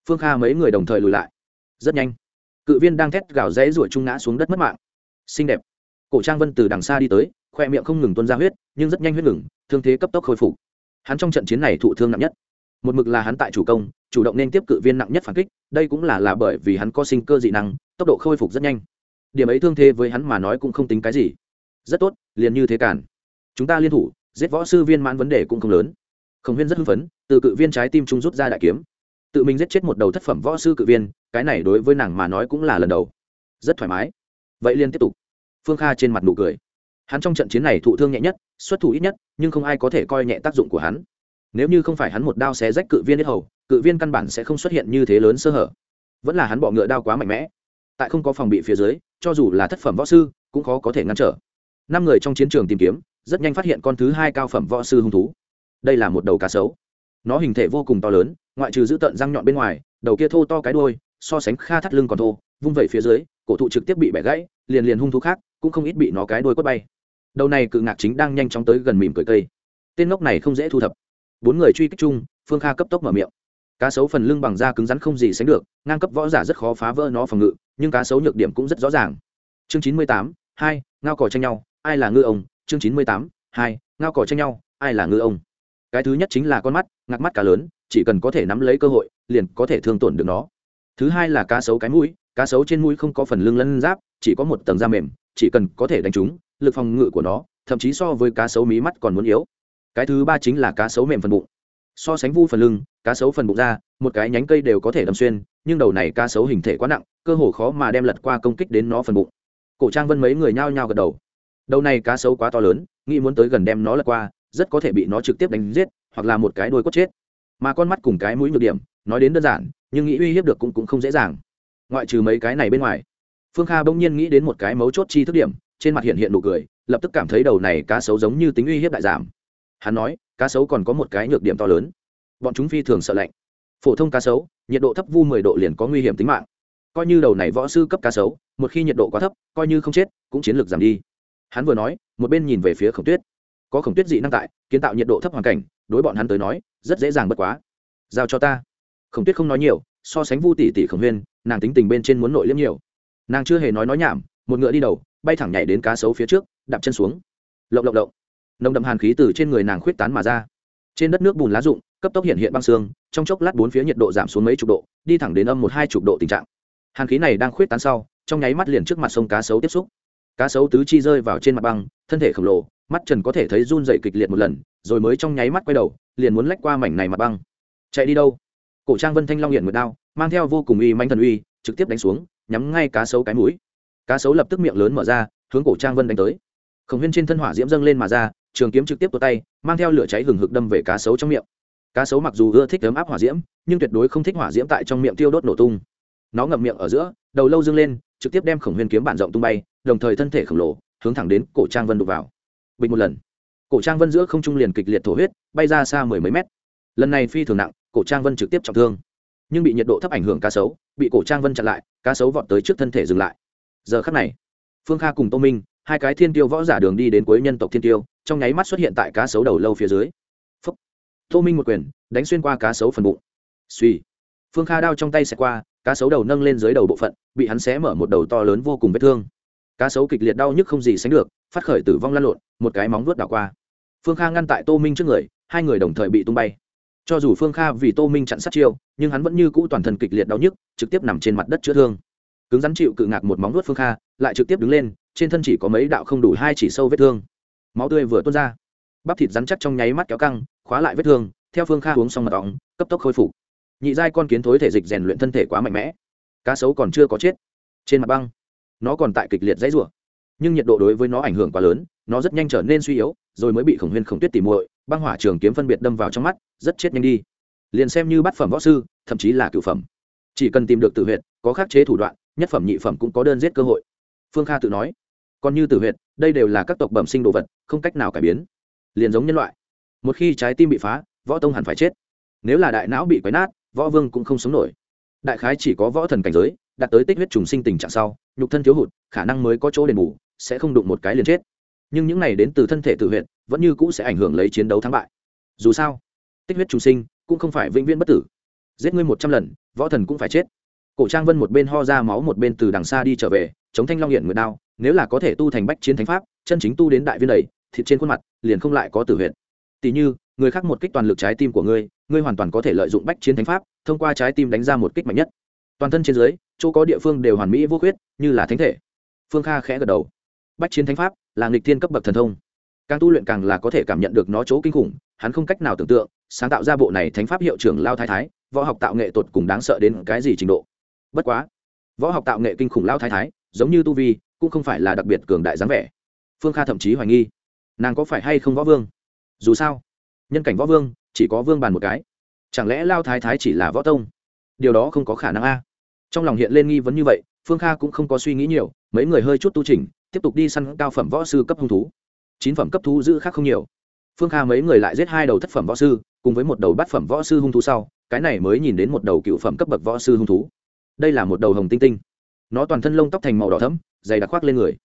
Phương kha mấy người đồng thời lùi lại. Rất nhanh cự viên đang thét gào rẽ ruổi trung ngã xuống đất mất mạng. Xinh đẹp. Cổ trang vân từ đằng xa đi tới, khoe miệng không ngừng tuôn ra huyết, nhưng rất nhanh huyết ngừng, thương thế cấp tốc khôi phục. Hắn trong trận chiến này thụ thương nặng nhất. Một mực là hắn tại chủ công, chủ động nên tiếp cự viên nặng nhất phản kích, đây cũng là là bởi vì hắn có sinh cơ dị năng, tốc độ khôi phục rất nhanh. Điểm ấy thương thế với hắn mà nói cũng không tính cái gì. Rất tốt, liền như thế cản. Chúng ta liên thủ, giết võ sư viên mãn vấn đề cũng không lớn. Khổng huyên rất hưng phấn, từ cự viên trái tim trung rút ra đại kiếm tự mình giết chết một đầu thất phẩm võ sư cự viên, cái này đối với nàng mà nói cũng là lần đầu. Rất thoải mái. Vậy liên tiếp tục. Phương kha trên mặt nụ cười. Hắn trong trận chiến này thụ thương nhẹ nhất, xuất thủ ít nhất, nhưng không ai có thể coi nhẹ tác dụng của hắn. Nếu như không phải hắn một đao xé rách cự viên hết hầu, cự viên căn bản sẽ không xuất hiện như thế lớn sơ hở. Vẫn là hắn bỏ ngựa đao quá mạnh mẽ. Tại không có phòng bị phía dưới, cho dù là thất phẩm võ sư, cũng khó có thể ngăn trở. Năm người trong chiến trường tìm kiếm, rất nhanh phát hiện con thứ hai cao phẩm võ sư hung thú. Đây là một đầu cá sấu nó hình thể vô cùng to lớn, ngoại trừ giữ tận răng nhọn bên ngoài, đầu kia thô to cái đôi so sánh kha thắt lưng còn thô, vung vẩy phía dưới, cổ thụ trực tiếp bị bẻ gãy, liền liền hung thú khác, cũng không ít bị nó cái đôi quất bay. Đầu này cự ngạc chính đang nhanh chóng tới gần mỉm cười cây. Tên ngốc này không dễ thu thập. Bốn người truy kích chung, phương kha cấp tốc mở miệng. Cá sấu phần lưng bằng da cứng rắn không gì sánh được, ngang cấp võ giả rất khó phá vỡ nó phòng ngự, nhưng cá sấu nhược điểm cũng rất rõ ràng. Chương chín mươi tám, hai, ngao cò tranh nhau, ai là ngư ông? Chương chín mươi tám, hai, ngao cò tranh nhau, ai là ngư ông? Cái thứ nhất chính là con mắt ngạc mắt cá lớn, chỉ cần có thể nắm lấy cơ hội, liền có thể thương tổn được nó. Thứ hai là cá sấu cái mũi, cá sấu trên mũi không có phần lưng lân giáp, chỉ có một tầng da mềm, chỉ cần có thể đánh trúng lực phòng ngự của nó, thậm chí so với cá sấu mí mắt còn muốn yếu. Cái thứ ba chính là cá sấu mềm phần bụng. So sánh vu phần lưng, cá sấu phần bụng ra, một cái nhánh cây đều có thể đâm xuyên, nhưng đầu này cá sấu hình thể quá nặng, cơ hồ khó mà đem lật qua công kích đến nó phần bụng. Cổ trang vân mấy người nhao nhao gật đầu. Đầu này cá sấu quá to lớn, nghĩ muốn tới gần đem nó lật qua, rất có thể bị nó trực tiếp đánh giết hoặc là một cái đuôi cốt chết. Mà con mắt cùng cái mũi nhược điểm nói đến đơn giản nhưng nghĩ uy hiếp được cũng, cũng không dễ dàng. Ngoại trừ mấy cái này bên ngoài phương kha bỗng nhiên nghĩ đến một cái mấu chốt chi thức điểm trên mặt hiện hiện nụ cười lập tức cảm thấy đầu này cá sấu giống như tính uy hiếp đại giảm. Hắn nói cá sấu còn có một cái nhược điểm to lớn. Bọn chúng phi thường sợ lạnh. Phổ thông cá sấu nhiệt độ thấp vu mười độ liền có nguy hiểm tính mạng. Coi như đầu này võ sư cấp cá sấu một khi nhiệt độ quá thấp coi như không chết cũng chiến lược giảm đi. Hắn vừa nói một bên nhìn về phía khổng tuyết có khổng tuyết dị năng tại, kiến tạo nhiệt độ thấp hoàn cảnh, đối bọn hắn tới nói, rất dễ dàng bất quá. Giao cho ta. Khổng tuyết không nói nhiều, so sánh vu tỷ tỷ khổng huyên, nàng tính tình bên trên muốn nội liếm nhiều. Nàng chưa hề nói nói nhảm, một ngựa đi đầu, bay thẳng nhảy đến cá sấu phía trước, đạp chân xuống. Lộng lộng lộng. Nồng đậm hàn khí từ trên người nàng khuyết tán mà ra. Trên đất nước bùn lá rụng, cấp tốc hiện hiện băng xương, trong chốc lát bốn phía nhiệt độ giảm xuống mấy chục độ, đi thẳng đến âm một hai chục độ tình trạng. Hàn khí này đang khuyết tán sau, trong nháy mắt liền trước mặt sông cá sấu tiếp xúc. Cá sấu tứ chi rơi vào trên mặt băng, thân thể khổng lồ mắt trần có thể thấy run dậy kịch liệt một lần, rồi mới trong nháy mắt quay đầu, liền muốn lách qua mảnh này mặt băng. Chạy đi đâu? Cổ trang vân thanh long hiện một đao, mang theo vô cùng uy manh thần uy, trực tiếp đánh xuống, nhắm ngay cá sấu cái mũi. Cá sấu lập tức miệng lớn mở ra, hướng cổ trang vân đánh tới. Khổng huyên trên thân hỏa diễm dâng lên mà ra, trường kiếm trực tiếp tuột tay, mang theo lửa cháy hừng hực đâm về cá sấu trong miệng. Cá sấu mặc dù ưa thích ấm áp hỏa diễm, nhưng tuyệt đối không thích hỏa diễm tại trong miệng tiêu đốt nổ tung. Nó ngậm miệng ở giữa, đầu lâu dâng lên, trực tiếp đem khổng huyên kiếm bản rộng tung bay, đồng thời thân thể khổng lồ, hướng thẳng đến cổ trang vân đục vào bịch một lần. Cổ trang vân giữa không trung liền kịch liệt thổ huyết, bay ra xa mười mấy mét. Lần này phi thường nặng, cổ trang vân trực tiếp trọng thương. Nhưng bị nhiệt độ thấp ảnh hưởng cá sấu, bị cổ trang vân chặn lại, cá sấu vọt tới trước thân thể dừng lại. Giờ khắc này, phương kha cùng tô minh, hai cái thiên tiêu võ giả đường đi đến cuối nhân tộc thiên tiêu, trong nháy mắt xuất hiện tại cá sấu đầu lâu phía dưới. Phúc. tô minh một quyền, đánh xuyên qua cá sấu phần bụng. Suy phương kha đao trong tay xẹt qua, cá sấu đầu nâng lên dưới đầu bộ phận, bị hắn xé mở một đầu to lớn vô cùng vết thương. Cá sấu kịch liệt đau nhức không gì sánh được phát khởi tử vong lan lộn, một cái móng vuốt đảo qua. Phương kha ngăn tại tô minh trước người, hai người đồng thời bị tung bay. Cho dù phương kha vì tô minh chặn sát chiêu, nhưng hắn vẫn như cũ toàn thân kịch liệt đau nhức, trực tiếp nằm trên mặt đất chữa thương. Cứng rắn chịu cự ngạc một móng vuốt phương kha, lại trực tiếp đứng lên, trên thân chỉ có mấy đạo không đủ hai chỉ sâu vết thương. Máu tươi vừa tuôn ra. Bắp thịt rắn chắc trong nháy mắt kéo căng, khóa lại vết thương, theo phương kha uống xong mật ong cấp tốc khôi phục. Nhị giai con kiến thối thể dịch rèn luyện thân thể quá mạnh mẽ. Cá sấu còn chưa có chết. Trên mặt băng, nó còn tại kịch liệt dãy rủa nhưng nhiệt độ đối với nó ảnh hưởng quá lớn, nó rất nhanh trở nên suy yếu, rồi mới bị khổng huyên khổng tuyết tỉ muội, băng hỏa trường kiếm phân biệt đâm vào trong mắt, rất chết nhanh đi. Liền xem như bát phẩm võ sư, thậm chí là cựu phẩm. Chỉ cần tìm được tự huyệt, có khắc chế thủ đoạn, nhất phẩm nhị phẩm cũng có đơn giết cơ hội. Phương kha tự nói, còn như tử huyệt, đây đều là các tộc bẩm sinh đồ vật, không cách nào cải biến. Liền giống nhân loại. Một khi trái tim bị phá, võ tông hẳn phải chết. Nếu là đại não bị quấy nát, võ vương cũng không sống nổi. Đại khái chỉ có võ thần cảnh giới, đạt tới tích huyết trùng sinh tình trạng sau, nhục thân thiếu hụt, khả năng mới có chỗ đền bù sẽ không đụng một cái liền chết. Nhưng những này đến từ thân thể tự huyện vẫn như cũ sẽ ảnh hưởng lấy chiến đấu thắng bại. Dù sao, tích huyết trùng sinh cũng không phải vĩnh viễn bất tử. Giết ngươi một trăm lần, võ thần cũng phải chết. Cổ trang vân một bên ho ra máu một bên từ đằng xa đi trở về, chống thanh long hiện nguyệt đao, nếu là có thể tu thành bách chiến thánh pháp, chân chính tu đến đại viên đầy, thịt trên khuôn mặt, liền không lại có tử huyện tỷ như, người khác một kích toàn lực trái tim của ngươi ngươi hoàn toàn có thể lợi dụng bách chiến thánh pháp, thông qua trái tim đánh ra một kích mạnh nhất. Toàn thân trên dưới, chỗ có địa phương đều hoàn mỹ vô khuyết, như là thánh thể. Phương kha khẽ gật đầu bách chiến thánh pháp là nghịch thiên cấp bậc thần thông. Càng tu luyện càng là có thể cảm nhận được nó chỗ kinh khủng, hắn không cách nào tưởng tượng, sáng tạo ra bộ này thánh pháp hiệu trưởng lao thái thái, võ học tạo nghệ tột cùng đáng sợ đến cái gì trình độ. Bất quá, võ học tạo nghệ kinh khủng lao thái thái, giống như tu vi, cũng không phải là đặc biệt cường đại dáng vẻ. Phương kha thậm chí hoài nghi, nàng có phải hay không võ vương? Dù sao, nhân cảnh võ vương, chỉ có vương bàn một cái. Chẳng lẽ lao thái thái chỉ là võ tông? Điều đó không có khả năng a. Trong lòng hiện lên nghi vấn như vậy, phương kha cũng không có suy nghĩ nhiều, mấy người hơi chút tu trình tiếp tục đi săn cao phẩm võ sư cấp hung thú. Chín phẩm cấp thú giữ khác không nhiều. Phương kha mấy người lại giết hai đầu thất phẩm võ sư, cùng với một đầu bát phẩm võ sư hung thú sau, cái này mới nhìn đến một đầu cựu phẩm cấp bậc võ sư hung thú. Đây là một đầu hồng tinh tinh. Nó toàn thân lông tóc thành màu đỏ thấm dày đặc khoác lên người.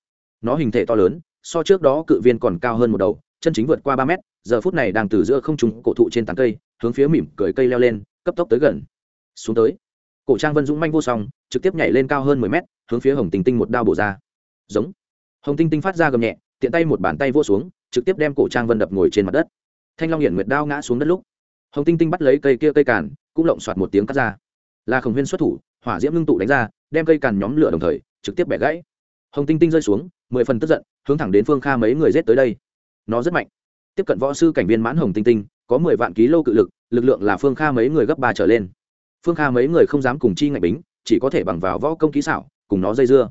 Nó hình thể to lớn, so trước đó cự viên còn cao hơn một đầu, chân chính vượt qua ba mét, giờ phút này đang từ giữa không trùng cổ thụ trên tán cây, hướng phía mỉm cười cây leo lên, cấp tốc tới gần. Xuống tới. Cổ trang vân dũng manh vô song, trực tiếp nhảy lên cao hơn mười mét, hướng phía hồng tinh tinh một đao bổ ra. Giống hồng tinh tinh phát ra gầm nhẹ, tiện tay một bàn tay vô xuống, trực tiếp đem cổ trang vân đập ngồi trên mặt đất. Thanh long hiển nguyệt đao ngã xuống đất lúc, hồng tinh tinh bắt lấy cây kia cây càn, cũng lộng soạt một tiếng cắt ra. Là khổng huyên xuất thủ, hỏa diễm ngưng tụ đánh ra, đem cây càn nhóm lửa đồng thời, trực tiếp bẻ gãy. Hồng tinh tinh rơi xuống, mười phần tức giận, hướng thẳng đến phương kha mấy người rết tới đây. Nó rất mạnh. Tiếp cận võ sư cảnh viên mãn hồng tinh tinh, có mười vạn ký lô cự lực lực lượng là phương kha mấy người gấp ba trở lên. Phương kha mấy người không dám cùng chi ngạch bính, chỉ có thể bằng vào võ công kỹ xảo, cùng nó dây dưa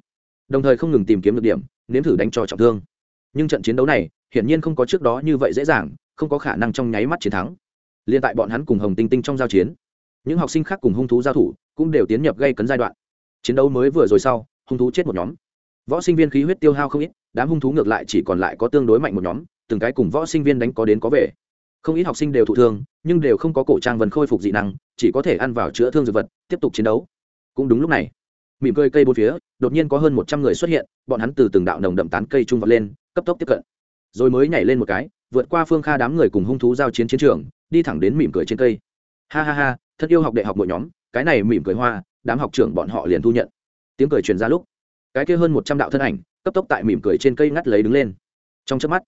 đồng thời không ngừng tìm kiếm được điểm, nếm thử đánh cho trọng thương. Nhưng trận chiến đấu này, hiển nhiên không có trước đó như vậy dễ dàng, không có khả năng trong nháy mắt chiến thắng. Liên tại bọn hắn cùng hồng tinh tinh trong giao chiến, những học sinh khác cùng hung thú giao thủ cũng đều tiến nhập gây cấn giai đoạn. Chiến đấu mới vừa rồi sau, hung thú chết một nhóm. Võ sinh viên khí huyết tiêu hao không ít, đám hung thú ngược lại chỉ còn lại có tương đối mạnh một nhóm, từng cái cùng võ sinh viên đánh có đến có về. Không ít học sinh đều thụ thương, nhưng đều không có cổ trang vần khôi phục dị năng, chỉ có thể ăn vào chữa thương dược vật, tiếp tục chiến đấu. Cũng đúng lúc này mỉm cười cây bốn phía, đột nhiên có hơn một trăm người xuất hiện, bọn hắn từ từng đạo nồng đậm tán cây trung vật lên, cấp tốc tiếp cận. Rồi mới nhảy lên một cái, vượt qua phương kha đám người cùng hung thú giao chiến chiến trường, đi thẳng đến mỉm cười trên cây. Ha ha ha, thân yêu học đại học mỗi nhóm, cái này mỉm cười hoa, đám học trưởng bọn họ liền thu nhận. Tiếng cười truyền ra lúc, cái kia hơn một trăm đạo thân ảnh, cấp tốc tại mỉm cười trên cây ngắt lấy đứng lên. Trong chớp mắt,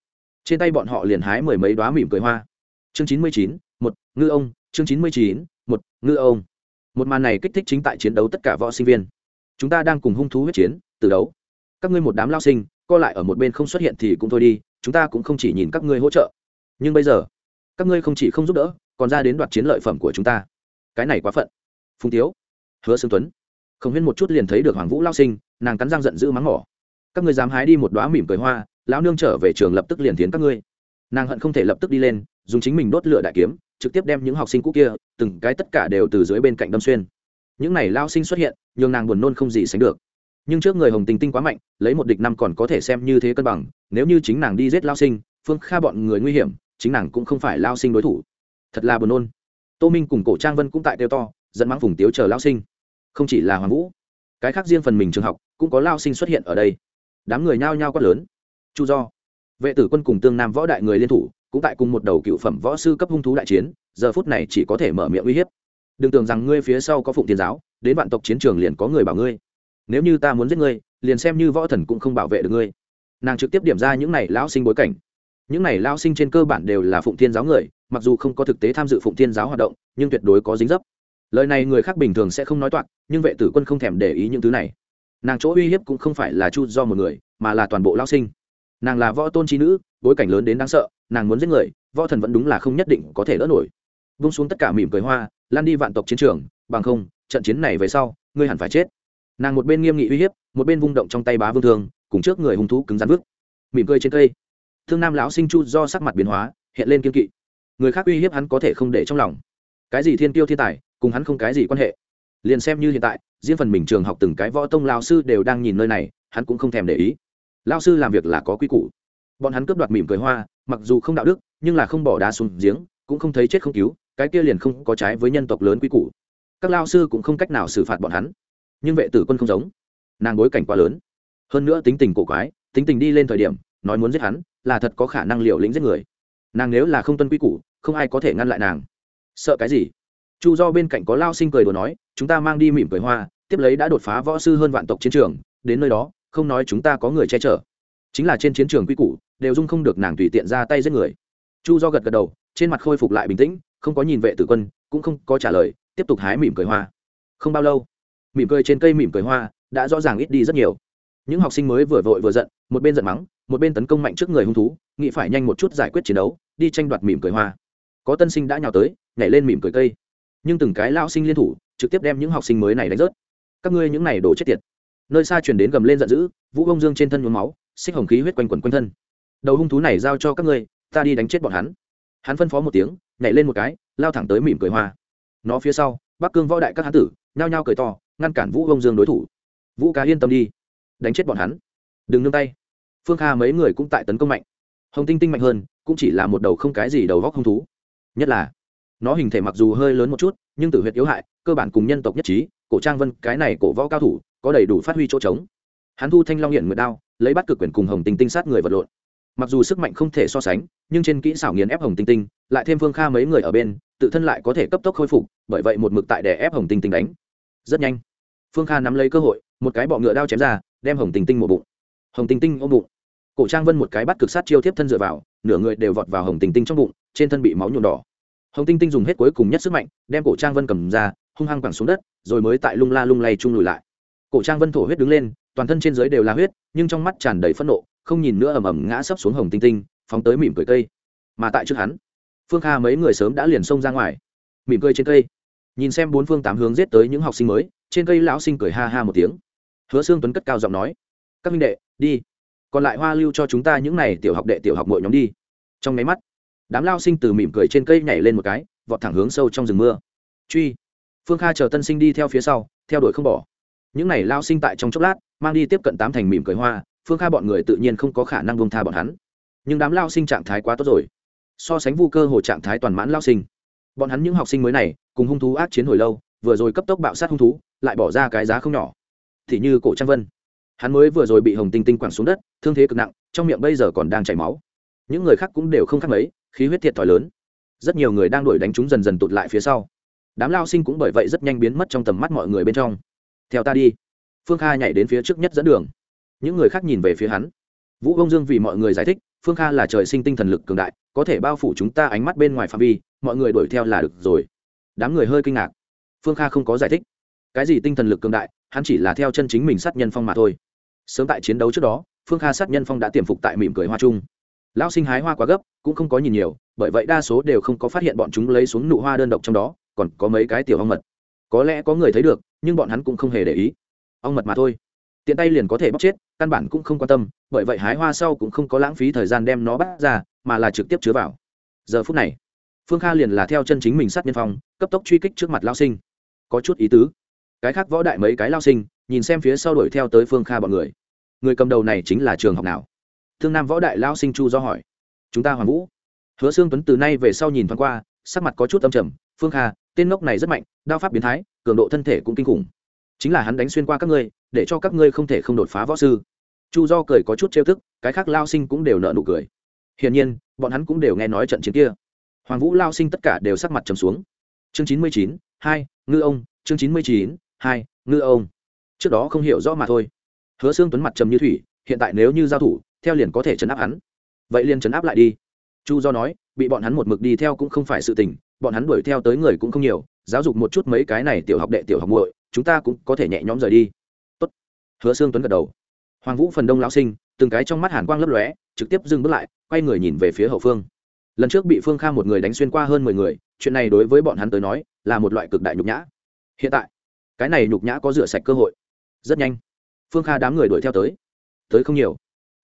trên tay bọn họ liền hái mười mấy đoá mỉm cười hoa. Chương chín mươi chín, một, ngư ông. Chương chín mươi chín, một, ngư ông. Một màn này kích thích chính tại chiến đấu tất cả võ sinh viên chúng ta đang cùng hung thú huyết chiến, từ đấu. Các ngươi một đám lao sinh, co lại ở một bên không xuất hiện thì cũng thôi đi, chúng ta cũng không chỉ nhìn các ngươi hỗ trợ. Nhưng bây giờ, các ngươi không chỉ không giúp đỡ, còn ra đến đoạt chiến lợi phẩm của chúng ta. Cái này quá phận. Phùng tiếu, hứa xương tuấn. Không huyên một chút liền thấy được hoàng vũ lao sinh, nàng cắn răng giận dữ mắng mỏ. Các ngươi dám hái đi một đoá mỉm cười hoa, lão nương trở về trường lập tức liền tiến các ngươi. Nàng hận không thể lập tức đi lên, dùng chính mình đốt lửa đại kiếm, trực tiếp đem những học sinh cũ kia, từng cái tất cả đều từ dưới bên cạnh đâm xuyên những này lao sinh xuất hiện, nhường nàng buồn nôn không gì sánh được. Nhưng trước người hồng tình tinh quá mạnh, lấy một địch năm còn có thể xem như thế cân bằng, nếu như chính nàng đi giết lao sinh, phương kha bọn người nguy hiểm, chính nàng cũng không phải lao sinh đối thủ. Thật là buồn nôn. Tô minh cùng cổ trang vân cũng tại tiêu to, dẫn mắng vùng tiếu chờ lao sinh. Không chỉ là hoàng vũ, cái khác riêng phần mình trường học cũng có lao sinh xuất hiện ở đây. Đám người nhao nhao quát lớn. Chu do, vệ tử quân cùng tương nam võ đại người liên thủ, cũng tại cùng một đầu cựu phẩm võ sư cấp hung thú đại chiến, giờ phút này chỉ có thể mở miệng uy hiếp đừng tưởng rằng ngươi phía sau có phụng thiên giáo, đến vạn tộc chiến trường liền có người bảo ngươi. Nếu như ta muốn giết ngươi, liền xem như võ thần cũng không bảo vệ được ngươi. Nàng trực tiếp điểm ra những này lão sinh bối cảnh. Những này lão sinh trên cơ bản đều là phụng thiên giáo người, mặc dù không có thực tế tham dự phụng thiên giáo hoạt động, nhưng tuyệt đối có dính dấp. Lời này người khác bình thường sẽ không nói toạc, nhưng vệ tử quân không thèm để ý những thứ này. Nàng chỗ uy hiếp cũng không phải là chu do một người, mà là toàn bộ lão sinh. Nàng là võ tôn trí nữ, bối cảnh lớn đến đáng sợ, nàng muốn giết người, võ thần vẫn đúng là không nhất định có thể đỡ nổi. Vung xuống tất cả mỉm cười hoa lan đi vạn tộc chiến trường, bằng không, trận chiến này về sau, ngươi hẳn phải chết. Nàng một bên nghiêm nghị uy hiếp, một bên vung động trong tay bá vương thương, cùng trước người hung thú cứng rắn vứt. Mỉm cười trên cây. Thương nam lão sinh chu do sắc mặt biến hóa, hiện lên kiên kỵ. Người khác uy hiếp hắn có thể không để trong lòng. Cái gì thiên tiêu thiên tài, cùng hắn không cái gì quan hệ. Liền xem như hiện tại, riêng phần mình trường học từng cái võ tông lao sư đều đang nhìn nơi này, hắn cũng không thèm để ý. Lao sư làm việc là có quy củ. Bọn hắn cướp đoạt mỉm cười hoa, mặc dù không đạo đức, nhưng là không bỏ đá xuống giếng, cũng không thấy chết không cứu cái kia liền không có trái với nhân tộc lớn quy củ. Các lao sư cũng không cách nào xử phạt bọn hắn. Nhưng vệ tử quân không giống. Nàng bối cảnh quá lớn. Hơn nữa tính tình cổ quái, tính tình đi lên thời điểm, nói muốn giết hắn, là thật có khả năng liều lĩnh giết người. Nàng nếu là không tuân quy củ, không ai có thể ngăn lại nàng. Sợ cái gì? Chu do bên cạnh có lao sinh cười đồ nói, chúng ta mang đi mỉm cười hoa, tiếp lấy đã đột phá võ sư hơn vạn tộc chiến trường, đến nơi đó, không nói chúng ta có người che chở. Chính là trên chiến trường quy củ, đều dung không được nàng tùy tiện ra tay giết người. Chu do gật gật đầu, trên mặt khôi phục lại bình tĩnh không có nhìn vệ tử quân, cũng không có trả lời, tiếp tục hái mỉm cười hoa. Không bao lâu, mỉm cười trên cây mỉm cười hoa đã rõ ràng ít đi rất nhiều. Những học sinh mới vừa vội vừa giận, một bên giận mắng, một bên tấn công mạnh trước người hung thú, nghĩ phải nhanh một chút giải quyết chiến đấu, đi tranh đoạt mỉm cười hoa. Có tân sinh đã nhào tới, nhảy lên mỉm cười cây. Nhưng từng cái lao sinh liên thủ, trực tiếp đem những học sinh mới này đánh rớt. Các ngươi những này đổ chết tiệt. Nơi xa chuyển đến gầm lên giận dữ, vũ bông dương trên thân nhuốm máu, xích hồng khí huyết quanh quẩn quanh thân. Đầu hung thú này giao cho các ngươi, ta đi đánh chết bọn hắn hắn phân phó một tiếng, nhảy lên một cái, lao thẳng tới mỉm cười hoa. Nó phía sau, bắc cương võ đại các hán tử, nhao nhao cười to, ngăn cản vũ bông dương đối thủ. Vũ cá yên tâm đi, đánh chết bọn hắn. Đừng nương tay. Phương kha mấy người cũng tại tấn công mạnh. Hồng tinh tinh mạnh hơn, cũng chỉ là một đầu không cái gì đầu góc hung thú. Nhất là, nó hình thể mặc dù hơi lớn một chút, nhưng tử huyệt yếu hại, cơ bản cùng nhân tộc nhất trí, cổ trang vân, cái này cổ võ cao thủ, có đầy đủ phát huy chỗ trống. Hắn thu thanh long hiện nguyệt đao, lấy bắt cực quyền cùng hồng tinh tinh sát người vật lộn mặc dù sức mạnh không thể so sánh, nhưng trên kỹ xảo nghiền ép hồng tinh tinh, lại thêm phương kha mấy người ở bên, tự thân lại có thể cấp tốc khôi phục, bởi vậy một mực tại để ép hồng tinh tinh đánh. Rất nhanh, phương kha nắm lấy cơ hội, một cái bọ ngựa đao chém ra, đem hồng tinh tinh một bụng. Hồng tinh tinh ôm bụng. Cổ trang vân một cái bắt cực sát chiêu tiếp thân dựa vào, nửa người đều vọt vào hồng tinh tinh trong bụng, trên thân bị máu nhuộm đỏ. Hồng tinh tinh dùng hết cuối cùng nhất sức mạnh, đem cổ trang vân cầm ra, hung hăng quẳng xuống đất, rồi mới tại lung la lung lay chung lùi lại. Cổ trang vân thổ huyết đứng lên toàn thân trên dưới đều là huyết, nhưng trong mắt tràn đầy phẫn nộ, không nhìn nữa ầm ầm ngã sấp xuống hồng tinh tinh, phóng tới mỉm cười cây. Mà tại trước hắn, phương kha mấy người sớm đã liền xông ra ngoài. Mỉm cười trên cây. Nhìn xem bốn phương tám hướng giết tới những học sinh mới, trên cây lão sinh cười ha ha một tiếng. Hứa xương tuấn cất cao giọng nói, các minh đệ, đi. Còn lại hoa lưu cho chúng ta những n à y tiểu học đệ tiểu học mỗi nhóm đi. Trong máy mắt, đám lao sinh từ mỉm cười trên cây nhảy lên một cái, vọt thẳng hướng sâu trong rừng mưa. Truy. Phương kha chờ tân sinh đi theo phía sau, theo đuổi không bỏ những này lao sinh tại trong chốc lát, mang đi tiếp cận tám thành mỉm cười hoa, phương kha bọn người tự nhiên không có khả năng bông tha bọn hắn. Nhưng đám lao sinh trạng thái quá tốt rồi. So sánh vu cơ hồ trạng thái toàn mãn lao sinh. Bọn hắn những học sinh mới này, cùng hung thú ác chiến hồi lâu, vừa rồi cấp tốc bạo sát hung thú, lại bỏ ra cái giá không nhỏ. Thì như cổ trang vân. Hắn mới vừa rồi bị hồng tinh tinh quẳng xuống đất, thương thế cực nặng, trong miệng bây giờ còn đang chảy máu. Những người khác cũng đều không khác mấy, khí huyết thiệt thòi lớn. Rất nhiều người đang đuổi đánh chúng dần dần tụt lại phía sau. Đám lao sinh cũng bởi vậy rất nhanh biến mất trong tầm mắt mọi người bên trong theo ta đi. Phương kha nhảy đến phía trước nhất dẫn đường. Những người khác nhìn về phía hắn. Vũ Công dương vì mọi người giải thích, phương kha là trời sinh tinh thần lực cường đại, có thể bao phủ chúng ta ánh mắt bên ngoài phạm vi, mọi người đuổi theo là được rồi. Đám người hơi kinh ngạc. Phương kha không có giải thích. Cái gì tinh thần lực cường đại, hắn chỉ là theo chân chính mình sát nhân phong mà thôi. Sớm tại chiến đấu trước đó, phương kha sát nhân phong đã tiềm phục tại mỉm cười hoa trung lão sinh hái hoa quá gấp, cũng không có nhìn nhiều, bởi vậy đa số đều không có phát hiện bọn chúng lấy xuống nụ hoa đơn độc trong đó, còn có mấy cái tiểu hoang mật có lẽ có người thấy được, nhưng bọn hắn cũng không hề để ý. Ong mật mà thôi. Tiện tay liền có thể bóc chết, căn bản cũng không quan tâm, bởi vậy hái hoa sau cũng không có lãng phí thời gian đem nó bắt ra, mà là trực tiếp chứa vào. Giờ phút này, phương kha liền là theo chân chính mình sát nhân phong, cấp tốc truy kích trước mặt lao sinh. Có chút ý tứ. Cái khác võ đại mấy cái lao sinh, nhìn xem phía sau đuổi theo tới phương kha bọn người. Người cầm đầu này chính là trường học nào? Thương nam võ đại lao sinh chu do hỏi. Chúng ta hoàng vũ. Hứa xương tuấn từ nay về sau nhìn thoáng qua, sắc mặt có chút âm trầm. Phương kha tên ngốc này rất mạnh, đao pháp biến thái, cường độ thân thể cũng kinh khủng. Chính là hắn đánh xuyên qua các ngươi, để cho các ngươi không thể không đột phá võ sư. Chu do cười có chút trêu thức cái khác lao sinh cũng đều nợ nụ cười. Hiển nhiên, bọn hắn cũng đều nghe nói trận chiến kia. Hoàng vũ lao sinh tất cả đều sắc mặt trầm xuống. Chương chín mươi chín, hai, ngư ông. Chương chín mươi chín, hai, ngư ông. Trước đó không hiểu rõ mà thôi. Hứa xương tuấn mặt trầm như thủy, hiện tại nếu như giao thủ, theo liền có thể chấn áp hắn. Vậy liền chấn áp lại đi. Chu do nói bị bọn hắn một mực đi theo cũng không phải sự tình, bọn hắn đuổi theo tới người cũng không nhiều, giáo dục một chút mấy cái này tiểu học đệ tiểu học muội, chúng ta cũng có thể nhẹ nhõm rời đi. Tốt. hứa xương tuấn gật đầu. Hoàng vũ phần đông lão sinh, từng cái trong mắt hàn quang lấp lóe, trực tiếp dừng bước lại, quay người nhìn về phía hậu phương. Lần trước bị phương kha một người đánh xuyên qua hơn mười người, chuyện này đối với bọn hắn tới nói, là một loại cực đại nhục nhã. Hiện tại, cái này nhục nhã có rửa sạch cơ hội. Rất nhanh, phương kha đám người đuổi theo tới. Tới không nhiều.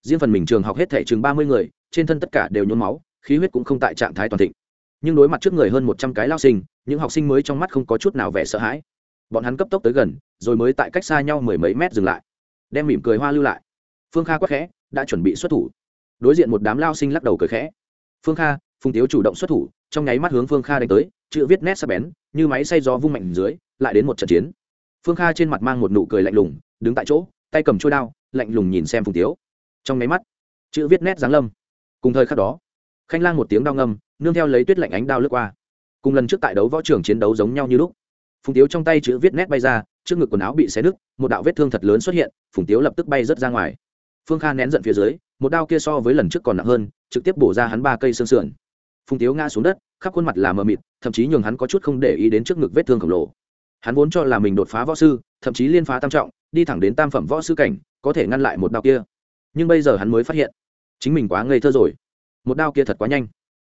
Riêng phần mình trường học hết thảy chừng ba mươi người, trên thân tất cả đều nhốn máu khí huyết cũng không tại trạng thái toàn thịnh. Nhưng đối mặt trước người hơn một trăm cái lao sinh, những học sinh mới trong mắt không có chút nào vẻ sợ hãi. Bọn hắn cấp tốc tới gần, rồi mới tại cách xa nhau mười mấy mét dừng lại. Đem mỉm cười hoa lưu lại. Phương kha quắc khẽ, đã chuẩn bị xuất thủ. Đối diện một đám lao sinh lắc đầu cười khẽ. Phương kha, phùng tiếu chủ động xuất thủ, trong nháy mắt hướng phương kha đánh tới, chữ viết nét sắc bén, như máy xay gió vung mạnh dưới, lại đến một trận chiến. Phương kha trên mặt mang một nụ cười lạnh lùng, đứng tại chỗ, tay cầm trôi đao, lạnh lùng nhìn xem phùng tiếu. Trong nháy mắt, chữ viết nét giáng lâm. Cùng thời khắc đó khanh lang một tiếng đau ngâm, nương theo lấy tuyết lạnh ánh đao lướt qua. Cùng lần trước tại đấu võ trường chiến đấu giống nhau như lúc. Phùng tiếu trong tay chữ viết nét bay ra, trước ngực quần áo bị xé nứt, một đạo vết thương thật lớn xuất hiện, phùng tiếu lập tức bay rớt ra ngoài. Phương kha nén giận phía dưới, một đao kia so với lần trước còn nặng hơn, trực tiếp bổ ra hắn ba cây xương sườn. Phùng tiếu ngã xuống đất, khắp khuôn mặt là mờ mịt, thậm chí nhường hắn có chút không để ý đến trước ngực vết thương khổng lồ. Hắn vốn cho là mình đột phá võ sư, thậm chí liên phá tam trọng, đi thẳng đến tam phẩm võ sư cảnh, có thể ngăn lại một đao kia. Nhưng bây giờ hắn mới phát hiện, chính mình quá ngây thơ rồi một đao kia thật quá nhanh.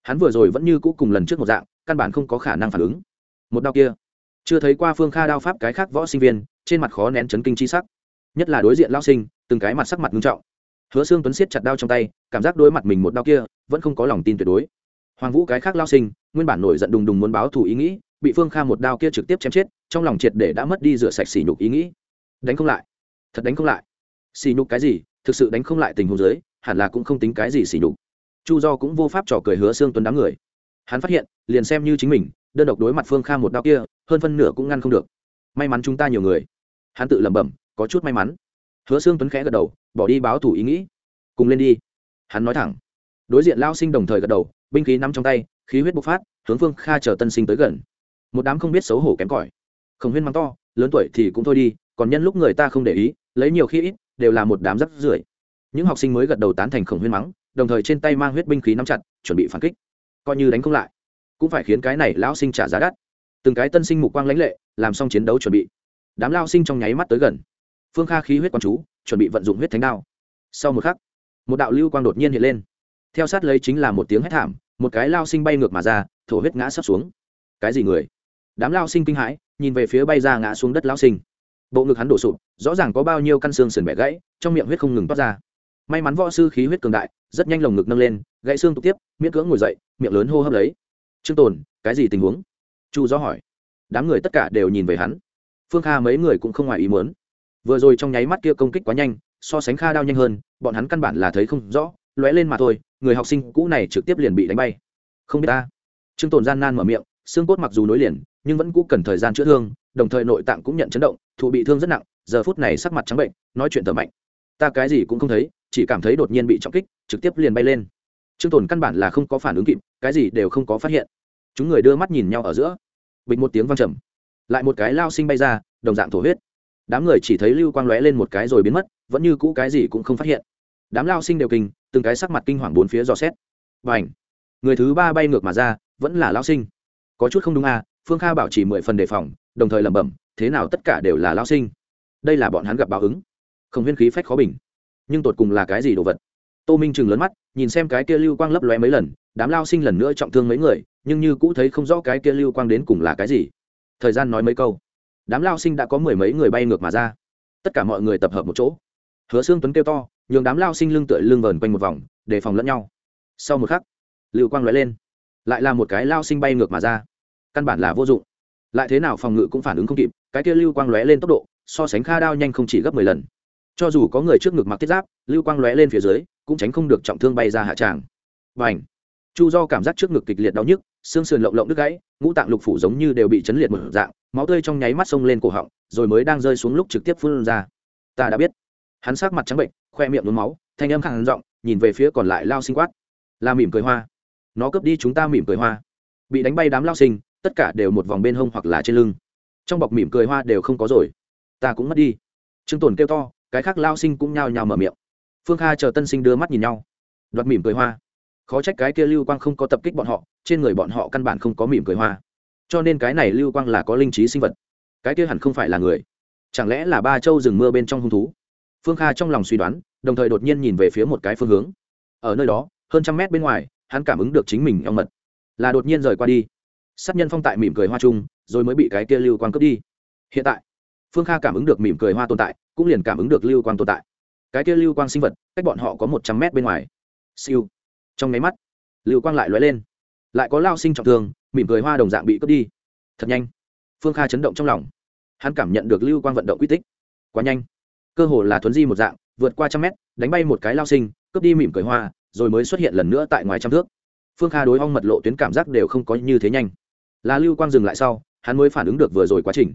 Hắn vừa rồi vẫn như cũ cùng lần trước một dạng, căn bản không có khả năng phản ứng. Một đao kia, chưa thấy qua phương kha đao pháp cái khác võ sinh viên, trên mặt khó nén chấn kinh c h i sắc. Nhất là đối diện lao sinh, từng cái mặt sắc mặt nghiêm trọng. Hứa xương tuấn siết chặt đao trong tay, cảm giác đối mặt mình một đao kia, vẫn không có lòng tin tuyệt đối. Hoàng vũ cái khác lao sinh, nguyên bản nổi giận đùng đùng muốn báo thù ý nghĩ, bị phương kha một đao kia trực tiếp chém chết, trong lòng triệt để đã mất đi rửa sạch sỉ nhục ý nghĩ. Đánh không lại. Thật đánh không lại. Sỉ nhục cái gì? Thực sự đánh không lại tình huống dưới, hẳn là cũng không tính cái gì sỉ nhục chu do cũng vô pháp trò cười hứa xương tuấn đám người. Hắn phát hiện, liền xem như chính mình, đơn độc đối mặt phương kha một đao kia, hơn phân nửa cũng ngăn không được. May mắn chúng ta nhiều người. Hắn tự lẩm bẩm, có chút may mắn. Hứa xương tuấn khẽ gật đầu, bỏ đi báo thủ ý nghĩ. Cùng lên đi. Hắn nói thẳng. Đối diện lao sinh đồng thời gật đầu, binh khí nắm trong tay, khí huyết bộc phát, hướng phương kha chờ tân sinh tới gần. Một đám không biết xấu hổ kém cỏi. Khổng huyên mắng to, lớn tuổi thì cũng thôi đi, còn nhân lúc người ta không để ý, lấy nhiều khi ít, đều là một đám rắc rưởi. Những học sinh mới gật đầu tán thành khổng huyên mắng đồng thời trên tay mang huyết binh khí nắm chặt, chuẩn bị phản kích. Coi như đánh không lại, cũng phải khiến cái này lão sinh trả giá đắt. Từng cái tân sinh mục quang lãnh lệ, làm xong chiến đấu chuẩn bị. Đám lao sinh trong nháy mắt tới gần. Phương kha khí huyết quán chú, chuẩn bị vận dụng huyết thánh đao. Sau một khắc, một đạo lưu quang đột nhiên hiện lên. Theo sát lấy chính là một tiếng hét thảm, một cái lao sinh bay ngược mà ra, thổ huyết ngã sắp xuống. Cái gì người? Đám lao sinh kinh hãi, nhìn về phía bay ra ngã xuống đất lao sinh. Bộ ngực hắn đổ sụp, rõ ràng có bao nhiêu căn xương sườn bẻ gãy, trong miệng huyết không ngừng toát ra may mắn võ sư khí huyết cường đại, rất nhanh lồng ngực nâng lên, gãy xương tục tiếp, miễn cưỡng ngồi dậy, miệng lớn hô hấp lấy. Trương tồn, cái gì tình huống? Chu do hỏi. Đám người tất cả đều nhìn về hắn. Phương kha mấy người cũng không ngoài ý muốn. Vừa rồi trong nháy mắt kia công kích quá nhanh, so sánh kha đao nhanh hơn, bọn hắn căn bản là thấy không rõ, lóe lên mà thôi, người học sinh cũ này trực tiếp liền bị đánh bay. Không biết ta. Trương tồn gian nan mở miệng, xương cốt mặc dù nối liền, nhưng vẫn cũ cần thời gian chữa thương, đồng thời nội tạng cũng nhận chấn động, thụ bị thương rất nặng, giờ phút này sắc mặt trắng bệnh, nói chuyện thở mạnh. Ta cái gì cũng không thấy chỉ cảm thấy đột nhiên bị trọng kích, trực tiếp liền bay lên. Trương tồn căn bản là không có phản ứng kịp, cái gì đều không có phát hiện. Chúng người đưa mắt nhìn nhau ở giữa. Bịch một tiếng văng trầm. Lại một cái lao sinh bay ra, đồng dạng thổ huyết. Đám người chỉ thấy lưu quang lóe lên một cái rồi biến mất, vẫn như cũ cái gì cũng không phát hiện. Đám lao sinh đều kinh, từng cái sắc mặt kinh hoàng bốn phía dò xét. Và ảnh người thứ ba bay ngược mà ra, vẫn là lao sinh. Có chút không đúng à phương kha bảo chỉ mười phần đề phòng, đồng thời lẩm bẩm, thế nào tất cả đều là lao sinh. Đây là bọn hắn gặp báo ứng. Không huyên khí phách khó bình nhưng tột cùng là cái gì đồ vật? Tô minh chừng lớn mắt, nhìn xem cái kia lưu quang lấp lóe mấy lần, đám lao sinh lần nữa trọng thương mấy người, nhưng như cũ thấy không rõ cái kia lưu quang đến cùng là cái gì. Thời gian nói mấy câu, đám lao sinh đã có mười mấy người bay ngược mà ra. Tất cả mọi người tập hợp một chỗ. Hứa xương tuấn kêu to, nhường đám lao sinh lưng tựa lưng vờn quanh một vòng để phòng lẫn nhau. Sau một khắc, lưu quang lóe lên, lại là một cái lao sinh bay ngược mà ra. Căn bản là vô dụng. Lại thế nào phòng ngự cũng phản ứng không kịp, cái kia lưu quang lóe lên tốc độ, so sánh kha đao nhanh không chỉ gấp mười lần cho dù có người trước ngực mặc thiết giáp, lưu quang lóe lên phía dưới, cũng tránh không được trọng thương bay ra hạ tràng. Và ảnh chu do cảm giác trước ngực kịch liệt đau nhức, xương sườn lộng lộng đứt gãy, ngũ tạng lục phủ giống như đều bị chấn liệt một dạng, máu tươi trong nháy mắt xông lên cổ họng, rồi mới đang rơi xuống lúc trực tiếp phun ra. Ta đã biết. Hắn sát mặt trắng bệnh, khoe miệng nôn máu, thanh âm khẳng giọng, nhìn về phía còn lại lao sinh quát. Là mỉm cười hoa. Nó cướp đi chúng ta mỉm cười hoa. Bị đánh bay đám lao sinh, tất cả đều một vòng bên hông hoặc là trên lưng. Trong bọc mỉm cười hoa đều không có rồi. Ta cũng mất đi. Trương tồn kêu to cái khác lao sinh cũng nhao nhao mở miệng. Phương kha chờ tân sinh đưa mắt nhìn nhau. Đoạt mỉm cười hoa. Khó trách cái kia lưu quang không có tập kích bọn họ, trên người bọn họ căn bản không có mỉm cười hoa. Cho nên cái này lưu quang là có linh trí sinh vật. Cái kia hẳn không phải là người. Chẳng lẽ là ba châu rừng mưa bên trong hung thú? Phương kha trong lòng suy đoán, đồng thời đột nhiên nhìn về phía một cái phương hướng. Ở nơi đó, hơn trăm mét bên ngoài, hắn cảm ứng được chính mình ong mật. Là đột nhiên rời qua đi. Sát nhân phong tại mỉm cười hoa chung, rồi mới bị cái kia lưu quang cướp đi. Hiện tại, phương kha cảm ứng được mỉm cười hoa tồn tại cũng liền cảm ứng được lưu quang tồn tại. Cái kia lưu quang sinh vật, cách bọn họ có một trăm mét bên ngoài. Siêu. Trong máy mắt, lưu quang lại lóe lên. Lại có lao sinh trọng thương, mỉm cười hoa đồng dạng bị cướp đi. Thật nhanh. Phương kha chấn động trong lòng. Hắn cảm nhận được lưu quang vận động quy tích. Quá nhanh. Cơ hồ là thuấn di một dạng, vượt qua trăm mét, đánh bay một cái lao sinh, cướp đi mỉm cười hoa, rồi mới xuất hiện lần nữa tại ngoài trăm thước. Phương kha đối ong mật lộ tuyến cảm giác đều không có như thế nhanh. Là lưu quang dừng lại sau, hắn mới phản ứng được vừa rồi quá trình.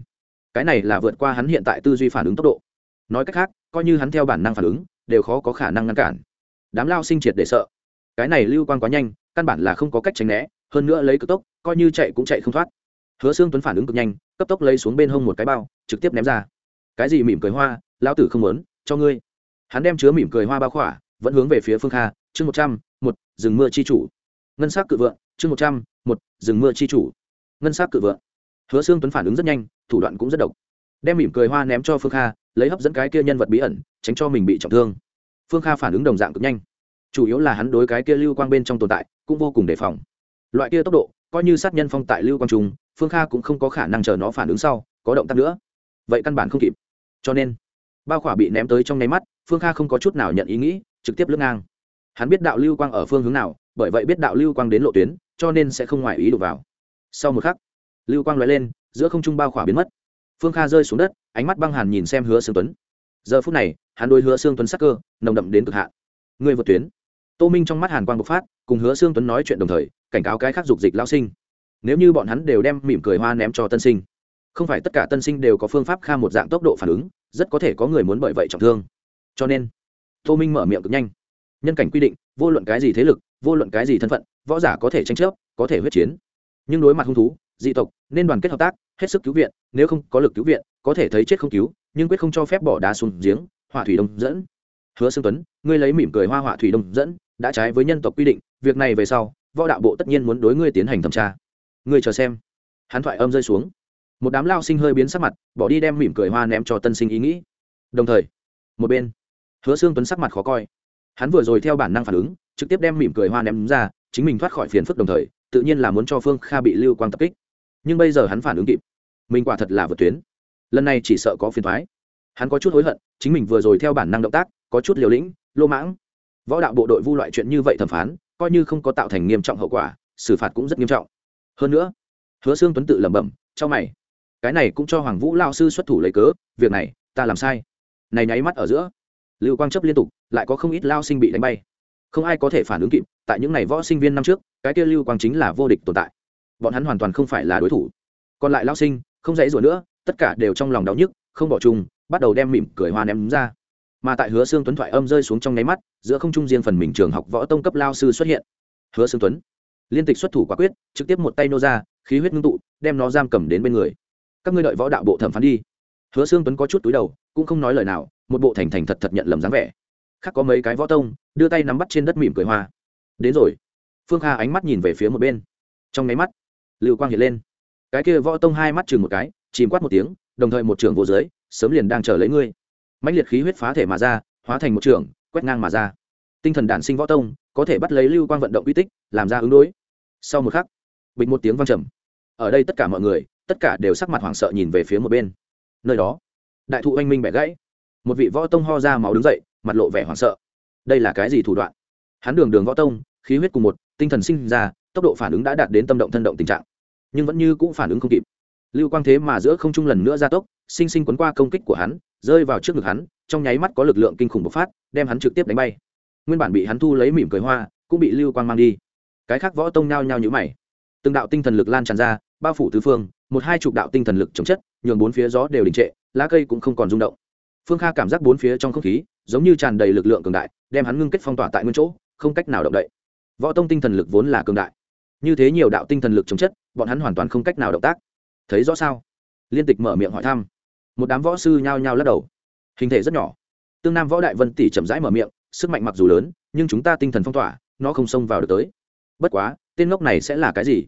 Cái này là vượt qua hắn hiện tại tư duy phản ứng tốc độ nói cách khác, coi như hắn theo bản năng phản ứng, đều khó có khả năng ngăn cản. Đám lao sinh triệt để sợ. Cái này lưu quang quá nhanh, căn bản là không có cách tránh né, hơn nữa lấy cực tốc, coi như chạy cũng chạy không thoát. Hứa xương tuấn phản ứng cực nhanh, cấp tốc lấy xuống bên hông một cái bao, trực tiếp ném ra. Cái gì mỉm cười hoa lao tử không muốn, cho ngươi. Hắn đem chứa mỉm cười hoa bao khỏa, vẫn hướng về phía phương kha, chương một trăm, một, rừng mưa chi chủ. Ngân s á c cự vượng, chương một trăm, một, rừng mưa chi chủ. Ngân s á c cự vượng. Hứa xương tuấn phản ứng rất nhanh, thủ đoạn cũng rất độc. Đem mỉm cười hoa ném cho phương kha lấy hấp dẫn cái kia nhân vật bí ẩn, tránh cho mình bị trọng thương. Phương kha phản ứng đồng dạng cực nhanh. Chủ yếu là hắn đối cái kia lưu quang bên trong tồn tại, cũng vô cùng đề phòng. Loại kia tốc độ, coi như sát nhân phong tại lưu quang trung, phương kha cũng không có khả năng chờ nó phản ứng sau, có động tác nữa. Vậy căn bản không kịp. Cho nên, bao khỏa bị ném tới trong nháy mắt, phương kha không có chút nào nhận ý nghĩ, trực tiếp lướt ngang. Hắn biết đạo lưu quang ở phương hướng nào, bởi vậy biết đạo lưu quang đến lộ tuyến, cho nên sẽ không ngoài ý đổ vào. Sau một khắc, lưu quang lóe lên, giữa không trung bao khỏa biến mất phương kha rơi xuống đất, ánh mắt băng hàn nhìn xem hứa sương tuấn. Giờ phút này, hắn đôi hứa sương tuấn sắc cơ, nồng đậm đến cực hạn. Người vượt tuyến. Tô minh trong mắt hàn quang bộc phát, cùng hứa sương tuấn nói chuyện đồng thời, cảnh cáo cái khác dục dịch lao sinh. Nếu như bọn hắn đều đem mỉm cười hoa ném cho tân sinh, không phải tất cả tân sinh đều có phương pháp kha một dạng tốc độ phản ứng, rất có thể có người muốn bởi vậy trọng thương. Cho nên, tô minh mở miệng cực nhanh. Nhân cảnh quy định, vô luận cái gì thế lực, vô luận cái gì thân phận, võ giả có thể tranh chấp, có thể huyết chiến. Nhưng đối mặt hung thú, dị tộc, nên đoàn kết hợp tác hết sức cứu viện, nếu không có lực cứu viện, có thể thấy chết không cứu, nhưng quyết không cho phép bỏ đá xuống giếng, hỏa thủy đông dẫn. Hứa xương tuấn, ngươi lấy mỉm cười hoa hỏa thủy đông dẫn, đã trái với nhân tộc quy định, việc này về sau, võ đạo bộ tất nhiên muốn đối ngươi tiến hành thẩm tra. Ngươi chờ xem. Hắn thoại âm rơi xuống. Một đám lao sinh hơi biến sắc mặt, bỏ đi đem mỉm cười hoa ném cho tân sinh ý nghĩ. Đồng thời, một bên, hứa xương tuấn sắc mặt khó coi. Hắn vừa rồi theo bản năng phản ứng, trực tiếp đem mỉm cười hoa ném ra, chính mình thoát khỏi phiền phức đồng thời, tự nhiên là muốn cho phương kha bị lưu quang tập kích nhưng bây giờ hắn phản ứng kịp. Mình quả thật là vượt tuyến. Lần này chỉ sợ có phiền thoái. Hắn có chút hối hận, chính mình vừa rồi theo bản năng động tác, có chút liều lĩnh, lô mãng. Võ đạo bộ đội vu loại chuyện như vậy thẩm phán, coi như không có tạo thành nghiêm trọng hậu quả, xử phạt cũng rất nghiêm trọng. Hơn nữa, hứa xương tuấn tự lẩm bẩm, cho mày, cái này cũng cho hoàng vũ lao sư xuất thủ lấy cớ, việc này, ta làm sai. Này nháy mắt ở giữa, lưu quang chấp liên tục, lại có không ít lao sinh bị đánh bay. Không ai có thể phản ứng kịp, tại những ngày võ sinh viên năm trước, cái kia lưu quang chính là vô địch tồn tại bọn hắn hoàn toàn không phải là đối thủ. Còn lại lao sinh, không dãy rủa nữa, tất cả đều trong lòng đau nhức, không bỏ chung, bắt đầu đem mỉm cười hoa ném ra. Mà tại hứa xương tuấn thoại âm rơi xuống trong nháy mắt, giữa không trung riêng phần mình trường học võ tông cấp lao sư xuất hiện. Hứa xương tuấn, liên tịch xuất thủ quả quyết, trực tiếp một tay nô ra, khí huyết ngưng tụ, đem nó giam cầm đến bên người. Các ngươi đợi võ đạo bộ thẩm phán đi. Hứa xương tuấn có chút túi đầu, cũng không nói lời nào, một bộ thành thành thật thật nhận lầm dáng vẻ. Khác có mấy cái võ tông, đưa tay nắm bắt trên đất mỉm cười hoa. Đến rồi. Phương kha ánh mắt nhìn về phía một bên. Trong nháy mắt lưu quang hiện lên. Cái kia võ tông hai mắt chừng một cái, chìm quát một tiếng, đồng thời một trưởng vô giới sớm liền đang chờ lấy ngươi. Mãnh liệt khí huyết phá thể mà ra, hóa thành một trưởng, quét ngang mà ra. Tinh thần đản sinh võ tông, có thể bắt lấy lưu quang vận động uy tích, làm ra ứng đối. Sau một khắc, bịch một tiếng vang trầm. Ở đây tất cả mọi người, tất cả đều sắc mặt hoảng sợ nhìn về phía một bên. Nơi đó, đại thụ anh minh bẻ gãy. Một vị võ tông ho ra máu đứng dậy, mặt lộ vẻ hoảng sợ. Đây là cái gì thủ đoạn? Hắn đường đường võ tông, khí huyết cùng một, tinh thần sinh ra tốc độ phản ứng đã đạt đến tâm động thân động tình trạng, nhưng vẫn như cũng phản ứng không kịp. Lưu quang thế mà giữa không trung lần nữa gia tốc, sinh sinh quấn qua công kích của hắn, rơi vào trước ngực hắn, trong nháy mắt có lực lượng kinh khủng bộc phát, đem hắn trực tiếp đánh bay. Nguyên bản bị hắn thu lấy mỉm cười hoa, cũng bị lưu quang mang đi. Cái khác võ tông nhao nhao nhữ mày. Từng đạo tinh thần lực lan tràn ra, bao phủ tứ phương, một hai chục đạo tinh thần lực chống chất, nhường bốn phía gió đều đình trệ, lá cây cũng không còn rung động. Phương kha cảm giác bốn phía trong không khí, giống như tràn đầy lực lượng cường đại, đem hắn ngưng kết phong tỏa tại nguyên chỗ, không cách nào động đậy. Võ tông tinh thần lực vốn là cường đại như thế nhiều đạo tinh thần lực chống chất, bọn hắn hoàn toàn không cách nào động tác. Thấy rõ sao? Liên tịch mở miệng hỏi thăm. Một đám võ sư nhao nhao lắc đầu. Hình thể rất nhỏ. Tương nam võ đại vân tỷ chậm rãi mở miệng, sức mạnh mặc dù lớn, nhưng chúng ta tinh thần phong tỏa, nó không xông vào được tới. Bất quá, tên ngốc này sẽ là cái gì?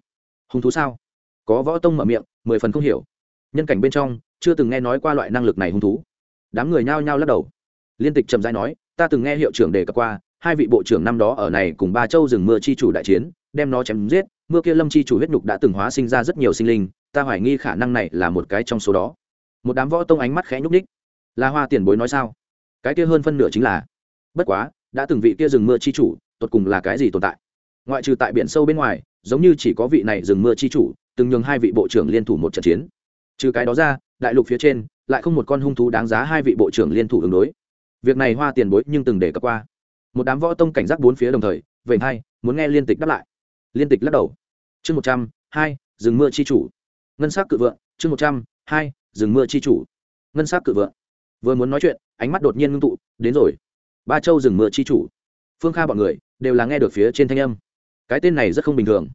Hung thú sao? Có võ tông mở miệng, mười phần không hiểu. Nhân cảnh bên trong, chưa từng nghe nói qua loại năng lực này hung thú. Đám người nhao nhao lắc đầu. Liên tịch chậm rãi nói, ta từng nghe hiệu trưởng đề cập qua hai vị bộ trưởng năm đó ở này cùng ba châu rừng mưa chi chủ đại chiến, đem nó chém giết, mưa kia lâm chi chủ huyết nhục đã từng hóa sinh ra rất nhiều sinh linh, ta hoài nghi khả năng này là một cái trong số đó. Một đám võ tông ánh mắt khẽ nhúc ních là hoa tiền bối nói sao? Cái kia hơn phân nửa chính là, bất quá, đã từng vị kia rừng mưa chi chủ, tột cùng là cái gì tồn tại? Ngoại trừ tại biển sâu bên ngoài, giống như chỉ có vị này rừng mưa chi chủ, từng nhường hai vị bộ trưởng liên thủ một trận chiến. Trừ cái đó ra, đại lục phía trên, lại không một con hung thú đáng giá hai vị bộ trưởng liên thủ ứng đối. Việc này hoa tiền bối nhưng từng để cập qua một đám võ tông cảnh giác bốn phía đồng thời vậy hai, muốn nghe liên tịch đáp lại. Liên tịch lắc đầu. Chương một trăm, hai, rừng mưa chi chủ. Ngân s á c cự vượng, chương một trăm, hai, rừng mưa chi chủ. Ngân s á c cự vượng. Vừa muốn nói chuyện, ánh mắt đột nhiên ngưng tụ, đến rồi. Ba châu rừng mưa chi chủ. Phương kha bọn người, đều là nghe được phía trên thanh âm. Cái tên này rất không bình thường.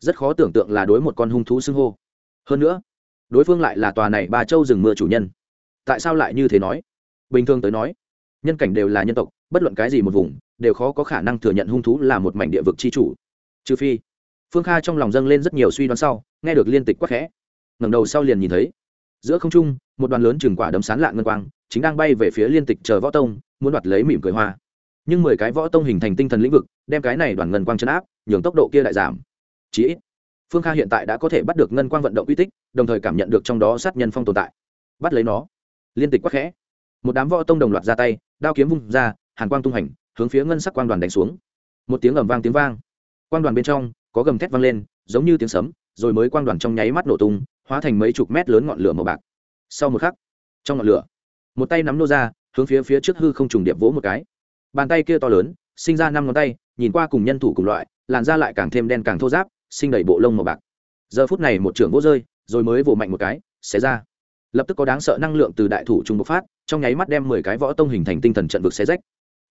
Rất khó tưởng tượng là đối một con hung thú xưng hô. Hơn nữa, đối phương lại là tòa này ba châu rừng mưa chủ nhân. Tại sao lại như thế nói? Bình thường tới nói, nhân cảnh đều là nhân tộc, bất luận cái gì một vùng đều khó có khả năng thừa nhận hung thú là một mảnh địa vực chi chủ. Trừ phi, phương kha trong lòng dâng lên rất nhiều suy đoán sau, nghe được liên tịch quắc khẽ. Ngẩng đầu sau liền nhìn thấy, giữa không trung, một đoàn lớn chừng quả đấm sán lạ ngân quang, chính đang bay về phía liên tịch chờ võ tông, muốn đoạt lấy mỉm cười hoa. Nhưng mười cái võ tông hình thành tinh thần lĩnh vực, đem cái này đoàn ngân quang chấn áp, nhường tốc độ kia lại giảm. Chí ít, phương kha hiện tại đã có thể bắt được ngân quang vận động uy tích, đồng thời cảm nhận được trong đó sát nhân phong tồn tại. Bắt lấy nó, liên tịch quắc khẽ. Một đám võ tông đồng loạt ra tay, đao kiếm vung ra, hàn quang tung hành hướng phía ngân sắc quang đoàn đánh xuống. Một tiếng ầm vang tiếng vang. Quang đoàn bên trong, có gầm thét vang lên, giống như tiếng sấm, rồi mới quang đoàn trong nháy mắt nổ tung, hóa thành mấy chục mét lớn ngọn lửa màu bạc. Sau một khắc, trong ngọn lửa, một tay nắm nô ra, hướng phía phía trước hư không trùng điệp vỗ một cái. Bàn tay kia to lớn, sinh ra năm ngón tay, nhìn qua cùng nhân thủ cùng loại, làn da lại càng thêm đen càng thô giáp sinh đầy bộ lông màu bạc. Giờ phút này một trưởng vỗ rơi, rồi mới vỗ mạnh một cái, xé ra. Lập tức có đáng sợ năng lượng từ đại thủ trung bộc phát, trong nháy mắt đem mười cái võ tông hình thành tinh thần trận vực xé rách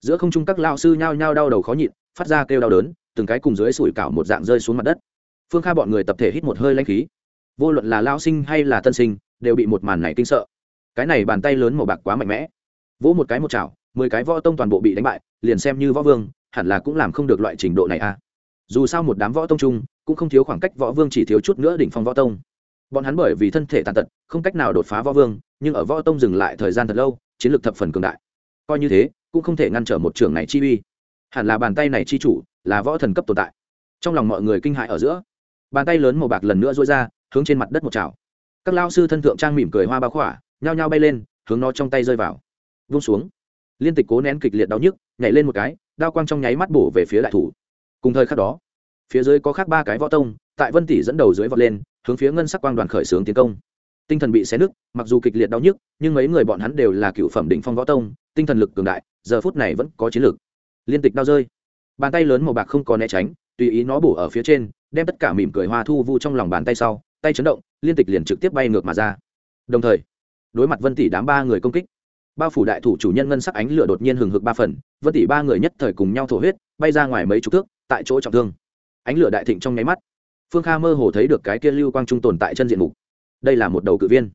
giữa không trung các lao sư nhao nhao đau đầu khó nhịn, phát ra kêu đau đớn, từng cái cùng dưới sủi cảo một dạng rơi xuống mặt đất. Phương kha bọn người tập thể hít một hơi lanh khí. Vô luận là lao sinh hay là tân sinh, đều bị một màn này kinh sợ. Cái này bàn tay lớn màu bạc quá mạnh mẽ. Vỗ một cái một chảo, mười cái võ tông toàn bộ bị đánh bại, liền xem như võ vương, hẳn là cũng làm không được loại trình độ này à. Dù sao một đám võ tông chung, cũng không thiếu khoảng cách võ vương chỉ thiếu chút nữa đỉnh phong võ tông. Bọn hắn bởi vì thân thể tàn tật, không cách nào đột phá võ vương, nhưng ở võ tông dừng lại thời gian thật lâu, chiến lược thập phần cường đại. Coi như thế cũng không thể ngăn trở một trường này chi uy. Hẳn là bàn tay này chi chủ là võ thần cấp tồn tại. Trong lòng mọi người kinh hại ở giữa, bàn tay lớn màu bạc lần nữa dối ra, hướng trên mặt đất một chảo. Các lao sư thân thượng trang mỉm cười hoa ba khỏa, nhao nhao bay lên, hướng nó trong tay rơi vào. Vung xuống, liên tịch cố nén kịch liệt đau nhức, nhảy lên một cái, đao quang trong nháy mắt bổ về phía đại thủ. Cùng thời khắc đó, phía dưới có khác ba cái võ tông, tại vân tỷ dẫn đầu dưới vọt lên, hướng phía ngân sắc quang đoàn khởi xướng tiến công. Tinh thần bị xé nứt, mặc dù kịch liệt đau nhức, nhưng mấy người bọn hắn đều là cựu phẩm đỉnh phong võ tông tinh thần lực cường đại, giờ phút này vẫn có chiến lực. liên tịch đau rơi. Bàn tay lớn màu bạc không có né tránh, tùy ý nó bổ ở phía trên, đem tất cả mỉm cười hoa thu vu trong lòng bàn tay sau, tay chấn động, liên tịch liền trực tiếp bay ngược mà ra. Đồng thời, đối mặt vân tỷ đám ba người công kích, bao phủ đại thủ chủ nhân ngân sắc ánh lửa đột nhiên hừng hực ba phần, vân tỷ ba người nhất thời cùng nhau thổ huyết, bay ra ngoài mấy chục thước, tại chỗ trọng thương. Ánh lửa đại thịnh trong nháy mắt, phương kha mơ hồ thấy được cái kia lưu quang trung tồn tại chân diện mục. Đây là một đầu cự viên.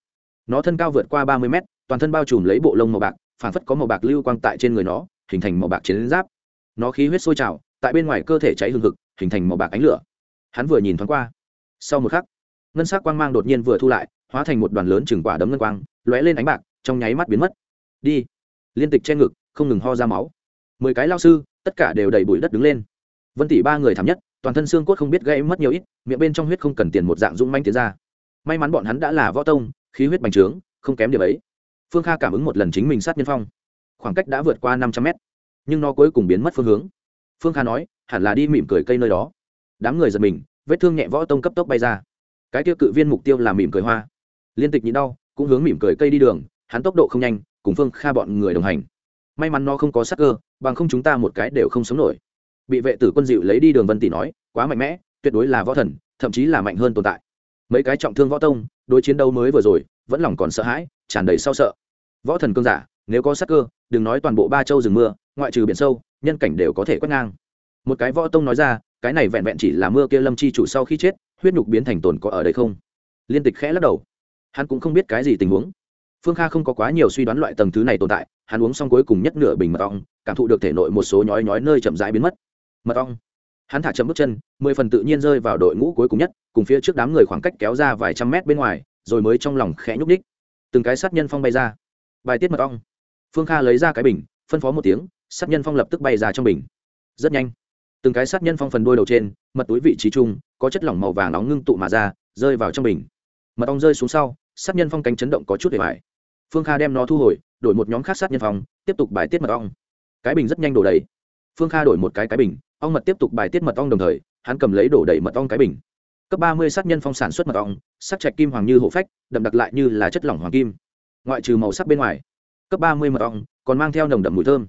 Nó thân cao vượt qua ba mươi mét, toàn thân bao trùm lấy bộ lông màu bạc phản phất có màu bạc lưu quang tại trên người nó, hình thành màu bạc chiến giáp. Nó khí huyết sôi trào, tại bên ngoài cơ thể cháy hừng hực, hình thành màu bạc ánh lửa. Hắn vừa nhìn thoáng qua, sau một khắc, ngân sắc quang mang đột nhiên vừa thu lại, hóa thành một đoàn lớn chừng quả đấm ngân quang, lóe lên ánh bạc, trong nháy mắt biến mất. Đi. Liên tịch che ngực, không ngừng ho ra máu. Mười cái lao sư, tất cả đều đầy bụi đất đứng lên. Vân tỷ ba người thảm nhất, toàn thân xương cốt không biết gây mất nhiều ít, miệng bên trong huyết không cần tiền một dạng dũng manh tiến ra. May mắn bọn hắn đã là võ tông, khí huyết bành trướng, không kém điểm ấy phương kha cảm ứng một lần chính mình sát nhân phong. Khoảng cách đã vượt qua năm trăm mét, nhưng nó cuối cùng biến mất phương hướng. Phương kha nói, hẳn là đi mỉm cười cây nơi đó. Đám người giật mình, vết thương nhẹ võ tông cấp tốc bay ra. Cái tiêu cự viên mục tiêu là mỉm cười hoa. Liên tịch nhịn đau, cũng hướng mỉm cười cây đi đường, hắn tốc độ không nhanh, cùng phương kha bọn người đồng hành. May mắn nó không có sắc cơ, bằng không chúng ta một cái đều không sống nổi. Bị vệ tử quân dịu lấy đi đường vân tỷ nói, quá mạnh mẽ, tuyệt đối là võ thần, thậm chí là mạnh hơn tồn tại. Mấy cái trọng thương võ tông, đối chiến đấu mới vừa rồi, vẫn lòng còn sợ hãi tràn đầy sau sợ. Võ thần cương giả, nếu có sắc cơ, đừng nói toàn bộ ba châu rừng mưa, ngoại trừ biển sâu, nhân cảnh đều có thể quét ngang. Một cái võ tông nói ra, cái này vẹn vẹn chỉ là mưa kia lâm chi chủ sau khi chết, huyết nhục biến thành tồn có ở đây không? Liên tịch khẽ lắc đầu. Hắn cũng không biết cái gì tình huống. Phương kha không có quá nhiều suy đoán loại tầng thứ này tồn tại, hắn uống xong cuối cùng nhất nửa bình mật ong, cảm thụ được thể nội một số nhói nhói nơi chậm rãi biến mất. Mật ong. Hắn thả chậm bước chân, mười phần tự nhiên rơi vào đội ngũ cuối cùng nhất, cùng phía trước đám người khoảng cách kéo ra vài trăm mét bên ngoài, rồi mới trong lòng khẽ nhúc ních từng cái sát nhân phong bay ra. Bài tiết mật ong. Phương kha lấy ra cái bình, phân phó một tiếng, sát nhân phong lập tức bay ra trong bình. Rất nhanh, từng cái sát nhân phong phần đôi đầu trên, mật túi vị trí chung, có chất lỏng màu vàng nóng ngưng tụ mà ra, rơi vào trong bình. Mật ong rơi xuống sau, sát nhân phong cánh chấn động có chút để bài phương kha đem nó thu hồi, đổi một nhóm khác sát nhân phong, tiếp tục bài tiết mật ong. Cái bình rất nhanh đổ đầy. Phương kha đổi một cái cái bình, ong mật tiếp tục bài tiết mật ong đồng thời, hắn cầm lấy đổ đầy mật ong cái bình cấp ba mươi sát nhân phong sản xuất mật ong, sắc trạch kim hoàng như hộ phách, đậm đặc lại như là chất lỏng hoàng kim. Ngoại trừ màu sắc bên ngoài, cấp ba mươi mật ong còn mang theo nồng đậm mùi thơm.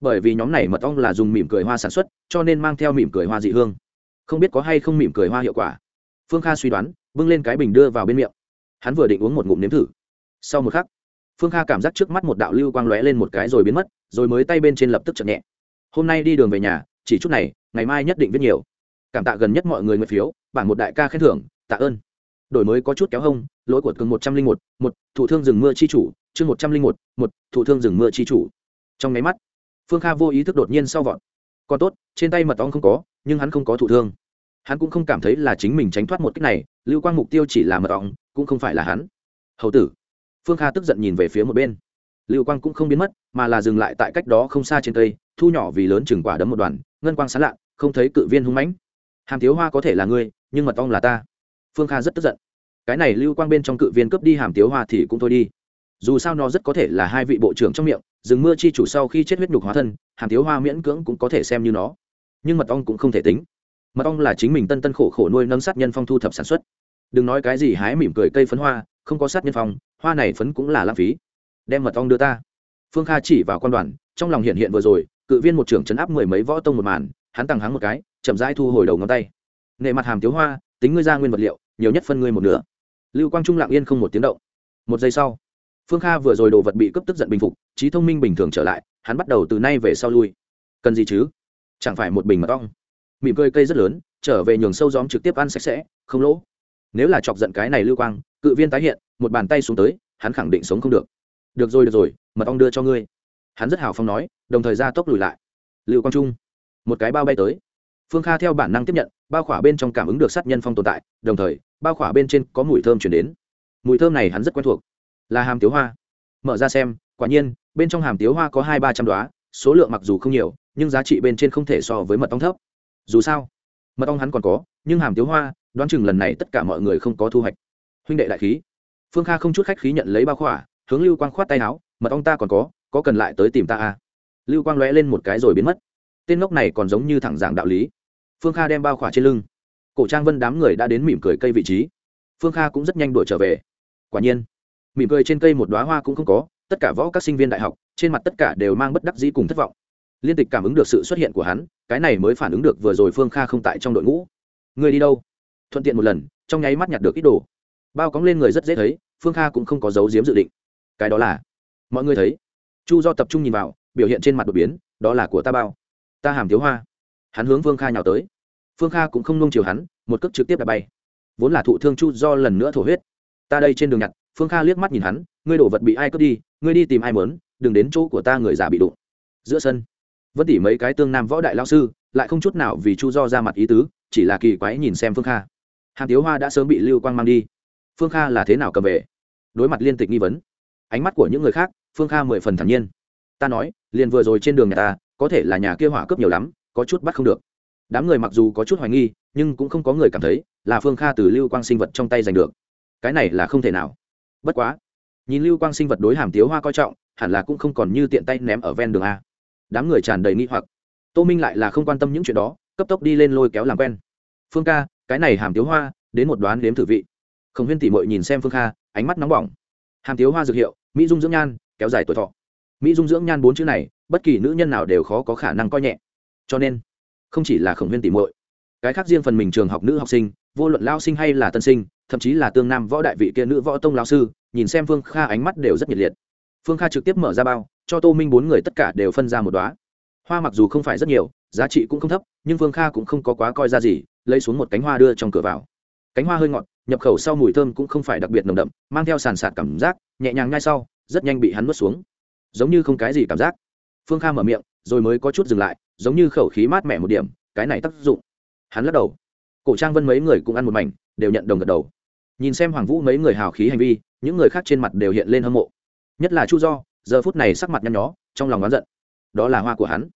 Bởi vì nhóm này mật ong là dùng mỉm cười hoa sản xuất, cho nên mang theo mỉm cười hoa dị hương. Không biết có hay không mỉm cười hoa hiệu quả. Phương kha suy đoán, bưng lên cái bình đưa vào bên miệng. Hắn vừa định uống một ngụm nếm thử. Sau một khắc, phương kha cảm giác trước mắt một đạo lưu quang lóe lên một cái rồi biến mất, rồi mới tay bên trên lập tức chậm nhẹ. Hôm nay đi đường về nhà, chỉ chút này, ngày mai nhất định viết nhiều. Cảm tạ gần nhất mọi người nguyện phiếu bản một đại ca khen thưởng, tạ ơn. Đổi mới có chút kéo hông, lỗi của cường một trăm linh một một, thủ thương rừng mưa chi chủ, chương một trăm linh một một, thủ thương rừng mưa chi chủ. Trong nháy mắt, phương kha vô ý thức đột nhiên sau vọt. Còn tốt, trên tay mật ong không có, nhưng hắn không có thủ thương. Hắn cũng không cảm thấy là chính mình tránh thoát một cách này, lưu quang mục tiêu chỉ là mật ong, cũng không phải là hắn. Hầu tử. Phương kha tức giận nhìn về phía một bên. Lưu quang cũng không biến mất, mà là dừng lại tại cách đó không xa trên cây, thu nhỏ vì lớn chừng quả đấm một đoàn, ngân quang sán lạ, không thấy cự viên hung mãnh hàm tiếu hoa có thể là ngươi, nhưng mật ong là ta. Phương kha rất tức giận. Cái này lưu quang bên trong cự viên cướp đi hàm tiếu hoa thì cũng thôi đi. Dù sao nó rất có thể là hai vị bộ trưởng trong miệng, rừng mưa chi chủ sau khi chết huyết nhục hóa thân, hàm tiếu hoa miễn cưỡng cũng có thể xem như nó. Nhưng mật ong cũng không thể tính. Mật ong là chính mình tân tân khổ khổ nuôi nâng sát nhân phong thu thập sản xuất. Đừng nói cái gì hái mỉm cười cây phấn hoa, không có sát nhân phong, hoa này phấn cũng là lãng phí. Đem mật ong đưa ta. Phương kha chỉ vào quan đoàn, trong lòng hiện hiện vừa rồi, cự viên một trưởng chấn áp mười mấy võ tông một màn, hắn tăng hắng một cái chậm rãi thu hồi đầu ngón tay. Nệ mặt hàm tiếu hoa, tính ngươi ra nguyên vật liệu, nhiều nhất phân ngươi một nửa. Lưu quang trung lặng yên không một tiếng động. Một giây sau, phương kha vừa rồi đồ vật bị cấp tức giận bình phục, trí thông minh bình thường trở lại, hắn bắt đầu từ nay về sau lui. Cần gì chứ? Chẳng phải một bình mật ong. Mỉm cười cây rất lớn, trở về nhường sâu gióm trực tiếp ăn sạch sẽ, không lỗ. Nếu là chọc giận cái này lưu quang, cự viên tái hiện, một bàn tay xuống tới, hắn khẳng định sống không được. Được rồi được rồi, mật ong đưa cho ngươi. Hắn rất hào phong nói, đồng thời ra tốc lùi lại. Lưu quang trung, một cái bao bay tới phương kha theo bản năng tiếp nhận, bao khỏa bên trong cảm ứng được sát nhân phong tồn tại, đồng thời, bao khỏa bên trên có mùi thơm chuyển đến. Mùi thơm này hắn rất quen thuộc, là hàm tiếu hoa. Mở ra xem, quả nhiên, bên trong hàm tiếu hoa có hai ba trăm đoá, số lượng mặc dù không nhiều, nhưng giá trị bên trên không thể so với mật ong thấp. Dù sao, mật ong hắn còn có, nhưng hàm tiếu hoa, đoán chừng lần này tất cả mọi người không có thu hoạch. Huynh đệ đại khí. Phương kha không chút khách khí nhận lấy bao khỏa, hướng lưu quang khoát tay áo, mật ong ta còn có có cần lại tới tìm ta à? Lưu quang lóe lên một cái rồi biến mất. Tên ngốc này còn giống như thẳng giảng đạo lý phương kha đem bao khỏa trên lưng. Cổ trang vân đám người đã đến mỉm cười cây vị trí. Phương kha cũng rất nhanh đuổi trở về. Quả nhiên, mỉm cười trên cây một đoá hoa cũng không có, tất cả võ các sinh viên đại học, trên mặt tất cả đều mang bất đắc dĩ cùng thất vọng. Liên tịch cảm ứng được sự xuất hiện của hắn, cái này mới phản ứng được vừa rồi phương kha không tại trong đội ngũ. Người đi đâu? Thuận tiện một lần, trong nháy mắt nhặt được ít đồ. Bao cóng lên người rất dễ thấy, phương kha cũng không có dấu diếm dự định. Cái đó là, mọi người thấy, chu do tập trung nhìn vào, biểu hiện trên mặt đột biến, đó là của ta bao. Ta hàm thiếu hoa hắn hướng phương kha nhào tới. Phương kha cũng không nung chiều hắn, một cước trực tiếp đã bay. Vốn là thụ thương chu do lần nữa thổ huyết. Ta đây trên đường nhặt phương kha liếc mắt nhìn hắn, ngươi đổ vật bị ai cướp đi, ngươi đi tìm ai mớn, đừng đến chỗ của ta người già bị đụng. Giữa sân vẫn tỉ mấy cái tương nam võ đại lao sư lại không chút nào vì chu do ra mặt ý tứ, chỉ là kỳ quái nhìn xem phương kha. Hàm tiếu hoa đã sớm bị lưu quang mang đi. Phương kha là thế nào cầm về? Đối mặt liên tịch nghi vấn, ánh mắt của những người khác phương kha mười phần thản nhiên. Ta nói, liền vừa rồi trên đường nhà ta, có thể là nhà kia hỏa cướp nhiều lắm có chút bắt không được. Đám người mặc dù có chút hoài nghi, nhưng cũng không có người cảm thấy là phương kha từ lưu quang sinh vật trong tay giành được. Cái này là không thể nào. Bất quá, nhìn lưu quang sinh vật đối hàm tiếu hoa coi trọng, hẳn là cũng không còn như tiện tay ném ở ven đường a. Đám người tràn đầy nghi hoặc. Tô minh lại là không quan tâm những chuyện đó, cấp tốc đi lên lôi kéo làm quen. Phương ca cái này hàm tiếu hoa, đến một đoán đếm thử vị. Khổng huyên tỉ mội nhìn xem phương kha, ánh mắt nóng bỏng. Hàm tiếu hoa dược hiệu, mỹ dung dưỡng nhan, kéo dài tuổi thọ. Mỹ dung dưỡng nhan bốn chữ này, bất kỳ nữ nhân nào đều khó có khả năng coi nhẹ cho nên không chỉ là khổng huyên tỉ mội cái khác riêng phần mình trường học nữ học sinh, vô luận lao sinh hay là tân sinh, thậm chí là tương nam võ đại vị kia nữ võ tông lao sư, nhìn xem phương kha ánh mắt đều rất nhiệt liệt. Phương kha trực tiếp mở ra bao, cho tô minh bốn người tất cả đều phân ra một đoá hoa mặc dù không phải rất nhiều, giá trị cũng không thấp, nhưng phương kha cũng không có quá coi ra gì, lấy xuống một cánh hoa đưa trong cửa vào. Cánh hoa hơi ngọt, nhập khẩu sau mùi thơm cũng không phải đặc biệt nồng đậm, mang theo sàn sạt cảm giác, nhẹ nhàng ngay sau, rất nhanh bị hắn nuốt xuống. Giống như không cái gì cảm giác. Phương kha mở miệng rồi mới có chút dừng lại, giống như khẩu khí mát mẻ một điểm, cái này tác dụng. Hắn lắc đầu. Cổ trang vân mấy người cũng ăn một mảnh, đều nhận đồng gật đầu. Nhìn xem hoàng vũ mấy người hào khí hành vi, những người khác trên mặt đều hiện lên hâm mộ. Nhất là chu do, giờ phút này sắc mặt nhăn nhó, trong lòng oán giận. Đó là hoa của hắn.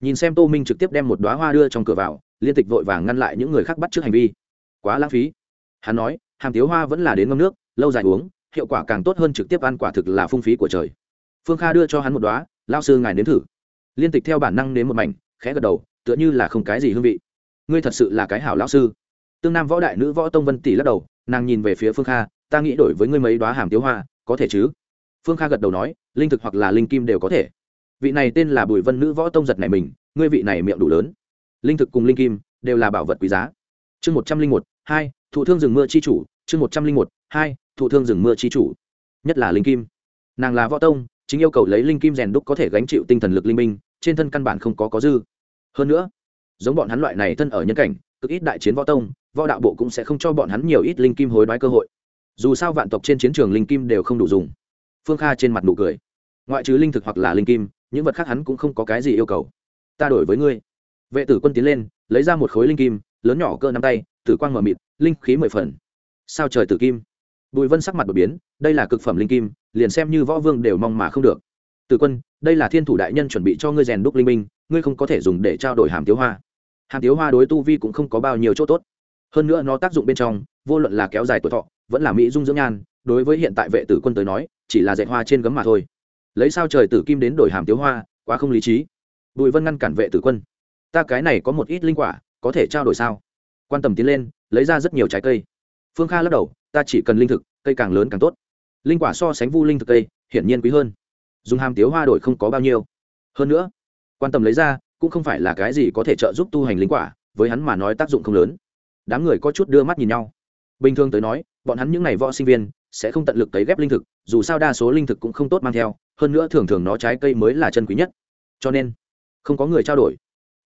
Nhìn xem tô minh trực tiếp đem một đoá hoa đưa trong cửa vào, liên tịch vội vàng ngăn lại những người khác bắt trước hành vi. Quá lãng phí. Hắn nói, hàm tiếu hoa vẫn là đến ngâm nước, lâu dài uống, hiệu quả càng tốt hơn trực tiếp ăn quả thực là phung phí của trời. Phương kha đưa cho hắn một đoá lao sư ngài nếm thử liên tịch theo bản năng nếm một mảnh, khẽ gật đầu, tựa như là không cái gì hương vị. Ngươi thật sự là cái hảo lão sư. Tương nam võ đại nữ võ tông vân tỷ lắc đầu, nàng nhìn về phía phương kha, ta nghĩ đổi với ngươi mấy đoá hàm tiếu hoa, có thể chứ? Phương kha gật đầu nói, linh thực hoặc là linh kim đều có thể. Vị này tên là bùi vân nữ võ tông giật này mình, ngươi vị này miệng đủ lớn. Linh thực cùng linh kim đều là bảo vật quý giá. Chương một trăm linh một, hai, thụ thương rừng mưa chi chủ. Chương một trăm linh một, hai, thụ thương rừng mưa chi chủ. Nhất là linh kim. Nàng là võ tông chính yêu cầu lấy linh kim rèn đúc có thể gánh chịu tinh thần lực linh minh, trên thân căn bản không có có dư. Hơn nữa, giống bọn hắn loại này thân ở nhân cảnh, cực ít đại chiến võ tông, võ đạo bộ cũng sẽ không cho bọn hắn nhiều ít linh kim hối đoái cơ hội. Dù sao vạn tộc trên chiến trường linh kim đều không đủ dùng. Phương kha trên mặt nụ cười. Ngoại trừ linh thực hoặc là linh kim, những vật khác hắn cũng không có cái gì yêu cầu. Ta đổi với ngươi. Vệ tử quân tiến lên, lấy ra một khối linh kim, lớn nhỏ cỡ năm tay, tử quang mờ mịt, linh khí mười phần. Sao trời tử kim? Bùi vân sắc mặt đột biến, đây là cực phẩm linh kim liền xem như võ vương đều mong mà không được. Tử quân, đây là thiên thủ đại nhân chuẩn bị cho ngươi rèn đúc linh minh, ngươi không có thể dùng để trao đổi hàm tiếu hoa. Hàm tiếu hoa đối tu vi cũng không có bao nhiêu chỗ tốt. Hơn nữa nó tác dụng bên trong, vô luận là kéo dài tuổi thọ, vẫn là mỹ dung dưỡng nhan, đối với hiện tại vệ tử quân tới nói, chỉ là dạy hoa trên gấm mà thôi. Lấy sao trời tử kim đến đổi hàm tiếu hoa, quá không lý trí. Bùi vân ngăn cản vệ tử quân. Ta cái này có một ít linh quả, có thể trao đổi sao? Quan tâm tiến lên, lấy ra rất nhiều trái cây. Phương kha lắc đầu, ta chỉ cần linh thực, cây càng lớn càng tốt linh quả so sánh vu linh thực cây, hiển nhiên quý hơn. Dùng hàm tiếu hoa đổi không có bao nhiêu. Hơn nữa, quan tâm lấy ra, cũng không phải là cái gì có thể trợ giúp tu hành linh quả, với hắn mà nói tác dụng không lớn. Đám người có chút đưa mắt nhìn nhau. Bình thường tới nói, bọn hắn những n à y võ sinh viên, sẽ không tận lực cấy ghép linh thực, dù sao đa số linh thực cũng không tốt mang theo, hơn nữa thường thường nó trái cây mới là chân quý nhất. Cho nên, không có người trao đổi.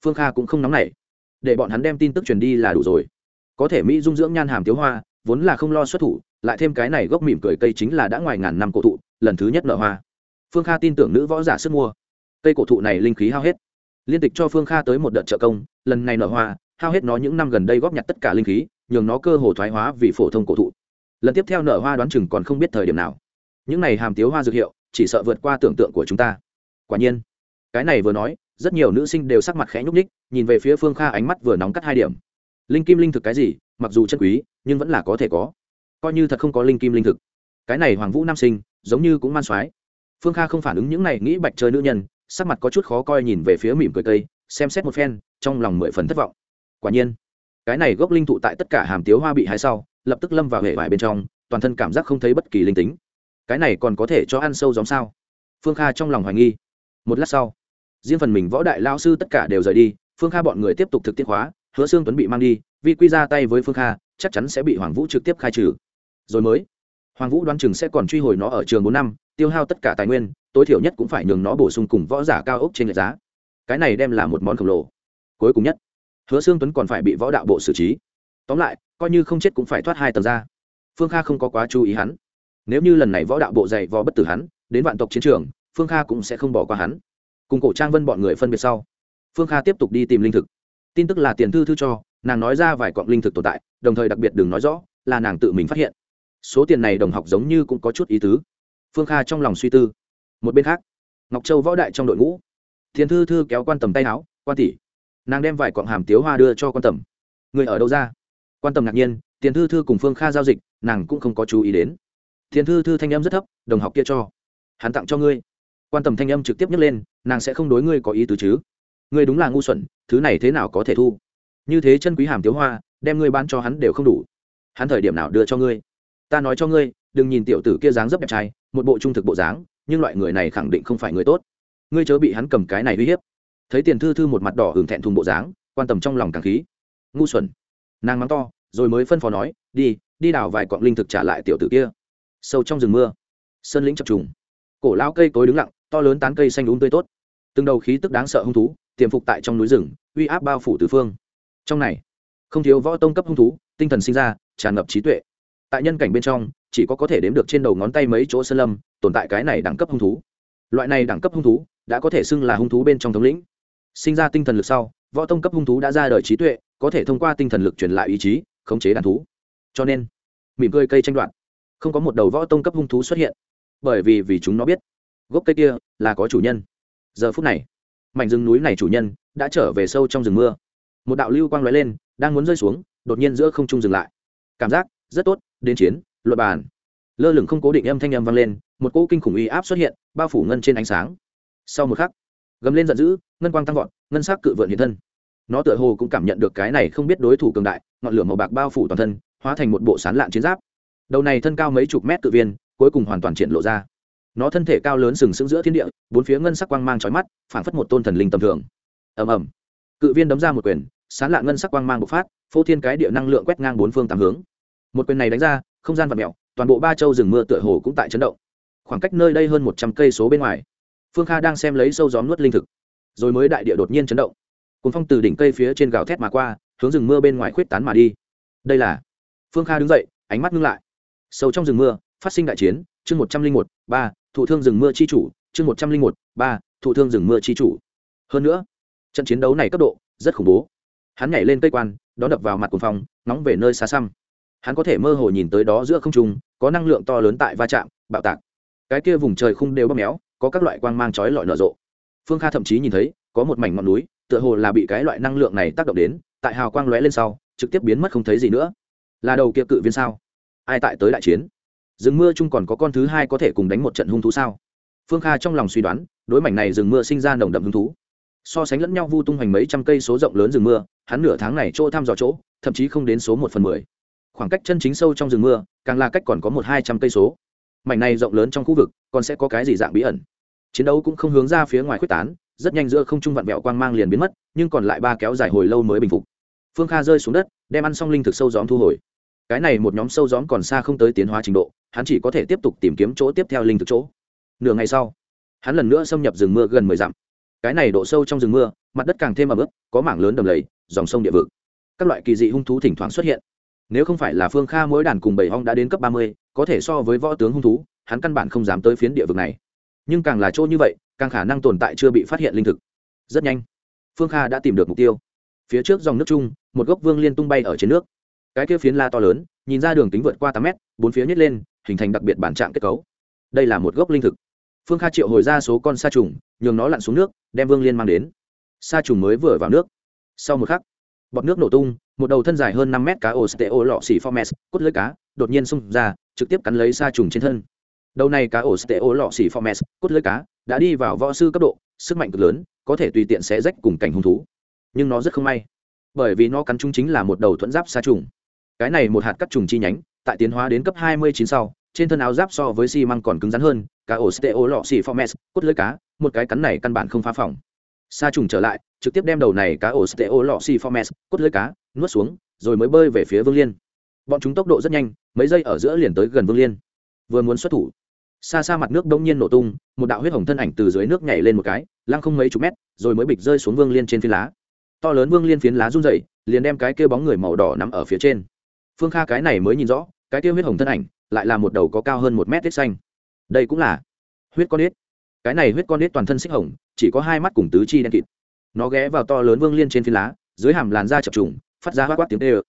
Phương kha cũng không nóng nảy. Để bọn hắn đem tin tức truyền đi là đủ rồi. Có thể mỹ dung dưỡng nhan hàm tiếu hoa, vốn là không lo xuất thủ lại thêm cái này gốc mỉm cười cây chính là đã ngoài ngàn năm cổ thụ, lần thứ nhất nợ hoa. Phương kha tin tưởng nữ võ giả sức mua. Cây cổ thụ này linh khí hao hết. Liên tịch cho phương kha tới một đợt trợ công, lần này nợ hoa, hao hết nó những năm gần đây góp nhặt tất cả linh khí, nhường nó cơ hồ thoái hóa vì phổ thông cổ thụ. Lần tiếp theo nở hoa đoán chừng còn không biết thời điểm nào. Những này hàm tiếu hoa dược hiệu, chỉ sợ vượt qua tưởng tượng của chúng ta. Quả nhiên, cái này vừa nói, rất nhiều nữ sinh đều sắc mặt khẽ nhúc ních nhìn về phía phương kha ánh mắt vừa nóng cắt hai điểm. Linh kim linh thực cái gì, mặc dù chân quý, nhưng vẫn là có thể có coi như thật không có linh kim linh thực. Cái này hoàng vũ nam sinh, giống như cũng man soái phương kha không phản ứng những này nghĩ bạch chơi nữ nhân, sắc mặt có chút khó coi nhìn về phía mỉm cười tây, xem xét một phen, trong lòng mười phần thất vọng. Quả nhiên, cái này gốc linh thụ tại tất cả hàm tiếu hoa bị hái sau, lập tức lâm vào hệ vải bên trong, toàn thân cảm giác không thấy bất kỳ linh tính. Cái này còn có thể cho ăn sâu giống sao? Phương kha trong lòng hoài nghi. Một lát sau, riêng phần mình võ đại lao sư tất cả đều rời đi, phương kha bọn người tiếp tục thực tiễn hóa hứa xương tuấn bị mang đi vì quy ra tay với phương kha, chắc chắn sẽ bị hoàng vũ trực tiếp khai trừ rồi mới. Hoàng vũ đoán chừng sẽ còn truy hồi nó ở trường bốn năm, tiêu hao tất cả tài nguyên, tối thiểu nhất cũng phải nhường nó bổ sung cùng võ giả cao ốc trên lệch giá. Cái này đem là một món khổng lồ. Cuối cùng nhất, hứa xương tuấn còn phải bị võ đạo bộ xử trí. Tóm lại, coi như không chết cũng phải thoát hai tầng ra. Phương kha không có quá chú ý hắn. Nếu như lần này võ đạo bộ dày vò bất tử hắn, đến vạn tộc chiến trường, phương kha cũng sẽ không bỏ qua hắn. Cùng cổ trang vân bọn người phân biệt sau, phương kha tiếp tục đi tìm linh thực. Tin tức là tiền thư thư cho, nàng nói ra vài cọng linh thực tồn tại, đồng thời đặc biệt đừng nói rõ là nàng tự mình phát hiện số tiền này đồng học giống như cũng có chút ý tứ. Phương kha trong lòng suy tư. Một bên khác, ngọc châu võ đại trong đội ngũ. Thiền thư thư kéo quan tầm tay áo, quan tỷ, nàng đem vài cọng hàm tiếu hoa đưa cho quan tầm. Người ở đâu ra? Quan tầm ngạc nhiên tiền thư thư cùng phương kha giao dịch, nàng cũng không có chú ý đến. Thiền thư thư thanh âm rất thấp, đồng học kia cho, hắn tặng cho ngươi. Quan tầm thanh âm trực tiếp nhấc lên, nàng sẽ không đối ngươi có ý tứ chứ? Ngươi đúng là ngu xuẩn, thứ này thế nào có thể thu? Như thế chân quý hàm tiếu hoa, đem ngươi bán cho hắn đều không đủ. Hắn thời điểm nào đưa cho ngươi? Ta nói cho ngươi, đừng nhìn tiểu tử kia dáng dấp đẹp trai, một bộ trung thực bộ dáng, nhưng loại người này khẳng định không phải người tốt. Ngươi chớ bị hắn cầm cái này uy hiếp. Thấy tiền thư thư một mặt đỏ hưởng thẹn thùng bộ dáng, quan tâm trong lòng càng khí. Ngu xuẩn. Nàng mắng to, rồi mới phân phó nói, đi đi đào vài cọng linh thực trả lại tiểu tử kia. Sâu trong rừng mưa, sơn lĩnh chập trùng. Cổ lao cây cối đứng lặng, to lớn tán cây xanh đúng tươi tốt. Từng đầu khí tức đáng sợ hung thú, tiềm phục tại trong núi rừng, uy áp bao phủ tứ phương. Trong này, không thiếu võ tông cấp hung thú, tinh thần sinh ra, tràn ngập trí tuệ tại nhân cảnh bên trong, chỉ có có thể đếm được trên đầu ngón tay mấy chỗ sơn lâm, tồn tại cái này đẳng cấp hung thú. Loại này đẳng cấp hung thú đã có thể xưng là hung thú bên trong thống lĩnh. Sinh ra tinh thần lực sau, võ tông cấp hung thú đã ra đời trí tuệ, có thể thông qua tinh thần lực truyền lại ý chí, khống chế đàn thú. Cho nên, mỉm cười cây tranh đoạn không có một đầu võ tông cấp hung thú xuất hiện. Bởi vì vì chúng nó biết, gốc cây kia là có chủ nhân. Giờ phút này, mảnh rừng núi này chủ nhân đã trở về sâu trong rừng mưa. Một đạo lưu quang lóe lên, đang muốn rơi xuống, đột nhiên giữa không trung dừng lại. Cảm giác rất tốt đến chiến luật bàn. Lơ lửng không cố định âm thanh âm vang lên, một cỗ kinh khủng uy áp xuất hiện, bao phủ ngân trên ánh sáng. Sau một khắc, gầm lên giận dữ, ngân quang tăng vọt, ngân sắc cự vượn hiện thân. Nó tựa hồ cũng cảm nhận được cái này không biết đối thủ cường đại, ngọn lửa màu bạc bao phủ toàn thân, hóa thành một bộ sán lạn chiến giáp. Đầu này thân cao mấy chục mét cự viên, cuối cùng hoàn toàn triển lộ ra. Nó thân thể cao lớn sừng sững giữa thiên địa, bốn phía ngân sắc quang mang trói mắt, phảng phất một tôn thần linh tầm thường. Ầm ầm. Cự viên đấm ra một quyền, sán lạ ngân sắc quang mang bộc phát, phô thiên cái địa năng lượng quét ngang bốn phương tám hướng một quyền này đánh ra, không gian vật mẹo toàn bộ ba châu rừng mưa tựa hồ cũng tại chấn động. Khoảng cách nơi đây hơn một trăm cây số bên ngoài, phương kha đang xem lấy sâu gió nuốt linh thực. Rồi mới đại địa đột nhiên chấn động. Cùng phong từ đỉnh cây phía trên gào thét mà qua, hướng rừng mưa bên ngoài khuyết tán mà đi. Đây là, phương kha đứng dậy, ánh mắt ngưng lại. Sâu trong rừng mưa, phát sinh đại chiến, chương một trăm linh một, ba, thụ thương rừng mưa chi chủ, chương một trăm linh một, ba, thụ thương rừng mưa chi chủ. Hơn nữa, trận chiến đấu này cấp độ, rất khủng bố. Hắn nhảy lên cây quan đó đập vào mặt cuồng phong nóng về nơi xa xăm hắn có thể mơ hồ nhìn tới đó giữa không trung, có năng lượng to lớn tại va chạm, bạo tạc. Cái kia vùng trời khung đều bóp méo, có các loại quang mang chói lọi nở rộ. Phương kha thậm chí nhìn thấy, có một mảnh ngọn núi, tựa hồ là bị cái loại năng lượng này tác động đến, tại hào quang lóe lên sau, trực tiếp biến mất không thấy gì nữa. Là đầu kia cự viên sao? Ai tại tới đại chiến? Rừng mưa chung còn có con thứ hai có thể cùng đánh một trận hung thú sao? Phương kha trong lòng suy đoán, đối mảnh này rừng mưa sinh ra nồng đậm hung thú. So sánh lẫn nhau vu tung hoành mấy trăm cây số rộng lớn rừng mưa, hắn nửa tháng này chỗ thăm dò chỗ, thậm chí không đến số một phần mười khoảng cách chân chính sâu trong rừng mưa, càng là cách còn có một hai trăm cây số. Mảnh này rộng lớn trong khu vực, còn sẽ có cái gì dạng bí ẩn? Chiến đấu cũng không hướng ra phía ngoài quyết tán, rất nhanh giữa không trung vặn vẹo quang mang liền biến mất, nhưng còn lại ba kéo dài hồi lâu mới bình phục. Phương kha rơi xuống đất, đem ăn xong linh thực sâu gióm thu hồi. Cái này một nhóm sâu gióm còn xa không tới tiến hóa trình độ, hắn chỉ có thể tiếp tục tìm kiếm chỗ tiếp theo linh thực chỗ. Nửa ngày sau, hắn lần nữa xâm nhập rừng mưa gần mười dặm. Cái này độ sâu trong rừng mưa, mặt đất càng thêm ẩm ướt, có mảng lớn đầm lầy, dòng sông địa vực. Các loại kỳ dị hung thú thỉnh thoảng xuất hiện nếu không phải là phương kha mỗi đàn cùng bảy hong đã đến cấp ba mươi, có thể so với võ tướng hung thú, hắn căn bản không dám tới phiến địa vực này. Nhưng càng là chỗ như vậy, càng khả năng tồn tại chưa bị phát hiện linh thực. Rất nhanh, phương kha đã tìm được mục tiêu. Phía trước dòng nước chung, một gốc vương liên tung bay ở trên nước. Cái kia phiến la to lớn, nhìn ra đường kính vượt qua tám mét, bốn phía nhét lên, hình thành đặc biệt bản trạng kết cấu. Đây là một gốc linh thực. Phương kha triệu hồi ra số con sa trùng, nhường nó lặn xuống nước, đem vương liên mang đến. Sa trùng mới vừa vào nước. Sau một khắc, bọt nước nổ tung một đầu thân dài hơn năm mét cá osteo lọ xỉ formes cốt lưới cá, đột nhiên xung ra, trực tiếp cắn lấy sa trùng trên thân. Đầu này cá osteo lọ xỉ formes cốt lưới cá, đã đi vào võ sư cấp độ, sức mạnh cực lớn, có thể tùy tiện sẽ rách cùng cảnh hung thú. Nhưng nó rất không may, bởi vì nó cắn chúng chính là một đầu thuẫn giáp sa trùng. Cái này một hạt cắt trùng chi nhánh, tại tiến hóa đến cấp 29 sau, trên thân áo giáp so với xi măng còn cứng rắn hơn, cá osteo lọ xỉ formes cốt lưới cá, một cái cắn này căn bản không phá phòng. Sa trùng trở lại, trực tiếp đem đầu này cá osteo lọ xỉ formes cốt lưới cá nuốt xuống, rồi mới bơi về phía vương liên. Bọn chúng tốc độ rất nhanh, mấy giây ở giữa liền tới gần vương liên. Vừa muốn xuất thủ, xa xa mặt nước đông nhiên nổ tung, một đạo huyết hồng thân ảnh từ dưới nước nhảy lên một cái, lăng không mấy chục mét, rồi mới bịch rơi xuống vương liên trên phiến lá. To lớn vương liên phiến lá run dậy liền đem cái kêu bóng người màu đỏ nằm ở phía trên. Phương kha cái này mới nhìn rõ, cái kêu huyết hồng thân ảnh lại là một đầu có cao hơn một mét tiết xanh. Đây cũng là huyết con ếch. Cái này huyết con ếch toàn thân xích hồng, chỉ có hai mắt cùng tứ chi đen kịt. Nó ghé vào to lớn vương liên trên phiến lá, dưới hàm làn da chập trùng phát ra hoác quát tiếng tê ơ.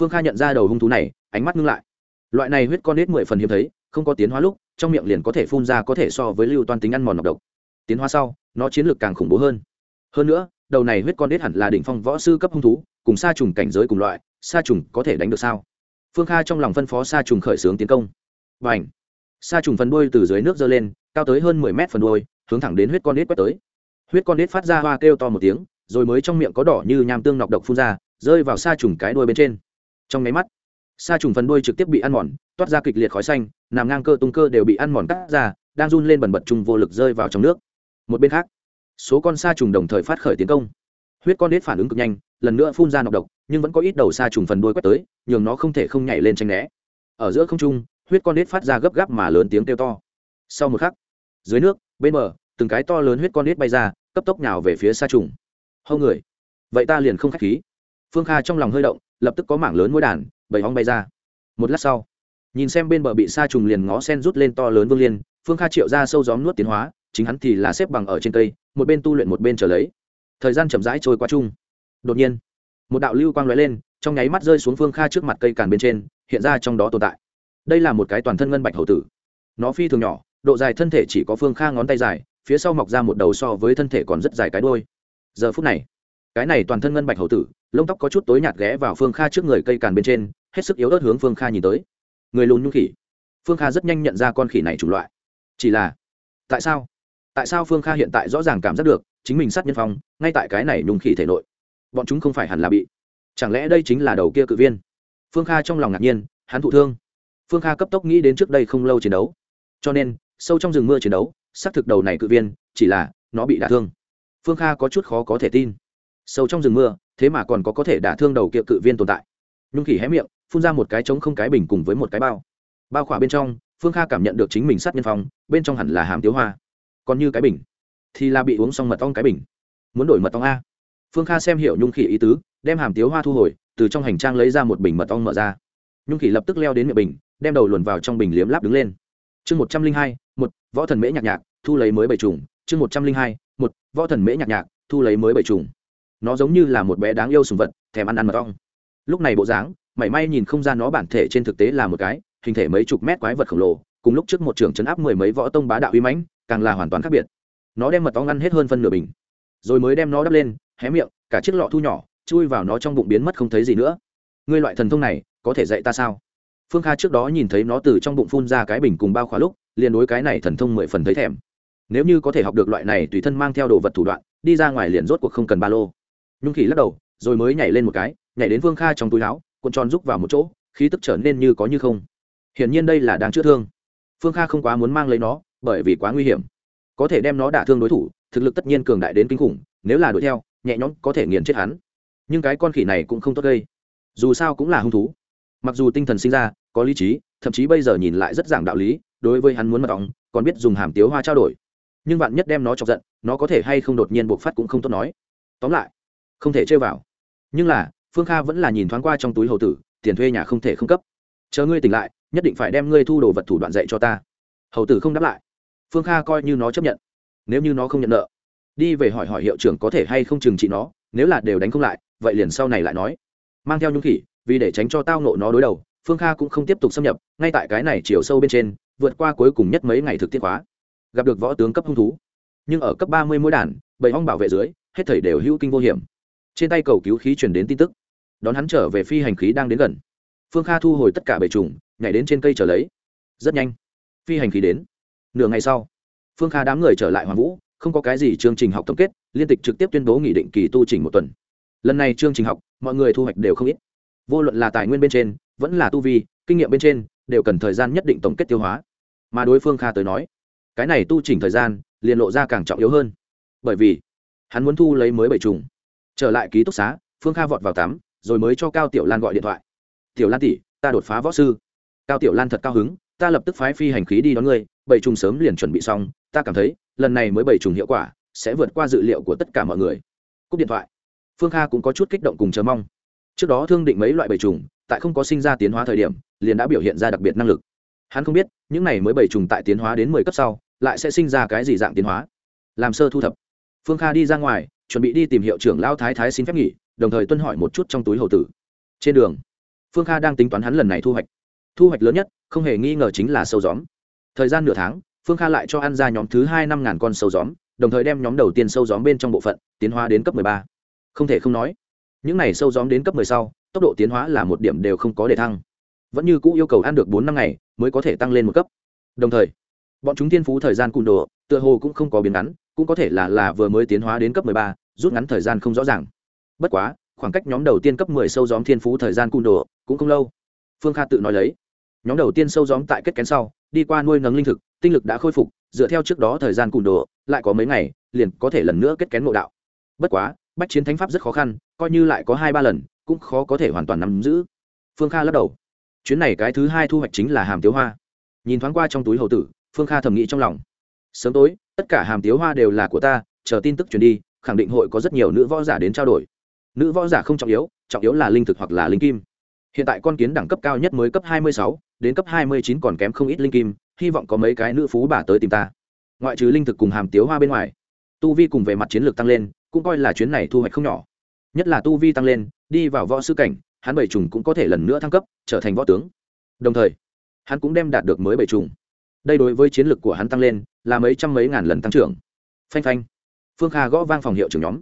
Phương kha nhận ra đầu hung thú này, ánh mắt ngưng lại. Loại này huyết con nết mười phần hiếm thấy, không có tiến hóa lúc, trong miệng liền có thể phun ra có thể so với lưu toan tính ăn mòn nọc độc. Tiến hóa sau, nó chiến lược càng khủng bố hơn. Hơn nữa, đầu này huyết con nết hẳn là đỉnh phong võ sư cấp hung thú, cùng sa trùng cảnh giới cùng loại, sa trùng có thể đánh được sao? Phương kha trong lòng phân phó sa trùng khởi xướng tiến công. Và ảnh sa trùng phần đuôi từ dưới nước dơ lên, cao tới hơn mười mét phần đuôi, hướng thẳng đến huyết con nết quét tới. Huyết con nết phát ra hoa kêu to một tiếng, rồi mới trong miệng có đỏ như nham tương nọc độc phun ra rơi vào sa trùng cái đuôi bên trên. Trong nháy mắt, sa trùng phần đuôi trực tiếp bị ăn mòn, toát ra kịch liệt khói xanh, nằm ngang cơ tung cơ đều bị ăn mòn cắt ra, đang run lên bần bật chung vô lực rơi vào trong nước. Một bên khác, số con sa trùng đồng thời phát khởi tiến công. Huyết con nết phản ứng cực nhanh, lần nữa phun ra nọc độc, nhưng vẫn có ít đầu sa trùng phần đuôi quét tới, nhường nó không thể không nhảy lên tranh né. Ở giữa không trung, huyết con nết phát ra gấp gáp mà lớn tiếng kêu to. Sau một khắc, dưới nước, bên bờ, từng cái to lớn huyết con nết bay ra, cấp tốc nhào về phía sa trùng. Hâu người, vậy ta liền không k h á c h khí phương kha trong lòng hơi động, lập tức có mảng lớn mỗi đàn, bầy hóng bay ra. Một lát sau, nhìn xem bên bờ bị sa trùng liền ngó sen rút lên to lớn vương liên, phương kha triệu ra sâu gióm nuốt tiến hóa, chính hắn thì là xếp bằng ở trên cây, một bên tu luyện một bên trở lấy. Thời gian chậm rãi trôi qua chung. Đột nhiên, một đạo lưu quang lóe lên, trong nháy mắt rơi xuống phương kha trước mặt cây càn bên trên, hiện ra trong đó tồn tại. Đây là một cái toàn thân ngân bạch hậu tử. Nó phi thường nhỏ, độ dài thân thể chỉ có phương kha ngón tay dài, phía sau mọc ra một đầu so với thân thể còn rất dài cái đôi giờ phút này, cái này toàn thân ngân bạch hậu tử lông tóc có chút tối nhạt ghé vào phương kha trước người cây càn bên trên, hết sức yếu ớt hướng phương kha nhìn tới. Người lùn nhung khỉ. Phương kha rất nhanh nhận ra con khỉ này chủng loại. Chỉ là, tại sao? Tại sao phương kha hiện tại rõ ràng cảm giác được, chính mình sát nhân phong, ngay tại cái này nhung khỉ thể nội? Bọn chúng không phải hẳn là bị. Chẳng lẽ đây chính là đầu kia cự viên? Phương kha trong lòng ngạc nhiên, hắn thụ thương. Phương kha cấp tốc nghĩ đến trước đây không lâu chiến đấu. Cho nên, sâu trong rừng mưa chiến đấu, xác thực đầu này cự viên, chỉ là nó bị đả thương. Phương kha có chút khó có thể tin sâu trong rừng mưa, thế mà còn có có thể đả thương đầu kiệu cự viên tồn tại. Nhung khỉ hé miệng, phun ra một cái trống không cái bình cùng với một cái bao. Bao khỏa bên trong, phương kha cảm nhận được chính mình sát nhân phong, bên trong hẳn là hàm tiếu hoa. Còn như cái bình, thì là bị uống xong mật ong cái bình. Muốn đổi mật ong a. Phương kha xem hiểu nhung khỉ ý tứ, đem hàm tiếu hoa thu hồi, từ trong hành trang lấy ra một bình mật ong mở ra. Nhung khỉ lập tức leo đến miệng bình, đem đầu luồn vào trong bình liếm láp đứng lên. Chương một trăm linh hai, một, võ thần mễ nhạc nhạc, thu lấy mới bảy trùng. Chương một trăm linh hai, một, võ thần mễ nhạc nhạc, thu lấy mới bảy trùng nó giống như là một bé đáng yêu sùng vật, thèm ăn ăn mật ong. Lúc này bộ dáng, mảy may nhìn không ra nó bản thể trên thực tế là một cái, hình thể mấy chục mét quái vật khổng lồ, cùng lúc trước một trường chấn áp mười mấy võ tông bá đạo uy mãnh, càng là hoàn toàn khác biệt. Nó đem mật ong ăn hết hơn phân nửa bình, rồi mới đem nó đắp lên, hé miệng, cả chiếc lọ thu nhỏ, chui vào nó trong bụng biến mất không thấy gì nữa. Ngươi loại thần thông này, có thể dạy ta sao? Phương kha trước đó nhìn thấy nó từ trong bụng phun ra cái bình cùng bao khóa lúc, liền đối cái này thần thông mười phần thấy thèm. Nếu như có thể học được loại này tùy thân mang theo đồ vật thủ đoạn, đi ra ngoài liền rốt cuộc không cần ba lô nhung khỉ lắc đầu, rồi mới nhảy lên một cái, nhảy đến Vương kha trong túi áo, cuộn tròn rúc vào một chỗ, khí tức trở nên như có như không. Hiển nhiên đây là đang chữa thương. Phương kha không quá muốn mang lấy nó, bởi vì quá nguy hiểm. Có thể đem nó đả thương đối thủ, thực lực tất nhiên cường đại đến kinh khủng, nếu là đuổi theo, nhẹ nhõm có thể nghiền chết hắn. Nhưng cái con khỉ này cũng không tốt gây. Dù sao cũng là hung thú. Mặc dù tinh thần sinh ra, có lý trí, thậm chí bây giờ nhìn lại rất giảng đạo lý, đối với hắn muốn mật ong, còn biết dùng hàm tiếu hoa trao đổi. Nhưng bạn nhất đem nó chọc giận, nó có thể hay không đột nhiên buộc phát cũng không tốt nói. Tóm lại không thể chơi vào. Nhưng là, phương kha vẫn là nhìn thoáng qua trong túi hầu tử, tiền thuê nhà không thể không cấp. Chờ ngươi tỉnh lại, nhất định phải đem ngươi thu đồ vật thủ đoạn dạy cho ta. Hầu tử không đáp lại. Phương kha coi như nó chấp nhận. Nếu như nó không nhận nợ, đi về hỏi hỏi hiệu trưởng có thể hay không trừng trị nó, nếu là đều đánh không lại, vậy liền sau này lại nói. Mang theo nhung khỉ, vì để tránh cho tao nộ nó đối đầu, phương kha cũng không tiếp tục xâm nhập, ngay tại cái này chiều sâu bên trên, vượt qua cuối cùng nhất mấy ngày thực tiết hóa gặp được võ tướng cấp hung thú. Nhưng ở cấp ba mươi mỗi đàn, bảy hong bảo vệ dưới, hết thảy đều hữu kinh vô hiểm trên tay cầu cứu khí truyền đến tin tức. Đón hắn trở về phi hành khí đang đến gần. Phương kha thu hồi tất cả bể trùng, nhảy đến trên cây trở lấy. Rất nhanh, phi hành khí đến. Nửa ngày sau, phương kha đám người trở lại hoàng vũ, không có cái gì chương trình học tổng kết, liên tịch trực tiếp tuyên bố nghị định kỳ tu trình một tuần. Lần này chương trình học, mọi người thu hoạch đều không ít. Vô luận là tài nguyên bên trên, vẫn là tu vi, kinh nghiệm bên trên, đều cần thời gian nhất định tổng kết tiêu hóa. Mà đối phương kha tới nói, cái này tu chỉnh thời gian, liền lộ ra càng trọng yếu hơn. Bởi vì, hắn muốn thu lấy mới bảy trùng trở lại ký túc xá, phương kha vọt vào tắm, rồi mới cho cao tiểu lan gọi điện thoại. Tiểu lan tỷ, ta đột phá võ sư. Cao tiểu lan thật cao hứng, ta lập tức phái phi hành khí đi đón ngươi, bảy trùng sớm liền chuẩn bị xong, ta cảm thấy, lần này mới bảy trùng hiệu quả, sẽ vượt qua dự liệu của tất cả mọi người. Cúp điện thoại. Phương kha cũng có chút kích động cùng chờ mong. Trước đó thương định mấy loại bảy trùng, tại không có sinh ra tiến hóa thời điểm, liền đã biểu hiện ra đặc biệt năng lực. Hắn không biết, những này mới bảy trùng tại tiến hóa đến mười cấp sau, lại sẽ sinh ra cái gì dạng tiến hóa. Làm sơ thu thập. Phương kha đi ra ngoài chuẩn bị đi tìm hiệu trưởng lao thái thái xin phép nghỉ, đồng thời tuân hỏi một chút trong túi hậu tử. Trên đường, phương kha đang tính toán hắn lần này thu hoạch. Thu hoạch lớn nhất, không hề nghi ngờ chính là sâu gióm. Thời gian nửa tháng, phương kha lại cho ăn ra nhóm thứ hai năm ngàn con sâu gióm, đồng thời đem nhóm đầu tiên sâu gióm bên trong bộ phận tiến hóa đến cấp ba. Không thể không nói, những này sâu gióm đến cấp 10 sau, tốc độ tiến hóa là một điểm đều không có để thăng. Vẫn như cũ yêu cầu ăn được bốn năm ngày mới có thể tăng lên một cấp. Đồng thời, bọn chúng thiên phú thời gian cùn đồ, tựa hồ cũng không có biến ngắn cũng có thể là là vừa mới tiến hóa đến cấp 13, rút ngắn thời gian không rõ ràng. Bất quá khoảng cách nhóm đầu tiên cấp 10 sâu gióm thiên phú thời gian cung độ cũng không lâu. Phương kha tự nói lấy. Nhóm đầu tiên sâu gióm tại kết kén sau đi qua nuôi nấng linh thực tinh lực đã khôi phục dựa theo trước đó thời gian cung độ lại có mấy ngày liền có thể lần nữa kết kén ngộ đạo. Bất quá bách chiến thánh pháp rất khó khăn coi như lại có hai ba lần cũng khó có thể hoàn toàn nắm giữ. Phương kha lắc đầu. Chuyến này cái thứ hai thu hoạch chính là hàm tiếu hoa. Nhìn thoáng qua trong túi hậu tử phương kha thầm nghĩ trong lòng sớm tối, tất cả hàm tiếu hoa đều là của ta, chờ tin tức truyền đi, khẳng định hội có rất nhiều nữ võ giả đến trao đổi. Nữ võ giả không trọng yếu trọng yếu là linh thực hoặc là linh kim. Hiện tại con kiến đẳng cấp cao nhất mới cấp hai mươi sáu, đến cấp hai mươi chín còn kém không ít linh kim, hy vọng có mấy cái nữ phú bà tới tìm ta. Ngoại trừ linh thực cùng hàm tiếu hoa bên ngoài, tu vi cùng về mặt chiến lược tăng lên, cũng coi là chuyến này thu hoạch không nhỏ. Nhất là tu vi tăng lên, đi vào võ sư cảnh, hắn bảy trùng cũng có thể lần nữa thăng cấp, trở thành võ tướng. Đồng thời, hắn cũng đem đạt được mới bảy trùng đây đối với chiến lược của hắn tăng lên là mấy trăm mấy ngàn lần tăng trưởng. Phanh phanh. Phương kha gõ vang phòng hiệu trưởng nhóm.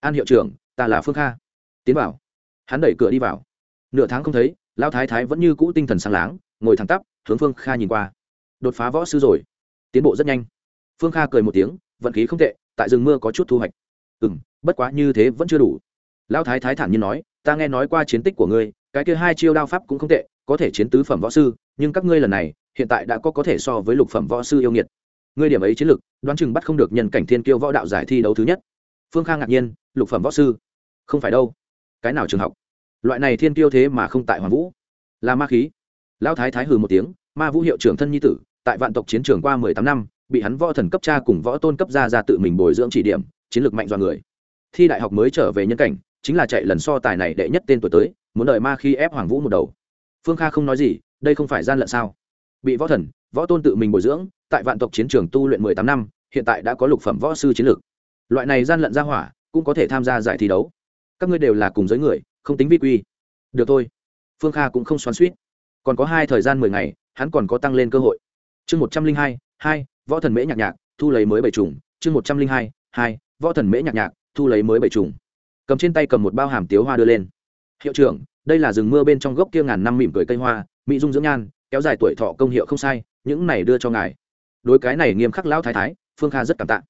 An hiệu trưởng, ta là phương kha. Tiến vào. Hắn đẩy cửa đi vào. Nửa tháng không thấy, lão thái thái vẫn như cũ tinh thần sáng láng, ngồi thẳng tắp, hướng phương kha nhìn qua. Đột phá võ sư rồi. Tiến bộ rất nhanh. Phương kha cười một tiếng, vận khí không tệ, tại rừng mưa có chút thu hoạch. Ừ m bất quá như thế vẫn chưa đủ. Lão thái thái thản nhiên nói, ta nghe nói qua chiến tích của ngươi, cái kia hai chiêu đao pháp cũng không tệ, có thể chiến tứ phẩm võ sư, nhưng các ngươi lần này, hiện tại đã có có thể so với lục phẩm võ sư yêu nghiệt ngươi điểm ấy chiến lực, đoán chừng bắt không được nhân cảnh thiên kiêu võ đạo giải thi đấu thứ nhất. Phương khang ngạc nhiên, lục phẩm võ sư. Không phải đâu. Cái nào trường học? Loại này thiên kiêu thế mà không tại hoàng vũ. Là ma khí. Lão thái thái hừ một tiếng, ma vũ hiệu trưởng thân nhi tử, tại vạn tộc chiến trường qua mười tám năm, bị hắn võ thần cấp cha cùng võ tôn cấp gia ra tự mình bồi dưỡng chỉ điểm, chiến lược mạnh do người. Thi đại học mới trở về nhân cảnh, chính là chạy lần so tài này đệ nhất tên tuổi tới, muốn đợi ma khi ép hoàng vũ một đầu. Phương kha không nói gì, đây không phải gian lận sao? Bị võ thần, võ tôn tự mình bồi dưỡng, tại vạn tộc chiến trường tu luyện mười tám năm, hiện tại đã có lục phẩm võ sư chiến lược. Loại này gian lận ra hỏa, cũng có thể tham gia giải thi đấu. Các ngươi đều là cùng giới người, không tính vi quy. Được thôi. Phương kha cũng không xoắn suýt còn có hai thời gian mười ngày, hắn còn có tăng lên cơ hội. Chương một trăm linh hai hai, võ thần mễ nhạc nhạc, thu lấy mới bảy trùng. Chương một trăm linh hai hai, võ thần mễ nhạc nhạc, thu lấy mới bảy trùng. Cầm trên tay cầm một bao hàm tiếu hoa đưa lên. Hiệu trưởng, đây là rừng mưa bên trong gốc kia ngàn năm mỉm cười cây hoa, mỹ dung dưỡng nhan kéo dài tuổi thọ công hiệu không sai, những này đưa cho ngài. Đối cái này nghiêm khắc lão thái thái, phương kha rất cảm tạ.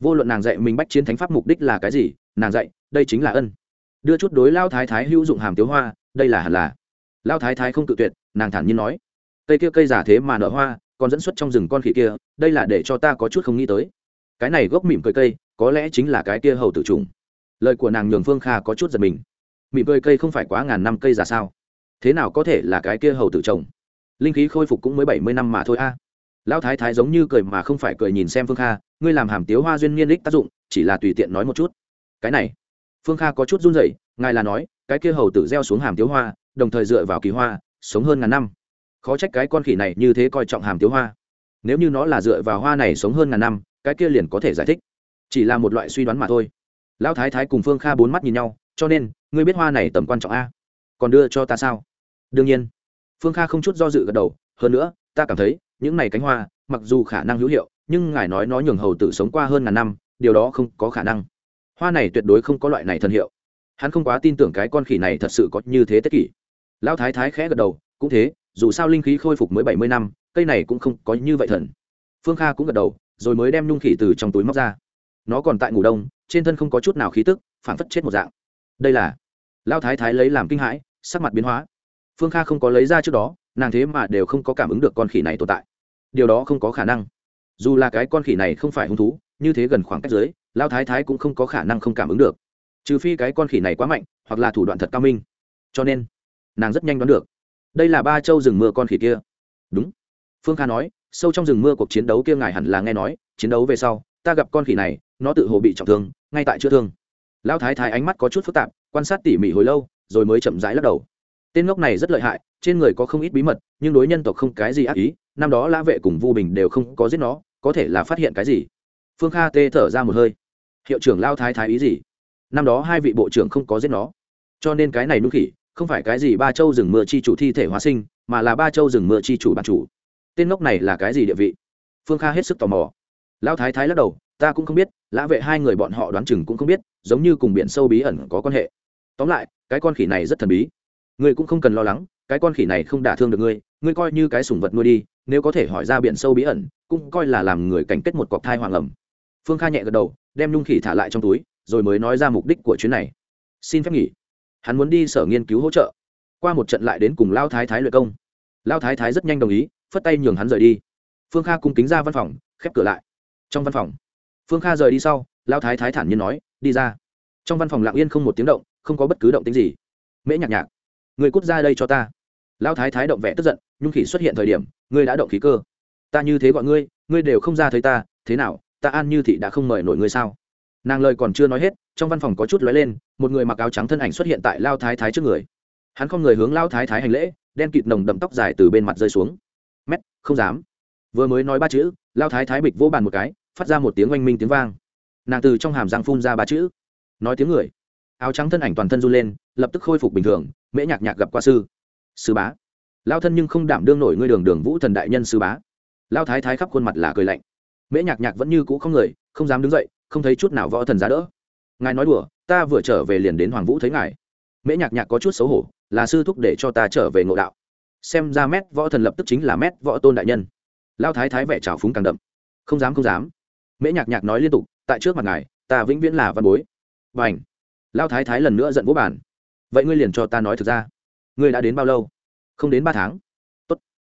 Vô luận nàng dạy mình bách chiến thánh pháp mục đích là cái gì, nàng dạy, đây chính là ân. Đưa chút đối lao thái thái hữu dụng hàm tiếu hoa, đây là hẳn là. Lao thái thái không tự tuyệt, nàng thản nhiên nói. Cây kia cây giả thế mà nở hoa, còn dẫn xuất trong rừng con khỉ kia, đây là để cho ta có chút không nghĩ tới. Cái này gốc mỉm cười cây, có lẽ chính là cái kia hầu tử trùng. Lời của nàng nhường phương kha có chút giật mình. Mỉm cười cây không phải quá ngàn năm cây giả sao? Thế nào có thể là cái kia hầu tử trồng linh khí khôi phục cũng mới bảy mươi năm mà thôi a. Lão thái thái giống như cười mà không phải cười nhìn xem phương kha, ngươi làm hàm tiếu hoa duyên niên đích tác dụng, chỉ là tùy tiện nói một chút. Cái này, phương kha có chút run rẩy, ngài là nói, cái kia hầu tử gieo xuống hàm tiếu hoa, đồng thời dựa vào kỳ hoa, sống hơn ngàn năm. Khó trách cái con khỉ này như thế coi trọng hàm tiếu hoa. Nếu như nó là dựa vào hoa này sống hơn ngàn năm, cái kia liền có thể giải thích. Chỉ là một loại suy đoán mà thôi. Lão thái thái cùng phương kha bốn mắt nhìn nhau, cho nên, ngươi biết hoa này tầm quan trọng a. Còn đưa cho ta sao? Đương nhiên phương kha không chút do dự gật đầu, hơn nữa, ta cảm thấy, những này cánh hoa, mặc dù khả năng hữu hiệu, nhưng ngài nói nó nhường hầu tử sống qua hơn ngàn năm, điều đó không có khả năng. Hoa này tuyệt đối không có loại này thân hiệu. Hắn không quá tin tưởng cái con khỉ này thật sự có như thế tất kỷ. Lão thái thái khẽ gật đầu, cũng thế, dù sao linh khí khôi phục mới bảy mươi năm, cây này cũng không có như vậy thần. Phương kha cũng gật đầu, rồi mới đem nhung khỉ từ trong túi móc ra. Nó còn tại ngủ đông, trên thân không có chút nào khí tức phản phất chết một dạng. Đây là lao thái thái lấy làm kinh hãi, sắc mặt biến hóa phương kha không có lấy ra trước đó, nàng thế mà đều không có cảm ứng được con khỉ này tồn tại. Điều đó không có khả năng. Dù là cái con khỉ này không phải hung thú, như thế gần khoảng cách dưới lao thái thái cũng không có khả năng không cảm ứng được. Trừ phi cái con khỉ này quá mạnh, hoặc là thủ đoạn thật cao minh. Cho nên, nàng rất nhanh đoán được. Đây là ba châu rừng mưa con khỉ kia. Đúng. Phương kha nói, sâu trong rừng mưa cuộc chiến đấu kia ngài hẳn là nghe nói, chiến đấu về sau, ta gặp con khỉ này, nó tự hồ bị trọng thương, ngay tại chữa thương. Lão thái thái ánh mắt có chút phức tạp, quan sát tỉ mỉ hồi lâu, rồi mới chậm rãi lắc đầu tên ngốc này rất lợi hại, trên người có không ít bí mật, nhưng đối nhân tộc không cái gì ác ý, năm đó lã vệ cùng vu bình đều không có giết nó, có thể là phát hiện cái gì? Phương kha tê thở ra một hơi. Hiệu trưởng lao thái thái ý gì? Năm đó hai vị bộ trưởng không có giết nó. Cho nên cái này nung khỉ, không phải cái gì ba châu rừng mưa chi chủ thi thể hóa sinh, mà là ba châu rừng mưa chi chủ bản chủ. Tên ngốc này là cái gì địa vị? Phương kha hết sức tò mò. Lão thái thái lắc đầu, ta cũng không biết, lã vệ hai người bọn họ đoán chừng cũng không biết, giống như cùng biển sâu bí ẩn có quan hệ. Tóm lại, cái con khỉ này rất thần bí ngươi cũng không cần lo lắng, cái con khỉ này không đả thương được ngươi ngươi coi như cái sủng vật nuôi đi, nếu có thể hỏi ra biển sâu bí ẩn, cũng coi là làm người cảnh kết một cọc thai hoàng ẩm. Phương kha nhẹ gật đầu, đem nhung khỉ thả lại trong túi, rồi mới nói ra mục đích của chuyến này. Xin phép nghỉ. Hắn muốn đi sở nghiên cứu hỗ trợ. Qua một trận lại đến cùng lao thái thái luyện công. Lao thái thái rất nhanh đồng ý, phất tay nhường hắn rời đi. Phương kha cung kính ra văn phòng, khép cửa lại. Trong văn phòng, phương kha rời đi sau, lao thái thái thản nhiên nói, đi ra. Trong văn phòng lặng yên không một tiếng động, không có bất cứ động tính gì. Mễ nhạc nhạc người cút ra đây cho ta. Lao thái thái động vẻ tức giận, nhung khỉ xuất hiện thời điểm, ngươi đã động khí cơ. Ta như thế gọi ngươi ngươi đều không ra thấy ta, thế nào, ta an như thị đã không mời nổi ngươi sao? Nàng lời còn chưa nói hết, trong văn phòng có chút lóe lên, một người mặc áo trắng thân ảnh xuất hiện tại lao thái thái trước người. Hắn không người hướng lao thái thái hành lễ, đen kịt nồng đậm tóc dài từ bên mặt rơi xuống. Mét, không dám. Vừa mới nói ba chữ lao thái thái bịch vỗ bàn một cái, phát ra một tiếng oanh minh tiếng vang. Nàng từ trong hàm răng phun ra ba chữ. Nói tiếng người. Áo trắng thân ảnh toàn thân run lên lập tức khôi phục bình thường, mễ nhạc nhạc gặp qua sư. Sư bá. Lao thân nhưng không đảm đương nổi ngươi đường đường vũ thần đại nhân sư bá. Lao thái thái khắp khuôn mặt là cười lạnh. Mễ nhạc nhạc vẫn như cũ không người, không dám đứng dậy, không thấy chút nào võ thần giá đỡ. Ngài nói đùa, ta vừa trở về liền đến hoàng vũ thấy ngài. Mễ nhạc nhạc có chút xấu hổ, là sư thúc để cho ta trở về ngộ đạo. Xem ra mét võ thần lập tức chính là mét võ tôn đại nhân. Lao thái thái vẻ trào phúng càng đậm. Không dám không dám. Mễ nhạc nhạc nói liên tục, tại trước mặt ngài, ta vĩnh viễn là văn bối. Và ảnh lao thái thái lần nữa giận vũ bản vậy ngươi liền cho ta nói thực ra. Ngươi đã đến bao lâu? Không đến ba tháng. Tốt.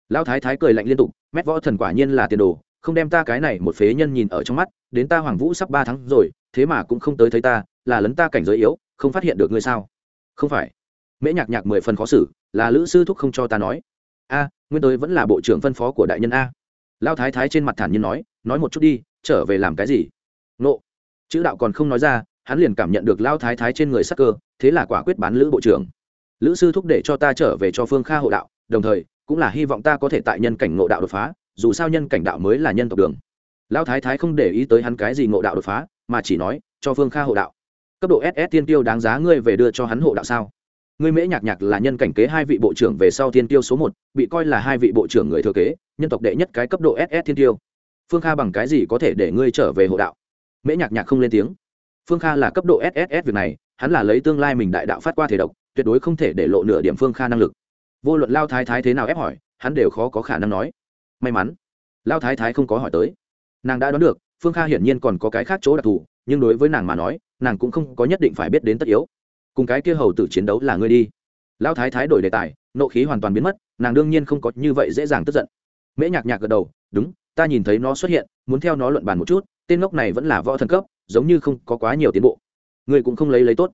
lão thái thái cười lạnh liên tục, mét võ thần quả nhiên là tiền đồ, không đem ta cái này một phế nhân nhìn ở trong mắt, đến ta hoàng vũ sắp ba tháng rồi, thế mà cũng không tới thấy ta, là lấn ta cảnh giới yếu, không phát hiện được ngươi sao? Không phải. Mễ nhạc nhạc mười phần khó xử, là lữ sư thúc không cho ta nói. A, nguyên tới vẫn là bộ trưởng phân phó của đại nhân a. Lao thái thái trên mặt thản nhiên nói nói một chút đi, trở về làm cái gì? Nộ. Chữ đạo còn không nói ra hắn liền cảm nhận được lao thái thái trên người sắc cơ, thế là quả quyết bán lữ bộ trưởng. Lữ sư thúc để cho ta trở về cho phương kha hộ đạo, đồng thời, cũng là hy vọng ta có thể tại nhân cảnh ngộ đạo đột phá, dù sao nhân cảnh đạo mới là nhân tộc đường. Lao thái thái không để ý tới hắn cái gì ngộ đạo đột phá, mà chỉ nói, cho phương kha hộ đạo. Cấp độ ss tiên tiêu đáng giá ngươi về đưa cho hắn hộ đạo sao? Ngươi mễ nhạc nhạc là nhân cảnh kế hai vị bộ trưởng về sau tiên tiêu số một, bị coi là hai vị bộ trưởng người thừa kế, nhân tộc đệ nhất cái cấp độ ss tiên tiêu. Phương kha bằng cái gì có thể để ngươi trở về hộ đạo? Mễ nhạc nhạc không lên tiếng phương kha là cấp độ sss việc này, hắn là lấy tương lai mình đại đạo phát qua thể độc, tuyệt đối không thể để lộ nửa điểm phương kha năng lực. Vô luận lao thái thái thế nào ép hỏi, hắn đều khó có khả năng nói. May mắn, lao thái thái không có hỏi tới. Nàng đã đoán được, phương kha hiển nhiên còn có cái khác chỗ đặc thù, nhưng đối với nàng mà nói, nàng cũng không có nhất định phải biết đến tất yếu. Cùng cái kia hầu tử chiến đấu là ngươi đi. Lao thái thái đổi đề tài, nộ khí hoàn toàn biến mất, nàng đương nhiên không có như vậy dễ dàng tức giận. Mễ nhạc nhạc gật đầu, đúng, ta nhìn thấy nó xuất hiện, muốn theo nó luận bàn một chút tên ngốc này vẫn là võ thần cấp, giống như không có quá nhiều tiến bộ. Ngươi cũng không lấy lấy tốt.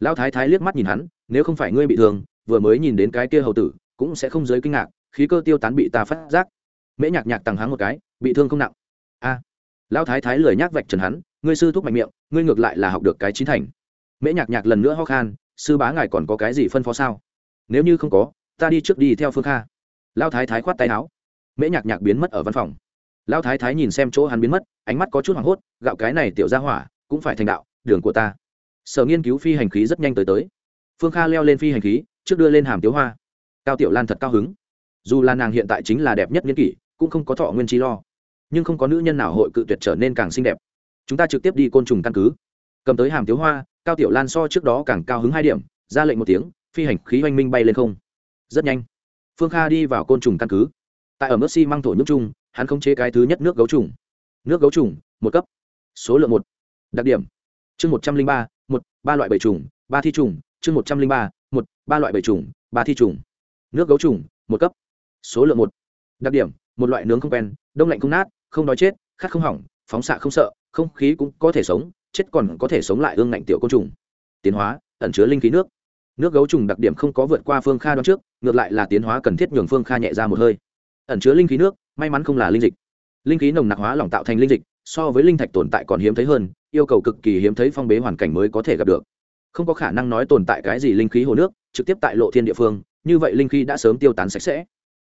Lão thái thái liếc mắt nhìn hắn, nếu không phải ngươi bị thương, vừa mới nhìn đến cái kia hầu tử, cũng sẽ không giới kinh ngạc, khí cơ tiêu tán bị ta phát giác. Mễ nhạc nhạc tằng háng một cái, bị thương không nặng. A. Lão thái thái lười nhác vạch trần hắn, ngươi sư thúc mạnh miệng, ngươi ngược lại là học được cái chín thành. Mễ nhạc nhạc lần nữa ho khan, sư bá ngài còn có cái gì phân phó sao? Nếu như không có, ta đi trước đi theo phương kha. Lão thái thái khoát tay áo. Mễ nhạc nhạc biến mất ở văn phòng lão thái thái nhìn xem chỗ hắn biến mất, ánh mắt có chút hoảng hốt, gạo cái này tiểu ra hỏa, cũng phải thành đạo, đường của ta. Sở nghiên cứu phi hành khí rất nhanh tới tới. Phương kha leo lên phi hành khí, trước đưa lên hàm tiếu hoa. Cao tiểu lan thật cao hứng. Dù là nàng hiện tại chính là đẹp nhất n kỷ, cũng không có thọ nguyên trí lo. Nhưng không có nữ nhân nào hội cự tuyệt trở nên càng xinh đẹp. Chúng ta trực tiếp đi côn trùng căn cứ. Cầm tới hàm tiếu hoa, cao tiểu lan so trước đó càng cao hứng hai điểm, ra lệnh một tiếng, phi hành khí oanh minh bay lên không. Rất nhanh. Phương kha đi vào côn trùng căn cứ. Tại ở mức xi măng thổ nhúc trung hắn không chế cái thứ nhất nước gấu trùng. Nước gấu trùng, một cấp. Số lượng một. Đặc điểm. Chương một trăm linh ba, một, ba loại bầy trùng, ba thi trùng. Chương một trăm linh ba, một, ba loại bầy trùng, ba thi trùng. Nước gấu trùng, một cấp. Số lượng một. Đặc điểm, một loại nướng không quen, đông lạnh không nát, không đói chết, khát không hỏng, phóng xạ không sợ, không khí cũng có thể sống, chết còn có thể sống lại ương ngạnh tiểu côn trùng. Tiến hóa, ẩn chứa linh khí nước. Nước gấu trùng đặc điểm không có vượt qua phương kha đoán trước, ngược lại là tiến hóa cần thiết nhường phương kha nhẹ ra một hơi. Ẩn chứa linh khí nước may mắn không là linh dịch. Linh khí nồng nặc hóa lỏng tạo thành linh dịch, so với linh thạch tồn tại còn hiếm thấy hơn, yêu cầu cực kỳ hiếm thấy phong bế hoàn cảnh mới có thể gặp được. Không có khả năng nói tồn tại cái gì linh khí hồ nước, trực tiếp tại lộ thiên địa phương, như vậy linh khí đã sớm tiêu tán sạch sẽ.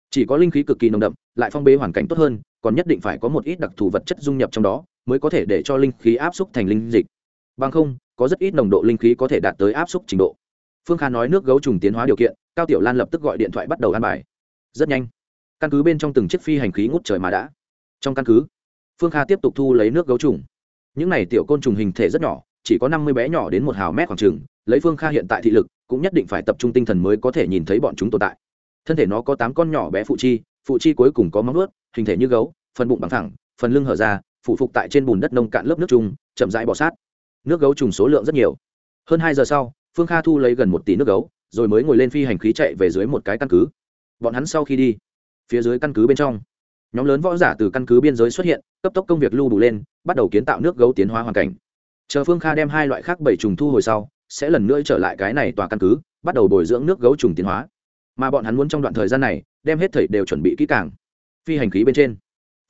Chỉ có linh khí cực kỳ nồng đậm, lại phong bế hoàn cảnh tốt hơn, còn nhất định phải có một ít đặc thù vật chất dung nhập trong đó, mới có thể để cho linh khí áp xúc thành linh dịch. Bằng không, có rất ít nồng độ linh khí có thể đạt tới áp xúc trình độ. Phương kha nói nước gấu trùng tiến hóa điều kiện, cao tiểu lan lập tức gọi điện thoại bắt đầu ăn bài. Rất nhanh căn cứ bên trong từng chiếc phi hành khí ngút trời mà đã. Trong căn cứ, phương kha tiếp tục thu lấy nước gấu trùng. Những này tiểu côn trùng hình thể rất nhỏ, chỉ có năm mươi bé nhỏ đến một hào mét khoảng trừng lấy phương kha hiện tại thị lực, cũng nhất định phải tập trung tinh thần mới có thể nhìn thấy bọn chúng tồn tại. Thân thể nó có tám con nhỏ bé phụ chi phụ chi cuối cùng có móng ướt hình thể như gấu, phần bụng bằng thẳng, phần lưng hở ra phụ phục tại trên bùn đất nông cạn lớp nước chung, chậm rãi bọ sát. Nước gấu trùng số lượng rất nhiều. Hơn hai giờ sau, phương kha thu lấy gần một tỷ nước gấu, rồi mới ngồi lên phi hành khí chạy về dưới một cái căn cứ. Bọn hắn sau khi đi phía dưới căn cứ bên trong. Nhóm lớn võ giả từ căn cứ biên giới xuất hiện, cấp tốc công việc lưu đủ lên, bắt đầu kiến tạo nước gấu tiến hóa hoàn cảnh. Chờ phương kha đem hai loại khác bảy trùng thu hồi sau, sẽ lần nữa trở lại cái này tòa căn cứ, bắt đầu bồi dưỡng nước gấu trùng tiến hóa. Mà bọn hắn muốn trong đoạn thời gian này, đem hết thảy đều chuẩn bị kỹ càng. Phi hành khí bên trên,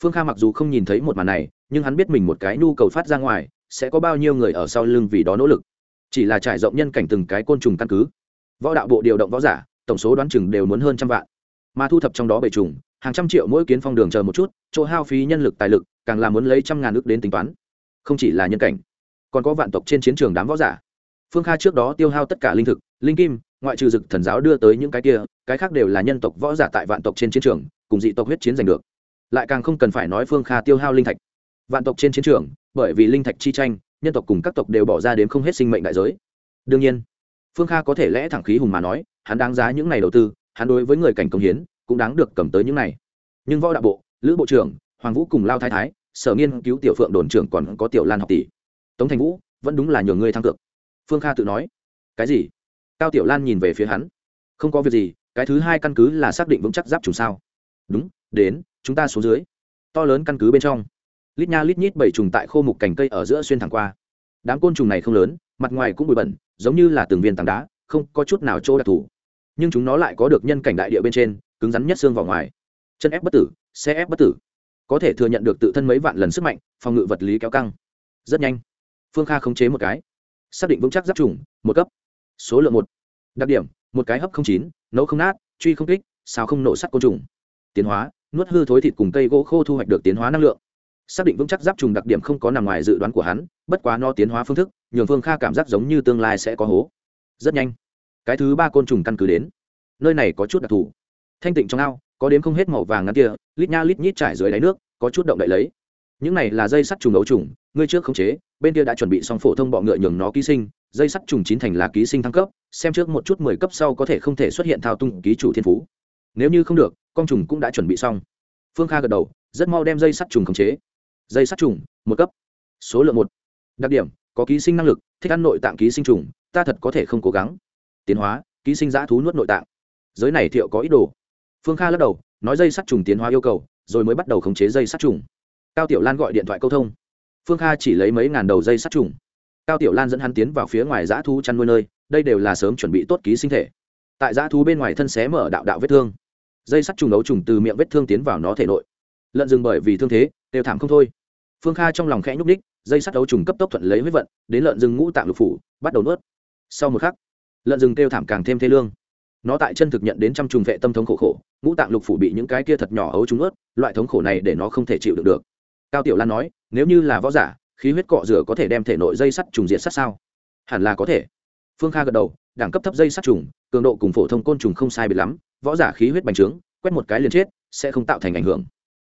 phương kha mặc dù không nhìn thấy một màn này, nhưng hắn biết mình một cái nhu cầu phát ra ngoài, sẽ có bao nhiêu người ở sau lưng vì đó nỗ lực. Chỉ là trải rộng nhân cảnh từng cái côn trùng căn cứ. Võ đạo bộ điều động võ giả, tổng số đoán chừng đều muốn hơn trăm vạn mà thu thập trong đó bầy trùng, hàng trăm triệu mỗi kiến phong đường chờ một chút, chỗ hao phí nhân lực tài lực, càng là muốn lấy trăm ngàn ước đến tính toán. Không chỉ là nhân cảnh, còn có vạn tộc trên chiến trường đám võ giả. Phương kha trước đó tiêu hao tất cả linh thực, linh kim, ngoại trừ dực thần giáo đưa tới những cái kia, cái khác đều là nhân tộc võ giả tại vạn tộc trên chiến trường, cùng dị tộc huyết chiến giành được. Lại càng không cần phải nói phương kha tiêu hao linh thạch. Vạn tộc trên chiến trường, bởi vì linh thạch chi tranh, nhân tộc cùng các tộc đều bỏ ra đến không hết sinh mệnh đại giới. Đương nhiên, phương kha có thể lẽ thẳng khí hùng mà nói, hắn đáng giá những này đầu tư hắn đối với người cảnh công hiến cũng đáng được cầm tới những này. Nhưng võ đạo bộ, lữ bộ trưởng, hoàng vũ cùng lao thái thái, sở nghiên cứu tiểu phượng đồn trưởng còn có tiểu lan học tỷ. Tống thành vũ, vẫn đúng là nhường ngươi thăng cược phương kha tự nói. Cái gì? Cao tiểu lan nhìn về phía hắn. Không có việc gì, cái thứ hai căn cứ là xác định vững chắc giáp trùng sao. Đúng, đến, chúng ta xuống dưới. To lớn căn cứ bên trong. Lít nha lít nhít bảy trùng tại khô mục cành cây ở giữa xuyên thẳng qua. Đám côn trùng này không lớn, mặt ngoài cũng bụi bẩn, giống như là từng viên tảng đá, không có chút nào chỗ đặc thù nhưng chúng nó lại có được nhân cảnh đại địa bên trên, cứng rắn nhất xương vào ngoài. Chân ép bất tử, xe ép bất tử. Có thể thừa nhận được tự thân mấy vạn lần sức mạnh, phòng ngự vật lý kéo căng. Rất nhanh. Phương kha khống chế một cái. Xác định vững chắc giáp trùng, một cấp. Số lượng một. Đặc điểm, một cái hấp không chín, nấu không nát, truy không kích sao không nổ sắt côn trùng. Tiến hóa, nuốt hư thối thịt cùng cây gỗ khô thu hoạch được tiến hóa năng lượng. Xác định vững chắc giáp trùng đặc điểm không có nằm ngoài dự đoán của hắn, bất quá no tiến hóa phương thức, nhường phương kha cảm giác giống như tương lai sẽ có hố. Rất nhanh cái thứ ba côn trùng căn cứ đến. Nơi này có chút đặc thù. Thanh tịnh trong ao, có đến không hết màu vàng ngắn kia, lít nha lít nhít trải dưới đáy nước, có chút động đậy lấy. Những này là dây sắt trùng ấu trùng, ngươi trước khống chế, bên kia đã chuẩn bị xong phổ thông bọ ngựa nhường nó ký sinh, dây sắt trùng chín thành là ký sinh thăng cấp, xem trước một chút mười cấp sau có thể không thể xuất hiện thao tung ký chủ thiên phú. Nếu như không được, con trùng cũng đã chuẩn bị xong. Phương kha gật đầu, rất mau đem dây sắt trùng khống chế. Dây sắt trùng, một cấp. Số lượng một. Đặc điểm, có ký sinh năng lực, thích ăn nội tạng ký sinh trùng, ta thật có thể không cố gắng tiến hóa, ký sinh giã thú nuốt nội tạng. Giới này thiệu có ý đồ. Phương kha lắc đầu, nói dây sắt trùng tiến hóa yêu cầu, rồi mới bắt đầu khống chế dây sắt trùng. Cao tiểu lan gọi điện thoại câu thông. Phương kha chỉ lấy mấy ngàn đầu dây sắt trùng. Cao tiểu lan dẫn hắn tiến vào phía ngoài dã thú chăn nuôi nơi, đây đều là sớm chuẩn bị tốt ký sinh thể. Tại dã thú bên ngoài thân xé mở đạo đạo vết thương. Dây sắt trùng đấu trùng từ miệng vết thương tiến vào nó thể nội. Lợn rừng bởi vì thương thế, đều thảm không thôi. Phương kha trong lòng khẽ nhúc đích dây sắt đấu trùng cấp tốc thuận lấy huyết vận, đến lợn rừng ngũ tạng lục phủ, bắt đầu nuốt. Sau một khắc lợn rừng kêu thảm càng thêm thê lương. Nó tại chân thực nhận đến trăm trùng vệ tâm thống khổ khổ, ngũ tạng lục phủ bị những cái kia thật nhỏ ấu trúng ướt, loại thống khổ này để nó không thể chịu được được. Cao tiểu lan nói, nếu như là võ giả, khí huyết cọ rửa có thể đem thể nội dây sắt trùng diệt sát sao? Hẳn là có thể. Phương kha gật đầu, đẳng cấp thấp dây sắt trùng, cường độ cùng phổ thông côn trùng không sai biệt lắm, võ giả khí huyết bành trướng, quét một cái liền chết, sẽ không tạo thành ảnh hưởng.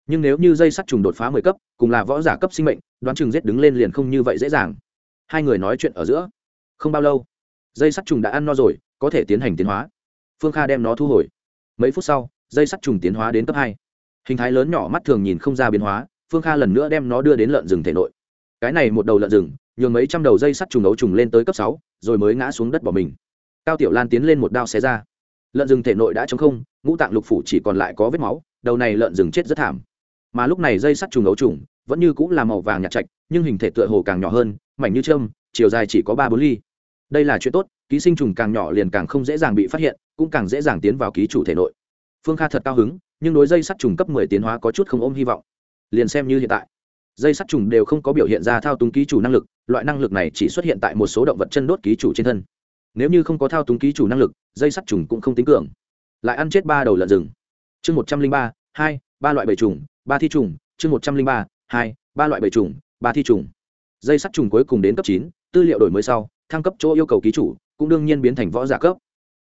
Nhưng nếu như dây sắt trùng đột phá mười cấp, cùng là võ giả cấp sinh mệnh, đoán chừng giết đứng lên liền không như vậy dễ dàng. Hai người nói chuyện ở giữa. Không bao lâu dây sắt trùng đã ăn no rồi, có thể tiến hành tiến hóa. Phương kha đem nó thu hồi. Mấy phút sau, dây sắt trùng tiến hóa đến cấp hai. Hình thái lớn nhỏ mắt thường nhìn không ra biến hóa, phương kha lần nữa đem nó đưa đến lợn rừng thể nội. Cái này một đầu lợn rừng, nhường mấy trăm đầu dây sắt trùng ấu trùng lên tới cấp sáu, rồi mới ngã xuống đất bỏ mình. Cao tiểu lan tiến lên một đao xé ra. Lợn rừng thể nội đã chống không, ngũ tạng lục phủ chỉ còn lại có vết máu, đầu này lợn rừng chết rất thảm. Mà lúc này dây sắt trùng ấu trùng vẫn như cũng là màu vàng nhạt chạch nhưng hình thể tựa hồ càng nhỏ hơn, mảnh như trơm chiều dài chỉ có ba bốn ly đây là chuyện tốt, ký sinh trùng càng nhỏ liền càng không dễ dàng bị phát hiện, cũng càng dễ dàng tiến vào ký chủ thể nội. Phương kha thật cao hứng, nhưng đối dây sắt trùng cấp mười tiến hóa có chút không ôm hy vọng. Liền xem như hiện tại, dây sắt trùng đều không có biểu hiện ra thao túng ký chủ năng lực, loại năng lực này chỉ xuất hiện tại một số động vật chân đốt ký chủ trên thân. Nếu như không có thao túng ký chủ năng lực, dây sắt trùng cũng không tính cường. Lại ăn chết ba đầu lợn rừng. Chương một trăm linh ba, hai, ba loại bầy trùng, ba thi trùng. Chương một trăm linh ba, hai, ba loại bầy trùng, ba thi trùng. Dây sắt trùng cuối cùng đến cấp chín, tư liệu đổi mới sau thăng cấp chỗ yêu cầu ký chủ, cũng đương nhiên biến thành võ giả cấp.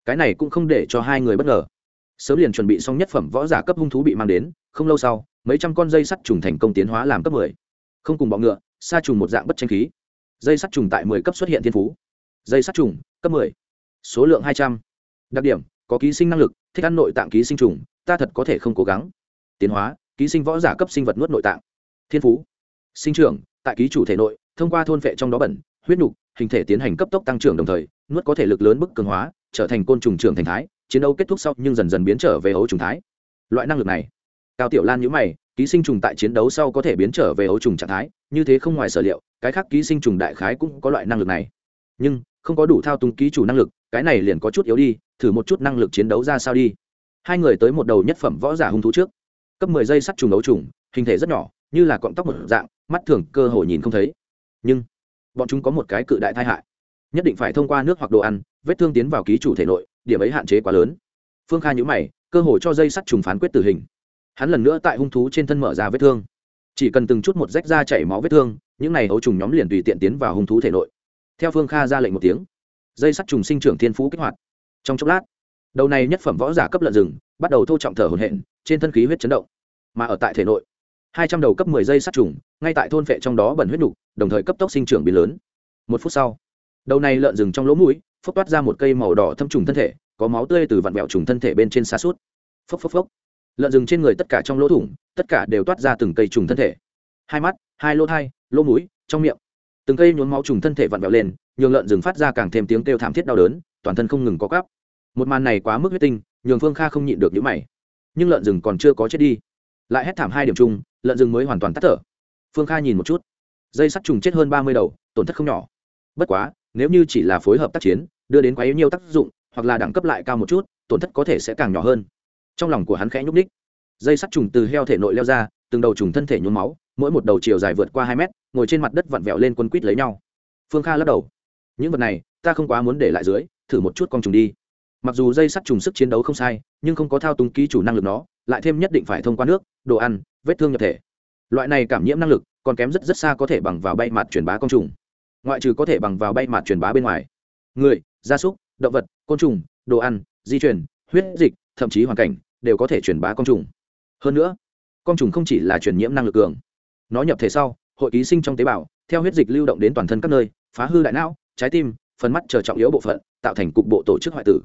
Cái này cũng không để cho hai người bất ngờ. Sớm liền chuẩn bị xong nhất phẩm võ giả cấp hung thú bị mang đến, không lâu sau, mấy trăm con dây sắt trùng thành công tiến hóa làm cấp mười. Không cùng bọ ngựa, sa trùng một dạng bất tranh khí. Dây sắt trùng tại mười cấp xuất hiện thiên phú. Dây sắt trùng, cấp mười. Số lượng hai trăm. Đặc điểm, có ký sinh năng lực, thích ăn nội tạng ký sinh trùng, ta thật có thể không cố gắng. Tiến hóa, ký sinh võ giả cấp sinh vật nuốt nội tạng. Thiên phú, sinh trưởng, tại ký chủ thể nội, thông qua thôn vệ trong đó bẩn huyết nục hình thể tiến hành cấp tốc tăng trưởng đồng thời, nuốt có thể lực lớn bức cường hóa, trở thành côn trùng trưởng thành thái, chiến đấu kết thúc sau nhưng dần dần biến trở về ấu trùng thái. Loại năng lực này, cao tiểu lan nhữ mày, ký sinh trùng tại chiến đấu sau có thể biến trở về ấu trùng trạng thái, như thế không ngoài sở liệu, cái khác ký sinh trùng đại khái cũng có loại năng lực này. Nhưng, không có đủ thao túng ký chủ năng lực, cái này liền có chút yếu đi, thử một chút năng lực chiến đấu ra sao đi. Hai người tới một đầu nhất phẩm võ giả hung thú trước. Cấp mười giây sắt trùng ấu trùng, hình thể rất nhỏ, như là cọng tóc một dạng, mắt thường cơ hồ nhìn không thấy. Nhưng bọn chúng có một cái cự đại tai hại. Nhất định phải thông qua nước hoặc đồ ăn, vết thương tiến vào ký chủ thể nội, điểm ấy hạn chế quá lớn. Phương kha nhữ mày, cơ hội cho dây sắt trùng phán quyết tử hình. Hắn lần nữa tại hung thú trên thân mở ra vết thương. Chỉ cần từng chút một rách ra chảy máu vết thương, những này ấu trùng nhóm liền tùy tiện tiến vào hung thú thể nội. Theo phương kha ra lệnh một tiếng, dây sắt trùng sinh trưởng thiên phú kích hoạt. Trong chốc lát, đầu này nhất phẩm võ giả cấp lợn rừng bắt đầu thô trọng thở hồn hện trên thân khí huyết chấn động. Mà ở tại thể nội hai trăm đầu cấp mười giây sát trùng, ngay tại thôn vệ trong đó bẩn huyết nục đồng thời cấp tốc sinh trưởng biến lớn. Một phút sau, đầu này lợn rừng trong lỗ mũi, phốc toát ra một cây màu đỏ thâm trùng thân thể, có máu tươi từ vặn vẹo trùng thân thể bên trên xa suốt phốc phốc phốc. Lợn rừng trên người tất cả trong lỗ thủng, tất cả đều toát ra từng cây trùng thân thể. Hai mắt, hai lỗ thai, lỗ mũi, trong miệng. Từng cây nhuốm máu trùng thân thể vặn vẹo lên, nhường lợn rừng phát ra càng thêm tiếng kêu thảm thiết đau đớn, toàn thân không ngừng có cắp một màn này quá mức huyết tinh, nhường phương kha không nhịn được những mày. Nhưng lợn rừng còn chưa có chết đi lại hét thảm hai điểm chung, lợn rừng mới hoàn toàn tắt thở. Phương kha nhìn một chút. Dây sắt trùng chết hơn ba mươi đầu, tổn thất không nhỏ. Bất quá, nếu như chỉ là phối hợp tác chiến, đưa đến quá yếu nhiều tác dụng, hoặc là đẳng cấp lại cao một chút, tổn thất có thể sẽ càng nhỏ hơn. Trong lòng của hắn khẽ nhúc ních dây sắt trùng từ heo thể nội leo ra, từng đầu trùng thân thể nhuốm máu, mỗi một đầu chiều dài vượt qua hai mét, ngồi trên mặt đất vặn vẹo lên quân quýt lấy nhau. Phương kha lắc đầu. Những vật này, ta không quá muốn để lại dưới, thử một chút con trùng đi. Mặc dù dây sắt trùng sức chiến đấu không sai, nhưng không có thao túng ký chủ năng lực nó lại thêm nhất định phải thông qua nước, đồ ăn, vết thương nhập thể. Loại này cảm nhiễm năng lực còn kém rất rất xa có thể bằng vào bay mặt truyền bá con trùng. Ngoại trừ có thể bằng vào bay mặt truyền bá bên ngoài. Người, gia súc, động vật, côn trùng, đồ ăn, di chuyển huyết dịch, thậm chí hoàn cảnh đều có thể truyền bá con trùng. Hơn nữa con trùng không chỉ là truyền nhiễm năng lực cường. Nó nhập thể sau, hội ký sinh trong tế bào, theo huyết dịch lưu động đến toàn thân các nơi, phá hư đại não, trái tim, phần mắt chờ trọng yếu bộ phận, tạo thành cục bộ tổ chức hoại tử.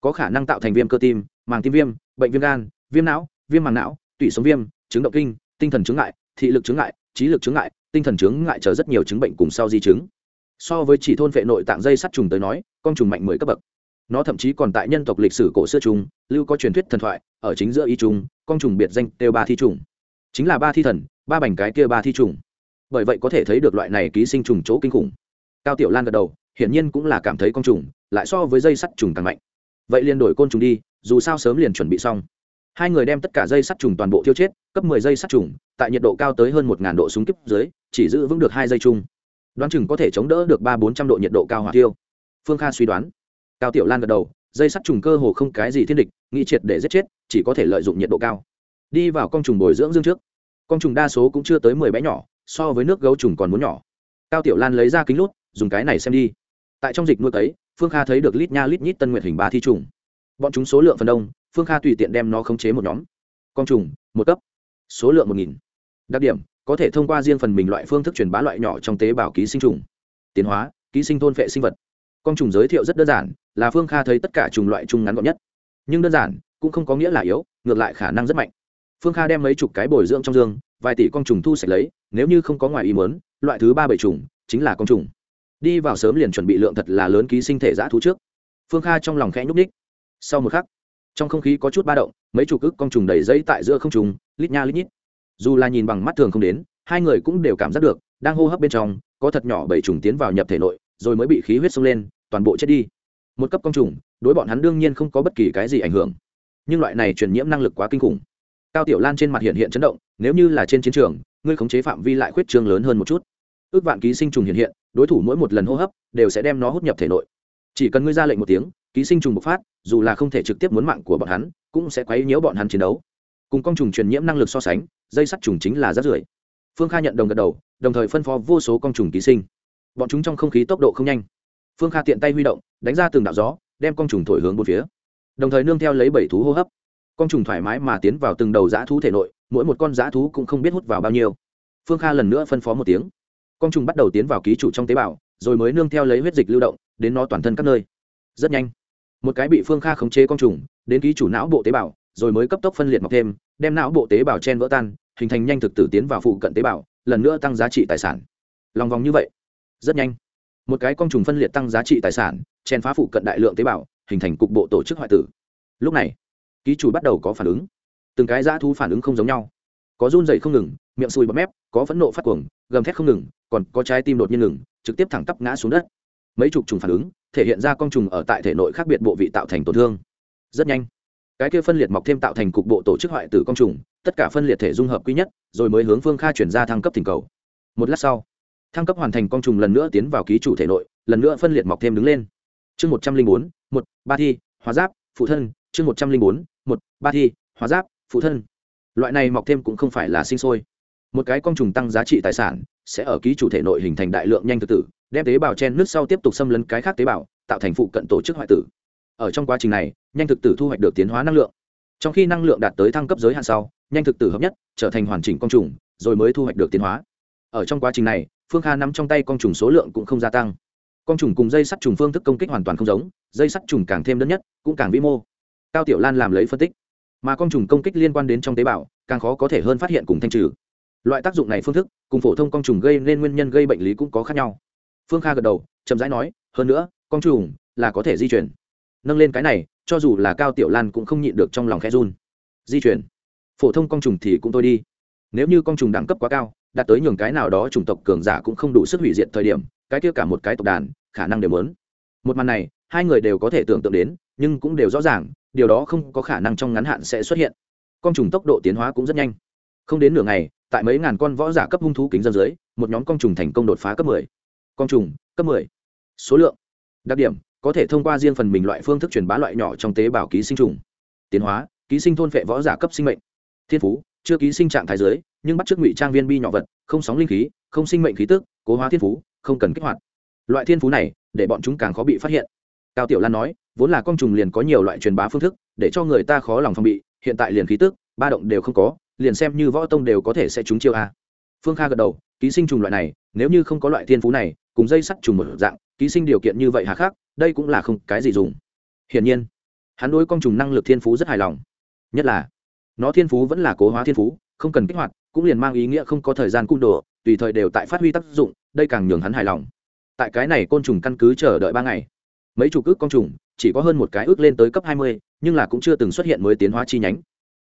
Có khả năng tạo thành viêm cơ tim, màng tim viêm, bệnh viêm gan viêm não, viêm màng não, tủy sống viêm, chứng động kinh, tinh thần chứng ngại, thị lực chứng ngại, trí lực chứng ngại, tinh thần chứng ngại chờ rất nhiều chứng bệnh cùng sau di chứng. So với chỉ thôn vệ nội tạng dây sắt trùng tới nói con trùng mạnh mười cấp bậc. Nó thậm chí còn tại nhân tộc lịch sử cổ xưa trùng, lưu có truyền thuyết thần thoại, ở chính giữa y trùng con trùng biệt danh đều ba thi trùng. Chính là ba thi thần, ba bành cái kia ba thi trùng. Bởi vậy có thể thấy được loại này ký sinh trùng chỗ kinh khủng. Cao tiểu lan gật đầu, hiển nhiên cũng là cảm thấy con trùng, lại so với dây sắt trùng càng mạnh. Vậy liền đổi côn trùng đi, dù sao sớm liền chuẩn bị xong hai người đem tất cả dây sắt trùng toàn bộ tiêu chết, cấp mười dây sắt trùng, tại nhiệt độ cao tới hơn một ngàn độ súng kíp dưới, chỉ giữ vững được hai dây chung. Đoán chừng có thể chống đỡ được ba bốn trăm độ nhiệt độ cao hỏa tiêu phương kha suy đoán. Cao tiểu lan gật đầu, dây sắt trùng cơ hồ không cái gì thiên địch, nghĩ triệt để giết chết, chỉ có thể lợi dụng nhiệt độ cao. Đi vào con trùng bồi dưỡng dương trước. Con trùng đa số cũng chưa tới mười bé nhỏ, so với nước gấu trùng còn muốn nhỏ. Cao tiểu lan lấy ra kính lút, dùng cái này xem đi. Tại trong dịch nuôi cấy, phương kha thấy được lít nha lít nhít tân nguyện hình ba thi trùng. Bọn chúng số lượng phần đông phương kha tùy tiện đem nó khống chế một nhóm. Con trùng, một cấp. Số lượng một nghìn. Đặc điểm, có thể thông qua riêng phần mình loại phương thức truyền bá loại nhỏ trong tế bào ký sinh trùng. Tiến hóa, ký sinh thôn vệ sinh vật. Con trùng giới thiệu rất đơn giản, là phương kha thấy tất cả trùng loại chung ngắn gọn nhất. Nhưng đơn giản, cũng không có nghĩa là yếu, ngược lại khả năng rất mạnh. Phương kha đem mấy chục cái bồi dưỡng trong dương, vài tỷ con trùng thu sạch lấy, nếu như không có ngoài ý mớn loại thứ ba bảy trùng chính là con trùng. Đi vào sớm liền chuẩn bị lượng thật là lớn ký sinh thể giã thú trước. Phương kha trong lòng khẽ nhúc ních sau một khắc trong không khí có chút ba động, mấy chục ức con trùng đầy dây tại giữa không trùng lít nha lít nhít. Dù là nhìn bằng mắt thường không đến, hai người cũng đều cảm giác được, đang hô hấp bên trong, có thật nhỏ bảy trùng tiến vào nhập thể nội, rồi mới bị khí huyết xông lên, toàn bộ chết đi. Một cấp con trùng, đối bọn hắn đương nhiên không có bất kỳ cái gì ảnh hưởng. Nhưng loại này truyền nhiễm năng lực quá kinh khủng. Cao tiểu lan trên mặt hiện hiện chấn động, nếu như là trên chiến trường, ngươi khống chế phạm vi lại khuyết trương lớn hơn một chút. Ước vạn ký sinh trùng hiện hiện, đối thủ mỗi một lần hô hấp, đều sẽ đem nó hút nhập thể nội. Chỉ cần ngươi ra lệnh một tiếng ký sinh trùng bộc phát, dù là không thể trực tiếp muốn mạng của bọn hắn, cũng sẽ quấy nhiễu bọn hắn chiến đấu. Cùng con trùng truyền nhiễm năng lực so sánh, dây sắt trùng chính là rác rưởi. Phương kha nhận đồng gật đầu, đồng thời phân phó vô số con trùng ký sinh. Bọn chúng trong không khí tốc độ không nhanh. Phương kha tiện tay huy động, đánh ra từng đạo gió, đem con trùng thổi hướng một phía. Đồng thời nương theo lấy bảy thú hô hấp. Con trùng thoải mái mà tiến vào từng đầu dã thú thể nội, mỗi một con dã thú cũng không biết hút vào bao nhiêu. Phương kha lần nữa phân phó một tiếng. Con trùng bắt đầu tiến vào ký chủ trong tế bào, rồi mới nương theo lấy huyết dịch lưu động, đến nó toàn thân các nơi. Rất nhanh một cái bị phương kha khống chế con trùng, đến ký chủ não bộ tế bào, rồi mới cấp tốc phân liệt mọc thêm, đem não bộ tế bào chen vỡ tan, hình thành nhanh thực tử tiến vào phụ cận tế bào, lần nữa tăng giá trị tài sản. Lòng vòng như vậy, rất nhanh. Một cái con trùng phân liệt tăng giá trị tài sản, chen phá phụ cận đại lượng tế bào, hình thành cục bộ tổ chức hoại tử. Lúc này, ký chủ bắt đầu có phản ứng. Từng cái dã thú phản ứng không giống nhau. Có run dày không ngừng, miệng sùi bọt mép, có phẫn nộ phát cuồng, gầm thét không ngừng, còn có trái tim đột nhiên ngừng, trực tiếp thẳng tắp ngã xuống đất. Mấy chục trùng phản ứng thể hiện ra con trùng ở tại thể nội khác biệt bộ vị tạo thành tổn thương. Rất nhanh, cái kia phân liệt mọc thêm tạo thành cục bộ tổ chức hoại tử con trùng, tất cả phân liệt thể dung hợp quý nhất, rồi mới hướng phương kha chuyển ra thăng cấp thỉnh cầu. Một lát sau, thăng cấp hoàn thành con trùng lần nữa tiến vào ký chủ thể nội, lần nữa phân liệt mọc thêm đứng lên. Chương một trăm linh bốn, một, ba thi, hóa giáp, phụ thân. Chương một trăm linh bốn, một, ba thi, hóa giáp, phụ thân. Loại này mọc thêm cũng không phải là sinh sôi. Một cái con trùng tăng giá trị tài sản sẽ ở ký chủ thể nội hình thành đại lượng nhanh thực tử đem tế bào chen nước sau tiếp tục xâm lấn cái khác tế bào, tạo thành phụ cận tổ chức hoại tử. Ở trong quá trình này, nhanh thực tử thu hoạch được tiến hóa năng lượng. Trong khi năng lượng đạt tới thăng cấp giới hạn sau, nhanh thực tử hợp nhất, trở thành hoàn chỉnh con trùng, rồi mới thu hoạch được tiến hóa. Ở trong quá trình này, phương kha nắm trong tay con trùng số lượng cũng không gia tăng. Con trùng cùng dây sắt trùng phương thức công kích hoàn toàn không giống, dây sắt trùng càng thêm đơn nhất, cũng càng vĩ mô. Cao tiểu lan làm lấy phân tích. Mà con trùng công kích liên quan đến trong tế bào, càng khó có thể hơn phát hiện cùng thanh trừ. Loại tác dụng này phương thức, cùng phổ thông con trùng gây nên nguyên nhân gây bệnh lý cũng có khác nhau phương kha gật đầu, chậm rãi nói, hơn nữa, con trùng là có thể di chuyển. Nâng lên cái này, cho dù là cao tiểu lan cũng không nhịn được trong lòng khe run. Di chuyển? Phổ thông con trùng thì cũng thôi đi. Nếu như con trùng đẳng cấp quá cao, đạt tới nhường cái nào đó chủng tộc cường giả cũng không đủ sức hủy diệt thời điểm, cái kia cả một cái tộc đàn, khả năng đều lớn một màn này, hai người đều có thể tưởng tượng đến, nhưng cũng đều rõ ràng, điều đó không có khả năng trong ngắn hạn sẽ xuất hiện. Con trùng tốc độ tiến hóa cũng rất nhanh. Không đến nửa ngày, tại mấy ngàn con võ giả cấp hung thú kính dân dưới, một nhóm con trùng thành công đột phá cấp 10 con trùng, cấp 10. số lượng. Đặc điểm, có thể thông qua riêng phần mình loại phương thức truyền bá loại nhỏ trong tế bào ký sinh trùng. Tiến hóa, ký sinh thôn phệ võ giả cấp sinh mệnh. Thiên phú, chưa ký sinh trạng thái giới, nhưng bắt trước ngụy trang viên bi nhỏ vật, không sóng linh khí, không sinh mệnh khí tức, cố hóa thiên phú, không cần kích hoạt. Loại thiên phú này, để bọn chúng càng khó bị phát hiện. Cao tiểu lan nói, vốn là con trùng liền có nhiều loại truyền bá phương thức, để cho người ta khó lòng phòng bị, hiện tại liền khí tức, ba động đều không có, liền xem như võ tông đều có thể sẽ trúng chiêu a. Phương kha gật đầu, ký sinh trùng loại này, nếu như không có loại thiên phú này cùng dây sắt trùng một dạng, ký sinh điều kiện như vậy hà khác đây cũng là không cái gì dùng. Hiển nhiên, hắn đối con trùng năng lực thiên phú rất hài lòng. Nhất là, nó thiên phú vẫn là cố hóa thiên phú, không cần kích hoạt, cũng liền mang ý nghĩa không có thời gian cung đồ, tùy thời đều tại phát huy tác dụng, đây càng nhường hắn hài lòng. Tại cái này côn trùng căn cứ chờ đợi ba ngày, mấy chục ước con trùng, chỉ có hơn một cái ước lên tới cấp hai mươi, nhưng là cũng chưa từng xuất hiện mới tiến hóa chi nhánh.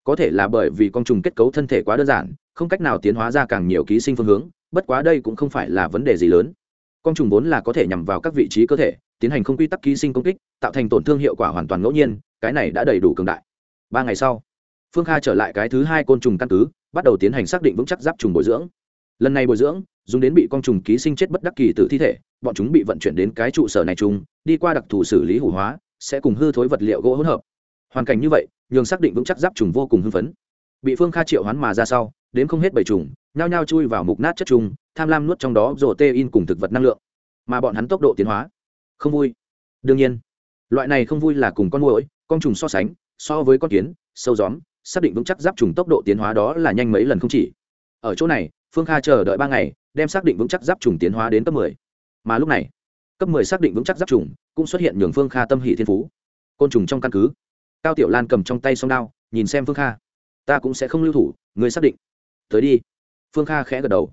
Có thể là bởi vì con trùng kết cấu thân thể quá đơn giản, không cách nào tiến hóa ra càng nhiều ký sinh phương hướng, bất quá đây cũng không phải là vấn đề gì lớn con trùng vốn là có thể nhằm vào các vị trí cơ thể, tiến hành không quy tắc ký sinh công kích, tạo thành tổn thương hiệu quả hoàn toàn ngẫu nhiên, cái này đã đầy đủ cường đại. Ba ngày sau, phương kha trở lại cái thứ hai côn trùng căn cứ, bắt đầu tiến hành xác định vững chắc giáp trùng bồi dưỡng. Lần này bồi dưỡng, dùng đến bị con trùng ký sinh chết bất đắc kỳ từ thi thể, bọn chúng bị vận chuyển đến cái trụ sở này chung, đi qua đặc thù xử lý hủ hóa, sẽ cùng hư thối vật liệu gỗ hỗn hợp. Hoàn cảnh như vậy, nhường xác định vững chắc giáp trùng vô cùng hưng phấn. Bị phương kha triệu hoán mà ra sau đến không hết bảy trùng nhao nhao chui vào mục nát chất trùng tham lam nuốt trong đó rổ tê in cùng thực vật năng lượng. Mà bọn hắn tốc độ tiến hóa, không vui. Đương nhiên, loại này không vui là cùng con muỗi, con trùng so sánh, so với con kiến, sâu gióm, xác định vững chắc giáp trùng tốc độ tiến hóa đó là nhanh mấy lần không chỉ. Ở chỗ này, phương kha chờ đợi ba ngày, đem xác định vững chắc giáp trùng tiến hóa đến cấp 10. mà lúc này, cấp 10 xác định vững chắc giáp trùng cũng xuất hiện nhường phương kha tâm hỷ thiên phú. Côn trùng trong căn cứ. Cao tiểu lan cầm trong tay song đao, nhìn xem phương kha. Ta cũng sẽ không lưu thủ người xác định. Tới đi phương kha khẽ gật đầu.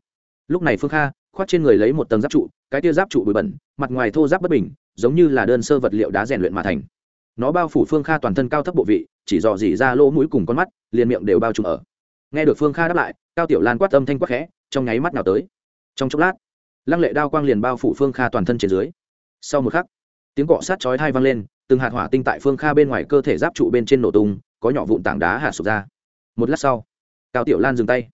Lúc này phương kha khoác trên người lấy một tầng giáp trụ, cái tia giáp trụ bụi bẩn, mặt ngoài thô giáp bất bình, giống như là đơn sơ vật liệu đá rèn luyện mà thành. Nó bao phủ phương kha toàn thân cao thấp bộ vị, chỉ dò dỉ ra lỗ mũi cùng con mắt, liền miệng đều bao trùm ở. Nghe được phương kha đáp lại, cao tiểu lan quát âm thanh quát khẽ, trong nháy mắt nào tới. Trong chốc lát, lăng lệ đao quang liền bao phủ phương kha toàn thân trên dưới. Sau một khắc, tiếng cọ sát chói thai vang lên, từng hạt hỏa tinh tại phương kha bên ngoài cơ thể giáp trụ bên trên nổ tung, có nhỏ vụn tảng đá hạ sụp ra. Một lát sau, cao tiểu lan dừng tay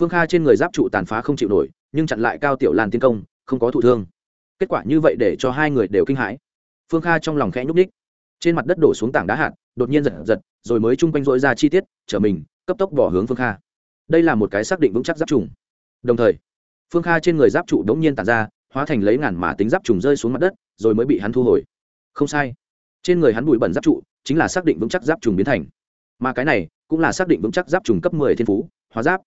phương kha trên người giáp trụ tàn phá không chịu nổi, nhưng chặn lại cao tiểu lan tiến công, không có thụ thương. Kết quả như vậy để cho hai người đều kinh hãi. Phương kha trong lòng khẽ nhúc ních trên mặt đất đổ xuống tảng đá hạt, đột nhiên giật giật, rồi mới chung quanh dội ra chi tiết, trở mình, cấp tốc bỏ hướng phương kha. Đây là một cái xác định vững chắc giáp trùng. Đồng thời, phương kha trên người giáp trụ đ ố n g nhiên tàn ra, hóa thành lấy ngàn mã tính giáp trùng rơi xuống mặt đất, rồi mới bị hắn thu hồi. Không sai. Trên người hắn bụi bẩn giáp trụ chính là xác định vững chắc giáp trùng biến thành. Mà cái này cũng là xác định vững chắc giáp trùng cấp mười thiên phú, hóa giáp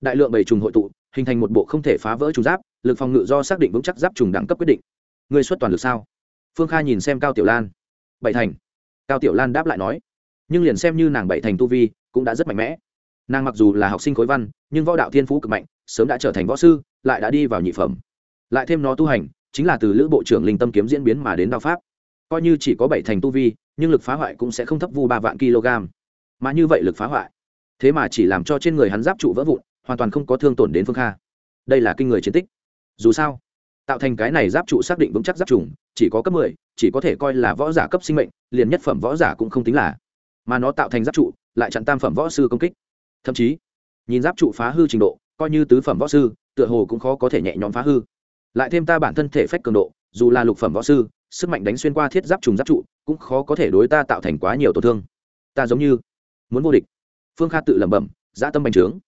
đại lượng bầy trùng hội tụ, hình thành một bộ không thể phá vỡ trùng giáp, lực phòng ngự do xác định vững chắc giáp trùng đẳng cấp quyết định. Người xuất toàn lực sao? Phương kha nhìn xem cao tiểu lan. Bảy thành. Cao tiểu lan đáp lại nói. Nhưng liền xem như nàng bảy thành tu vi, cũng đã rất mạnh mẽ. Nàng mặc dù là học sinh khối văn, nhưng võ đạo thiên phú cực mạnh, sớm đã trở thành võ sư, lại đã đi vào nhị phẩm. Lại thêm nó tu hành, chính là từ lữ bộ trưởng linh tâm kiếm diễn biến mà đến đao pháp. Coi như chỉ có bảy thành tu vi, nhưng lực phá hoại cũng sẽ không thấp vu ba vạn kg. Mà như vậy lực phá hoại, thế mà chỉ làm cho trên người hắn giáp trụ vỡ vụn hoàn toàn không có thương tổn đến phương kha. Đây là kinh người chiến tích. Dù sao, tạo thành cái này giáp trụ xác định vững chắc giáp trùng, chỉ có cấp mười, chỉ có thể coi là võ giả cấp sinh mệnh, liền nhất phẩm võ giả cũng không tính là. Mà nó tạo thành giáp trụ, lại chặn tam phẩm võ sư công kích. Thậm chí, nhìn giáp trụ phá hư trình độ, coi như tứ phẩm võ sư, tựa hồ cũng khó có thể nhẹ nhõm phá hư. Lại thêm ta bản thân thể phách cường độ, dù là lục phẩm võ sư, sức mạnh đánh xuyên qua thiết giáp trùng giáp trụ, cũng khó có thể đối ta tạo thành quá nhiều tổn thương. Ta giống như muốn vô địch. Phương kha tự lẩm bẩm, dã tâm bành trướng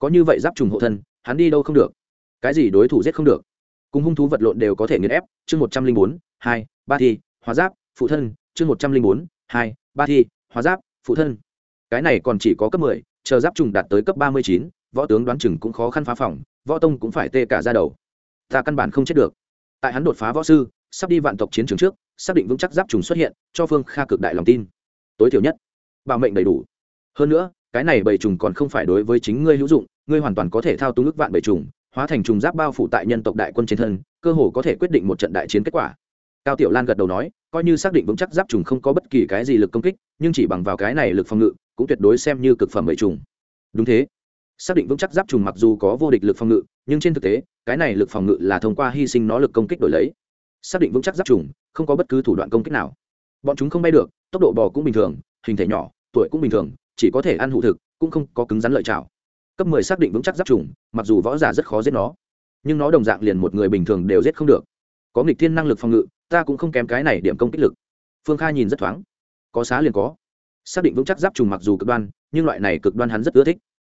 có như vậy giáp trùng hộ thân, hắn đi đâu không được. Cái gì đối thủ giết không được. Cùng hung thú vật lộn đều có thể nghiền ép. Chương một trăm linh bốn, hai, ba thi, hóa giáp, phụ thân. Chương một trăm linh bốn, hai, ba thi, hóa giáp, phụ thân. Cái này còn chỉ có cấp mười, chờ giáp trùng đạt tới cấp ba mươi chín, võ tướng đoán chừng cũng khó khăn phá phòng, võ tông cũng phải tê cả ra đầu. Ta căn bản không chết được. Tại hắn đột phá võ sư, sắp đi vạn tộc chiến trường trước, xác định vững chắc giáp trùng xuất hiện, cho phương kha cực đại lòng tin. Tối thiểu nhất, bảo mệnh đầy đủ. Hơn nữa cái này bầy trùng còn không phải đối với chính ngươi hữu dụng, ngươi hoàn toàn có thể thao túng ức vạn bầy trùng, hóa thành trùng giáp bao phủ tại nhân tộc đại quân trên thân, cơ hồ có thể quyết định một trận đại chiến kết quả. Cao tiểu lan gật đầu nói, coi như xác định vững chắc giáp trùng không có bất kỳ cái gì lực công kích, nhưng chỉ bằng vào cái này lực phòng ngự, cũng tuyệt đối xem như cực phẩm bầy trùng. Đúng thế. Xác định vững chắc giáp trùng mặc dù có vô địch lực phòng ngự, nhưng trên thực tế, cái này lực phòng ngự là thông qua hy sinh nó lực công kích đổi lấy. Xác định vững chắc giáp trùng, không có bất cứ thủ đoạn công kích nào. Bọn chúng không bay được, tốc độ bò cũng bình thường, hình thể nhỏ, tuổi cũng bình thường chỉ có thể ăn hụ thực, cũng không có cứng rắn lợi chảo cấp mười xác định vững chắc giáp trùng, mặc dù võ giả rất khó giết nó, nhưng nó đồng dạng liền một người bình thường đều giết không được. Có nghịch thiên năng lực phòng ngự, ta cũng không kém cái này điểm công kích lực. Phương kha nhìn rất thoáng. Có xá liền có. Xác định vững chắc giáp trùng mặc dù cực đoan, nhưng loại này cực đoan hắn rất ưa thích.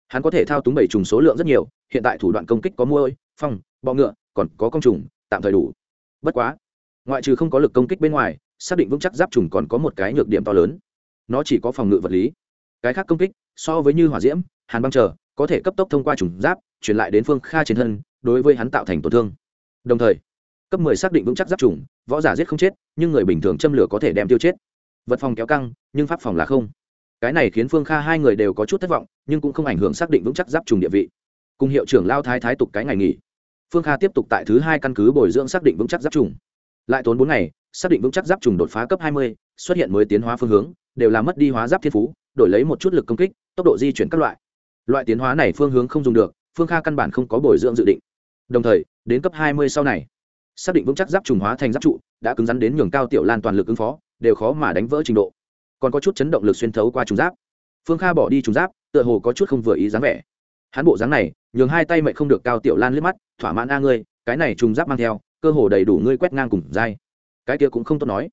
Hắn có thể thao túng bảy trùng số lượng rất nhiều, hiện tại thủ đoạn công kích có môi phong, bọ ngựa, còn có công trùng, tạm thời đủ. Bất quá, ngoại trừ không có lực công kích bên ngoài, xác định vững chắc giáp trùng còn có một cái nhược điểm to lớn. Nó chỉ có phòng ngự vật lý cái khác công kích, so với như hỏa diễm, hàn băng chờ, có thể cấp tốc thông qua trùng giáp, truyền lại đến phương kha trên thân, đối với hắn tạo thành tổn thương. Đồng thời, cấp 10 xác định vững chắc giáp trùng, võ giả giết không chết, nhưng người bình thường châm lửa có thể đem tiêu chết. Vật phòng kéo căng, nhưng pháp phòng là không. Cái này khiến phương kha hai người đều có chút thất vọng, nhưng cũng không ảnh hưởng xác định vững chắc giáp trùng địa vị. Cùng hiệu trưởng lao thái thái tục cái ngày nghỉ. Phương kha tiếp tục tại thứ hai căn cứ bồi dưỡng xác định vững chắc giáp trùng. Lại tốn bốn ngày, xác định vững chắc giáp trùng đột phá cấp hai mươi, xuất hiện mới tiến hóa phương hướng, đều là mất đi hóa giáp thiên phú đổi lấy một chút lực công kích, tốc độ di chuyển các loại. Loại tiến hóa này phương hướng không dùng được, phương kha căn bản không có bồi dưỡng dự định. Đồng thời, đến cấp hai mươi sau này, xác định vững chắc giáp trùng hóa thành giáp trụ, đã cứng rắn đến nhường cao tiểu lan toàn lực ứng phó, đều khó mà đánh vỡ trình độ. Còn có chút chấn động lực xuyên thấu qua trùng giáp. Phương kha bỏ đi trùng giáp, tựa hồ có chút không vừa ý dáng vẻ. Hắn bộ dáng này, nhường hai tay mệnh không được cao tiểu lan liếc mắt, thỏa mãn a ngươi, cái này trùng giáp mang theo, cơ hồ đầy đủ ngươi quét ngang cùng dai. Cái kia cũng không tốt nói.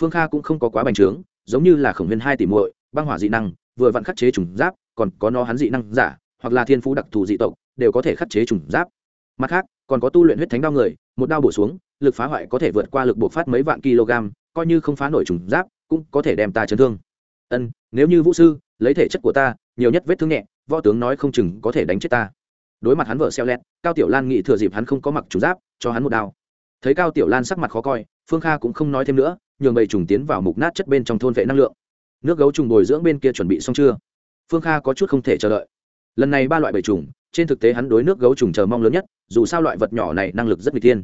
Phương kha cũng không có quá bành trướng, giống như là khổng viên hai tỷ muội băng hỏa dị năng, vừa vặn khắc chế trùng giáp, còn có nó hắn dị năng giả, hoặc là thiên phú đặc thù dị tộc, đều có thể khắc chế trùng giáp. Mặt khác, còn có tu luyện huyết thánh đao người, một đao bổ xuống, lực phá hoại có thể vượt qua lực bộc phát mấy vạn kg, coi như không phá nổi trùng giáp, cũng có thể đem ta chấn thương. Ân, nếu như vũ sư, lấy thể chất của ta, nhiều nhất vết thương nhẹ, võ tướng nói không chừng có thể đánh chết ta. Đối mặt hắn vợ xeo lét cao tiểu lan nghĩ thừa dịp hắn không có mặc trùng giáp, cho hắn một đao. Thấy cao tiểu lan sắc mặt khó coi, phương kha cũng không nói thêm nữa, nhường bầy trùng tiến vào mục nát chất bên trong thôn vệ năng lượng nước gấu trùng bồi dưỡng bên kia chuẩn bị xong chưa? Phương kha có chút không thể chờ đợi. Lần này ba loại bầy trùng trên thực tế hắn đối nước gấu trùng chờ mong lớn nhất, dù sao loại vật nhỏ này năng lực rất n g ư ờ tiên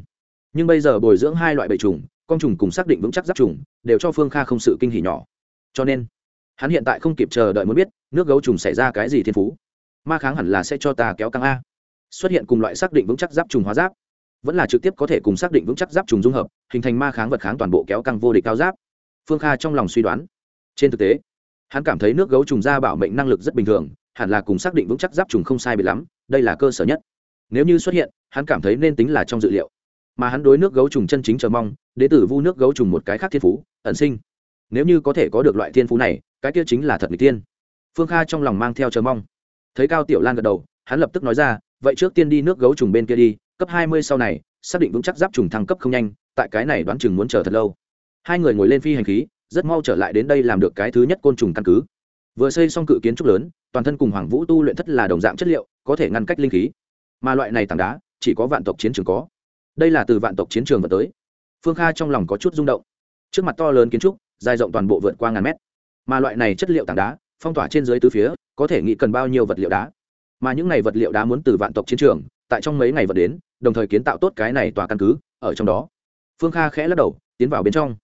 nhưng bây giờ bồi dưỡng hai loại bầy trùng con trùng cùng xác định vững chắc giáp trùng, đều cho phương kha không sự kinh hỉ nhỏ. Cho nên, hắn hiện tại không kịp chờ đợi muốn biết, nước gấu trùng xảy ra cái gì thiên phú. Ma kháng hẳn là sẽ cho ta kéo căng a. Xuất hiện cùng loại xác định vững chắc giáp trùng hóa giáp. Vẫn là trực tiếp có thể cùng xác định vững chắc giáp trùng dung hợp, hình thành ma kháng vật kháng toàn bộ kéo căng vô địch cao giáp. Phương kha trong lòng suy đoán trên thực tế, hắn cảm thấy nước gấu trùng da bảo mệnh năng lực rất bình thường, hẳn là cùng xác định vững chắc giáp trùng không sai bị lắm, đây là cơ sở nhất. Nếu như xuất hiện, hắn cảm thấy nên tính là trong dự liệu. Mà hắn đối nước gấu trùng chân chính chờ mong, đến từ vu nước gấu trùng một cái khác thiên phú, ẩn sinh. Nếu như có thể có được loại thiên phú này, cái kia chính là thật người tiên phương kha trong lòng mang theo chờ mong. Thấy cao tiểu lan gật đầu, hắn lập tức nói ra, vậy trước tiên đi nước gấu trùng bên kia đi, cấp hai mươi sau này, xác định vững chắc giáp trùng thăng cấp không nhanh, tại cái này đoán chừng muốn chờ thật lâu. Hai người ngồi lên phi hành khí rất mau trở lại đến đây làm được cái thứ nhất côn trùng căn cứ. Vừa xây xong cự kiến trúc lớn, toàn thân cùng hoàng vũ tu luyện thất là đồng dạng chất liệu, có thể ngăn cách linh khí. Mà loại này tảng đá, chỉ có vạn tộc chiến trường có. Đây là từ vạn tộc chiến trường và tới. Phương kha trong lòng có chút rung động. Trước mặt to lớn kiến trúc, dài rộng toàn bộ vượt qua ngàn mét. Mà loại này chất liệu tảng đá, phong tỏa trên dưới tứ phía, có thể nghĩ cần bao nhiêu vật liệu đá. Mà những này vật liệu đá muốn từ vạn tộc chiến trường, tại trong mấy ngày vật đến, đồng thời kiến tạo tốt cái này tòa căn cứ, ở trong đó. Phương kha khẽ lắc đầu, tiến vào bên trong.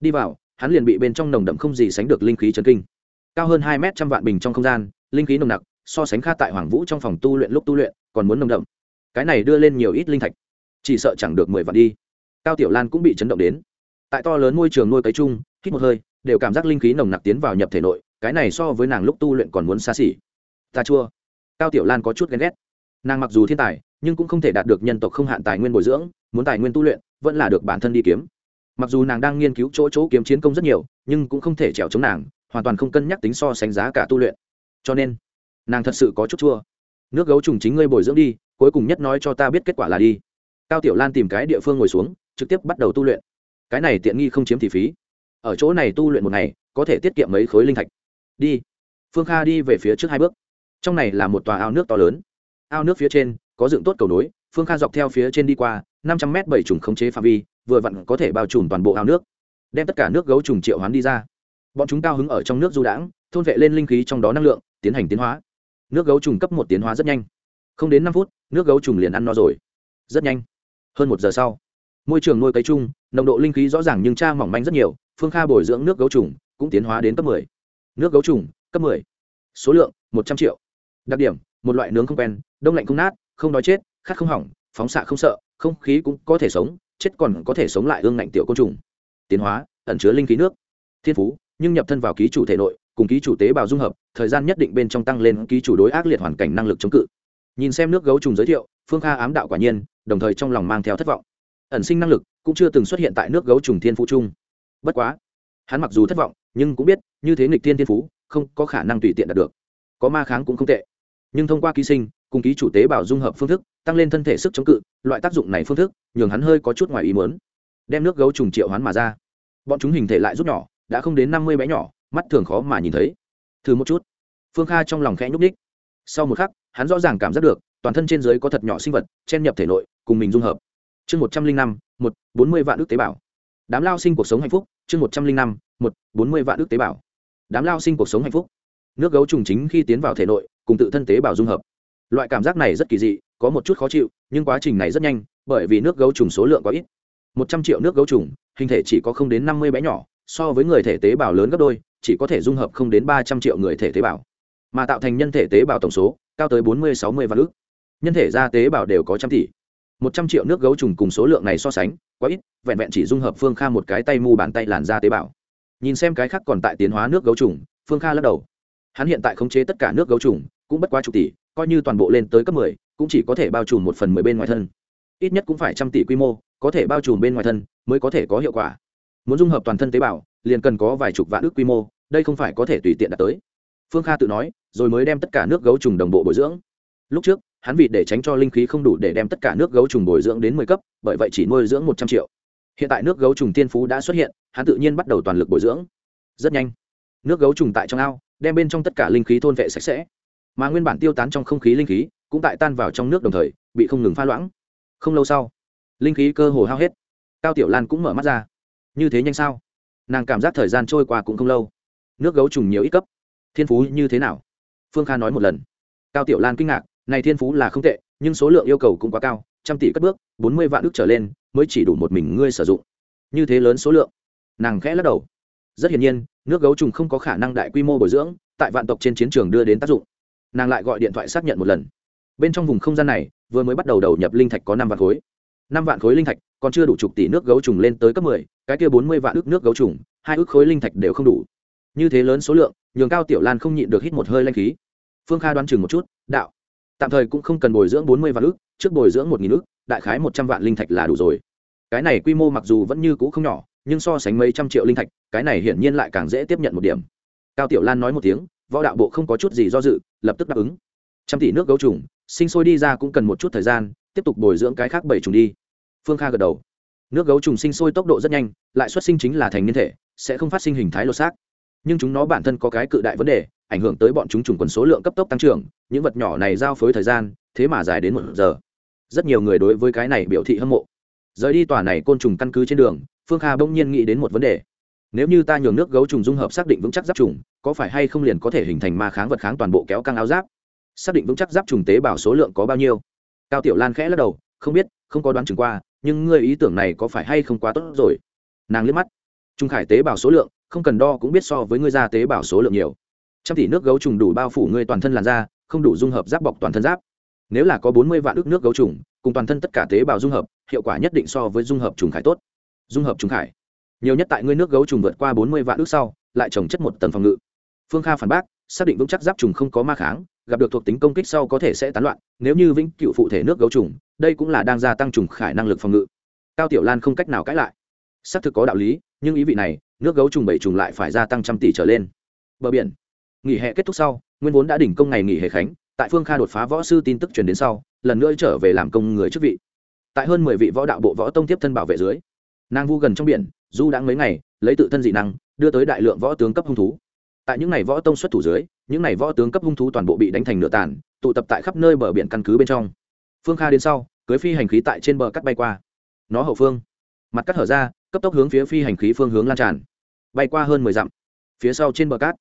Đi vào hắn liền bị bên trong nồng đậm không gì sánh được linh khí chấn kinh. Cao hơn hai mét trăm vạn bình trong không gian, linh khí nồng nặc, so sánh kha tại hoàng vũ trong phòng tu luyện lúc tu luyện, còn muốn nồng đậm. Cái này đưa lên nhiều ít linh thạch, chỉ sợ chẳng được mười vạn đi. Cao tiểu lan cũng bị chấn động đến. Tại to lớn môi trường nuôi cấy chung, hít một hơi, đều cảm giác linh khí nồng nặc tiến vào nhập thể nội, cái này so với nàng lúc tu luyện còn muốn xa xỉ. Ta chua. Cao tiểu lan có chút ghen ghét. Nàng mặc dù thiên tài, nhưng cũng không thể đạt được nhân tộc không hạn tài nguyên bồi dưỡng, muốn tài nguyên tu luyện, vẫn là được bản thân đi kiếm mặc dù nàng đang nghiên cứu chỗ chỗ kiếm chiến công rất nhiều, nhưng cũng không thể trèo chống nàng, hoàn toàn không cân nhắc tính so sánh giá cả tu luyện. Cho nên, nàng thật sự có chút chua. Nước gấu trùng chính ngươi bồi dưỡng đi, cuối cùng nhất nói cho ta biết kết quả là đi. Cao tiểu lan tìm cái địa phương ngồi xuống, trực tiếp bắt đầu tu luyện. Cái này tiện nghi không chiếm thị phí. Ở chỗ này tu luyện một ngày, có thể tiết kiệm mấy khối linh thạch. Đi. Phương kha đi về phía trước hai bước. Trong này là một tòa ao nước to lớn. Ao nước phía trên, có dựng tốt cầu nối, phương kha dọc theo phía trên đi qua năm trăm m bảy trùng khống chế phạm vi, vừa vặn có thể bao trùm toàn bộ ao nước, đem tất cả nước gấu trùng triệu hoán đi ra. Bọn chúng cao hứng ở trong nước du đãng, thôn vệ lên linh khí trong đó năng lượng, tiến hành tiến hóa. Nước gấu trùng cấp một tiến hóa rất nhanh. Không đến năm phút, nước gấu trùng liền ăn no rồi. Rất nhanh. Hơn một giờ sau, môi trường nuôi cấy chung, nồng độ linh khí rõ ràng nhưng cha mỏng manh rất nhiều, phương kha bồi dưỡng nước gấu trùng, cũng tiến hóa đến cấp 10. nước gấu trùng, cấp 10. số lượng, một trăm triệu. Đặc điểm, một loại nướng không quen, đông lạnh không nát, không đói chết, khát không hỏng phóng xạ không sợ, không khí cũng có thể sống, chết còn có thể sống lại ương ngạnh tiểu côn trùng. Tiến hóa, ẩn chứa linh khí nước. Thiên phú, nhưng nhập thân vào ký chủ thể nội, cùng ký chủ tế bào dung hợp, thời gian nhất định bên trong tăng lên ký chủ đối ác liệt hoàn cảnh năng lực chống cự. Nhìn xem nước gấu trùng giới thiệu, phương kha ám đạo quả nhiên, đồng thời trong lòng mang theo thất vọng. Ẩn sinh năng lực cũng chưa từng xuất hiện tại nước gấu trùng thiên phú chung. Bất quá, hắn mặc dù thất vọng, nhưng cũng biết, như thế nghịch thiên thiên phú, không có khả năng tùy tiện đạt được. Có ma kháng cũng không tệ. Nhưng thông qua ký sinh cùng ký chủ tế bào dung hợp phương thức, tăng lên thân thể sức chống cự, loại tác dụng này phương thức, nhường hắn hơi có chút ngoài ý muốn. Đem nước gấu trùng triệu hoán mà ra. Bọn chúng hình thể lại rút nhỏ, đã không đến năm mươi bé nhỏ, mắt thường khó mà nhìn thấy. Thử một chút. Phương kha trong lòng khẽ nhúc ních sau một khắc, hắn rõ ràng cảm giác được, toàn thân trên dưới có thật nhỏ sinh vật, chen nhập thể nội, cùng mình dung hợp. Chương một trăm linh năm, một, bốn mươi vạn ước tế bào. Đám lao sinh cuộc sống hạnh phúc, chương một trăm linh năm, một, bốn mươi vạn ước tế bào. Đám lao sinh cuộc sống hạnh phúc. Nước gấu trùng chính khi tiến vào thể nội, cùng tự thân tế bào dung hợp loại cảm giác này rất kỳ dị, có một chút khó chịu, nhưng quá trình này rất nhanh, bởi vì nước gấu trùng số lượng quá ít. Một trăm triệu nước gấu trùng, hình thể chỉ có không đến năm mươi bé nhỏ, so với người thể tế bào lớn gấp đôi, chỉ có thể dung hợp không đến ba trăm triệu người thể tế bào. Mà tạo thành nhân thể tế bào tổng số, cao tới bốn mươi, sáu mươi vạn ước nhân thể ra tế bào đều có trăm tỷ. Một trăm triệu nước gấu trùng cùng số lượng này so sánh, quá ít, vẹn vẹn chỉ dung hợp phương kha một cái tay mu bàn tay làn ra tế bào. Nhìn xem cái khác còn tại tiến hóa nước gấu trùng, phương kha lắc đầu. Hắn hiện tại khống chế tất cả nước gấu trùng, cũng bất quá chục tỷ coi như toàn bộ lên tới cấp mười, cũng chỉ có thể bao trùm một phần mười bên ngoài thân. Ít nhất cũng phải trăm tỷ quy mô, có thể bao trùm bên ngoài thân mới có thể có hiệu quả. Muốn dung hợp toàn thân tế bào, liền cần có vài chục vạn ước quy mô, đây không phải có thể tùy tiện đạt tới. Phương kha tự nói, rồi mới đem tất cả nước gấu trùng đồng bộ bồi dưỡng. Lúc trước, hắn vì để tránh cho linh khí không đủ để đem tất cả nước gấu trùng bồi dưỡng đến mười cấp, bởi vậy chỉ nuôi dưỡng một trăm triệu. Hiện tại nước gấu trùng tiên phú đã xuất hiện, hắn tự nhiên bắt đầu toàn lực bồi dưỡng. Rất nhanh. Nước gấu trùng tại trong ao, đem bên trong tất cả linh khí thôn vệ sạch sẽ mà nguyên bản tiêu tán trong không khí linh khí cũng tại tan vào trong nước đồng thời bị không ngừng pha loãng. Không lâu sau, linh khí cơ hồ hao hết. Cao tiểu lan cũng mở mắt ra. Như thế nhanh sao? Nàng cảm giác thời gian trôi qua cũng không lâu. Nước gấu trùng nhiều ít cấp. Thiên phú như thế nào? Phương kha nói một lần. Cao tiểu lan kinh ngạc, này thiên phú là không tệ, nhưng số lượng yêu cầu cũng quá cao, trăm tỷ cất bước, bốn mươi vạn ước trở lên mới chỉ đủ một mình ngươi sử dụng. Như thế lớn số lượng. Nàng khẽ lắc đầu. Rất hiển nhiên, nước gấu trùng không có khả năng đại quy mô bồi dưỡng, tại vạn tộc trên chiến trường đưa đến tác dụng nàng lại gọi điện thoại xác nhận một lần. Bên trong vùng không gian này, vừa mới bắt đầu đầu nhập linh thạch có năm vạn khối. Năm vạn khối linh thạch, còn chưa đủ chục tỷ nước gấu trùng lên tới cấp mười, cái kia bốn mươi vạn ước nước gấu trùng, hai ước khối linh thạch đều không đủ. Như thế lớn số lượng, nhường cao tiểu lan không nhịn được hít một hơi lanh khí. Phương kha đoán chừng một chút, đạo tạm thời cũng không cần bồi dưỡng bốn mươi vạn ước trước bồi dưỡng một nghìn ước đại khái một trăm vạn linh thạch là đủ rồi. Cái này quy mô mặc dù vẫn như cũ không nhỏ, nhưng so sánh mấy trăm triệu linh thạch, cái này hiển nhiên lại càng dễ tiếp nhận một điểm. Cao tiểu lan nói một tiếng võ đạo bộ không có chút gì do dự, lập tức đáp ứng. Trăm tỷ nước gấu trùng, sinh sôi đi ra cũng cần một chút thời gian, tiếp tục bồi dưỡng cái khác bảy trùng đi. Phương kha gật đầu. Nước gấu trùng sinh sôi tốc độ rất nhanh, lại xuất sinh chính là thành niên thể, sẽ không phát sinh hình thái lột xác. Nhưng chúng nó bản thân có cái cự đại vấn đề, ảnh hưởng tới bọn chúng trùng quần số lượng cấp tốc tăng trưởng, những vật nhỏ này giao phối thời gian, thế mà dài đến một giờ. Rất nhiều người đối với cái này biểu thị hâm mộ. Rời đi tòa này côn trùng căn cứ trên đường, phương kha bỗng nhiên nghĩ đến một vấn đề nếu như ta nhường nước gấu trùng dung hợp xác định vững chắc giáp trùng, có phải hay không liền có thể hình thành ma kháng vật kháng toàn bộ kéo căng áo giáp? Xác định vững chắc giáp trùng tế bào số lượng có bao nhiêu? Cao tiểu lan khẽ lắc đầu, không biết, không có đoán chừng qua, nhưng ngươi ý tưởng này có phải hay không quá tốt rồi? Nàng liếc mắt. Trung khải tế bào số lượng, không cần đo cũng biết so với ngươi ra tế bào số lượng nhiều. Trăm tỷ nước gấu trùng đủ bao phủ ngươi toàn thân làn da, không đủ dung hợp giáp bọc toàn thân giáp. Nếu là có bốn mươi vạn ước nước gấu trùng, cùng toàn thân tất cả tế bào dung hợp, hiệu quả nhất định so với dung hợp trùng khải tốt. Dung hợp trùng khải nhiều nhất tại ngươi nước gấu trùng vượt qua bốn mươi vạn ước sau, lại trồng chất một tầng phòng ngự. Phương kha phản bác, xác định vững chắc giáp trùng không có ma kháng, gặp được thuộc tính công kích sau có thể sẽ tán loạn, nếu như vĩnh cựu phụ thể nước gấu trùng, đây cũng là đang gia tăng trùng khải năng lực phòng ngự. Cao tiểu lan không cách nào cãi lại. Xác thực có đạo lý, nhưng ý vị này, nước gấu trùng bảy trùng lại phải gia tăng trăm tỷ trở lên. Bờ biển. Nghỉ hè kết thúc sau, nguyên vốn đã đỉnh công ngày nghỉ hè khánh, tại phương kha đột phá võ sư tin tức truyền đến sau, lần nữa trở về làm công người chức vị. Tại hơn mười vị võ đạo bộ võ tông tiếp thân bảo vệ dưới, nàng vu gần trong biển du đã mấy ngày, lấy tự thân dị năng, đưa tới đại lượng võ tướng cấp hung thú. Tại những ngày võ tông xuất thủ dưới, những ngày võ tướng cấp hung thú toàn bộ bị đánh thành nửa tàn, tụ tập tại khắp nơi bờ biển căn cứ bên trong. Phương kha đến sau, cưới phi hành khí tại trên bờ cắt bay qua. Nó hậu phương. Mặt cắt hở ra, cấp tốc hướng phía phi hành khí phương hướng lan tràn. Bay qua hơn mười dặm. Phía sau trên bờ cát.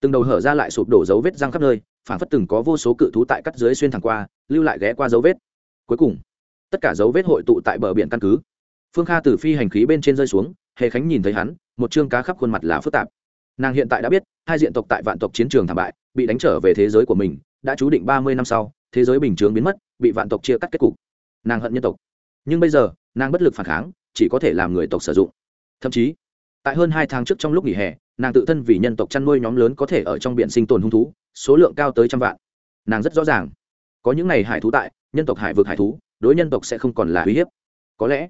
Từng đầu hở ra lại sụp đổ dấu vết răng khắp nơi, phản phất từng có vô số cự thú tại cắt dưới xuyên thẳng qua, lưu lại ghé qua dấu vết. Cuối cùng, tất cả dấu vết hội tụ tại bờ biển căn cứ. Phương kha từ phi hành khí bên trên rơi xuống hề khánh nhìn thấy hắn, một chương cá khắp khuôn mặt là phức tạp. Nàng hiện tại đã biết, hai diện tộc tại vạn tộc chiến trường thảm bại, bị đánh trở về thế giới của mình, đã chú định ba mươi năm sau, thế giới bình chướng biến mất, bị vạn tộc chia cắt kết cục. Nàng hận nhân tộc. Nhưng bây giờ, nàng bất lực phản kháng, chỉ có thể làm người tộc sử dụng. Thậm chí, tại hơn hai tháng trước trong lúc nghỉ hè, nàng tự thân vì nhân tộc chăn nuôi nhóm lớn có thể ở trong biển sinh tồn hung thú, số lượng cao tới trăm vạn. Nàng rất rõ ràng, có những ngày hải thú tại, nhân tộc hải vực hải thú, đối nhân tộc sẽ không còn là uy hiếp. Có lẽ,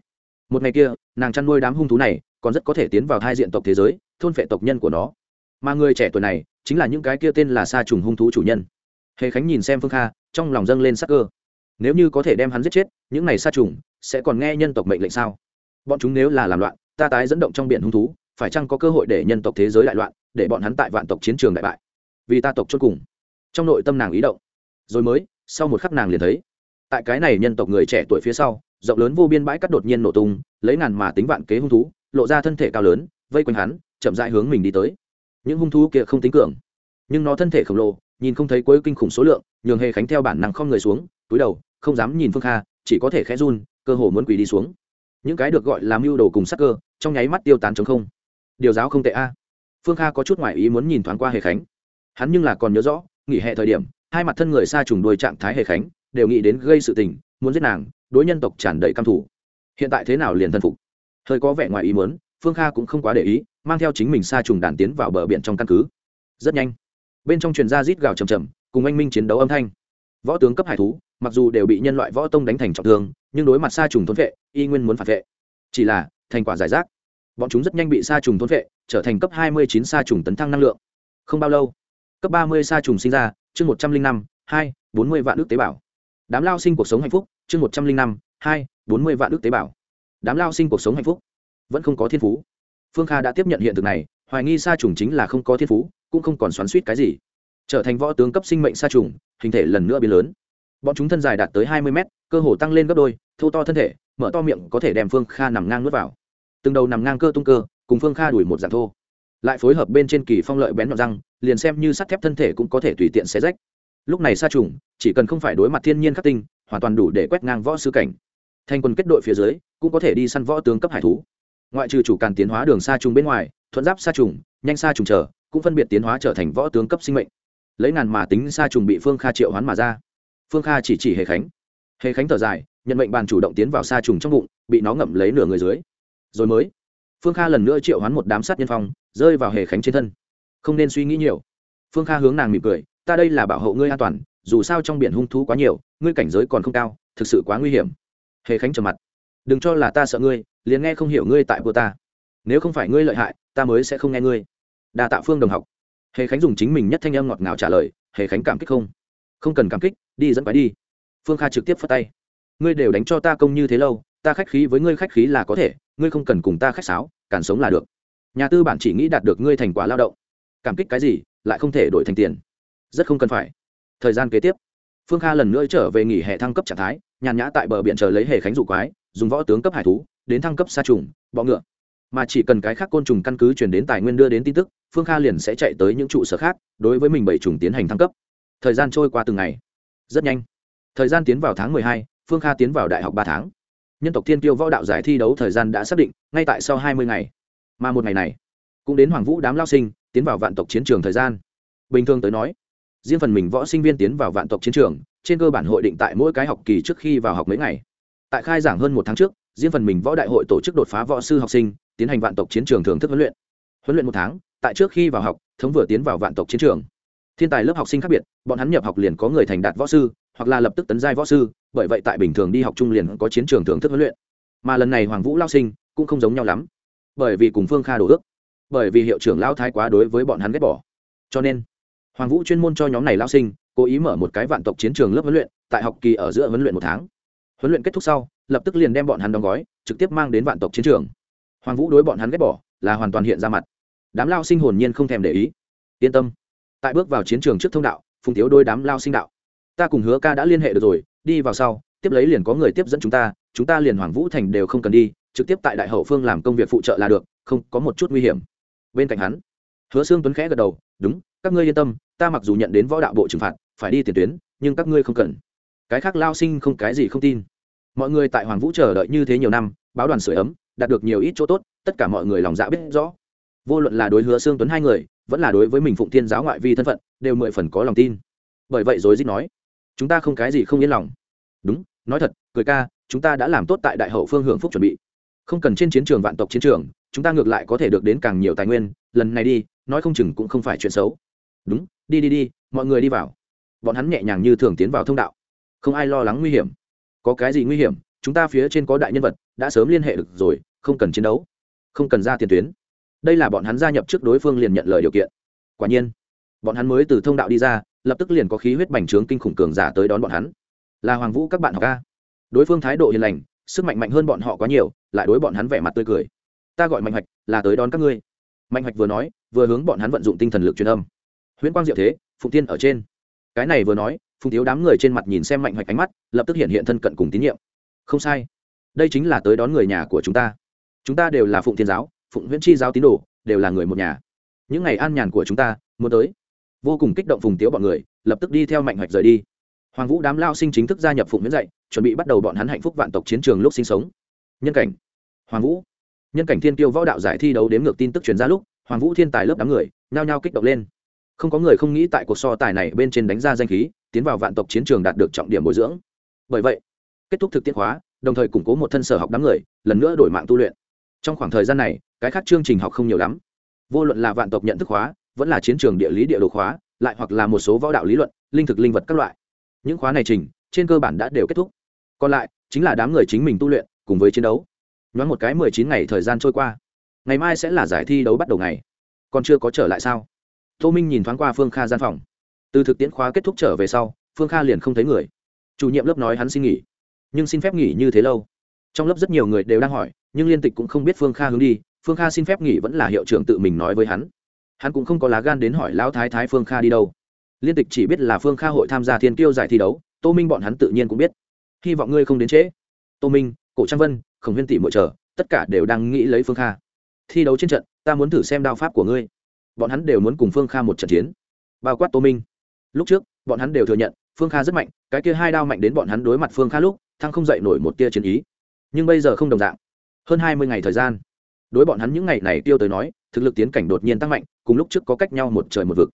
một ngày kia, nàng chăn nuôi đám hung thú này còn rất có thể tiến vào hai diện tộc thế giới, thôn phệ tộc nhân của nó. Mà người trẻ tuổi này, chính là những cái kia tên là sa trùng hung thú chủ nhân. Hề khánh nhìn xem phương kha, trong lòng dâng lên sắc cơ. Nếu như có thể đem hắn giết chết, những này sa trùng sẽ còn nghe nhân tộc mệnh lệnh sao? Bọn chúng nếu là làm loạn, ta tái dẫn động trong biển hung thú, phải chăng có cơ hội để nhân tộc thế giới đại loạn, để bọn hắn tại vạn tộc chiến trường đại bại? Vì ta tộc chốt cùng. Trong nội tâm nàng ý động. Rồi mới, sau một khắc nàng liền thấy, tại cái này nhân tộc người trẻ tuổi phía sau, rộng lớn vô biên bãi cắt đột nhiên nổ tung, lấy ngàn mà tính vạn kế hung thú lộ ra thân thể cao lớn, vây quanh hắn, chậm dại hướng mình đi tới. Những hung thú kia không tính cường, nhưng nó thân thể khổng lồ, nhìn không thấy cuối kinh khủng số lượng, nhường hề khánh theo bản năng không người xuống, túi đầu, không dám nhìn phương kha, chỉ có thể khẽ run, cơ hồ muốn quỳ đi xuống. Những cái được gọi là mưu đồ cùng sắc cơ, trong nháy mắt tiêu tán chống không. Điều giáo không tệ a. Phương kha có chút ngoại ý muốn nhìn thoáng qua hề khánh. Hắn nhưng là còn nhớ rõ, nghỉ hè thời điểm, hai mặt thân người xa trùng đuôi trạng thái hề khánh, đều nghĩ đến gây sự tình, muốn giết nàng, đối nhân tộc tràn đầy căm thủ hiện tại thế nào liền thân phục? Hơi có vẻ ngoài ý muốn phương kha cũng không quá để ý mang theo chính mình xa trùng đàn tiến vào bờ biển trong căn cứ. Rất nhanh bên trong truyền ra rít gào chầm chầm cùng anh minh chiến đấu âm thanh. Võ tướng cấp hải thú mặc dù đều bị nhân loại võ tông đánh thành trọng thương nhưng đối mặt xa trùng thôn vệ y nguyên muốn phản vệ. Chỉ là thành quả giải rác. Bọn chúng rất nhanh bị sa trùng thôn vệ trở thành cấp 29 sa trùng tấn thăng năng lượng. Không bao lâu cấp 30 sa trùng sinh ra chương 105, 2, 40 vạn ước tế bào. Đám lao sinh cuộc sống hạnh phúc chương 105, 2, 40 vạn ước tế bào đám lao sinh cuộc sống hạnh phúc vẫn không có thiên phú. Phương kha đã tiếp nhận hiện thực này, hoài nghi sa trùng chính là không có thiên phú, cũng không còn xoắn suýt cái gì. Trở thành võ tướng cấp sinh mệnh sa trùng, hình thể lần nữa biến lớn. Bọn chúng thân dài đạt tới 20 mét, cơ hồ tăng lên gấp đôi, thô to thân thể, mở to miệng có thể đem phương kha nằm ngang nuốt vào. Từng đầu nằm ngang cơ tung cơ, cùng phương kha đuổi một dạng thô. Lại phối hợp bên trên kỳ phong lợi bén nhọn răng, liền xem như sắt thép thân thể cũng có thể tùy tiện xé rách. Lúc này sa trùng, chỉ cần không phải đối mặt thiên nhiên khắc tinh, hoàn toàn đủ để quét ngang võ sư cảnh thành quân kết đội phía dưới, cũng có thể đi săn võ tướng cấp hải thú. Ngoại trừ chủ càn tiến hóa đường sa trùng bên ngoài, thuận giáp sa trùng, nhanh sa trùng trở, cũng phân biệt tiến hóa trở thành võ tướng cấp sinh mệnh. Lấy ngàn mà tính sa trùng bị phương kha triệu hoán mà ra. Phương kha chỉ chỉ hề khánh. Hề khánh thở dài, nhận mệnh bàn chủ động tiến vào sa trùng trong bụng, bị nó ngậm lấy nửa người dưới. Rồi mới, phương kha lần nữa triệu hoán một đám sát nhân phong, rơi vào hề khánh trên thân. Không nên suy nghĩ nhiều. Phương kha hướng nàng mỉm cười, ta đây là bảo hộ ngươi an toàn, dù sao trong biển hung thú quá nhiều, ngươi cảnh giới còn không cao, thực sự quá nguy hiểm hề khánh trầm mặt. Đừng cho là ta sợ ngươi, liền nghe không hiểu ngươi tại của ta. Nếu không phải ngươi lợi hại, ta mới sẽ không nghe ngươi. Đa tạ phương đồng học. Hề khánh dùng chính mình nhất thanh âm ngọt ngào trả lời, hề khánh cảm kích không? Không cần cảm kích, đi dẫn phải đi. Phương kha trực tiếp phất tay. Ngươi đều đánh cho ta công như thế lâu, ta khách khí với ngươi khách khí là có thể, ngươi không cần cùng ta khách sáo, cản sống là được. Nhà tư bản chỉ nghĩ đạt được ngươi thành quả lao động. Cảm kích cái gì, lại không thể đổi thành tiền. Rất không cần phải. Thời gian kế tiếp, phương kha lần nữa trở về nghỉ hè thăng cấp trạng thái nhàn nhã tại bờ biển chờ lấy hề khánh dụ quái, dùng võ tướng cấp hải thú, đến thăng cấp xa trùng, bọ ngựa. Mà chỉ cần cái khác côn trùng căn cứ chuyển đến tài nguyên đưa đến tin tức, phương kha liền sẽ chạy tới những trụ sở khác, đối với mình bảy trùng tiến hành thăng cấp. Thời gian trôi qua từng ngày. Rất nhanh. Thời gian tiến vào tháng mười hai, phương kha tiến vào đại học ba tháng. Nhân tộc thiên tiêu võ đạo giải thi đấu thời gian đã xác định, ngay tại sau hai mươi ngày. Mà một ngày này, cũng đến hoàng vũ đám lao sinh, tiến vào vạn tộc chiến trường thời gian. Bình thường tới nói, riêng phần mình võ sinh viên tiến vào vạn tộc chiến trường trên cơ bản hội định tại mỗi cái học kỳ trước khi vào học mấy ngày. Tại khai giảng hơn một tháng trước, riêng phần mình võ đại hội tổ chức đột phá võ sư học sinh, tiến hành vạn tộc chiến trường thưởng thức huấn luyện. Huấn luyện một tháng, tại trước khi vào học, thống vừa tiến vào vạn tộc chiến trường. Thiên tài lớp học sinh khác biệt, bọn hắn nhập học liền có người thành đạt võ sư, hoặc là lập tức tấn giai võ sư, bởi vậy tại bình thường đi học trung liền có chiến trường thưởng thức huấn luyện. Mà lần này hoàng vũ lao sinh, cũng không giống nhau lắm. Bởi vì cùng phương kha đổ ước, bởi vì hiệu trưởng lao thái quá đối với bọn hắn ghét bỏ. Cho nên, hoàng vũ chuyên môn cho nhóm này lao sinh cố ý mở một cái vạn tộc chiến trường lớp huấn luyện, tại học kỳ ở giữa huấn luyện một tháng. Huấn luyện kết thúc sau, lập tức liền đem bọn hắn đóng gói, trực tiếp mang đến vạn tộc chiến trường. Hoàng vũ đối bọn hắn ghét bỏ, là hoàn toàn hiện ra mặt. Đám lao sinh hồn nhiên không thèm để ý. Yên tâm. Tại bước vào chiến trường trước thông đạo, phùng thiếu đôi đám lao sinh đạo. Ta cùng hứa ca đã liên hệ được rồi, đi vào sau, tiếp lấy liền có người tiếp dẫn chúng ta chúng ta liền hoàng vũ thành đều không cần đi, trực tiếp tại đại hậu phương làm công việc phụ trợ là được, không có một chút nguy hiểm. Bên cạnh hắn, hứa xương tuấn khẽ gật đầu, đúng, các ngươi yên tâm, ta mặc dù nhận đến võ đạo bộ trừng phạt phải đi tiền tuyến, nhưng các ngươi không cần. Cái khác lao sinh không cái gì không tin. Mọi người tại hoàng vũ chờ đợi như thế nhiều năm, báo đoàn sửa ấm, đạt được nhiều ít chỗ tốt, tất cả mọi người lòng dạ biết rõ. Vô luận là đối hứa xương tuấn hai người, vẫn là đối với mình phụng thiên giáo ngoại vi thân phận, đều mười phần có lòng tin. Bởi vậy rồi dít nói, chúng ta không cái gì không yên lòng. Đúng, nói thật, cười ca, chúng ta đã làm tốt tại đại hậu phương hưởng phúc chuẩn bị. Không cần trên chiến trường vạn tộc chiến trường, chúng ta ngược lại có thể được đến càng nhiều tài nguyên, lần này đi, nói không chừng cũng không phải chuyện xấu. Đúng, đi đi đi, mọi người đi vào bọn hắn nhẹ nhàng như thường tiến vào thông đạo. Không ai lo lắng nguy hiểm. Có cái gì nguy hiểm, chúng ta phía trên có đại nhân vật, đã sớm liên hệ được rồi, không cần chiến đấu, không cần ra tiền tuyến. Đây là bọn hắn gia nhập trước đối phương liền nhận lời điều kiện. Quả nhiên, bọn hắn mới từ thông đạo đi ra, lập tức liền có khí huyết bành trướng kinh khủng cường giả tới đón bọn hắn. Là hoàng vũ các bạn học ca đối phương thái độ hiền lành, sức mạnh mạnh hơn bọn họ quá nhiều, lại đối bọn hắn vẻ mặt tươi cười. Ta gọi mạnh hoạch, là tới đón các ngươi. Mạnh hoạch vừa nói, vừa hướng bọn hắn vận dụng tinh thần lực truyền âm. Huyễn quang diệu thế, phụng tiên ở trên cái này vừa nói, phùng thiếu đám người trên mặt nhìn xem mạnh hoạch ánh mắt, lập tức hiện hiện thân cận cùng tín nhiệm. Không sai. Đây chính là tới đón người nhà của chúng ta. Chúng ta đều là phụng thiên giáo, phụng huyễn chi giáo tín đồ, đều là người một nhà. Những ngày an nhàn của chúng ta, muốn tới. Vô cùng kích động phùng tiếu bọn người, lập tức đi theo mạnh hoạch rời đi. Hoàng vũ đám lao sinh chính thức gia nhập phụng huyễn dạy, chuẩn bị bắt đầu bọn hắn hạnh phúc vạn tộc chiến trường lúc sinh sống. Nhân cảnh. Hoàng vũ. Nhân cảnh thiên tiêu võ đạo giải thi đấu đếm ngược tin tức truyền ra lúc, hoàng vũ thiên tài lớp đám người, nhao nhao kích động lên không có người không nghĩ tại cuộc so tài này bên trên đánh ra danh khí, tiến vào vạn tộc chiến trường đạt được trọng điểm bồi dưỡng. Bởi vậy, kết thúc thực tiễn hóa đồng thời củng cố một thân sở học đám người, lần nữa đổi mạng tu luyện. Trong khoảng thời gian này, cái khác chương trình học không nhiều lắm. Vô luận là vạn tộc nhận thức hóa vẫn là chiến trường địa lý địa đồ khóa, lại hoặc là một số võ đạo lý luận, linh thực linh vật các loại. Những khóa này trình, trên cơ bản đã đều kết thúc. Còn lại, chính là đám người chính mình tu luyện, cùng với chiến đấu. Nhoáng một cái mười chín ngày thời gian trôi qua. Ngày mai sẽ là giải thi đấu bắt đầu ngày. Còn chưa có trở lại sao? Tô minh nhìn thoáng qua phương kha gian phòng. Từ thực tiễn khóa kết thúc trở về sau, phương kha liền không thấy người. Chủ nhiệm lớp nói hắn xin nghỉ, nhưng xin phép nghỉ như thế lâu. Trong lớp rất nhiều người đều đang hỏi, nhưng liên tịch cũng không biết phương kha hướng đi. Phương kha xin phép nghỉ vẫn là hiệu trưởng tự mình nói với hắn. Hắn cũng không có lá gan đến hỏi lão thái thái phương kha đi đâu. Liên tịch chỉ biết là phương kha hội tham gia thiên kiêu giải thi đấu, tô minh bọn hắn tự nhiên cũng biết. Hy vọng ngươi không đến trễ. Tô minh, cổ trang vân, khổng huyên tỷ mỗi chờ, tất cả đều đang nghĩ lấy phương kha. Thi đấu trên trận, ta muốn thử xem đao pháp của ngươi bọn hắn đều muốn cùng phương kha một trận chiến. Bao quát tô minh. Lúc trước, bọn hắn đều thừa nhận, phương kha rất mạnh, cái kia hai đao mạnh đến bọn hắn đối mặt phương kha lúc, thăng không dậy nổi một tia chiến ý. Nhưng bây giờ không đồng dạng. Hơn hai mươi ngày thời gian, đối bọn hắn những ngày này tiêu tới nói, thực lực tiến cảnh đột nhiên tăng mạnh, cùng lúc trước có cách nhau một trời một vực.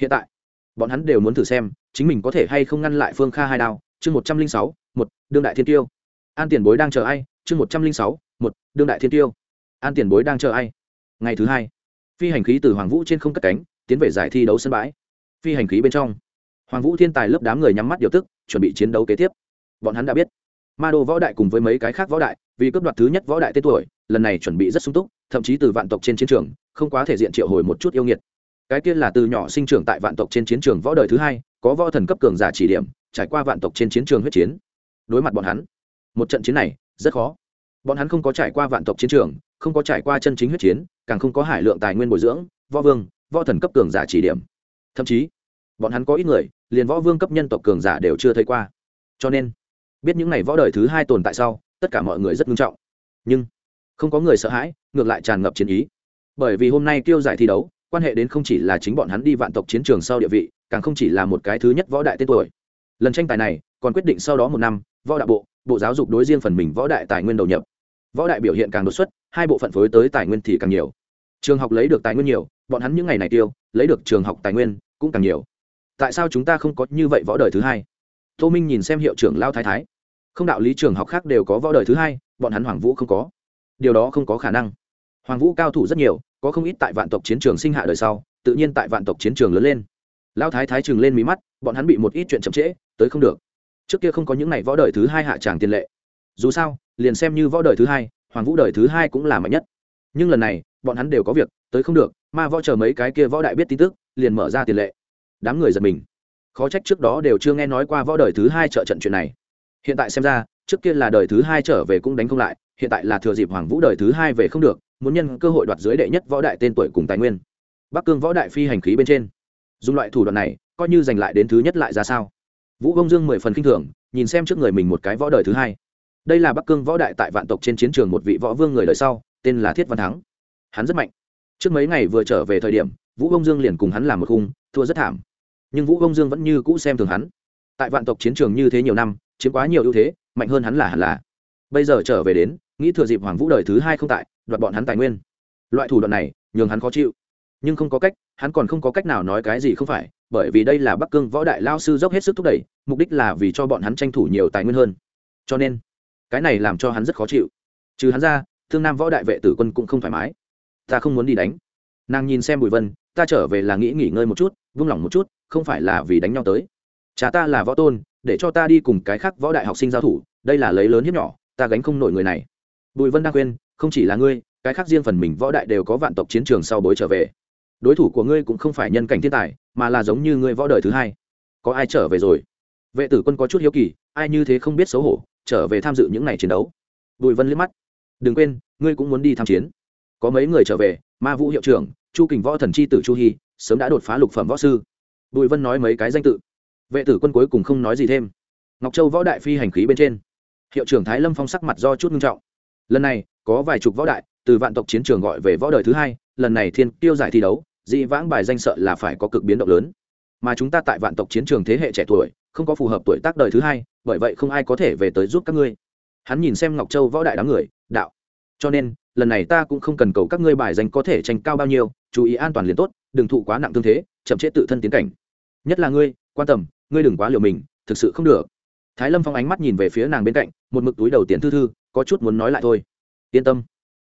Hiện tại, bọn hắn đều muốn thử xem, chính mình có thể hay không ngăn lại phương kha hai đao. Chương một trăm linh sáu, một, đương đại thiên tiêu. An tiền bối đang chờ ai? Chương một trăm linh sáu, một, đương đại thiên tiêu. An tiền bối đang chờ ai? Ngày thứ hai phi hành khí từ hoàng vũ trên không cất cánh, tiến về giải thi đấu sân bãi. Phi hành khí bên trong, hoàng vũ thiên tài lớp đám người nhắm mắt điều tức, chuẩn bị chiến đấu kế tiếp. Bọn hắn đã biết, ma đô võ đại cùng với mấy cái khác võ đại, vì cấp đoạt thứ nhất võ đại tên tuổi, lần này chuẩn bị rất sung túc, thậm chí từ vạn tộc trên chiến trường, không quá thể diện triệu hồi một chút yêu nghiệt. Cái tiên là từ nhỏ sinh trưởng tại vạn tộc trên chiến trường võ đời thứ hai, có võ thần cấp cường giả chỉ điểm, trải qua vạn tộc trên chiến trường huyết chiến. Đối mặt bọn hắn, một trận chiến này rất khó. Bọn hắn không có trải qua vạn tộc chiến trường không có trải qua chân chính huyết chiến, càng không có hải lượng tài nguyên bồi dưỡng, võ vương, võ thần cấp cường giả chỉ điểm. Thậm chí, bọn hắn có ít người, liền võ vương cấp nhân tộc cường giả đều chưa thấy qua. Cho nên, biết những ngày võ đời thứ hai tồn tại sau, tất cả mọi người rất nghiêm trọng. Nhưng, không có người sợ hãi, ngược lại tràn ngập chiến ý. Bởi vì hôm nay tiêu giải thi đấu, quan hệ đến không chỉ là chính bọn hắn đi vạn tộc chiến trường sau địa vị, càng không chỉ là một cái thứ nhất võ đại tên tuổi. Lần tranh tài này, còn quyết định sau đó một năm, võ đạo bộ bộ giáo dục đối riêng phần mình võ đại tài nguyên đầu nhập võ đại biểu hiện càng đột xuất, hai bộ phận phối tới tài nguyên thì càng nhiều. Trường học lấy được tài nguyên nhiều, bọn hắn những ngày này tiêu, lấy được trường học tài nguyên cũng càng nhiều. Tại sao chúng ta không có như vậy võ đời thứ hai? Tô minh nhìn xem hiệu trưởng lao thái thái. Không đạo lý trường học khác đều có võ đời thứ hai, bọn hắn hoàng vũ không có. Điều đó không có khả năng. Hoàng vũ cao thủ rất nhiều, có không ít tại vạn tộc chiến trường sinh hạ đời sau, tự nhiên tại vạn tộc chiến trường lớn lên. Lao thái thái chừng lên mí mắt, bọn hắn bị một ít chuyện chậm trễ, tới không được. Trước kia không có những ngày võ đời thứ hai hạ tràng tiền lệ dù sao, liền xem như võ đời thứ hai, hoàng vũ đời thứ hai cũng là mạnh nhất. Nhưng lần này, bọn hắn đều có việc, tới không được, ma võ chờ mấy cái kia võ đại biết tin tức, liền mở ra tiền lệ. Đám người giật mình. Khó trách trước đó đều chưa nghe nói qua võ đời thứ hai trợ trận chuyện này. Hiện tại xem ra, trước kia là đời thứ hai trở về cũng đánh không lại, hiện tại là thừa dịp hoàng vũ đời thứ hai về không được, muốn nhân cơ hội đoạt dưới đệ nhất võ đại tên tuổi cùng tài nguyên. Bắc cương võ đại phi hành khí bên trên. Dùng loại thủ đoạn này, coi như giành lại đến thứ nhất lại ra sao? Vũ công dương mười phần k i n h thường, nhìn xem trước người mình một cái võ đời thứ hai đây là bắc cương võ đại tại vạn tộc trên chiến trường một vị võ vương người đời sau, tên là thiết văn thắng. Hắn rất mạnh. Trước mấy ngày vừa trở về thời điểm, vũ công dương liền cùng hắn làm một khung, thua rất thảm. Nhưng vũ công dương vẫn như cũ xem thường hắn. Tại vạn tộc chiến trường như thế nhiều năm, chiếm quá nhiều ưu thế, mạnh hơn hắn là hẳn là. Bây giờ trở về đến, nghĩ thừa dịp hoàng vũ đời thứ hai không tại, đoạt bọn hắn tài nguyên. Loại thủ đoạn này, nhường hắn khó chịu. Nhưng không có cách, hắn còn không có cách nào nói cái gì không phải, bởi vì đây là bắc cương võ đại lao sư dốc hết sức thúc đẩy, mục đích là vì cho bọn hắn tranh thủ nhiều tài nguyên hơn. Cho nên cái này làm cho hắn rất khó chịu. Trừ hắn ra, thương nam võ đại vệ tử quân cũng không thoải mái. Ta không muốn đi đánh. Nàng nhìn xem bùi vân, ta trở về là nghĩ nghỉ ngơi một chút, vung lòng một chút, không phải là vì đánh nhau tới. Cha ta là võ tôn, để cho ta đi cùng cái khác võ đại học sinh giao thủ, đây là lấy lớn hiếp nhỏ, ta gánh không nổi người này. Bùi vân đang khuyên, không chỉ là ngươi, cái khác riêng phần mình võ đại đều có vạn tộc chiến trường sau bối trở về. Đối thủ của ngươi cũng không phải nhân cảnh thiên tài, mà là giống như ngươi võ đời thứ hai. Có ai trở về rồi? Vệ tử quân có chút hiếu kỳ, ai như thế không biết xấu hổ trở về tham dự những ngày chiến đấu. Bùi vân liếc mắt. Đừng quên, ngươi cũng muốn đi tham chiến. Có mấy người trở về, ma vũ hiệu trưởng, chu kình võ thần c h i tử chu hy sớm đã đột phá lục phẩm võ sư. Bùi vân nói mấy cái danh tự. Vệ tử quân cuối cùng không nói gì thêm. Ngọc châu võ đại phi hành khí bên trên. Hiệu trưởng thái lâm phong sắc mặt do chút nghiêm trọng. Lần này, có vài chục võ đại, từ vạn tộc chiến trường gọi về võ đời thứ hai, lần này thiên tiêu giải thi đấu, dị vãng bài danh sợ là phải có cực biến động lớn. Mà chúng ta tại vạn tộc chiến trường thế hệ trẻ tuổi không có phù hợp tuổi tác đời thứ hai, bởi vậy không ai có thể về tới giúp các ngươi. Hắn nhìn xem ngọc châu võ đại đám người, đạo. Cho nên, lần này ta cũng không cần cầu các ngươi bài danh có thể tranh cao bao nhiêu, chú ý an toàn liền tốt, đừng thụ quá nặng tương thế, chậm chế tự thân tiến cảnh. Nhất là ngươi, quan tâm, ngươi đừng quá liều mình, thực sự không được. Thái lâm phong ánh mắt nhìn về phía nàng bên cạnh, một mực túi đầu tiền thư thư, có chút muốn nói lại thôi. Yên tâm.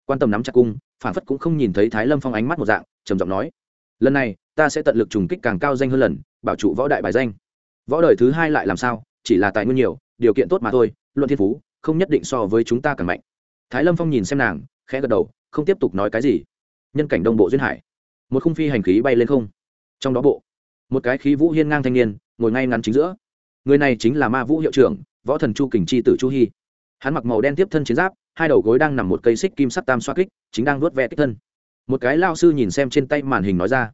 Quan tâm nắm chặt cung, phản phất cũng không nhìn thấy thái lâm phong ánh mắt một dạng, trầm giọng nói, lần này, ta sẽ tận lực trùng kích càng cao danh hơn lần, bảo trụ võ đại bài danh võ đời thứ hai lại làm sao? Chỉ là tài nguyên nhiều, điều kiện tốt mà thôi, luận thiên phú, không nhất định so với chúng ta càng mạnh. Thái lâm phong nhìn xem nàng, khẽ gật đầu, không tiếp tục nói cái gì. Nhân cảnh đông bộ duyên hải. Một khung phi hành khí bay lên không. Trong đó bộ, một cái khí vũ hiên ngang thanh niên, ngồi ngay ngắn chính giữa. Người này chính là ma vũ hiệu trưởng, võ thần chu kình chi tử chu hy hắn mặc màu đen tiếp thân chiến giáp, hai đầu gối đang nằm một cây xích kim sắt tam xoa kích, chính đang nuốt ve kích thân. Một cái lao sư nhìn xem trên tay màn hình nói ra.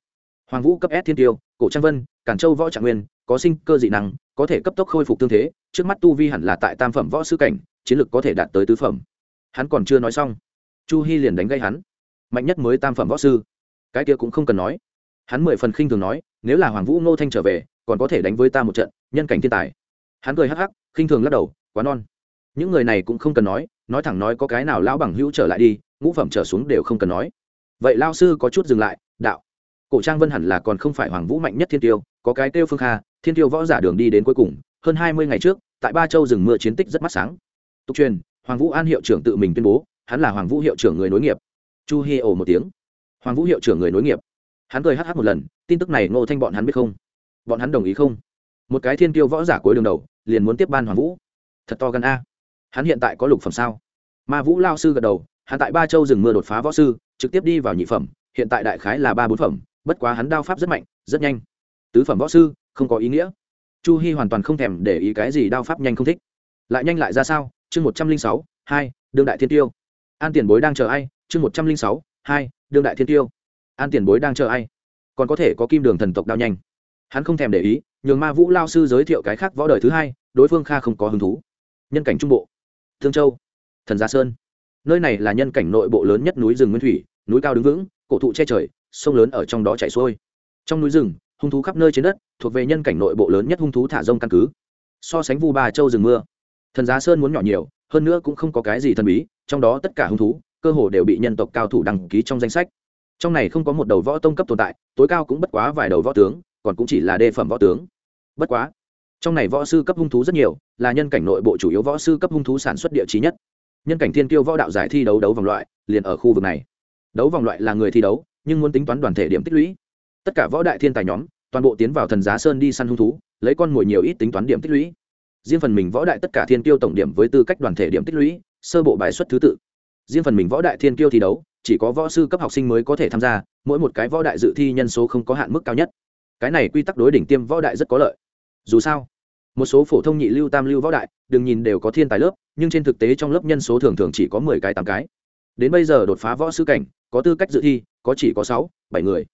Hoàng vũ cấp s thiên tiêu, cổ trang vân cản châu võ trạng nguyên có sinh cơ dị năng, có thể cấp tốc khôi phục tương thế, trước mắt tu vi hẳn là tại tam phẩm võ sư cảnh, chiến lược có thể đạt tới tứ phẩm. Hắn còn chưa nói xong, chu hy liền đánh gây hắn. Mạnh nhất mới tam phẩm võ sư. Cái kia cũng không cần nói. Hắn mười phần khinh thường nói, nếu là hoàng vũ ngô thanh trở về, còn có thể đánh với ta một trận, nhân cảnh thiên tài. Hắn cười hắc hắc, khinh thường lắc đầu, quá non. Những người này cũng không cần nói nói thẳng nói có cái nào lão bằng hữu trở lại đi, ngũ phẩm trở xuống đều không cần nói. Vậy lao sư có chút dừng lại, đạo. Cổ trang vân hẳn là còn không phải hoàng vũ mạnh nhất thiên tiêu, có cái tiêu phương kha thiên tiêu võ giả đường đi đến cuối cùng, hơn hai mươi ngày trước, tại ba châu rừng mưa chiến tích rất mắt sáng. Tục truyền, hoàng vũ an hiệu trưởng tự mình tuyên bố, hắn là hoàng vũ hiệu trưởng người nối nghiệp. Chu hi ồ một tiếng. Hoàng vũ hiệu trưởng người nối nghiệp. Hắn cười hh một lần, tin tức này ngô thanh bọn hắn biết không? Bọn hắn đồng ý không? Một cái thiên tiêu võ giả cuối đường đầu, liền muốn tiếp ban hoàng vũ. Thật to gần a. Hắn hiện tại có lục phẩm sao? Ma vũ lao sư gật đầu, hắn tại ba châu rừng mưa đột phá võ sư, trực tiếp đi vào nhị phẩm, hiện tại đại khái là ba bốn phẩm, bất quá hắn đao pháp rất mạnh, rất nhanh. Tứ phẩm võ sư không có ý nghĩa. Chu hy hoàn toàn không thèm để ý cái gì đao pháp nhanh không thích. Lại nhanh lại ra sao? Chương một trăm linh sáu, hai đương đại thiên tiêu. An tiền bối đang chờ ai? Chương một trăm linh sáu, hai đương đại thiên tiêu. An tiền bối đang chờ ai? Còn có thể có kim đường thần tộc đao nhanh. Hắn không thèm để ý, nhường ma vũ lao sư giới thiệu cái khác võ đời thứ hai, đối phương kha không có hứng thú. Nhân cảnh trung bộ. Thương châu. Thần gia sơn. Nơi này là nhân cảnh nội bộ lớn nhất núi rừng nguyên thủy, núi cao đứng vững, cổ thụ che trời, sông lớn ở trong đó chảy xuôi. Trong núi rừng hung thú khắp nơi trên đất, thuộc về nhân cảnh nội bộ lớn nhất hung thú thả rông căn cứ. So sánh vu ba châu rừng mưa, thần giá sơn muốn nhỏ nhiều, hơn nữa cũng không có cái gì thần bí, trong đó tất cả hung thú, cơ hồ đều bị nhân tộc cao thủ đăng ký trong danh sách. Trong này không có một đầu võ tông cấp tồn tại, tối cao cũng bất quá vài đầu võ tướng, còn cũng chỉ là đề phẩm võ tướng. Bất quá, trong này võ sư cấp hung thú rất nhiều, là nhân cảnh nội bộ chủ yếu võ sư cấp hung thú sản xuất địa trí nhất. Nhân cảnh thiên kiêu võ đạo giải thi đấu đấu vòng loại, liền ở khu vực này. Đấu vòng loại là người thi đấu, nhưng muốn tính toán đoàn thể điểm tích lũy tất cả võ đại thiên tài nhóm, toàn bộ tiến vào thần giá sơn đi săn hung thú, lấy con mồi nhiều ít tính toán điểm tích lũy. Riêng phần mình võ đại tất cả thiên tiêu tổng điểm với tư cách đoàn thể điểm tích lũy, sơ bộ bài xuất thứ tự. Riêng phần mình võ đại thiên tiêu thi đấu, chỉ có võ sư cấp học sinh mới có thể tham gia, mỗi một cái võ đại dự thi nhân số không có hạn mức cao nhất. Cái này quy tắc đối đỉnh tiêm võ đại rất có lợi. Dù sao, một số phổ thông nhị lưu tam lưu võ đại, đừng nhìn đều có thiên tài lớp, nhưng trên thực tế trong lớp nhân số thường thường chỉ có mười cái tám cái. Đến bây giờ đột phá võ sư cảnh, có tư cách dự thi, có chỉ có sáu, bảy người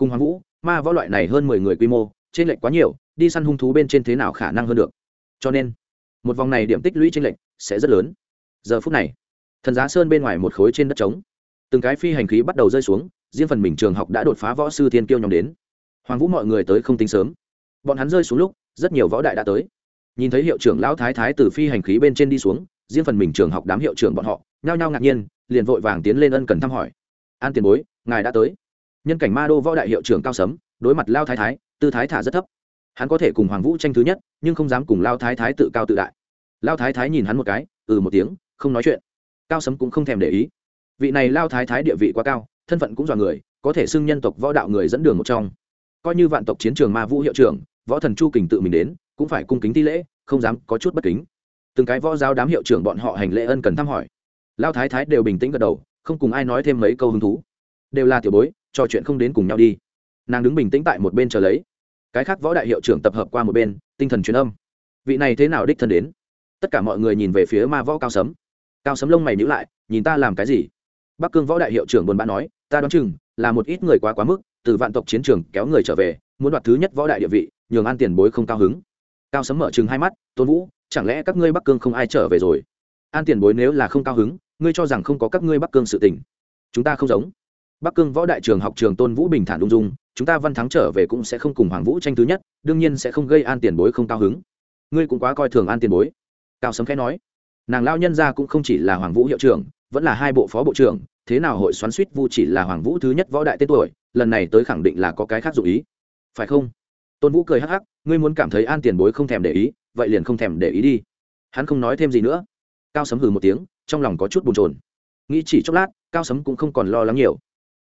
cùng hoàng vũ, ma võ loại này hơn mười người quy mô trên lệnh quá nhiều, đi săn hung thú bên trên thế nào khả năng hơn được. Cho nên, một vòng này điểm tích lũy trên lệnh sẽ rất lớn. Giờ phút này, thần giá sơn bên ngoài một khối trên đất trống. Từng cái phi hành khí bắt đầu rơi xuống, riêng phần mình trường học đã đột phá võ sư thiên kiêu nhóm đến. Hoàng vũ mọi người tới không tính sớm. Bọn hắn rơi xuống lúc, rất nhiều võ đại đã tới. Nhìn thấy hiệu trưởng lão thái thái từ phi hành khí bên trên đi xuống, riêng phần mình trường học đám hiệu trưởng bọn họ, nhao nhao ngạc nhiên, liền vội vàng tiến lên ân cần thăm hỏi. An tiền bối, ngài đã tới nhân cảnh ma đô võ đại hiệu trưởng cao sấm, đối mặt lao thái thái, tư thái thả rất thấp. Hắn có thể cùng hoàng vũ tranh thứ nhất, nhưng không dám cùng lao thái thái tự cao tự đại. Lao thái thái nhìn hắn một cái ừ một tiếng, không nói chuyện. Cao sấm cũng không thèm để ý. Vị này lao thái thái địa vị quá cao, thân phận cũng dọa người, có thể xưng nhân tộc võ đạo người dẫn đường một trong. Coi như vạn tộc chiến trường ma vũ hiệu trưởng, võ thần chu kình tự mình đến, cũng phải cung kính thi lễ, không dám có chút bất kính. Từng cái võ giáo đám hiệu trưởng bọn họ hành lễ ân cần thăm hỏi. Lao thái thái đều bình tĩnh gật đầu, không cùng ai nói thêm mấy câu hứng thú. Đều là tiểu bối trò chuyện không đến cùng nhau đi. Nàng đứng bình tĩnh tại một bên chờ lấy. Cái khác võ đại hiệu trưởng tập hợp qua một bên, tinh thần truyền âm. Vị này thế nào đích thân đến? Tất cả mọi người nhìn về phía ma võ cao sấm. Cao sấm lông mày nhữ lại, nhìn ta làm cái gì? Bắc cương võ đại hiệu trưởng buồn bã nói, ta đoán chừng là một ít người quá quá mức, từ vạn tộc chiến trường kéo người trở về, muốn đoạt thứ nhất võ đại địa vị, nhường an tiền bối không cao hứng. Cao sấm mở chừng hai mắt, tôn vũ, chẳng lẽ các ngươi bắc cương không ai trở về rồi? An tiền bối nếu là không cao hứng, ngươi cho rằng không có các ngươi bắc cương sự tình, chúng ta không giống bắc cương võ đại trường học trường tôn vũ bình thản ung dung, chúng ta văn thắng trở về cũng sẽ không cùng hoàng vũ tranh thứ nhất, đương nhiên sẽ không gây an tiền bối không cao hứng. Ngươi cũng quá coi thường an tiền bối. Cao sấm khẽ nói. Nàng lao nhân ra cũng không chỉ là hoàng vũ hiệu trưởng, vẫn là hai bộ phó bộ trưởng, thế nào hội xoắn suýt vu chỉ là hoàng vũ thứ nhất võ đại tên tuổi, lần này tới khẳng định là có cái khác dụ ý. Phải không? Tôn vũ cười hắc hắc, ngươi muốn cảm thấy an tiền bối không thèm để ý, vậy liền không thèm để ý đi. Hắn không nói thêm gì nữa. Cao sấm hừ một tiếng, trong lòng có chút bồn chồn. Nghĩ chỉ chốc lát, cao sấm cũng không còn lo lắng nhiều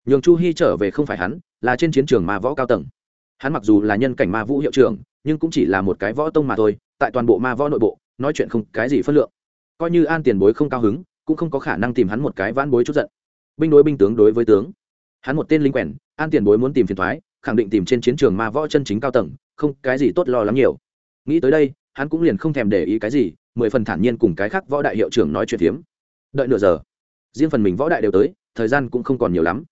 nhường chu hy trở về không phải hắn, là trên chiến trường ma võ cao tầng. Hắn mặc dù là nhân cảnh ma vũ hiệu trưởng, nhưng cũng chỉ là một cái võ tông mà thôi, tại toàn bộ ma võ nội bộ, nói chuyện không cái gì phân lượng. Coi như an tiền bối không cao hứng, cũng không có khả năng tìm hắn một cái vãn bối chút giận. Binh đối binh tướng đối với tướng. Hắn một tên linh quèn, an tiền bối muốn tìm phiền thoái, khẳng định tìm trên chiến trường ma võ chân chính cao tầng, không cái gì tốt lo lắm nhiều. Nghĩ tới đây, hắn cũng liền không thèm để ý cái gì, mười phần thản nhiên cùng cái khác võ đại hiệu trưởng nói chuyện phiếm. Đợi nửa giờ, riêng phần mình võ đại đều tới, thời gian cũng không còn nhiều lắm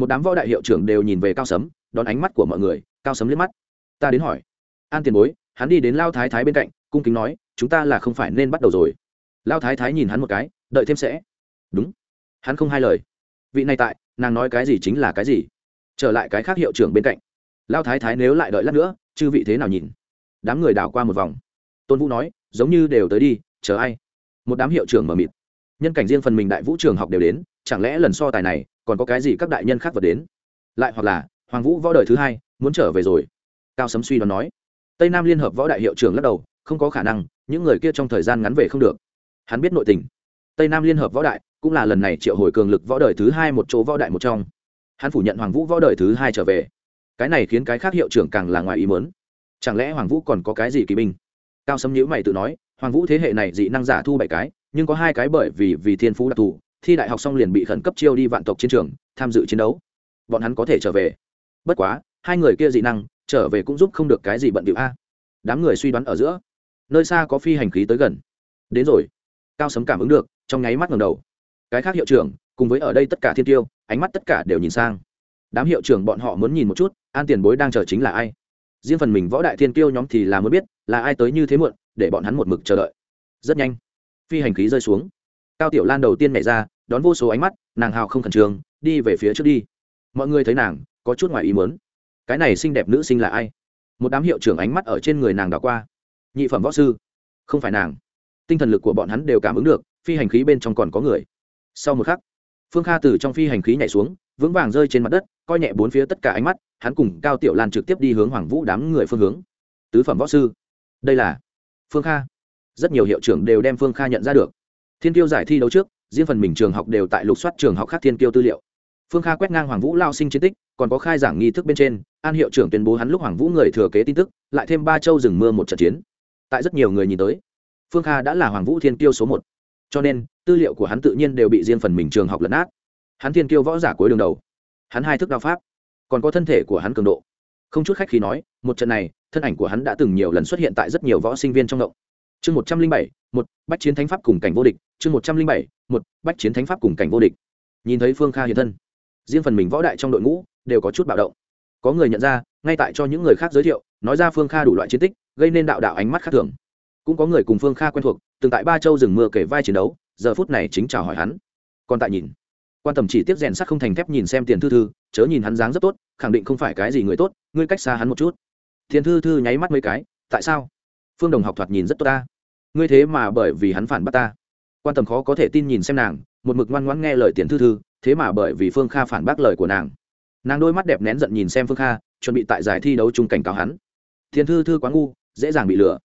một đám võ đại hiệu trưởng đều nhìn về cao sấm, đón ánh mắt của mọi người, cao sấm liếc mắt. Ta đến hỏi. An tiền bối, hắn đi đến lao thái thái bên cạnh, cung kính nói, chúng ta là không phải nên bắt đầu rồi. Lao thái thái nhìn hắn một cái, đợi thêm sẽ. Đúng. Hắn không hai lời. Vị này tại, nàng nói cái gì chính là cái gì. Trở lại cái khác hiệu trưởng bên cạnh. Lao thái thái nếu lại đợi lát nữa, chư vị thế nào nhìn? Đám người đảo qua một vòng. Tôn vũ nói, giống như đều tới đi, chờ ai? Một đám hiệu trưởng mờ mịt. Nhân cảnh riêng phần mình đại vũ trường học đều đến, chẳng lẽ lần so tài này còn có cái gì các đại nhân khác vật đến? Lại hoặc là, hoàng vũ võ đời thứ hai, muốn trở về rồi. Cao sấm suy đoán nói. Tây nam liên hợp võ đại hiệu trưởng lắc đầu, không có khả năng, những người kia trong thời gian ngắn về không được. Hắn biết nội tình. Tây nam liên hợp võ đại cũng là lần này triệu hồi cường lực võ đời thứ hai một chỗ võ đại một trong. Hắn phủ nhận hoàng vũ võ đời thứ hai trở về. Cái này khiến cái khác hiệu trưởng càng là ngoài ý mớn chẳng lẽ hoàng vũ còn có cái gì kỳ binh? Cao sấm nhữ mày tự nói, hoàng vũ thế hệ này dị năng giả thu bảy cái, nhưng có hai cái bởi vì vì thiên phú đặc thù thi đại học xong liền bị khẩn cấp chiêu đi vạn tộc chiến trường, tham dự chiến đấu. Bọn hắn có thể trở về. Bất quá, hai người kia dị năng, trở về cũng giúp không được cái gì bận điệu a. Đám người suy đoán ở giữa. Nơi xa có phi hành khí tới gần. Đến rồi. Cao sấm cảm ứng được, trong nháy mắt ngầm đầu. Cái khác hiệu trưởng, cùng với ở đây tất cả thiên tiêu, ánh mắt tất cả đều nhìn sang. Đám hiệu trưởng bọn họ muốn nhìn một chút, an tiền bối đang chờ chính là ai. Riêng phần mình võ đại thiên tiêu nhóm thì là muốn biết, là ai tới như thế muộn, để bọn hắn một mực chờ đợi. Rất nhanh. Phi hành khí rơi xuống cao tiểu lan đầu tiên nhảy ra, đón vô số ánh mắt, nàng hào không khẩn trương, đi về phía trước đi. Mọi người thấy nàng, có chút ngoài ý muốn. Cái này xinh đẹp nữ sinh là ai? Một đám hiệu trưởng ánh mắt ở trên người nàng đảo qua. Nhị phẩm võ sư. Không phải nàng. Tinh thần lực của bọn hắn đều cảm ứng được, phi hành khí bên trong còn có người. Sau một khắc, phương kha từ trong phi hành khí nhảy xuống, vững vàng rơi trên mặt đất, coi nhẹ bốn phía tất cả ánh mắt, hắn cùng cao tiểu lan trực tiếp đi hướng hoàng vũ đám người phương hướng. Tứ phẩm võ sư. Đây là phương kha. Rất nhiều hiệu trưởng đều đem phương kha nhận ra được thiên tiêu giải thi đấu trước, riêng phần mình trường học đều tại lục soát trường học khác thiên tiêu tư liệu. Phương kha quét ngang hoàng vũ lao sinh chiến tích, còn có khai giảng nghi thức bên trên, an hiệu trưởng tuyên bố hắn lúc hoàng vũ người thừa kế tin tức, lại thêm ba châu rừng mưa một trận chiến. Tại rất nhiều người nhìn tới, phương kha đã là hoàng vũ thiên tiêu số một. Cho nên, tư liệu của hắn tự nhiên đều bị riêng phần mình trường học lấn át hắn thiên tiêu võ giả cuối đường đầu. Hắn hai thức đao pháp, còn có thân thể của hắn cường độ. Không chút khách khi nói, một trận này, thân ảnh của hắn đã từng nhiều lần xuất hiện tại rất nhiều võ sinh viên trong động. Chương một trăm linh bảy một, bách chiến thánh pháp cùng cảnh vô địch, chương một trăm linh bảy, một, bách chiến thánh pháp cùng cảnh vô địch. Nhìn thấy phương kha hiện thân, riêng phần mình võ đại trong đội ngũ đều có chút bạo động. Có người nhận ra, ngay tại cho những người khác giới thiệu, nói ra phương kha đủ loại chiến tích, gây nên đạo đạo ánh mắt khác thường. Cũng có người cùng phương kha quen thuộc, từng tại ba châu rừng mưa kể vai chiến đấu, giờ phút này chính chào hỏi hắn. Còn tại nhìn, quan tầm chỉ tiếp rèn sắc không thành thép nhìn xem tiền thư thư, chớ nhìn hắn dáng rất tốt, khẳng định không phải cái gì người tốt, ngươi cách xa hắn một chút. Tiền thư thư nháy mắt mấy cái, tại sao? Phương đồng học thoạt nhìn rất tốt ta ngươi thế mà bởi vì hắn phản bắt ta. Quan tầm khó có thể tin nhìn xem nàng, một mực ngoan ngoãn nghe lời tiền thư thư, thế mà bởi vì phương kha phản bác lời của nàng. Nàng đôi mắt đẹp nén giận nhìn xem phương kha, chuẩn bị tại giải thi đấu chung cảnh cáo hắn. Tiền thư thư quá ngu, dễ dàng bị lừa.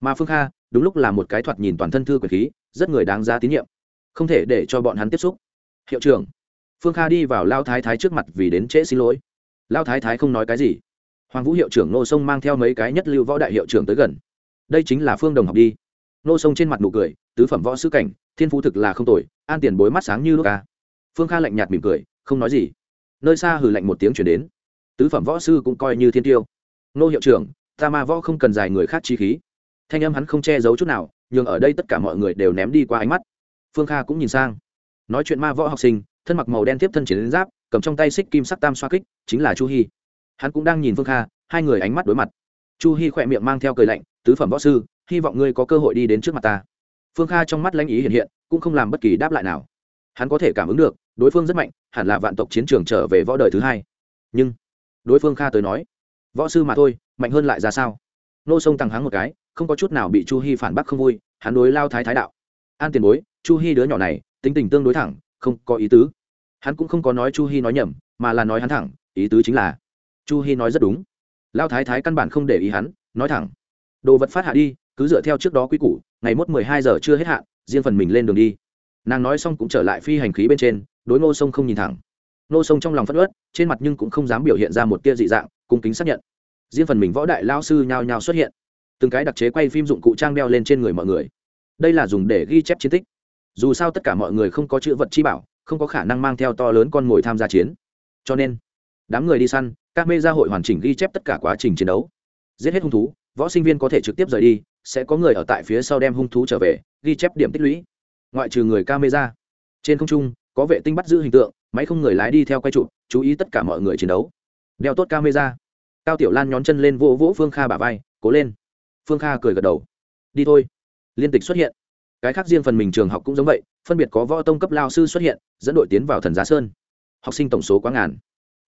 Mà phương kha, đúng lúc là một cái thoạt nhìn toàn thân thư quyền khí, rất người đáng giá tín nhiệm. Không thể để cho bọn hắn tiếp xúc. Hiệu trưởng, phương kha đi vào lao thái thái trước mặt vì đến trễ xin lỗi. Lao thái thái không nói cái gì. Hoàng vũ hiệu trưởng nô sông mang theo mấy cái nhất lưu võ đại hiệu trưởng tới gần. Đây chính là phương đồng học đi nô sông trên mặt nụ cười, tứ phẩm võ sứ cảnh, thiên phú thực là không tồi, an tiền bối mắt sáng như lúc ca. Phương kha lạnh nhạt mỉm cười, không nói gì. Nơi xa hừ lạnh một tiếng chuyển đến. Tứ phẩm võ sư cũng coi như thiên tiêu. Nô hiệu trưởng, ta ma võ không cần dài người khác chi khí. Thanh âm hắn không che giấu chút nào nhường ở đây tất cả mọi người đều ném đi qua ánh mắt. Phương kha cũng nhìn sang. Nói chuyện ma võ học sinh, thân mặc màu đen tiếp thân chiến giáp, cầm trong tay xích kim sắc tam xoa kích, chính là chu hy hắn cũng đang nhìn phương kha, hai người ánh mắt đối mặt. Chu hy khỏe miệng mang theo cười lạnh, tứ phẩm võ sư hy vọng ngươi có cơ hội đi đến trước mặt ta. Phương kha trong mắt lãnh ý hiện hiện, cũng không làm bất kỳ đáp lại nào. Hắn có thể cảm ứng được, đối phương rất mạnh, hẳn là vạn tộc chiến trường trở về võ đời thứ hai. Nhưng, đối phương kha tới nói, võ sư mà thôi, mạnh hơn lại ra sao? Nô sông tăng háng một cái, không có chút nào bị chu hy phản bác không vui, hắn đối lao thái thái đạo, an tiền bối, chu hy đứa nhỏ này, tính tình tương đối thẳng, không có ý tứ. Hắn cũng không có nói chu hy nói nhầm, mà là nói hắn thẳng, ý tứ chính là, chu hy nói rất đúng. Lao thái thái căn bản không để ý hắn, nói thẳng, đồ vật phát hạ đi cứ dựa theo trước đó quy củ, ngày mốt mười hai giờ chưa hết hạn, riêng phần mình lên đường đi. Nàng nói xong cũng trở lại phi hành khí bên trên, đối ngô sông không nhìn thẳng. Ngô sông trong lòng phất ớt trên mặt nhưng cũng không dám biểu hiện ra một tia dị dạng, cung kính xác nhận. Riêng phần mình võ đại lao sư nhao nhao xuất hiện. Từng cái đặc chế quay phim dụng cụ trang đeo lên trên người mọi người. Đây là dùng để ghi chép chiến tích. Dù sao tất cả mọi người không có chữ vật chi bảo, không có khả năng mang theo to lớn con mồi tham gia chiến. Cho nên, đám người đi săn, các mê gia hội hoàn chỉnh ghi chép tất cả quá trình chiến đấu. Giết hết hung thú, võ sinh viên có thể trực tiếp rời đi sẽ có người ở tại phía sau đem hung thú trở về, ghi chép điểm tích lũy. Ngoại trừ người camera. Trên không trung, có vệ tinh bắt giữ hình tượng, máy không người lái đi theo quay trụ chú ý tất cả mọi người chiến đấu. Đeo tốt camera. Cao tiểu lan nhón chân lên vỗ vỗ phương kha bả vai, cố lên. Phương kha cười gật đầu. Đi thôi. Liên tịch xuất hiện. Cái khác riêng phần mình trường học cũng giống vậy, phân biệt có võ tông cấp lao sư xuất hiện, dẫn đội tiến vào thần giá sơn. Học sinh tổng số quá ngàn.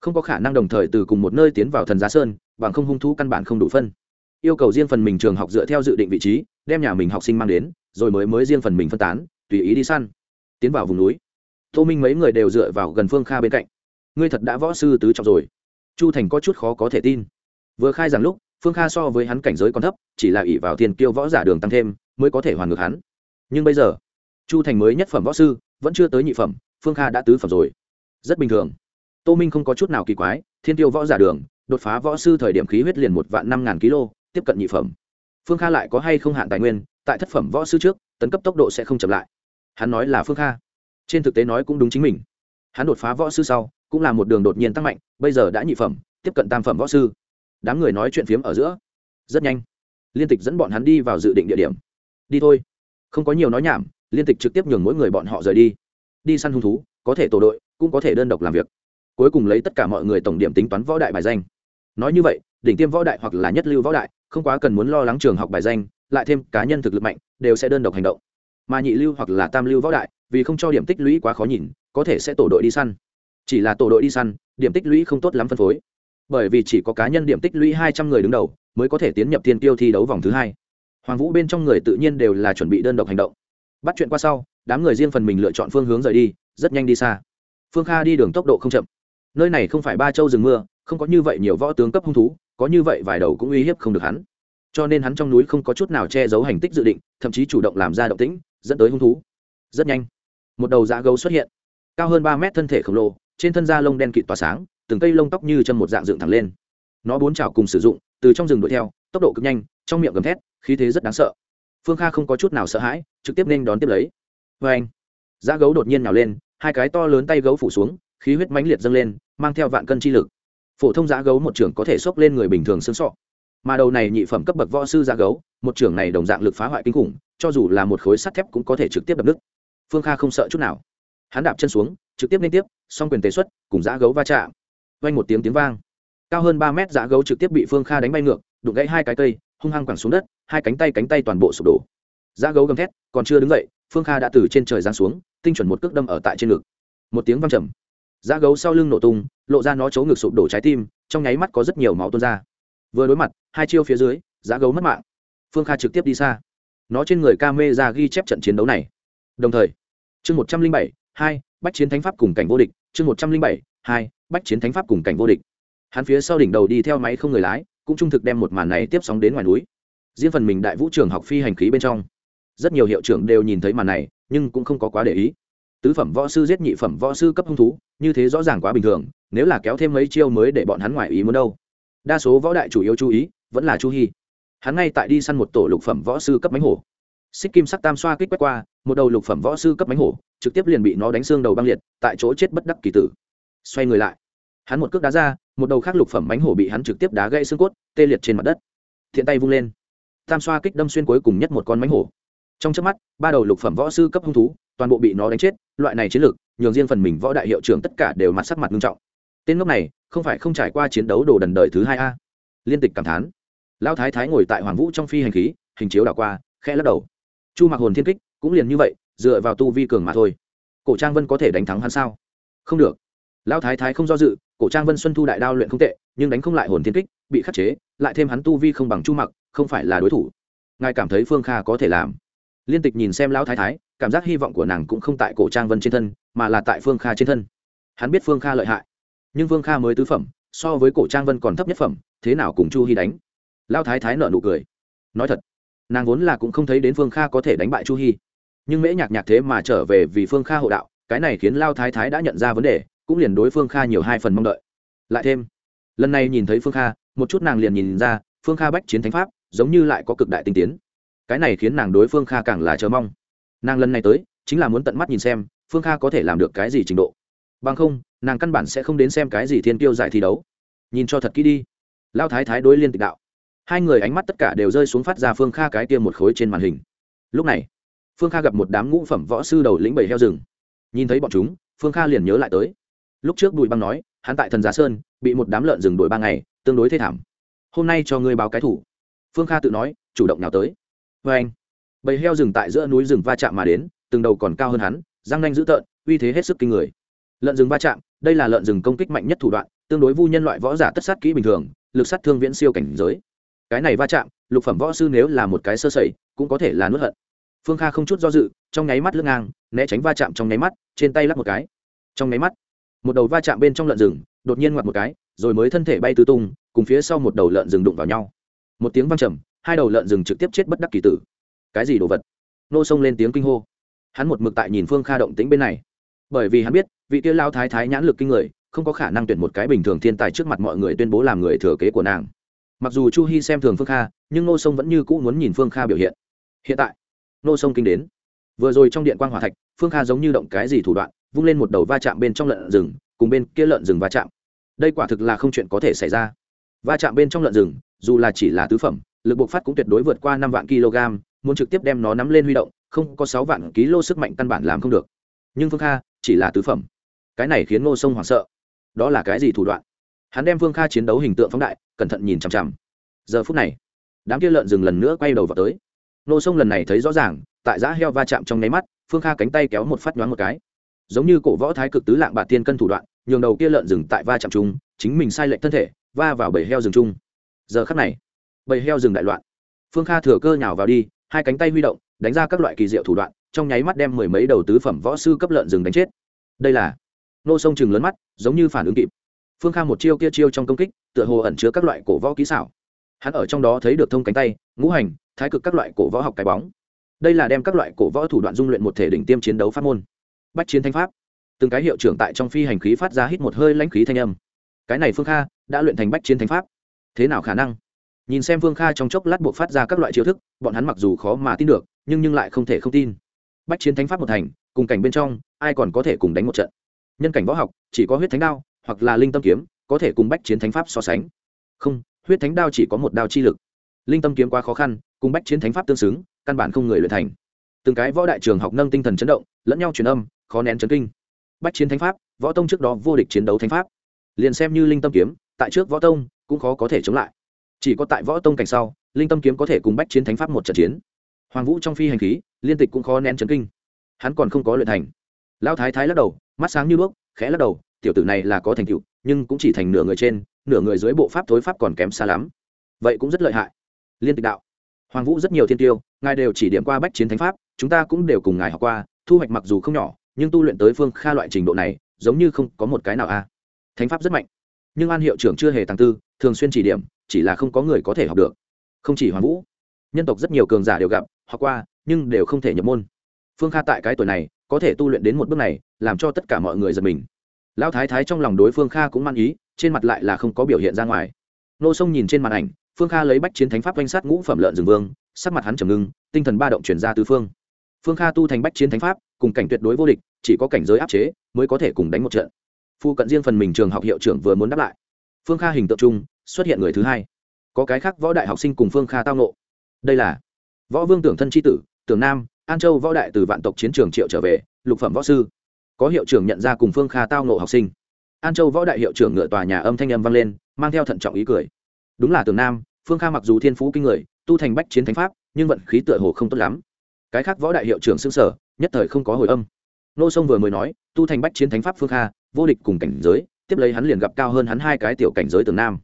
Không có khả năng đồng thời từ cùng một nơi tiến vào thần giá sơn, bằng không hung thú căn bản không đủ phân yêu cầu riêng phần mình trường học dựa theo dự định vị trí, đem nhà mình học sinh mang đến, rồi mới mới riêng phần mình phân tán, tùy ý đi săn. Tiến vào vùng núi. Tô minh mấy người đều dựa vào gần phương kha bên cạnh. Ngươi thật đã võ sư tứ trọng rồi. Chu thành có chút khó có thể tin. Vừa khai rằng lúc, phương kha so với hắn cảnh giới còn thấp, chỉ là ỷ vào tiền kiêu võ giả đường tăng thêm, mới có thể hoàn ngược hắn. Nhưng bây giờ, chu thành mới nhất phẩm võ sư, vẫn chưa tới nhị phẩm, phương kha đã tứ phẩm rồi. Rất bình thường. Tô minh không có chút nào kỳ quái, thiên tiêu võ giả đường, đột phá võ sư thời điểm khí huyết liền một vạn năm ngàn kg tiếp cận nhị phẩm. Phương kha lại có hay không hạn tài nguyên, tại thất phẩm võ sư trước, tấn cấp tốc độ sẽ không chậm lại. Hắn nói là phương kha. Trên thực tế nói cũng đúng chính mình. Hắn đột phá võ sư sau, cũng là một đường đột nhiên tăng mạnh, bây giờ đã nhị phẩm, tiếp cận tam phẩm võ sư. Đám người nói chuyện phiếm ở giữa. Rất nhanh. Liên tịch dẫn bọn hắn đi vào dự định địa điểm. Đi thôi. Không có nhiều nói nhảm, liên tịch trực tiếp nhường mỗi người bọn họ rời đi. Đi săn hung thú, có thể tổ đội, cũng có thể đơn độc làm việc. Cuối cùng lấy tất cả mọi người tổng điểm tính toán võ đại bài danh. Nói như vậy, đỉnh tiêm võ đại hoặc là nhất lưu võ đại không quá cần muốn lo lắng trường học bài danh, lại thêm cá nhân thực lực mạnh, đều sẽ đơn độc hành động. Mà nhị lưu hoặc là tam lưu võ đại, vì không cho điểm tích lũy quá khó nhìn, có thể sẽ tổ đội đi săn. Chỉ là tổ đội đi săn, điểm tích lũy không tốt lắm phân phối. Bởi vì chỉ có cá nhân điểm tích lũy hai trăm người đứng đầu, mới có thể tiến nhập thiên tiêu thi đấu vòng thứ hai. Hoàng vũ bên trong người tự nhiên đều là chuẩn bị đơn độc hành động. Bắt chuyện qua sau, đám người riêng phần mình lựa chọn phương hướng rời đi, rất nhanh đi xa. Phương kha đi đường tốc độ không chậm. Nơi này không phải ba châu rừng mưa, không có như vậy nhiều võ tướng cấp hung thú có như vậy vài đầu cũng uy hiếp không được hắn. Cho nên hắn trong núi không có chút nào che giấu hành tích dự định, thậm chí chủ động làm ra động tĩnh, dẫn tới hung thú. Rất nhanh, một đầu dã gấu xuất hiện. Cao hơn ba mét thân thể khổng lồ, trên thân da lông đen kịt tỏa sáng, từng cây lông tóc như chân một dạng dựng thẳng lên. Nó bốn chảo cùng sử dụng, từ trong rừng đuổi theo, tốc độ cực nhanh, trong miệng gầm thét, khí thế rất đáng sợ. Phương kha không có chút nào sợ hãi, trực tiếp nên đón tiếp lấy. Vê anh, dã gấu đột nhiên nhào lên, hai cái to lớn tay gấu phủ xuống, khí huyết mãnh liệt dâng lên, mang theo vạn cân chi lực phổ thông giá gấu một trưởng có thể xốc lên người bình thường xương sọ. Mà đầu này nhị phẩm cấp bậc võ sư giá gấu, một trưởng này đồng dạng lực phá hoại kinh khủng, cho dù là một khối sắt thép cũng có thể trực tiếp đập nứt. Phương kha không sợ chút nào. Hắn đạp chân xuống, trực tiếp liên tiếp, song quyền tế xuất, cùng giá gấu va chạm. Vang một tiếng tiếng vang. Cao hơn ba mét giá gấu trực tiếp bị phương kha đánh bay ngược, đụng gãy hai cái cây, hung hăng quẳng xuống đất, hai cánh tay cánh tay toàn bộ sụp đổ. Giá gấu gầm thét, còn chưa đứng dậy, phương kha đã từ trên trời giáng xuống, tinh chuẩn một cước đâm ở tại trên ngực. Một tiếng văng trầm giã gấu sau lưng nổ tung, lộ ra nó chấu ngực sụp đổ trái tim, trong nháy mắt có rất nhiều máu tuôn ra. Vừa đối mặt, hai chiêu phía dưới, giã gấu mất mạng. Phương kha trực tiếp đi xa. Nó trên người ca mê ra ghi chép trận chiến đấu này. Đồng thời, chương một trăm linh bảy, hai, bách chiến thánh pháp cùng cảnh vô địch, chương một trăm linh bảy, hai, bách chiến thánh pháp cùng cảnh vô địch. Hắn phía sau đỉnh đầu đi theo máy không người lái, cũng trung thực đem một màn này tiếp sóng đến ngoài núi. Riêng phần mình đại vũ trường học phi hành khí bên trong. Rất nhiều hiệu trưởng đều nhìn thấy màn này, nhưng cũng không có quá để ý tứ phẩm võ sư giết nhị phẩm võ sư cấp hung thú, như thế rõ ràng quá bình thường, nếu là kéo thêm mấy chiêu mới để bọn hắn ngoài ý muốn đâu. Đa số võ đại chủ yếu chú ý, vẫn là chu hy hắn ngay tại đi săn một tổ lục phẩm võ sư cấp mánh hổ. Xích kim sắc tam xoa kích quét qua, một đầu lục phẩm võ sư cấp mánh hổ, trực tiếp liền bị nó đánh xương đầu băng liệt, tại chỗ chết bất đắc kỳ tử. Xoay người lại. Hắn một cước đá ra, một đầu khác lục phẩm mánh hổ bị hắn trực tiếp đá gây xương cốt, tê liệt trên mặt đất. Thiện tay vung lên. Tam xoa kích đâm xuyên cuối cùng nhất một con mánh hổ. Trong trước mắt, ba đầu lục phẩm võ sư cấp hung thú, toàn bộ bị nó đánh chết loại này chiến lược, nhường riêng phần mình võ đại hiệu trưởng tất cả đều mặt sắc mặt nghiêm trọng. Tên ngốc này, không phải không trải qua chiến đấu đồ đần đời thứ hai a. Liên tịch cảm thán. Lão thái thái ngồi tại hoàng vũ trong phi hành khí, hình chiếu đảo qua, khẽ lắc đầu. Chu mặc hồn thiên kích, cũng liền như vậy, dựa vào tu vi cường mà thôi. Cổ trang vân có thể đánh thắng hắn sao? Không được. Lão thái thái không do dự, cổ trang vân xuân thu đại đao luyện không tệ, nhưng đánh không lại hồn thiên kích, bị khắc chế, lại thêm hắn tu vi không bằng chu mặc không phải là đối thủ. Ngài cảm thấy phương kha có thể làm. Liên tịch nhìn xem lão thái thái cảm giác hy vọng của nàng cũng không tại cổ trang vân trên thân, mà là tại phương kha trên thân. Hắn biết phương kha lợi hại, nhưng phương kha mới tứ phẩm, so với cổ trang vân còn thấp nhất phẩm, thế nào cùng chu hy đánh? Lão thái thái nợ nụ cười. Nói thật, nàng vốn là cũng không thấy đến phương kha có thể đánh bại chu hy nhưng mễ nhạc nhạc thế mà trở về vì phương kha hộ đạo, cái này khiến lao thái thái đã nhận ra vấn đề, cũng liền đối phương kha nhiều hai phần mong đợi. Lại thêm, lần này nhìn thấy phương kha, một chút nàng liền nhìn ra, phương kha bách chiến thánh pháp, giống như lại có cực đại tinh tiến. Cái này khiến nàng đối phương kha càng là chờ mong nàng lần này tới, chính là muốn tận mắt nhìn xem, phương kha có thể làm được cái gì trình độ. Bằng không, nàng căn bản sẽ không đến xem cái gì thiên tiêu giải thi đấu. Nhìn cho thật kỹ đi. Lao thái thái đối liên tịch đạo. Hai người ánh mắt tất cả đều rơi xuống phát ra phương kha cái tiêm một khối trên màn hình. Lúc này, phương kha gặp một đám ngũ phẩm võ sư đầu lĩnh bầy heo rừng. Nhìn thấy bọn chúng, phương kha liền nhớ lại tới. Lúc trước bùi băng nói, hắn tại thần giá sơn, bị một đám lợn rừng đuổi ba ngày, tương đối thê thảm. Hôm nay cho ngươi báo cái thủ. Phương kha tự nói, chủ động nào tới. Vê anh bầy heo rừng tại giữa núi rừng va chạm mà đến, từng đầu còn cao hơn hắn, răng nanh dữ tợn, uy thế hết sức kinh người. Lợn rừng va chạm, đây là lợn rừng công kích mạnh nhất thủ đoạn, tương đối vu nhân loại võ giả tất sát kỹ bình thường, lực sát thương viễn siêu cảnh giới. Cái này va chạm, lục phẩm võ sư nếu là một cái sơ sẩy, cũng có thể là nuốt hận. Phương kha không chút do dự, trong nháy mắt lưng ngang, né tránh va chạm trong nháy mắt, trên tay lắp một cái. Trong nháy mắt, một đầu va chạm bên trong lợn rừng, đột nhiên ngoặt một cái, rồi mới thân thể bay tứ tung, cùng phía sau một đầu lợn rừng đụng vào nhau. Một tiếng văng trầm, hai đầu lợn rừng trực tiếp chết bất đắc kỳ tử cái gì đồ vật? Nô xông lên tiếng kinh hô. Hắn một mực tại nhìn phương kha động tính bên này. Bởi vì hắn biết, vị tiêu lao thái thái nhãn lực kinh người, không có khả năng tuyển một cái bình thường thiên tài trước mặt mọi người tuyên bố làm người thừa kế của nàng. Mặc dù chu hy xem thường phương kha, nhưng nô sông vẫn như cũ muốn nhìn phương kha biểu hiện. Hiện tại, nô sông kinh đến. Vừa rồi trong điện quan g hòa thạch, phương kha giống như động cái gì thủ đoạn, vung lên một đầu va chạm bên trong lợn rừng, cùng bên kia lợn rừng va chạm. Đây quả thực là không chuyện có thể xảy ra. Va chạm bên trong lợn rừng, dù là chỉ là tứ phẩm, lực bộc phát cũng tuyệt đối vượt qua năm vạn kg muốn trực tiếp đem nó nắm lên huy động, không có sáu vạn kg sức mạnh căn bản làm không được. Nhưng phương kha chỉ là tứ phẩm. Cái này khiến ngô sông hoảng sợ. Đó là cái gì thủ đoạn? Hắn đem phương kha chiến đấu hình tượng phóng đại, cẩn thận nhìn chằm chằm. Giờ phút này, đám kia lợn rừng lần nữa quay đầu vào tới. Ngô sông lần này thấy rõ ràng, tại giã heo va chạm trong nháy mắt, phương kha cánh tay kéo một phát nhoáng một cái. Giống như cổ võ thái cực tứ lạng bạc tiên cân thủ đoạn, nhường đầu kia lợn rừng tại va chạm chung, chính mình sai lệch thân thể, va vào bầy heo rừng chung. Giờ khắc này, bầy heo rừng đại loạn. Phương kha thừa cơ nhào vào đi hai cánh tay huy động, đánh ra các loại kỳ diệu thủ đoạn, trong nháy mắt đem mười mấy đầu tứ phẩm võ sư cấp lợn rừng đánh chết. Đây là nô sông chừng lớn mắt, giống như phản ứng kịp. Phương khang một chiêu kia chiêu trong công kích, tựa hồ ẩn chứa các loại cổ võ kỹ xảo. Hắn ở trong đó thấy được thông cánh tay, ngũ hành, thái cực các loại cổ võ học cái bóng. Đây là đem các loại cổ võ thủ đoạn dung luyện một thể đỉnh tiêm chiến đấu pháp môn. Bách chiến thanh pháp. Từng cái hiệu trưởng tại trong phi hành khí phát ra hít một hơi lãnh khí thanh âm. Cái này phương kha đã luyện thành bách chiến thanh pháp. Thế nào khả năng? Nhìn xem vương kha trong chốc lát buộc phát ra các loại chiêu thức, bọn hắn mặc dù khó mà tin được, nhưng nhưng lại không thể không tin. Bách chiến thánh pháp một thành, cùng cảnh bên trong, ai còn có thể cùng đánh một trận? Nhân cảnh võ học, chỉ có huyết thánh đao, hoặc là linh tâm kiếm, có thể cùng bách chiến thánh pháp so sánh. Không, huyết thánh đao chỉ có một đao chi lực. Linh tâm kiếm quá khó khăn, cùng bách chiến thánh pháp tương xứng, căn bản không người luyện thành. Từng cái võ đại trường học nâng tinh thần chấn động, lẫn nhau truyền âm, khó nén chấn kinh. Bách chiến thánh pháp, võ tông trước đó vô địch chiến đấu thánh pháp. Liền xem như linh tâm kiếm, tại trước võ tông, cũng khó có thể chống lại chỉ có tại võ tông cảnh sau, linh tâm kiếm có thể cùng bách chiến thánh pháp một trận chiến. Hoàng vũ trong phi hành khí, liên tịch cũng khó nén chấn kinh. Hắn còn không có luyện thành. Lão thái thái lắc đầu, mắt sáng như đuốc, khẽ lắc đầu, tiểu tử này là có thành tựu, nhưng cũng chỉ thành nửa người trên, nửa người dưới bộ pháp thối pháp còn kém xa lắm. Vậy cũng rất lợi hại. Liên tịch đạo, hoàng vũ rất nhiều thiên tiêu, ngài đều chỉ điểm qua bách chiến thánh pháp, chúng ta cũng đều cùng ngài học qua, thu hoạch mặc dù không nhỏ, nhưng tu luyện tới phương kha loại trình độ này, giống như không có một cái nào a. Thánh pháp rất mạnh nhưng an hiệu trưởng chưa hề tăng tư, thường xuyên chỉ điểm, chỉ là không có người có thể học được. Không chỉ hoàng vũ, nhân tộc rất nhiều cường giả đều gặp, học qua, nhưng đều không thể nhập môn. Phương kha tại cái tuổi này, có thể tu luyện đến một bước này, làm cho tất cả mọi người giật mình. Lão thái thái trong lòng đối phương kha cũng man ý, trên mặt lại là không có biểu hiện ra ngoài. Nô sông nhìn trên màn ảnh, phương kha lấy bách chiến thánh pháp danh sát ngũ phẩm lợn rừng vương, sắc mặt hắn trầm ngưng, tinh thần ba động chuyển ra tứ phương. Phương kha tu thành bách chiến thánh pháp, cùng cảnh tuyệt đối vô địch, chỉ có cảnh giới áp chế, mới có thể cùng đánh một trận phu cận riêng phần mình trường học hiệu trưởng vừa muốn đáp lại. Phương kha hình tượng chung, xuất hiện người thứ hai. Có cái khác võ đại học sinh cùng phương kha tao nộ đây là võ vương tưởng thân tri tử, tưởng nam, an châu võ đại từ vạn tộc chiến trường triệu trở về, lục phẩm võ sư. Có hiệu trưởng nhận ra cùng phương kha tao nộ học sinh. An châu võ đại hiệu trưởng ngựa tòa nhà âm thanh âm vang lên, mang theo thận trọng ý cười. Đúng là tưởng nam, phương kha mặc dù thiên phú kinh người, tu thành bách chiến thánh pháp, nhưng vận khí tựa hồ không tốt lắm. Cái khác võ đại hiệu trưởng xương sở nhất thời không có hồi âm. Nô sông vừa mới nói, tu thành bách chiến thánh pháp phương kha vô địch cùng cảnh giới, tiếp lấy hắn liền gặp cao hơn hắn hai cái tiểu cảnh giới tường nam.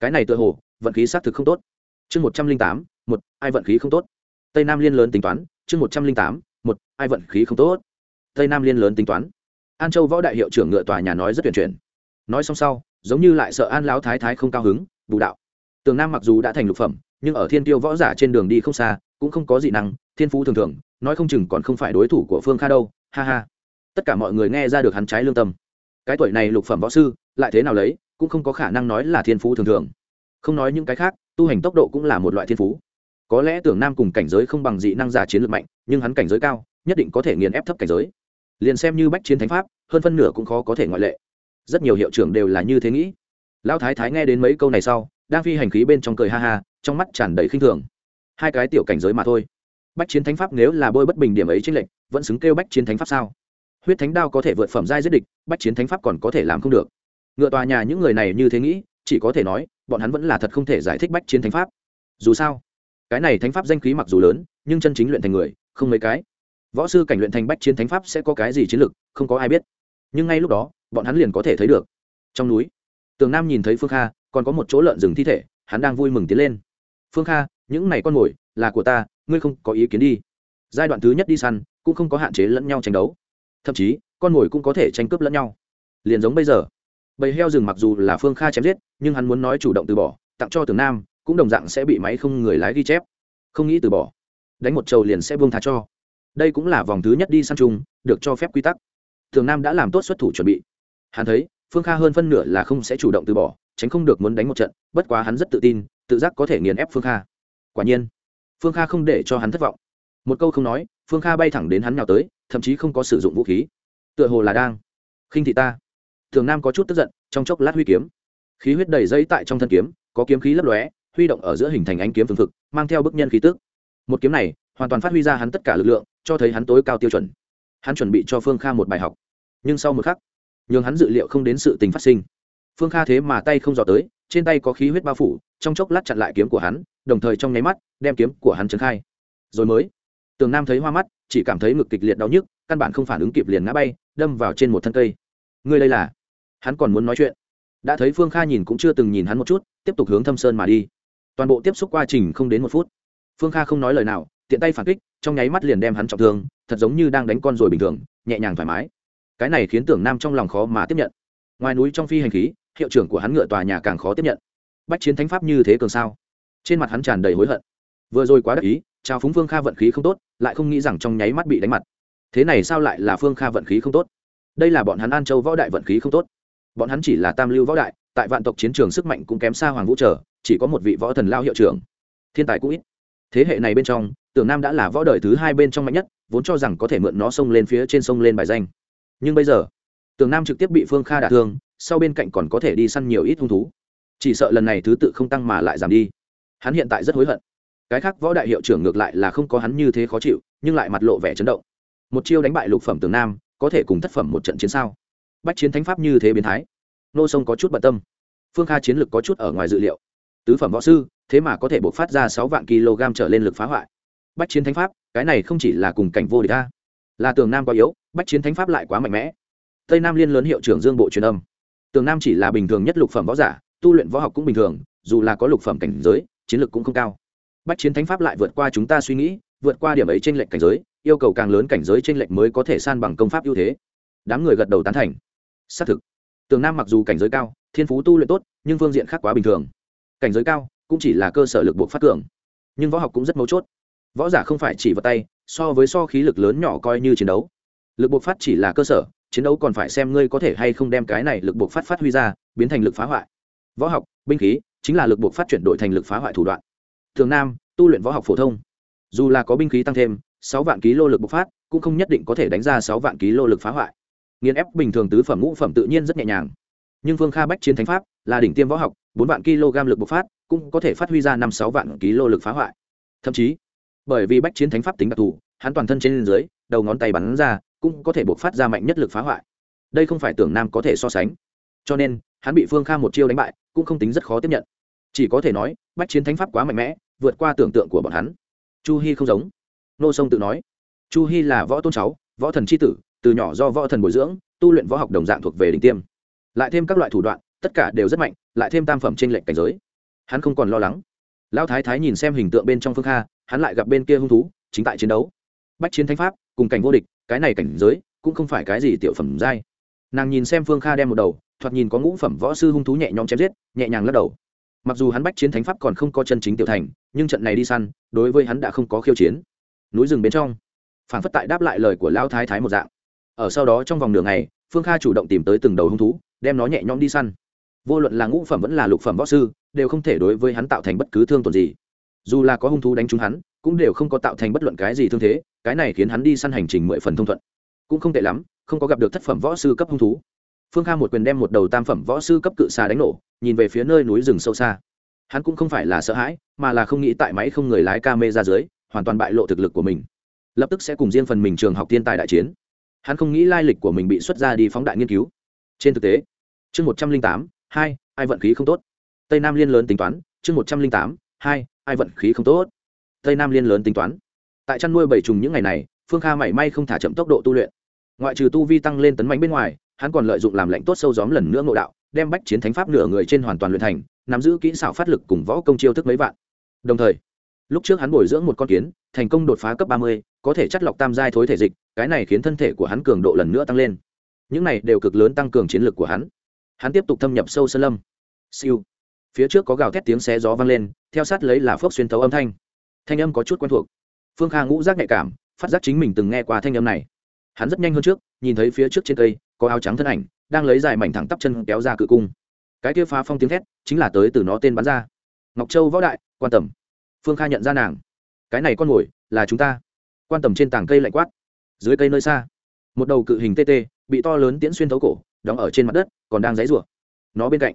Cái này tự hồ, vận khí xác thực không tốt. Chương một trăm linh tám, một, ai vận khí không tốt? Tây nam liên lớn tính toán, chương một trăm linh tám, một, ai vận khí không tốt? Tây nam liên lớn tính toán. An châu võ đại hiệu trưởng ngựa tòa nhà nói rất tuyển chuyển. Nói xong sau, giống như lại sợ an lão thái thái không cao hứng, bù đạo. Tường nam mặc dù đã thành lục phẩm, nhưng ở thiên tiêu võ giả trên đường đi không xa, cũng không có dị năng, thiên phú thường thường, nói không chừng còn không phải đối thủ của phương kha đâu, ha ha. Tất cả mọi người nghe ra được hắn trái lương tâm cái tuổi này lục phẩm võ sư, lại thế nào lấy, cũng không có khả năng nói là thiên phú thường thường. Không nói những cái khác, tu hành tốc độ cũng là một loại thiên phú. Có lẽ tưởng nam cùng cảnh giới không bằng dị năng giả chiến lược mạnh, nhưng hắn cảnh giới cao, nhất định có thể nghiền ép thấp cảnh giới. Liền xem như bách chiến thánh pháp, hơn phân nửa cũng khó có thể ngoại lệ. Rất nhiều hiệu trưởng đều là như thế nghĩ. Lão thái thái nghe đến mấy câu này sau, đang phi hành khí bên trong cười ha ha, trong mắt tràn đầy khinh thường. Hai cái tiểu cảnh giới mà thôi. Bách chiến thánh pháp nếu là bôi bất bình điểm ấy trên lệnh vẫn xứng kêu bách chiến thánh pháp sao? Huyết thánh đao có thể vượt phẩm giai giết địch, bách chiến thánh pháp còn có thể làm không được. Ngựa tòa nhà những người này như thế nghĩ, chỉ có thể nói, bọn hắn vẫn là thật không thể giải thích bách chiến thánh pháp. Dù sao, cái này thánh pháp danh khí mặc dù lớn, nhưng chân chính luyện thành người, không mấy cái. Võ sư cảnh luyện thành bách chiến thánh pháp sẽ có cái gì chiến lược, không có ai biết. Nhưng ngay lúc đó, bọn hắn liền có thể thấy được. Trong núi, tường nam nhìn thấy phương kha, còn có một chỗ lợn rừng thi thể, hắn đang vui mừng tiến lên. Phương kha, những này con mồi là của ta, ngươi không có ý kiến đi. Giai đoạn thứ nhất đi săn, cũng không có hạn chế lẫn nhau tranh đấu thậm chí, con mồi cũng có thể tranh cướp lẫn nhau. Liền giống bây giờ. Bầy heo rừng mặc dù là phương kha chém giết, nhưng hắn muốn nói chủ động từ bỏ, tặng cho tường nam, cũng đồng dạng sẽ bị máy không người lái ghi chép. Không nghĩ từ bỏ. Đánh một trầu liền sẽ buông thá cho. Đây cũng là vòng thứ nhất đi săn chung, được cho phép quy tắc. Tường nam đã làm tốt xuất thủ chuẩn bị. Hắn thấy, phương kha hơn phân nửa là không sẽ chủ động từ bỏ, tránh không được muốn đánh một trận, bất quá hắn rất tự tin, tự giác có thể nghiền ép phương kha. Quả nhiên, phương kha không để cho hắn thất vọng. Một câu không nói, phương kha bay thẳng đến hắn nào tới thậm chí không có sử dụng vũ khí. Tựa hồ là đang khinh thị ta. Thường nam có chút tức giận, trong chốc lát huy kiếm. Khí huyết đầy dây tại trong thân kiếm, có kiếm khí lấp lóe, huy động ở giữa hình thành ánh kiếm phương thực mang theo bức nhân khí tức. Một kiếm này hoàn toàn phát huy ra hắn tất cả lực lượng, cho thấy hắn tối cao tiêu chuẩn. Hắn chuẩn bị cho phương kha một bài học. Nhưng sau một khắc, nhường hắn dự liệu không đến sự tình phát sinh. Phương kha thế mà tay không dò tới, trên tay có khí huyết bao phủ, trong chốc lát chặn lại kiếm của hắn, đồng thời trong nháy mắt, đem kiếm của hắn trấn khai. Rồi mới, tường nam thấy hoa mắt chỉ cảm thấy ngực kịch liệt đau nhức, căn bản không phản ứng kịp liền ngã bay, đâm vào trên một thân cây. Ngươi đây là? Hắn còn muốn nói chuyện. Đã thấy phương kha nhìn cũng chưa từng nhìn hắn một chút, tiếp tục hướng thâm sơn mà đi. Toàn bộ tiếp xúc quá trình không đến một phút. Phương kha không nói lời nào, tiện tay phản kích, trong nháy mắt liền đem hắn trọng thương, thật giống như đang đánh con rồi bình thường, nhẹ nhàng thoải mái. Cái này khiến tưởng nam trong lòng khó mà tiếp nhận. Ngoài núi trong phi hành khí, hiệu trưởng của hắn ngựa tòa nhà càng khó tiếp nhận. Bách chiến thánh pháp như thế cường sao? Trên mặt hắn tràn đầy hối hận. Vừa rồi quá đắc ý chào phúng phương kha vận khí không tốt, lại không nghĩ rằng trong nháy mắt bị đánh mặt. Thế này sao lại là phương kha vận khí không tốt? Đây là bọn hắn an châu võ đại vận khí không tốt. Bọn hắn chỉ là tam lưu võ đại, tại vạn tộc chiến trường sức mạnh cũng kém xa hoàng vũ trở, chỉ có một vị võ thần lao hiệu trưởng. Thiên tài cũng ít. Thế hệ này bên trong, tưởng nam đã là võ đời thứ hai bên trong mạnh nhất, vốn cho rằng có thể mượn nó xông lên phía trên sông lên bài danh. Nhưng bây giờ, tưởng nam trực tiếp bị phương kha đả thương, sau bên cạnh còn có thể đi săn nhiều ít hung thú. Chỉ sợ lần này thứ tự không tăng mà lại giảm đi. Hắn hiện tại rất hối hận cái khác võ đại hiệu trưởng ngược lại là không có hắn như thế khó chịu, nhưng lại mặt lộ vẻ chấn động. Một chiêu đánh bại lục phẩm tường nam, có thể cùng thất phẩm một trận chiến sao? Bách chiến thánh pháp như thế biến thái. Nô sông có chút bận tâm. Phương kha chiến lực có chút ở ngoài dự liệu. Tứ phẩm võ sư, thế mà có thể buộc phát ra sáu vạn kg trở lên lực phá hoại. Bách chiến thánh pháp, cái này không chỉ là cùng cảnh vô địch ta là tường nam quá yếu, bách chiến thánh pháp lại quá mạnh mẽ. Tây nam liên lớn hiệu trưởng dương bộ truyền âm. Tường nam chỉ là bình thường nhất lục phẩm võ giả, tu luyện võ học cũng bình thường, dù là có lục phẩm cảnh giới, chiến lược cũng không cao bách chiến thánh pháp lại vượt qua chúng ta suy nghĩ, vượt qua điểm ấy trên lệnh cảnh giới, yêu cầu càng lớn cảnh giới trên lệnh mới có thể san bằng công pháp ưu thế. Đám người gật đầu tán thành. Xác thực, tường nam mặc dù cảnh giới cao, thiên phú tu luyện tốt, nhưng phương diện khác quá bình thường. Cảnh giới cao cũng chỉ là cơ sở lực buộc phát cường, nhưng võ học cũng rất mấu chốt. Võ giả không phải chỉ vật tay, so với so khí lực lớn nhỏ coi như chiến đấu. Lực buộc phát chỉ là cơ sở, chiến đấu còn phải xem ngươi có thể hay không đem cái này lực buộc phát phát huy ra, biến thành lực phá hoại. Võ học, binh khí, chính là lực buộc phát chuyển đổi thành lực phá hoại thủ đoạn thường nam, tu luyện võ học phổ thông. Dù là có binh khí tăng thêm, sáu vạn ký lô lực bộc phát, cũng không nhất định có thể đánh ra sáu vạn ký lô lực phá hoại. Nghiền ép bình thường tứ phẩm ngũ phẩm tự nhiên rất nhẹ nhàng. Nhưng phương kha bách chiến thánh pháp là đỉnh tiêm võ học, bốn vạn kg lực bộc phát cũng có thể phát huy ra năm sáu vạn ký lô lực phá hoại. Thậm chí, bởi vì bách chiến thánh pháp tính đặc thù, hắn toàn thân trên dưới, đầu ngón tay bắn ra, cũng có thể bộc phát ra mạnh nhất lực phá hoại. Đây không phải tưởng nam có thể so sánh. Cho nên, hắn bị phương kha một chiêu đánh bại, cũng không tính rất khó tiếp nhận. Chỉ có thể nói, bách chiến thánh pháp quá mạnh mẽ vượt qua tưởng tượng của bọn hắn. Chu hy không giống. Nô sông tự nói, chu hy là võ tôn cháu, võ thần c h i tử, từ nhỏ do võ thần bồi dưỡng, tu luyện võ học đồng dạng thuộc về đỉnh tiêm. Lại thêm các loại thủ đoạn, tất cả đều rất mạnh, lại thêm tam phẩm t r ê n lệnh cảnh giới. Hắn không còn lo lắng. Lão thái thái nhìn xem hình tượng bên trong phương kha, hắn lại gặp bên kia hung thú, chính tại chiến đấu. Bách chiến thánh pháp, cùng cảnh vô địch, cái này cảnh giới, cũng không phải cái gì tiểu phẩm giai. Nàng nhìn xem phương kha đem một đầu, thoạt nhìn có ngũ phẩm võ sư hung thú nhẹ nhõm chém giết, nhẹ nhàng lắc đầu. Mặc dù hắn bách chiến thánh pháp còn không có chân chính tiểu thành nhưng trận này đi săn, đối với hắn đã không có khiêu chiến. Núi rừng bên trong phản phất tại đáp lại lời của lão thái thái một dạng. Ở sau đó trong vòng nửa ngày, phương kha chủ động tìm tới từng đầu hung thú, đem nó nhẹ nhõm đi săn. Vô luận là ngũ phẩm vẫn là lục phẩm võ sư, đều không thể đối với hắn tạo thành bất cứ thương tổn gì. Dù là có hung thú đánh trúng hắn, cũng đều không có tạo thành bất luận cái gì thương thế, cái này khiến hắn đi săn hành trình mười phần thông thuận. Cũng không tệ lắm, không có gặp được thất phẩm võ sư cấp hung thú. Phương kha một quyền đem một đầu tam phẩm võ sư cấp cự xà đánh nổ, nhìn về phía nơi núi rừng sâu xa hắn cũng không phải là sợ hãi, mà là không nghĩ tại máy không người lái ca mê ra dưới, hoàn toàn bại lộ thực lực của mình. Lập tức sẽ cùng riêng phần mình trường học thiên tài đại chiến. Hắn không nghĩ lai lịch của mình bị xuất ra đi phóng đại nghiên cứu. Trên thực tế, chương một trăm linh tám, hai, ai vận khí không tốt. Tây nam liên lớn tính toán, chương một trăm linh tám, hai, ai vận khí không tốt. Tây nam liên lớn tính toán. Tại chăn nuôi bảy trùng những ngày này, phương kha mảy may không thả chậm tốc độ tu luyện. Ngoại trừ tu vi tăng lên tấn mạnh bên ngoài, hắn còn lợi dụng làm lệnh tốt sâu gióm lần nữa ngộ đạo, đem bách chiến thánh pháp nửa người trên hoàn toàn luyện thành nắm giữ kỹ xảo phát lực cùng võ công chiêu thức mấy vạn. Đồng thời, lúc trước hắn bồi dưỡng một con kiến, thành công đột phá cấp ba mươi, có thể chất lọc tam giai thối thể dịch, cái này khiến thân thể của hắn cường độ lần nữa tăng lên. Những này đều cực lớn tăng cường chiến lược của hắn. Hắn tiếp tục thâm nhập sâu sơn lâm. Siêu. Phía trước có gào thét tiếng xé gió vang lên, theo sát lấy là phước xuyên thấu âm thanh. Thanh âm có chút quen thuộc. Phương kha ngũ giác nhạy cảm, phát giác chính mình từng nghe qua thanh âm này. Hắn rất nhanh hơn trước, nhìn thấy phía trước trên cây, có áo trắng thân ảnh, đang lấy dài mảnh thẳng tắp chân kéo ra cự cung cái kia phá phong tiếng thét chính là tới từ nó tên bắn ra. Ngọc châu võ đại, quan tầm. Phương kha nhận ra nàng. Cái này con mồi là chúng ta. Quan tầm trên tảng cây lạnh quát. Dưới cây nơi xa, một đầu cự hình tê tê, bị to lớn tiễn xuyên thấu cổ, đóng ở trên mặt đất, còn đang dãy rủa nó bên cạnh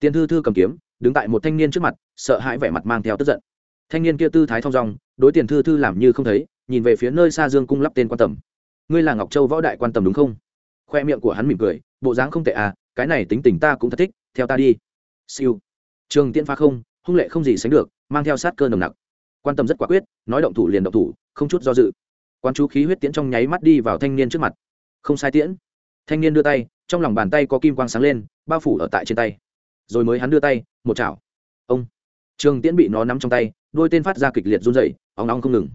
tiền thư thư cầm kiếm, đứng tại một thanh niên trước mặt, sợ hãi vẻ mặt mang theo tức giận. Thanh niên kia tư thái thong dong, đối tiền thư thư làm như không thấy, nhìn về phía nơi xa dương cung lắp tên quan tầm. Ngươi là ngọc châu võ đại quan tầm đúng không? Khoe miệng của hắn mỉm cười, bộ dáng không tệ à cái này tính tình ta cũng thật thích theo ta đi. Siêu. Trường tiễn phá không, hung lệ không gì sánh được, mang theo sát cơ nồng nặc. Quan tâm rất quả quyết, nói động thủ liền động thủ, không chút do dự. Quan chú khí huyết tiễn trong nháy mắt đi vào thanh niên trước mặt. Không sai tiễn. Thanh niên đưa tay, trong lòng bàn tay có kim quang sáng lên, bao phủ ở tại trên tay. Rồi mới hắn đưa tay, một chảo. Ông. Trường tiễn bị nó nắm trong tay, đôi tên phát ra kịch liệt run dậy óng nóng không ngừng.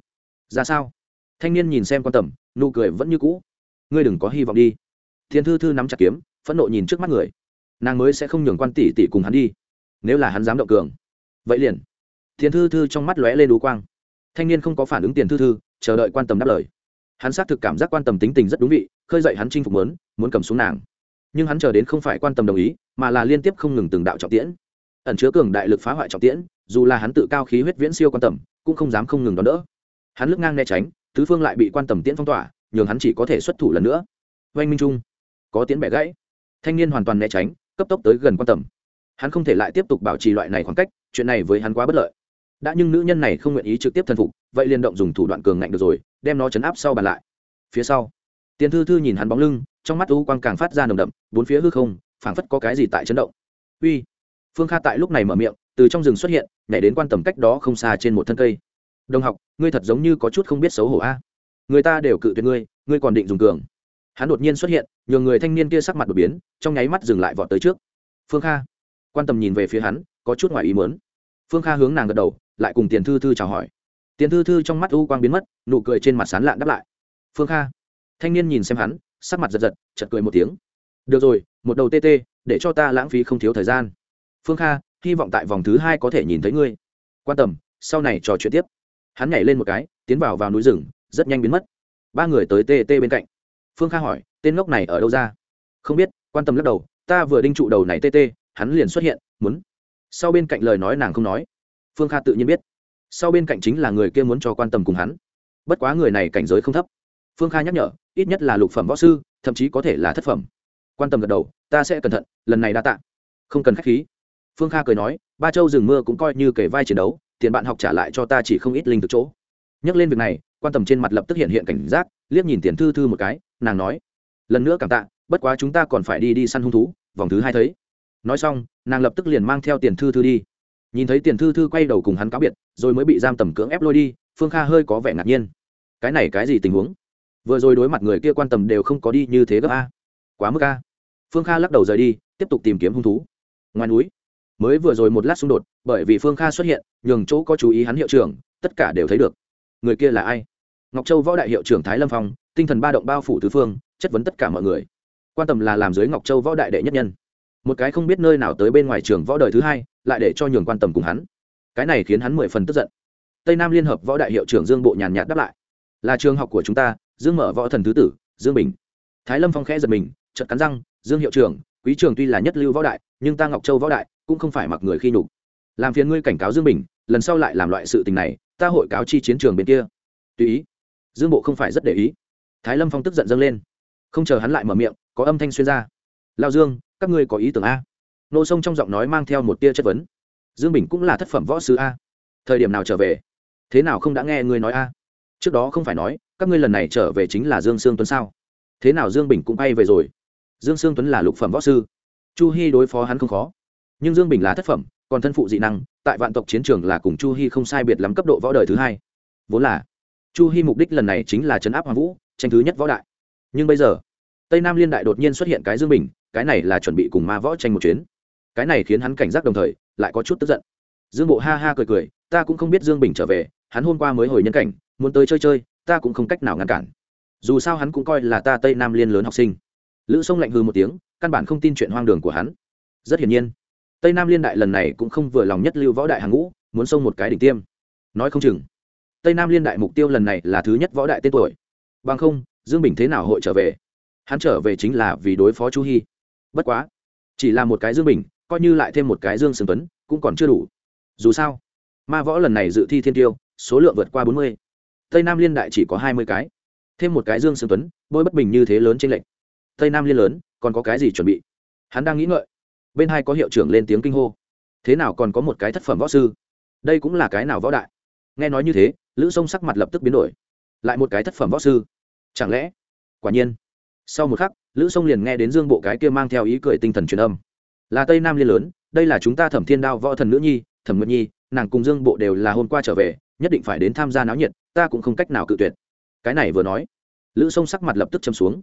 Ra sao? Thanh niên nhìn xem quan tầm, nụ cười vẫn như cũ. Ngươi đừng có hy vọng đi. Thiên thư thư nắm chặt kiếm, phẫn nộ nhìn trước mắt người nàng mới sẽ không nhường quan tỷ tỷ cùng hắn đi. Nếu là hắn dám động cường, vậy liền. Thiên thư thư trong mắt lóe lên đú quang. Thanh niên không có phản ứng tiền thư thư, chờ đợi quan tâm đáp lời. Hắn xác thực cảm giác quan tâm tính tình rất đúng vị, khơi dậy hắn chinh phục muốn muốn cầm xuống nàng. Nhưng hắn chờ đến không phải quan tâm đồng ý, mà là liên tiếp không ngừng từng đạo trọng tiễn. Ẩn chứa cường đại lực phá hoại trọng tiễn, dù là hắn tự cao khí huyết viễn siêu quan tâm, cũng không dám không ngừng đón đỡ. Hắn lướt ngang né tránh, tứ phương lại bị quan tâm tiễn phong tỏa, nhường hắn chỉ có thể xuất thủ lần nữa. Oanh minh trung, có tiễn bẻ gãy. Thanh niên hoàn toàn né tránh cấp tốc tới gần quan tầm hắn không thể lại tiếp tục bảo trì loại này khoảng cách, chuyện này với hắn quá bất lợi. Đã nhưng nữ nhân này không nguyện ý trực tiếp thần phục, vậy liền động dùng thủ đoạn cường ngạnh được rồi, đem nó chấn áp sau bàn lại. Phía sau, tiền thư thư nhìn hắn bóng lưng, trong mắt u quang càng phát ra nồng đậm, bốn phía hư không, phảng phất có cái gì tại chấn động. Uy, phương kha tại lúc này mở miệng, từ trong rừng xuất hiện, nhảy đến quan tầm cách đó không xa trên một thân cây. Đồng học, ngươi thật giống như có chút không biết xấu hổ a. Người ta đều cự tuyệt ngươi ngươi còn định dùng cường. Hắn đột nhiên xuất hiện nhờ người thanh niên kia sắc mặt đột biến, trong nháy mắt dừng lại vọt tới trước. Phương kha. Quan tâm nhìn về phía hắn, có chút ngoài ý muốn. phương kha hướng nàng gật đầu, lại cùng tiền thư thư chào hỏi. Tiền thư thư trong mắt u quang biến mất, nụ cười trên mặt sán lạn đáp lại. Phương kha. Thanh niên nhìn xem hắn, sắc mặt giật giật chật cười một tiếng. Được rồi, một đầu tê tê, để cho ta lãng phí không thiếu thời gian. Phương kha, hy vọng tại vòng thứ hai có thể nhìn thấy ngươi. Quan tâm sau này trò chuyện tiếp. Hắn nhảy lên một cái, tiến vào vào núi rừng, rất nhanh biến mất. Ba người tới tê tê bên cạnh phương kha hỏi, tên ngốc này ở đâu ra? Không biết, quan tâm lắc đầu, ta vừa đinh trụ đầu này tê tê, hắn liền xuất hiện, muốn. Sau bên cạnh lời nói nàng không nói. Phương kha tự nhiên biết. Sau bên cạnh chính là người kia muốn cho quan tâm cùng hắn. Bất quá người này cảnh giới không thấp. Phương kha nhắc nhở, ít nhất là lục phẩm võ sư, thậm chí có thể là thất phẩm. Quan tâm gật đầu, ta sẽ cẩn thận, lần này đa t ạ không cần k h á c h khí. Phương kha cười nói, ba châu rừng mưa cũng coi như kể vai chiến đấu, tiền bạn học trả lại cho ta chỉ không ít linh thực chỗ. Nhắc lên việc này quan tâm trên mặt lập tức hiện hiện cảnh giác, liếc nhìn tiền thư thư một cái, nàng nói, lần nữa cảm tạ, bất quá chúng ta còn phải đi đi săn hung thú, vòng thứ hai thấy. Nói xong, nàng lập tức liền mang theo tiền thư thư đi. Nhìn thấy tiền thư thư quay đầu cùng hắn cáo biệt, rồi mới bị giam tầm cưỡng ép lôi đi, phương kha hơi có vẻ ngạc nhiên. Cái này cái gì tình huống? Vừa rồi đối mặt người kia quan tâm đều không có đi như thế gấp a. Quá mức a. Phương kha lắc đầu rời đi, tiếp tục tìm kiếm hung thú. Ngoài núi, mới vừa rồi một lát xung đột, bởi vì phương kha xuất hiện, nhường chỗ có chú ý hắn hiệu trưởng, tất cả đều thấy được. Người kia là ai? Ngọc châu võ đại hiệu trưởng thái lâm phong, tinh thần ba động bao phủ tứ phương, chất vấn tất cả mọi người. Quan tâm là làm dưới ngọc châu võ đại đệ nhất nhân. Một cái không biết nơi nào tới bên ngoài trường võ đời thứ hai, lại để cho nhường quan tâm cùng hắn. Cái này khiến hắn mười phần tức giận. Tây nam liên hợp võ đại hiệu trưởng dương bộ nhàn nhạt đáp lại. Là trường học của chúng ta, dương mở võ thần thứ tử, dương bình. Thái lâm phong khẽ giật mình chật cắn răng, dương hiệu trưởng, quý trường tuy là nhất lưu võ đại, nhưng ta ngọc châu võ đại cũng không phải mặc người khi nhục. Làm phiền ngươi cảnh cáo dương bình, lần sau lại làm loại sự tình này, ta hội cáo chi chiến trường bên kia. Tùy ý dương bộ không phải rất để ý. Thái lâm phong tức giận dâng lên. Không chờ hắn lại mở miệng, có âm thanh xuyên ra. Lao dương, các ngươi có ý tưởng a? Nô sông trong giọng nói mang theo một tia chất vấn. Dương bình cũng là thất phẩm võ sư a. Thời điểm nào trở về? Thế nào không đã nghe ngươi nói a? Trước đó không phải nói, các ngươi lần này trở về chính là dương sương tuấn sao? Thế nào dương bình cũng bay về rồi? Dương sương tuấn là lục phẩm võ sư. Chu hy đối phó hắn không khó. Nhưng dương bình là thất phẩm, còn thân phụ dị năng, tại vạn tộc chiến trường là cùng chu hy không sai biệt lắm cấp độ võ đời thứ hai. Vốn là chu hy mục đích lần này chính là chấn áp hoàng vũ, tranh thứ nhất võ đại. Nhưng bây giờ, tây nam liên đại đột nhiên xuất hiện cái dương bình, cái này là chuẩn bị cùng ma võ tranh một chuyến. Cái này khiến hắn cảnh giác đồng thời, lại có chút tức giận. Dương bộ ha ha cười cười, ta cũng không biết dương bình trở về, hắn hôm qua mới hồi nhân cảnh, muốn tới chơi chơi, ta cũng không cách nào ngăn cản. Dù sao hắn cũng coi là ta tây nam liên lớn học sinh. Lữ sông lạnh hư một tiếng, căn bản không tin chuyện hoang đường của hắn. Rất hiển nhiên, tây nam liên đại lần này cũng không vừa lòng nhất lưu võ đại hàng ngũ, muốn xông một cái đỉnh tiêm. Nói không chừng tây nam liên đại mục tiêu lần này là thứ nhất võ đại tên tuổi. Bằng không, dương bình thế nào hội trở về? Hắn trở về chính là vì đối phó chu hy bất quá, chỉ là một cái dương bình, coi như lại thêm một cái dương sừng tuấn, cũng còn chưa đủ. Dù sao, ma võ lần này dự thi thiên tiêu, số lượng vượt qua bốn mươi. Tây nam liên đại chỉ có hai mươi cái. Thêm một cái dương sừng tuấn, bôi bất bình như thế lớn trên lệnh tây nam liên lớn, còn có cái gì chuẩn bị? Hắn đang nghĩ ngợi. Bên hai có hiệu trưởng lên tiếng kinh hô. Thế nào còn có một cái thất phẩm võ sư? Đây cũng là cái nào võ đại? Nghe nói như thế lữ sông sắc mặt lập tức biến đổi. Lại một cái thất phẩm võ sư. Chẳng lẽ? Quả nhiên. Sau một khắc, lữ sông liền nghe đến dương bộ cái kia mang theo ý cười tinh thần truyền âm. Là tây nam liên lớn, đây là chúng ta thẩm thiên đao võ thần nữ nhi, thẩm nguyệt nhi, nàng cùng dương bộ đều là hôm qua trở về, nhất định phải đến tham gia náo nhiệt, ta cũng không cách nào cự tuyệt. Cái này vừa nói, lữ sông sắc mặt lập tức châm xuống.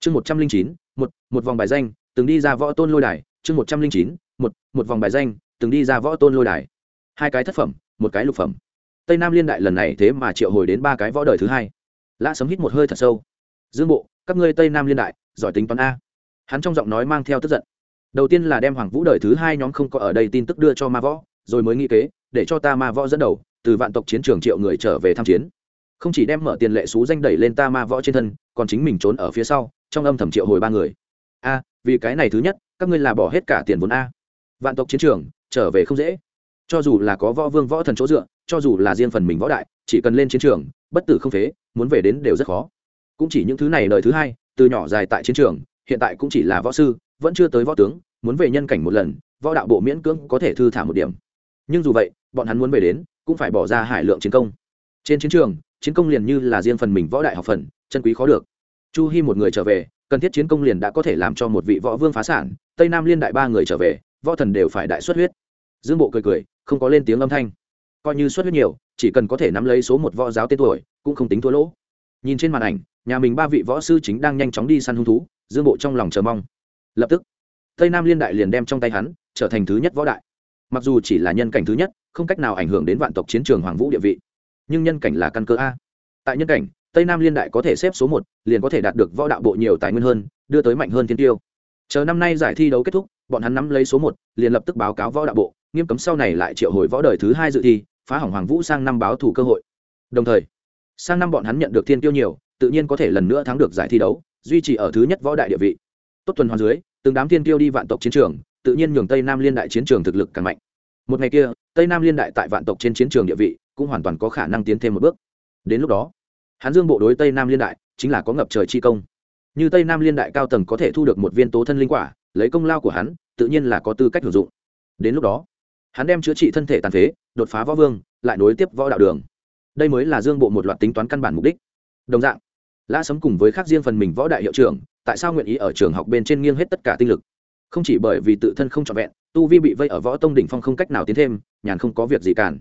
Chương một trăm linh chín, một một vòng bài danh, từng đi ra võ tôn lôi đài. Chương một trăm linh chín, một một vòng bài danh, từng đi ra võ tôn lôi đài. Hai cái thất phẩm, một cái lục phẩm tây nam liên đại lần này thế mà triệu hồi đến ba cái võ đời thứ hai. Lã sấm hít một hơi thật sâu. Dương bộ, các ngươi tây nam liên đại, giỏi tính toán a. Hắn trong giọng nói mang theo tức giận. Đầu tiên là đem hoàng vũ đời thứ hai nhóm không có ở đây tin tức đưa cho ma võ, rồi mới nghĩ kế, để cho ta ma võ dẫn đầu, từ vạn tộc chiến trường triệu người trở về tham chiến. Không chỉ đem mở tiền lệ xú danh đẩy lên ta ma võ trên thân, còn chính mình trốn ở phía sau, trong âm thầm triệu hồi ba người. A, vì cái này thứ nhất, các ngươi là bỏ hết cả tiền vốn a. Vạn tộc chiến trường, trở về không dễ. Cho dù là có võ vương võ thần chỗ dựa cho dù là riêng phần mình võ đại, chỉ cần lên chiến trường, bất tử không phế, muốn về đến đều rất khó. Cũng chỉ những thứ này lời thứ hai, từ nhỏ dài tại chiến trường, hiện tại cũng chỉ là võ sư, vẫn chưa tới võ tướng, muốn về nhân cảnh một lần, võ đạo bộ miễn cưỡng có thể thư thả một điểm. Nhưng dù vậy, bọn hắn muốn về đến, cũng phải bỏ ra hải lượng chiến công. Trên chiến trường, chiến công liền như là riêng phần mình võ đại học phần, chân quý khó được. Chu hy một người trở về, cần thiết chiến công liền đã có thể làm cho một vị võ vương phá sản, tây nam liên đại ba người trở về, võ thần đều phải đại xuất huyết. Dương bộ cười cười, không có lên tiếng âm thanh coi như xuất huyết nhiều, chỉ cần có thể nắm lấy số một võ giáo tên tuổi, cũng không tính thua lỗ. Nhìn trên màn ảnh, nhà mình ba vị võ sư chính đang nhanh chóng đi săn hung thú, dương bộ trong lòng chờ mong. Lập tức, tây nam liên đại liền đem trong tay hắn trở thành thứ nhất võ đại. Mặc dù chỉ là nhân cảnh thứ nhất, không cách nào ảnh hưởng đến vạn tộc chiến trường hoàng vũ địa vị. Nhưng nhân cảnh là căn cơ a. Tại nhân cảnh, tây nam liên đại có thể xếp số một, liền có thể đạt được võ đạo bộ nhiều tài nguyên hơn, đưa tới mạnh hơn thiên tiêu. Chờ năm nay giải thi đấu kết thúc, bọn hắn nắm lấy số một, liền lập tức báo cáo võ đạo bộ, nghiêm cấm sau này lại triệu hồi võ đời thứ hai dự thi phá hỏng hoàng vũ sang năm báo thủ cơ hội. Đồng thời, sang năm bọn hắn nhận được thiên tiêu nhiều, tự nhiên có thể lần nữa thắng được giải thi đấu, duy trì ở thứ nhất võ đại địa vị. Tốt tuần hoàn dưới, từng đám thiên tiêu đi vạn tộc chiến trường, tự nhiên nhường tây nam liên đại chiến trường thực lực càng mạnh. Một ngày kia, tây nam liên đại tại vạn tộc trên chiến trường địa vị cũng hoàn toàn có khả năng tiến thêm một bước. Đến lúc đó hắn dương bộ đối tây nam liên đại chính là có ngập trời chi công. Như tây nam liên đại cao tầng có thể thu được một viên tố thân linh quả, lấy công lao của hắn, tự nhiên là có tư cách sử dụng. Đến lúc đó hắn đem chữa trị thân thể tàn phế, đột phá võ vương, lại nối tiếp võ đạo đường. Đây mới là dương bộ một loạt tính toán căn bản mục đích. Đồng dạng, lã sấm cùng với khác riêng phần mình võ đại hiệu trưởng, tại sao nguyện ý ở trường học bên trên nghiêng hết tất cả tinh lực? Không chỉ bởi vì tự thân không trọn vẹn, tu vi bị vây ở võ tông đỉnh phong không cách nào tiến thêm, nhàn không có việc gì cản.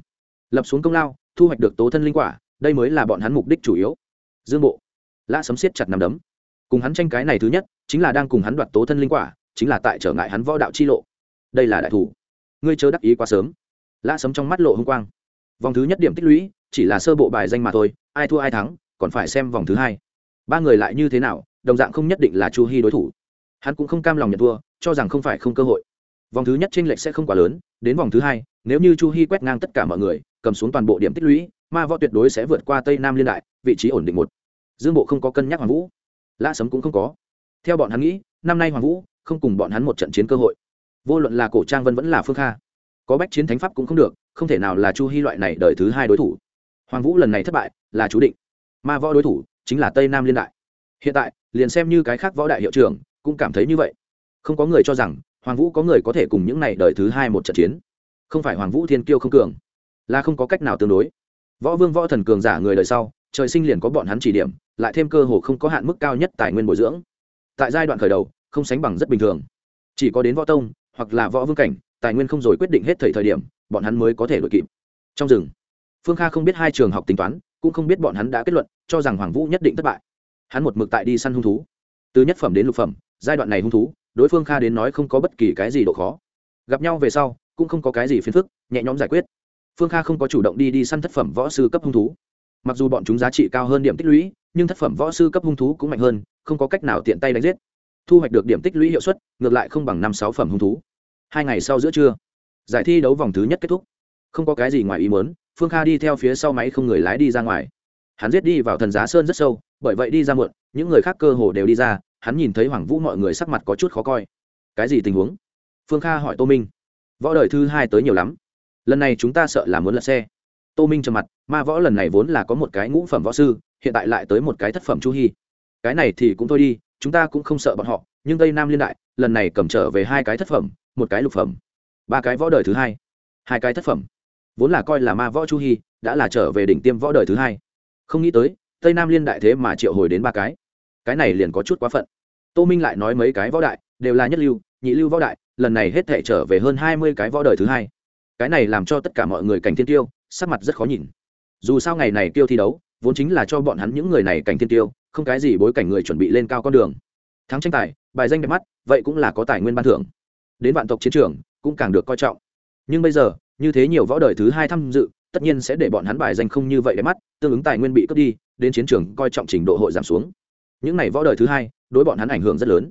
Lập xuống công lao, thu hoạch được tố thân linh quả, đây mới là bọn hắn mục đích chủ yếu. Dương bộ, lã sấm siết chặt nằm đấm. Cùng hắn tranh cái này thứ nhất, chính là đang cùng hắn đoạt tố thân linh quả, chính là tại trở ngại hắn võ đạo chi lộ. Đây là đại thủ ngươi chớ đắc ý quá sớm. Lã sấm trong mắt lộ h ư n g quang. Vòng thứ nhất điểm tích lũy, chỉ là sơ bộ bài danh mà thôi, ai thua ai thắng, còn phải xem vòng thứ hai. Ba người lại như thế nào, đồng dạng không nhất định là chu hy đối thủ. Hắn cũng không cam lòng nhận thua, cho rằng không phải không cơ hội. Vòng thứ nhất tranh lệch sẽ không quá lớn, đến vòng thứ hai, nếu như chu hy quét ngang tất cả mọi người, cầm xuống toàn bộ điểm tích lũy, ma võ tuyệt đối sẽ vượt qua tây nam liên đại, vị trí ổn định một. Dương bộ không có cân nhắc hoàng vũ. Lã sấm cũng không có. Theo bọn hắn nghĩ, năm nay hoàng vũ không cùng bọn hắn một trận chiến cơ hội vô luận là cổ trang vân vẫn là phương kha có bách chiến thánh pháp cũng không được không thể nào là chu hy loại này đời thứ hai đối thủ hoàng vũ lần này thất bại là chú định ma võ đối thủ chính là tây nam liên đại hiện tại liền xem như cái khác võ đại hiệu trưởng cũng cảm thấy như vậy không có người cho rằng hoàng vũ có người có thể cùng những này đời thứ hai một trận chiến không phải hoàng vũ thiên kiêu không cường là không có cách nào tương đối võ vương võ thần cường giả người đời sau trời sinh liền có bọn hắn chỉ điểm lại thêm cơ hồ không có hạn mức cao nhất tài nguyên bồi dưỡng tại giai đoạn khởi đầu không sánh bằng rất bình thường chỉ có đến võ tông hoặc là võ vương cảnh, tài nguyên không rồi quyết định hết thời thời điểm, bọn hắn mới có thể đội kịp. Trong rừng, phương kha không biết hai trường học tính toán, cũng không biết bọn hắn đã kết luận, cho rằng hoàng vũ nhất định thất bại. Hắn một mực tại đi săn hung thú. Từ nhất phẩm đến lục phẩm, giai đoạn này hung thú, đối phương kha đến nói không có bất kỳ cái gì độ khó. Gặp nhau về sau, cũng không có cái gì phiền phức, nhẹ nhõm giải quyết. Phương kha không có chủ động đi đi săn thất phẩm võ sư cấp hung thú. Mặc dù bọn chúng giá trị cao hơn điểm tích lũy, nhưng thất phẩm võ sư cấp hung thú cũng mạnh hơn, không có cách nào tiện tay đánh giết. Thu hoạch được điểm tích lũy hiệu suất, ngược lại không bằng năm sáu phẩm hung thú hai ngày sau giữa trưa, giải thi đấu vòng thứ nhất kết thúc. Không có cái gì ngoài ý muốn, phương kha đi theo phía sau máy không người lái đi ra ngoài. Hắn giết đi vào thần giá sơn rất sâu, bởi vậy đi ra muộn, những người khác cơ hồ đều đi ra, hắn nhìn thấy hoàng vũ mọi người sắc mặt có chút khó coi. Cái gì tình huống? Phương kha hỏi tô minh. Võ đời thứ hai tới nhiều lắm. Lần này chúng ta sợ là muốn lật xe. Tô minh trầm mặt, ma võ lần này vốn là có một cái ngũ phẩm võ sư, hiện tại lại tới một cái thất phẩm chu hy cái này thì cũng thôi đi chúng ta cũng không sợ bọn họ, nhưng tây nam liên đại, lần này cầm trở về hai cái thất phẩm, một cái lục phẩm, ba cái võ đời thứ hai hai cái thất phẩm. Vốn là coi là ma võ chu hy đã là trở về đỉnh tiêm võ đời thứ hai. Không nghĩ tới, tây nam liên đại thế mà triệu hồi đến ba cái. Cái này liền có chút quá phận. Tô minh lại nói mấy cái võ đại, đều là nhất lưu, nhị lưu võ đại, lần này hết thể trở về hơn hai mươi cái võ đời thứ hai. Cái này làm cho tất cả mọi người cảnh thiên tiêu, sắc mặt rất khó nhìn. Dù sao ngày này tiêu thi đấu, vốn chính là cho bọn hắn những người này cảnh thiên tiêu không cái gì bối cảnh người chuẩn bị lên cao con đường. Thắng tranh tài, bài danh đẹp mắt, vậy cũng là có tài nguyên ban thưởng. Đến vạn tộc chiến trường, cũng càng được coi trọng. Nhưng bây giờ, như thế nhiều võ đời thứ hai tham dự, tất nhiên sẽ để bọn hắn bài danh không như vậy đẹp mắt, tương ứng tài nguyên bị cướp đi, đến chiến trường coi trọng trình độ hội giảm xuống. Những n à y võ đời thứ hai, đối bọn hắn ảnh hưởng rất lớn.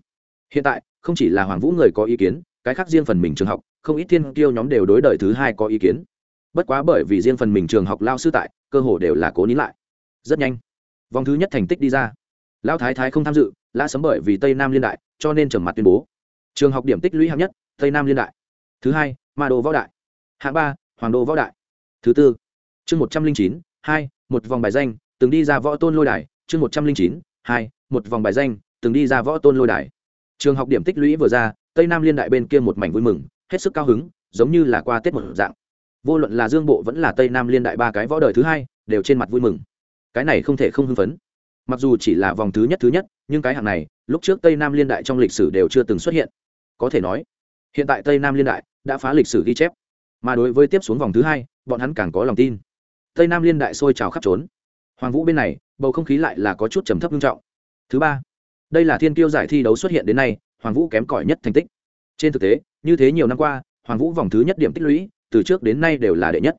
Hiện tại, không chỉ là hoàng vũ người có ý kiến, cái khác riêng phần mình trường học, không ít thiên kiêu nhóm đều đối đời thứ hai có ý kiến. Bất quá bởi vì riêng phần mình trường học lao sư tại, cơ hồ đều là cố nín lại. Rất nhanh vòng thứ nhất thành tích đi ra. Lão thái thái không tham dự la sấm bởi vì tây nam liên đại, cho nên trầm mặt tuyên bố. Trường học điểm tích lũy hạng nhất, tây nam liên đại. Thứ hai, ma đô võ đại. Hạng ba, hoàng đô võ đại. Thứ tư, chương một trăm linh chín, hai, một vòng bài danh, từng đi ra võ tôn lôi đài. Chương một trăm linh chín, hai, một vòng bài danh, từng đi ra võ tôn lôi đài. Trường học điểm tích lũy vừa ra, tây nam liên đại bên kia một mảnh vui mừng, hết sức cao hứng, giống như là qua tết một dạng. Vô luận là dương bộ vẫn là tây nam liên đại ba cái võ đời thứ hai, đều trên mặt vui mừng cái này không thể không hưng phấn. Mặc dù chỉ là vòng thứ nhất thứ nhất, nhưng cái hạng này, lúc trước tây nam liên đại trong lịch sử đều chưa từng xuất hiện. Có thể nói, hiện tại tây nam liên đại đã phá lịch sử ghi chép. Mà đối với tiếp xuống vòng thứ hai, bọn hắn càng có lòng tin. Tây nam liên đại sôi trào khắp trốn. Hoàng vũ bên này, bầu không khí lại là có chút trầm thấp nghiêm trọng. Thứ ba, đây là thiên kiêu giải thi đấu xuất hiện đến nay, hoàng vũ kém cỏi nhất thành tích. Trên thực tế, như thế nhiều năm qua, hoàng vũ vòng thứ nhất điểm tích lũy, từ trước đến nay đều là đệ nhất.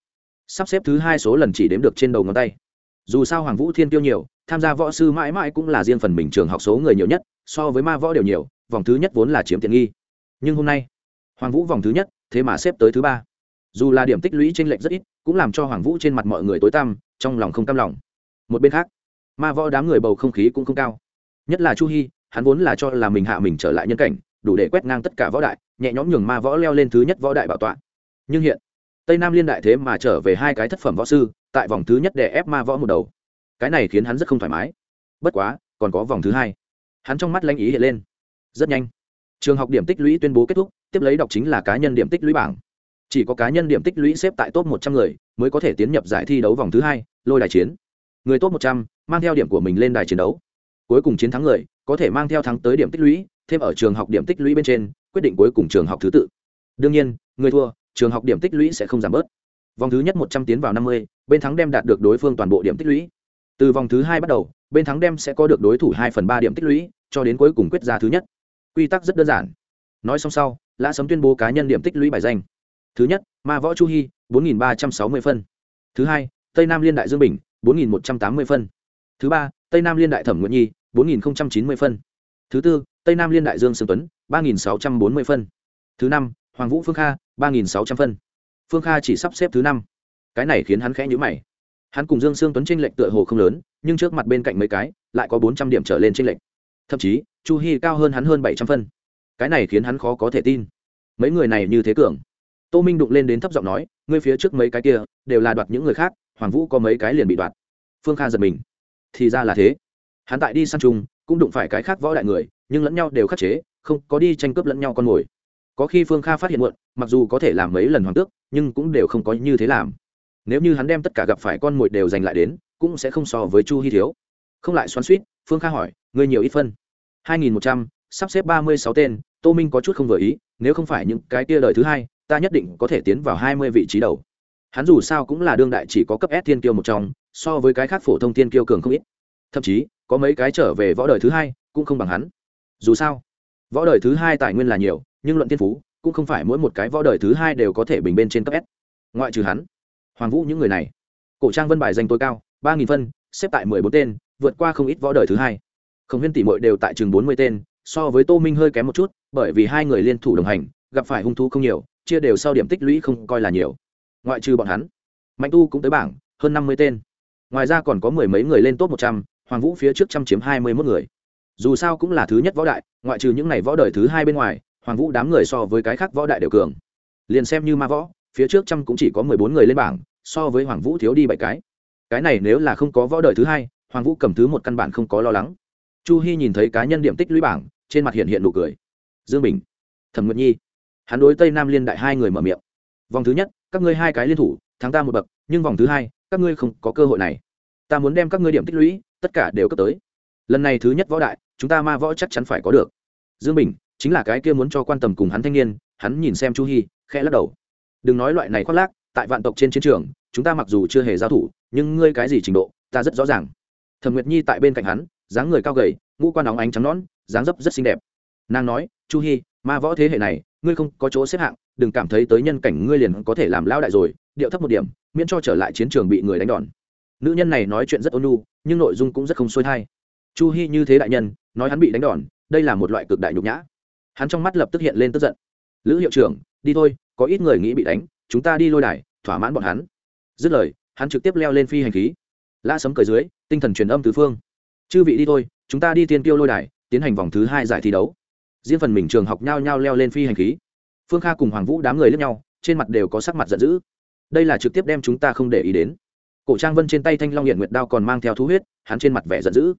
Sắp xếp thứ hai số lần chỉ đếm được trên đầu ngón tay dù sao hoàng vũ thiên tiêu nhiều, tham gia võ sư mãi mãi cũng là riêng phần mình trường học số người nhiều nhất, so với ma võ đều nhiều, vòng thứ nhất vốn là chiếm tiện nghi. Nhưng hôm nay, hoàng vũ vòng thứ nhất, thế mà xếp tới thứ ba. Dù là điểm tích lũy t r ê n lệch rất ít, cũng làm cho hoàng vũ trên mặt mọi người tối tăm, trong lòng không cam lòng. Một bên khác, ma võ đám người bầu không khí cũng không cao. Nhất là chu hy hắn vốn là cho là mình hạ mình trở lại nhân cảnh, đủ để quét ngang tất cả võ đại, nhẹ nhõm nhường ma võ leo lên thứ nhất võ đại bảo tọa. Nhưng hiện tây nam liên đại thế mà trở về hai cái thất phẩm võ sư, tại vòng thứ nhất để ép ma võ một đầu. Cái này khiến hắn rất không thoải mái. Bất quá, còn có vòng thứ hai. Hắn trong mắt lanh ý hiện lên. Rất nhanh. Trường học điểm tích lũy tuyên bố kết thúc, tiếp lấy đọc chính là cá nhân điểm tích lũy bảng. Chỉ có cá nhân điểm tích lũy xếp tại top một trăm người, mới có thể tiến nhập giải thi đấu vòng thứ hai, lôi đài chiến. Người top một trăm, mang theo điểm của mình lên đài chiến đấu. Cuối cùng chiến thắng người, có thể mang theo thắng tới điểm tích lũy, thêm ở trường học điểm tích lũy bên trên, quyết định cuối cùng trường học thứ tự. Đương nhiên, người thua trường học điểm tích lũy sẽ không giảm bớt. Vòng thứ nhất một trăm tiến vào năm mươi, bên thắng đem đạt được đối phương toàn bộ điểm tích lũy. Từ vòng thứ hai bắt đầu, bên thắng đem sẽ có được đối thủ hai phần ba điểm tích lũy, cho đến cuối cùng quyết ra thứ nhất. Quy tắc rất đơn giản. Nói xong sau, lã sấm tuyên bố cá nhân điểm tích lũy bài danh. Thứ nhất, ma võ chu hy bốn nghìn ba trăm sáu mươi phân. Thứ hai, tây nam liên đại dương bình, bốn nghìn một trăm tám mươi phân. Thứ ba, tây nam liên đại thẩm nguyễn nhi, bốn nghìn chín mươi phân. Thứ tư, tây nam liên đại dương sương tuấn, ba nghìn sáu trăm bốn mươi phân. Thứ năm, hoàng vũ phương kha ba nghìn sáu trăm phân. Phương kha chỉ sắp xếp thứ năm. Cái này khiến hắn khẽ nhữ mày. Hắn cùng dương sương tuấn tranh lệch tựa hồ không lớn, nhưng trước mặt bên cạnh mấy cái, lại có bốn trăm điểm trở lên tranh lệch. Thậm chí, chu hy cao hơn hắn hơn bảy trăm phân. Cái này khiến hắn khó có thể tin. Mấy người này như thế cường. Tô minh đụng lên đến thấp giọng nói, ngươi phía trước mấy cái kia, đều là đoạt những người khác, hoàng vũ có mấy cái liền bị đoạt. Phương kha giật mình. Thì ra là thế. Hắn tại đi săn trùng cũng đụng phải cái khác võ đại người, nhưng lẫn nhau đều khắc chế, không có đi tranh cướp lẫn nhau con mồi có khi phương kha phát hiện muộn, mặc dù có thể làm mấy lần hoàng tước, nhưng cũng đều không có như thế làm. Nếu như hắn đem tất cả gặp phải con mồi đều giành lại đến, cũng sẽ không so với chu hy thiếu. Không lại xoắn suýt phương kha hỏi, ngươi nhiều ít phân? Hai nghìn một trăm, sắp xếp ba mươi sáu tên, tô minh có chút không vừa ý, nếu không phải những cái tia lời thứ hai, ta nhất định có thể tiến vào hai mươi vị trí đầu. Hắn dù sao cũng là đương đại chỉ có cấp s thiên kiêu một trong, so với cái khác phổ thông thiên kiêu cường không ít. Thậm chí, có mấy cái trở về võ đời thứ hai cũng không bằng hắn. Dù sao, võ đời thứ hai tài nguyên là nhiều nhưng luận tiên phú cũng không phải mỗi một cái võ đời thứ hai đều có thể bình bên trên cấp s. Ngoại trừ hắn, hoàng vũ những người này, cổ trang vân bài danh tối cao, ba nghìn phân, xếp tại mười bốn tên, vượt qua không ít võ đời thứ hai. Khổng huyên tỷ mội đều tại chừng bốn mươi tên, so với tô minh hơi kém một chút, bởi vì hai người liên thủ đồng hành, gặp phải hung thú không nhiều, chia đều sau điểm tích lũy không coi là nhiều. Ngoại trừ bọn hắn, mạnh tu cũng tới bảng, hơn năm mươi tên. Ngoài ra còn có mười mấy người lên top một trăm, hoàng vũ phía trước trăm chiếm hai mươi mốt người. Dù sao cũng là thứ nhất võ đại, ngoại trừ những n à y võ đời thứ hai bên ngoài hoàng vũ đám người so với cái khác võ đại đều cường. Liền xem như ma võ, phía trước trăm cũng chỉ có mười bốn người lên bảng, so với hoàng vũ thiếu đi bảy cái. Cái này nếu là không có võ đời thứ hai, hoàng vũ cầm thứ một căn bản không có lo lắng. Chu hy nhìn thấy cá nhân điểm tích lũy bảng, trên mặt hiện hiện nụ cười. Dương bình, thẩm nguyệt nhi. Hắn đối tây nam liên đại hai người mở miệng. Vòng thứ nhất, các ngươi hai cái liên thủ, thắng ta một bậc, nhưng vòng thứ hai, các ngươi không có cơ hội này. Ta muốn đem các ngươi điểm tích lũy, tất cả đều cấp tới. Lần này thứ nhất võ đại, chúng ta ma võ chắc chắn phải có được. Dương bình chính là cái kia muốn cho quan tâm cùng hắn thanh niên, hắn nhìn xem chu hy khẽ lắc đầu. Đừng nói loại này khoác lác, tại vạn tộc trên chiến trường, chúng ta mặc dù chưa hề giao thủ, nhưng ngươi cái gì trình độ, ta rất rõ ràng. Thẩm nguyệt nhi tại bên cạnh hắn, dáng người cao gầy, ngũ quan óng ánh trắng nón dáng dấp rất xinh đẹp. Nàng nói, chu hy ma võ thế hệ này, ngươi không có chỗ xếp hạng, đừng cảm thấy tới nhân cảnh ngươi liền có thể làm lao đại rồi, điệu thấp một điểm, miễn cho trở lại chiến trường bị người đánh đòn. Nữ nhân này nói chuyện rất ôn nhu, nhưng nội dung cũng rất không xuôi thai. Chu hy như thế đại nhân, nói hắn bị đánh đòn, đây là một loại cực đại nhục nhã hắn trong mắt lập tức hiện lên tức giận. Lữ hiệu trưởng, đi thôi, có ít người nghĩ bị đánh, chúng ta đi lôi đài, thỏa mãn bọn hắn. Dứt lời, hắn trực tiếp leo lên phi hành khí. La sấm cởi dưới, tinh thần truyền âm tứ phương. Chư vị đi thôi, chúng ta đi tiên tiêu lôi đài, tiến hành vòng thứ hai giải thi đấu. Riêng phần mình trường học nhau nhau leo lên phi hành khí. Phương kha cùng hoàng vũ đám người lướt nhau, trên mặt đều có sắc mặt giận dữ. Đây là trực tiếp đem chúng ta không để ý đến. Cổ trang vân trên tay thanh long hiện nguyệt đao còn mang theo thú huyết, hắn trên mặt vẻ giận dữ.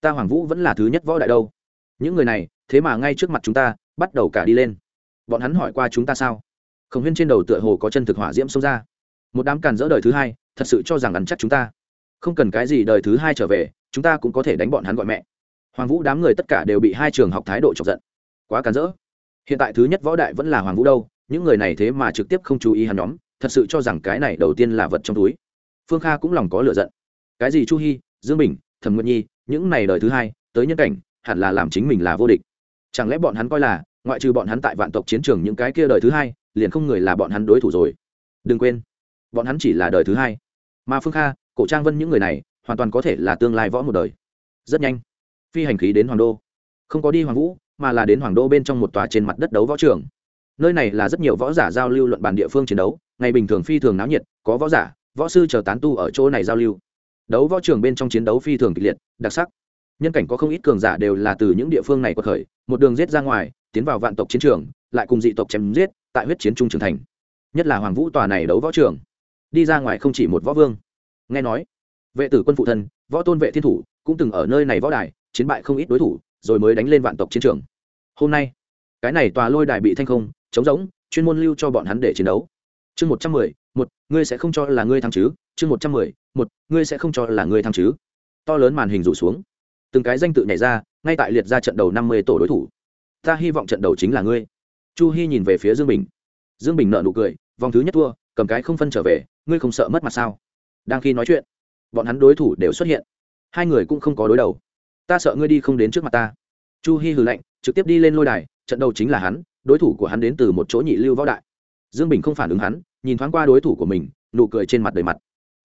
Ta hoàng vũ vẫn là thứ nhất võ đại đâu những người này, thế mà ngay trước mặt chúng ta, bắt đầu cả đi lên. Bọn hắn hỏi qua chúng ta sao? Khổng huyên trên đầu tựa hồ có chân thực hỏa diễm xông ra. Một đám càn dỡ đời thứ hai, thật sự cho rằng ăn chắc chúng ta. Không cần cái gì đời thứ hai trở về, chúng ta cũng có thể đánh bọn hắn gọi mẹ. Hoàng vũ đám người tất cả đều bị hai trường học thái độ chọc giận. Quá càn rỡ. Hiện tại thứ nhất võ đại vẫn là hoàng vũ đâu, những người này thế mà trực tiếp không chú ý hắn nhóm, thật sự cho rằng cái này đầu tiên là vật trong túi. Phương kha cũng lòng có lựa giận. Cái gì chu hy dương bình, thẩm nguyệt nhi, những này đời thứ hai, tới nhân cảnh hẳn là làm chính mình là vô địch. Chẳng lẽ bọn hắn coi là, ngoại trừ bọn hắn tại vạn tộc chiến trường những cái kia đời thứ hai, liền không người là bọn hắn đối thủ rồi? Đừng quên, bọn hắn chỉ là đời thứ hai. Mà phương kha, cổ trang vân những người này, hoàn toàn có thể là tương lai võ một đời. Rất nhanh, phi hành khí đến hoàng đô. Không có đi hoàng vũ, mà là đến hoàng đô bên trong một tòa trên mặt đất đấu võ trường. Nơi này là rất nhiều võ giả giao lưu luận bàn địa phương chiến đấu, ngày bình thường phi thường náo nhiệt, có võ giả, võ sư chờ tán tu ở chỗ này giao lưu. Đấu võ trường bên trong chiến đấu phi thường kịch liệt, đặc sắc nhân cảnh có không ít cường giả đều là từ những địa phương này quật khởi, một đường giết ra ngoài, tiến vào vạn tộc chiến trường, lại cùng dị tộc chém giết, tại huyết chiến trung trưởng thành. Nhất là hoàng vũ tòa này đấu võ trường. Đi ra ngoài không chỉ một võ vương. Nghe nói, vệ tử quân phụ thân, võ tôn vệ thiên thủ, cũng từng ở nơi này võ đài, chiến bại không ít đối thủ, rồi mới đánh lên vạn tộc chiến trường. Hôm nay, cái này tòa lôi đài bị thanh không, chống rỗng, chuyên môn lưu cho bọn hắn để chiến đấu. Chương một trăm mười, một, ngươi sẽ không cho là ngươi thắng chứ? Chương một trăm mười, một, ngươi sẽ không cho là ngươi thắng chứ? To lớn màn hình rủ xuống từng cái danh tự nhảy ra, ngay tại liệt ra trận đầu năm mươi tổ đối thủ. Ta hy vọng trận đầu chính là ngươi. Chu hy nhìn về phía dương bình. Dương bình nợ nụ cười, vòng thứ nhất thua, cầm cái không phân trở về, ngươi không sợ mất mặt sao? Đang khi nói chuyện, bọn hắn đối thủ đều xuất hiện. Hai người cũng không có đối đầu. Ta sợ ngươi đi không đến trước mặt ta. Chu hy hừ lạnh, trực tiếp đi lên lôi đài, trận đầu chính là hắn, đối thủ của hắn đến từ một chỗ nhị lưu võ đại. Dương bình không phản ứng hắn, nhìn thoáng qua đối thủ của mình, nụ cười trên mặt đầy mặt.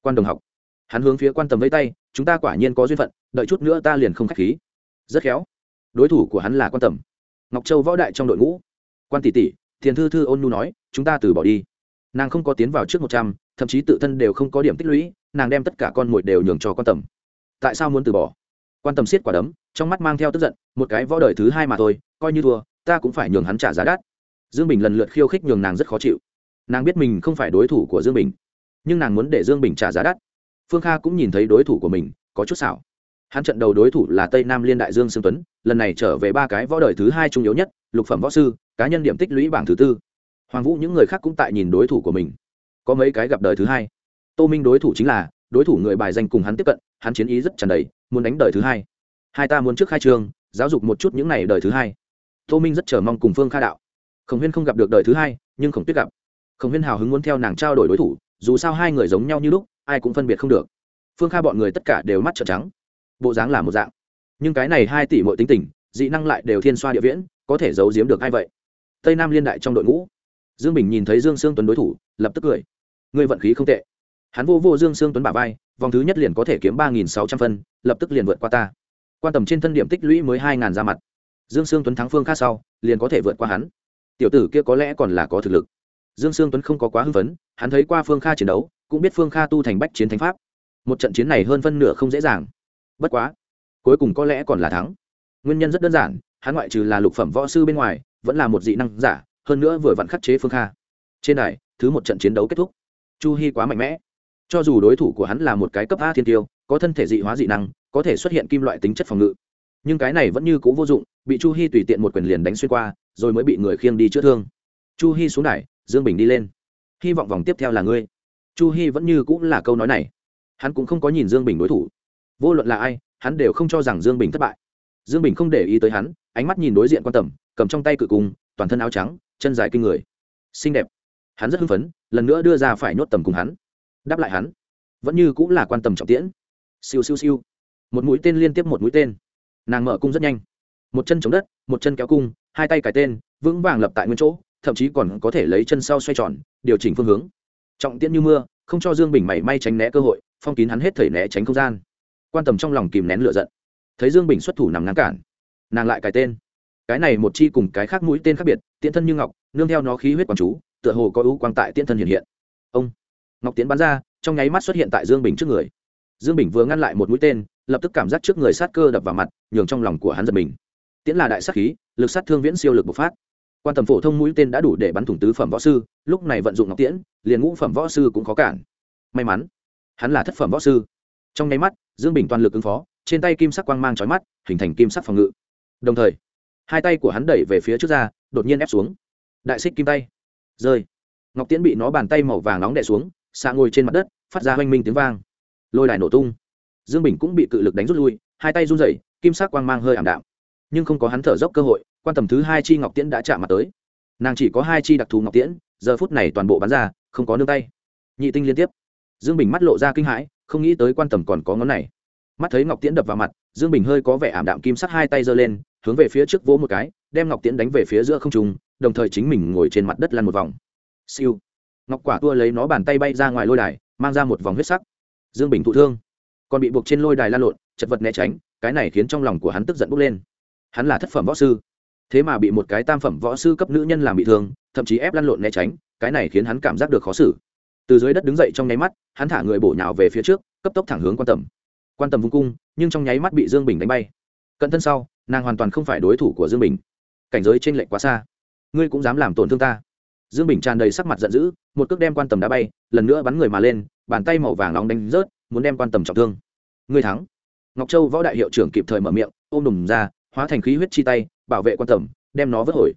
Quan đồng học hắn hướng phía quan tâm với tay, chúng ta quả nhiên có duyên phận, đợi chút nữa ta liền không k h á c h khí. Rất khéo. Đối thủ của hắn là quan tâm. Ngọc châu võ đại trong đội ngũ. Quan tỷ tỷ, thiền thư thư ôn nhu nói, chúng ta từ bỏ đi. Nàng không có tiến vào trước một trăm, thậm chí tự thân đều không có điểm tích lũy, nàng đem tất cả con mồi đều nhường cho quan tâm. Tại sao muốn từ bỏ? Quan tâm siết quả đấm, trong mắt mang theo tức giận, một cái võ đời thứ hai mà thôi, coi như thua, ta cũng phải nhường hắn trả giá đắt. Dương bình lần lượt khiêu khích nhường nàng rất khó chịu. Nàng biết mình không phải đối thủ của dương bình, nhưng nàng muốn để dương bình trả giá đắt phương kha cũng nhìn thấy đối thủ của mình, có chút xảo. Hắn trận đầu đối thủ là tây nam liên đại dương sương tuấn, lần này trở về ba cái võ đời thứ hai trung yếu nhất, lục phẩm võ sư, cá nhân điểm tích lũy bảng thứ tư. Hoàng vũ những người khác cũng tại nhìn đối thủ của mình. Có mấy cái gặp đời thứ hai. Tô minh đối thủ chính là, đối thủ người bài danh cùng hắn tiếp cận, hắn chiến ý rất tràn đầy, muốn đánh đời thứ hai. Hai ta muốn trước khai trường, giáo dục một chút những n à y đời thứ hai. Tô minh rất chờ mong cùng phương kha đạo. Khổng huyên không gặp được đời thứ hai, nhưng khổng tuyết gặp. Khổng huyên hào hứng muốn theo nàng trao đổi đối thủ, dù sao hai người giống nhau như lúc ai cũng phân biệt không được. Phương kha bọn người tất cả đều mắt trợn trắng. Bộ dáng là một dạng. Nhưng cái này hai tỷ mọi tính tình, dị năng lại đều thiên xoa địa viễn, có thể giấu giếm được ai vậy? Tây nam liên đại trong đội ngũ. Dương bình nhìn thấy dương sương tuấn đối thủ, lập tức cười. Người vận khí không tệ. Hắn vô vô dương sương tuấn bả vai, vòng thứ nhất liền có thể kiếm ba nghìn sáu trăm phân, lập tức liền vượt qua ta. Quan tầm trên thân điểm tích lũy mới hai ngàn ra mặt. Dương sương tuấn thắng phương khác sau, liền có thể vượt qua hắn. Tiểu tử kia có lẽ còn là có thực lực. Dương sương tuấn không có quá hưng phấn, hắn thấy qua phương kha chiến đấu cũng biết phương kha tu thành bách chiến thánh pháp. Một trận chiến này hơn phân nửa không dễ dàng. Bất quá, cuối cùng có lẽ còn là thắng. Nguyên nhân rất đơn giản, hắn ngoại trừ là lục phẩm võ sư bên ngoài, vẫn là một dị năng giả, hơn nữa vừa vặn khắc chế phương kha. Trên đài, thứ một trận chiến đấu kết thúc. Chu hy quá mạnh mẽ. Cho dù đối thủ của hắn là một cái cấp a thiên tiêu, có thân thể dị hóa dị năng, có thể xuất hiện kim loại tính chất phòng ngự. Nhưng cái này vẫn như c ũ vô dụng, bị chu hy tùy tiện một quyền liền đánh xuyên qua, rồi mới bị người khiêng đi chữa thương. Chu hy xuống đài, dương bình đi lên. Hy vọng vòng tiếp theo là ngươi chu hy vẫn như cũng là câu nói này. Hắn cũng không có nhìn dương bình đối thủ. Vô luận là ai, hắn đều không cho rằng dương bình thất bại. Dương bình không để ý tới hắn, ánh mắt nhìn đối diện quan tầm, cầm trong tay cự cung, toàn thân áo trắng, chân dài kinh người. Xinh đẹp. Hắn rất hưng phấn, lần nữa đưa ra phải nhốt tầm cùng hắn. Đáp lại hắn. Vẫn như cũng là quan tâm trọng tiễn. Siêu siêu siêu. Một mũi tên liên tiếp một mũi tên. Nàng mở cung rất nhanh. Một chân chống đất, một chân kéo cung, hai tay cài tên, vững vàng lập tại nguyên chỗ, thậm chí còn có thể lấy chân sau xoay tròn, điều chỉnh phương hướng trọng tiễn như mưa, không cho dương bình mảy may tránh né cơ hội, phong kín hắn hết thể né tránh không gian. Quan tâm trong lòng kìm nén lửa giận. Thấy dương bình xuất thủ nằm ngăn cản, nàng lại cái tên. Cái này một chi cùng cái khác mũi tên khác biệt, tiễn thân như ngọc, nương theo nó khí huyết quảng chú, tựa hồ có ưu quang tại tiễn thân hiện hiện. Ông, ngọc tiến bắn ra, trong nháy mắt xuất hiện tại dương bình trước người. Dương bình vừa ngăn lại một mũi tên, lập tức cảm giác trước người sát cơ đập vào mặt, nhường trong lòng của hắn giật mình. Tiễn là đại sát khí, lực sát thương viễn siêu lực bộc phát quan tầm phổ thông mũi tên đã đủ để bắn thủng tứ phẩm võ sư, lúc này vận dụng ngọc tiễn, liền ngũ phẩm võ sư cũng khó cản. May mắn, hắn là thất phẩm võ sư. Trong nháy mắt, dương bình toàn lực ứng phó, trên tay kim sắc quang mang trói mắt, hình thành kim sắc phòng ngự. Đồng thời, hai tay của hắn đẩy về phía trước ra, đột nhiên ép xuống. Đại xích kim tay. Rơi. Ngọc tiễn bị nó bàn tay màu vàng nóng đè xuống, xạ ngồi trên mặt đất, phát ra hoanh minh tiếng vang. Lôi đài nổ tung. Dương bình cũng bị cự lực đánh rút lui, hai tay run rẩy, kim sắc quang mang hơi ảm đạm. Nhưng không có hắn thở dốc cơ hội quan tầm thứ hai chi ngọc tiễn đã chạm mặt tới. Nàng chỉ có hai chi đặc thù ngọc tiễn, giờ phút này toàn bộ bán ra, không có nương tay. Nhị tinh liên tiếp. Dương bình mắt lộ ra kinh hãi, không nghĩ tới quan tầm còn có ngón này. Mắt thấy ngọc tiễn đập vào mặt, dương bình hơi có vẻ ảm đạm kim sắt hai tay giơ lên, hướng về phía trước vỗ một cái, đem ngọc tiễn đánh về phía giữa không trung, đồng thời chính mình ngồi trên mặt đất lăn một vòng. Siêu. Ngọc quả tua lấy nó bàn tay bay ra ngoài lôi đài, mang ra một vòng huyết sắc. Dương bình thụ thương. Còn bị buộc trên lôi đài lan lộn, chật vật né tránh, cái này khiến trong lòng của hắn tức giận bốc lên. Hắn là thất phẩm võ sư thế mà bị một cái tam phẩm võ sư cấp nữ nhân làm bị thương, thậm chí ép lăn lộn né tránh, cái này khiến hắn cảm giác được khó xử. Từ dưới đất đứng dậy trong nháy mắt, hắn thả người bổ nhào về phía trước, cấp tốc thẳng hướng quan tầm. Quan tầm vung cung, nhưng trong nháy mắt bị dương bình đánh bay. Cận thân sau, nàng hoàn toàn không phải đối thủ của dương bình. Cảnh giới t r ê n lệch quá xa. Ngươi cũng dám làm tổn thương ta. Dương bình tràn đầy sắc mặt giận dữ, một cước đem quan tầm đá bay, lần nữa bắn người mà lên, bàn tay màu vàng nóng đánh rớt, muốn đem quan tầm trọng thương. Ngươi thắng. Ngọc châu võ đại hiệu trưởng kịp thời mở miệng, ôm đùm ra, hóa thành khí huyết chi tay bảo vệ quan tầm đem nó vớt hồi.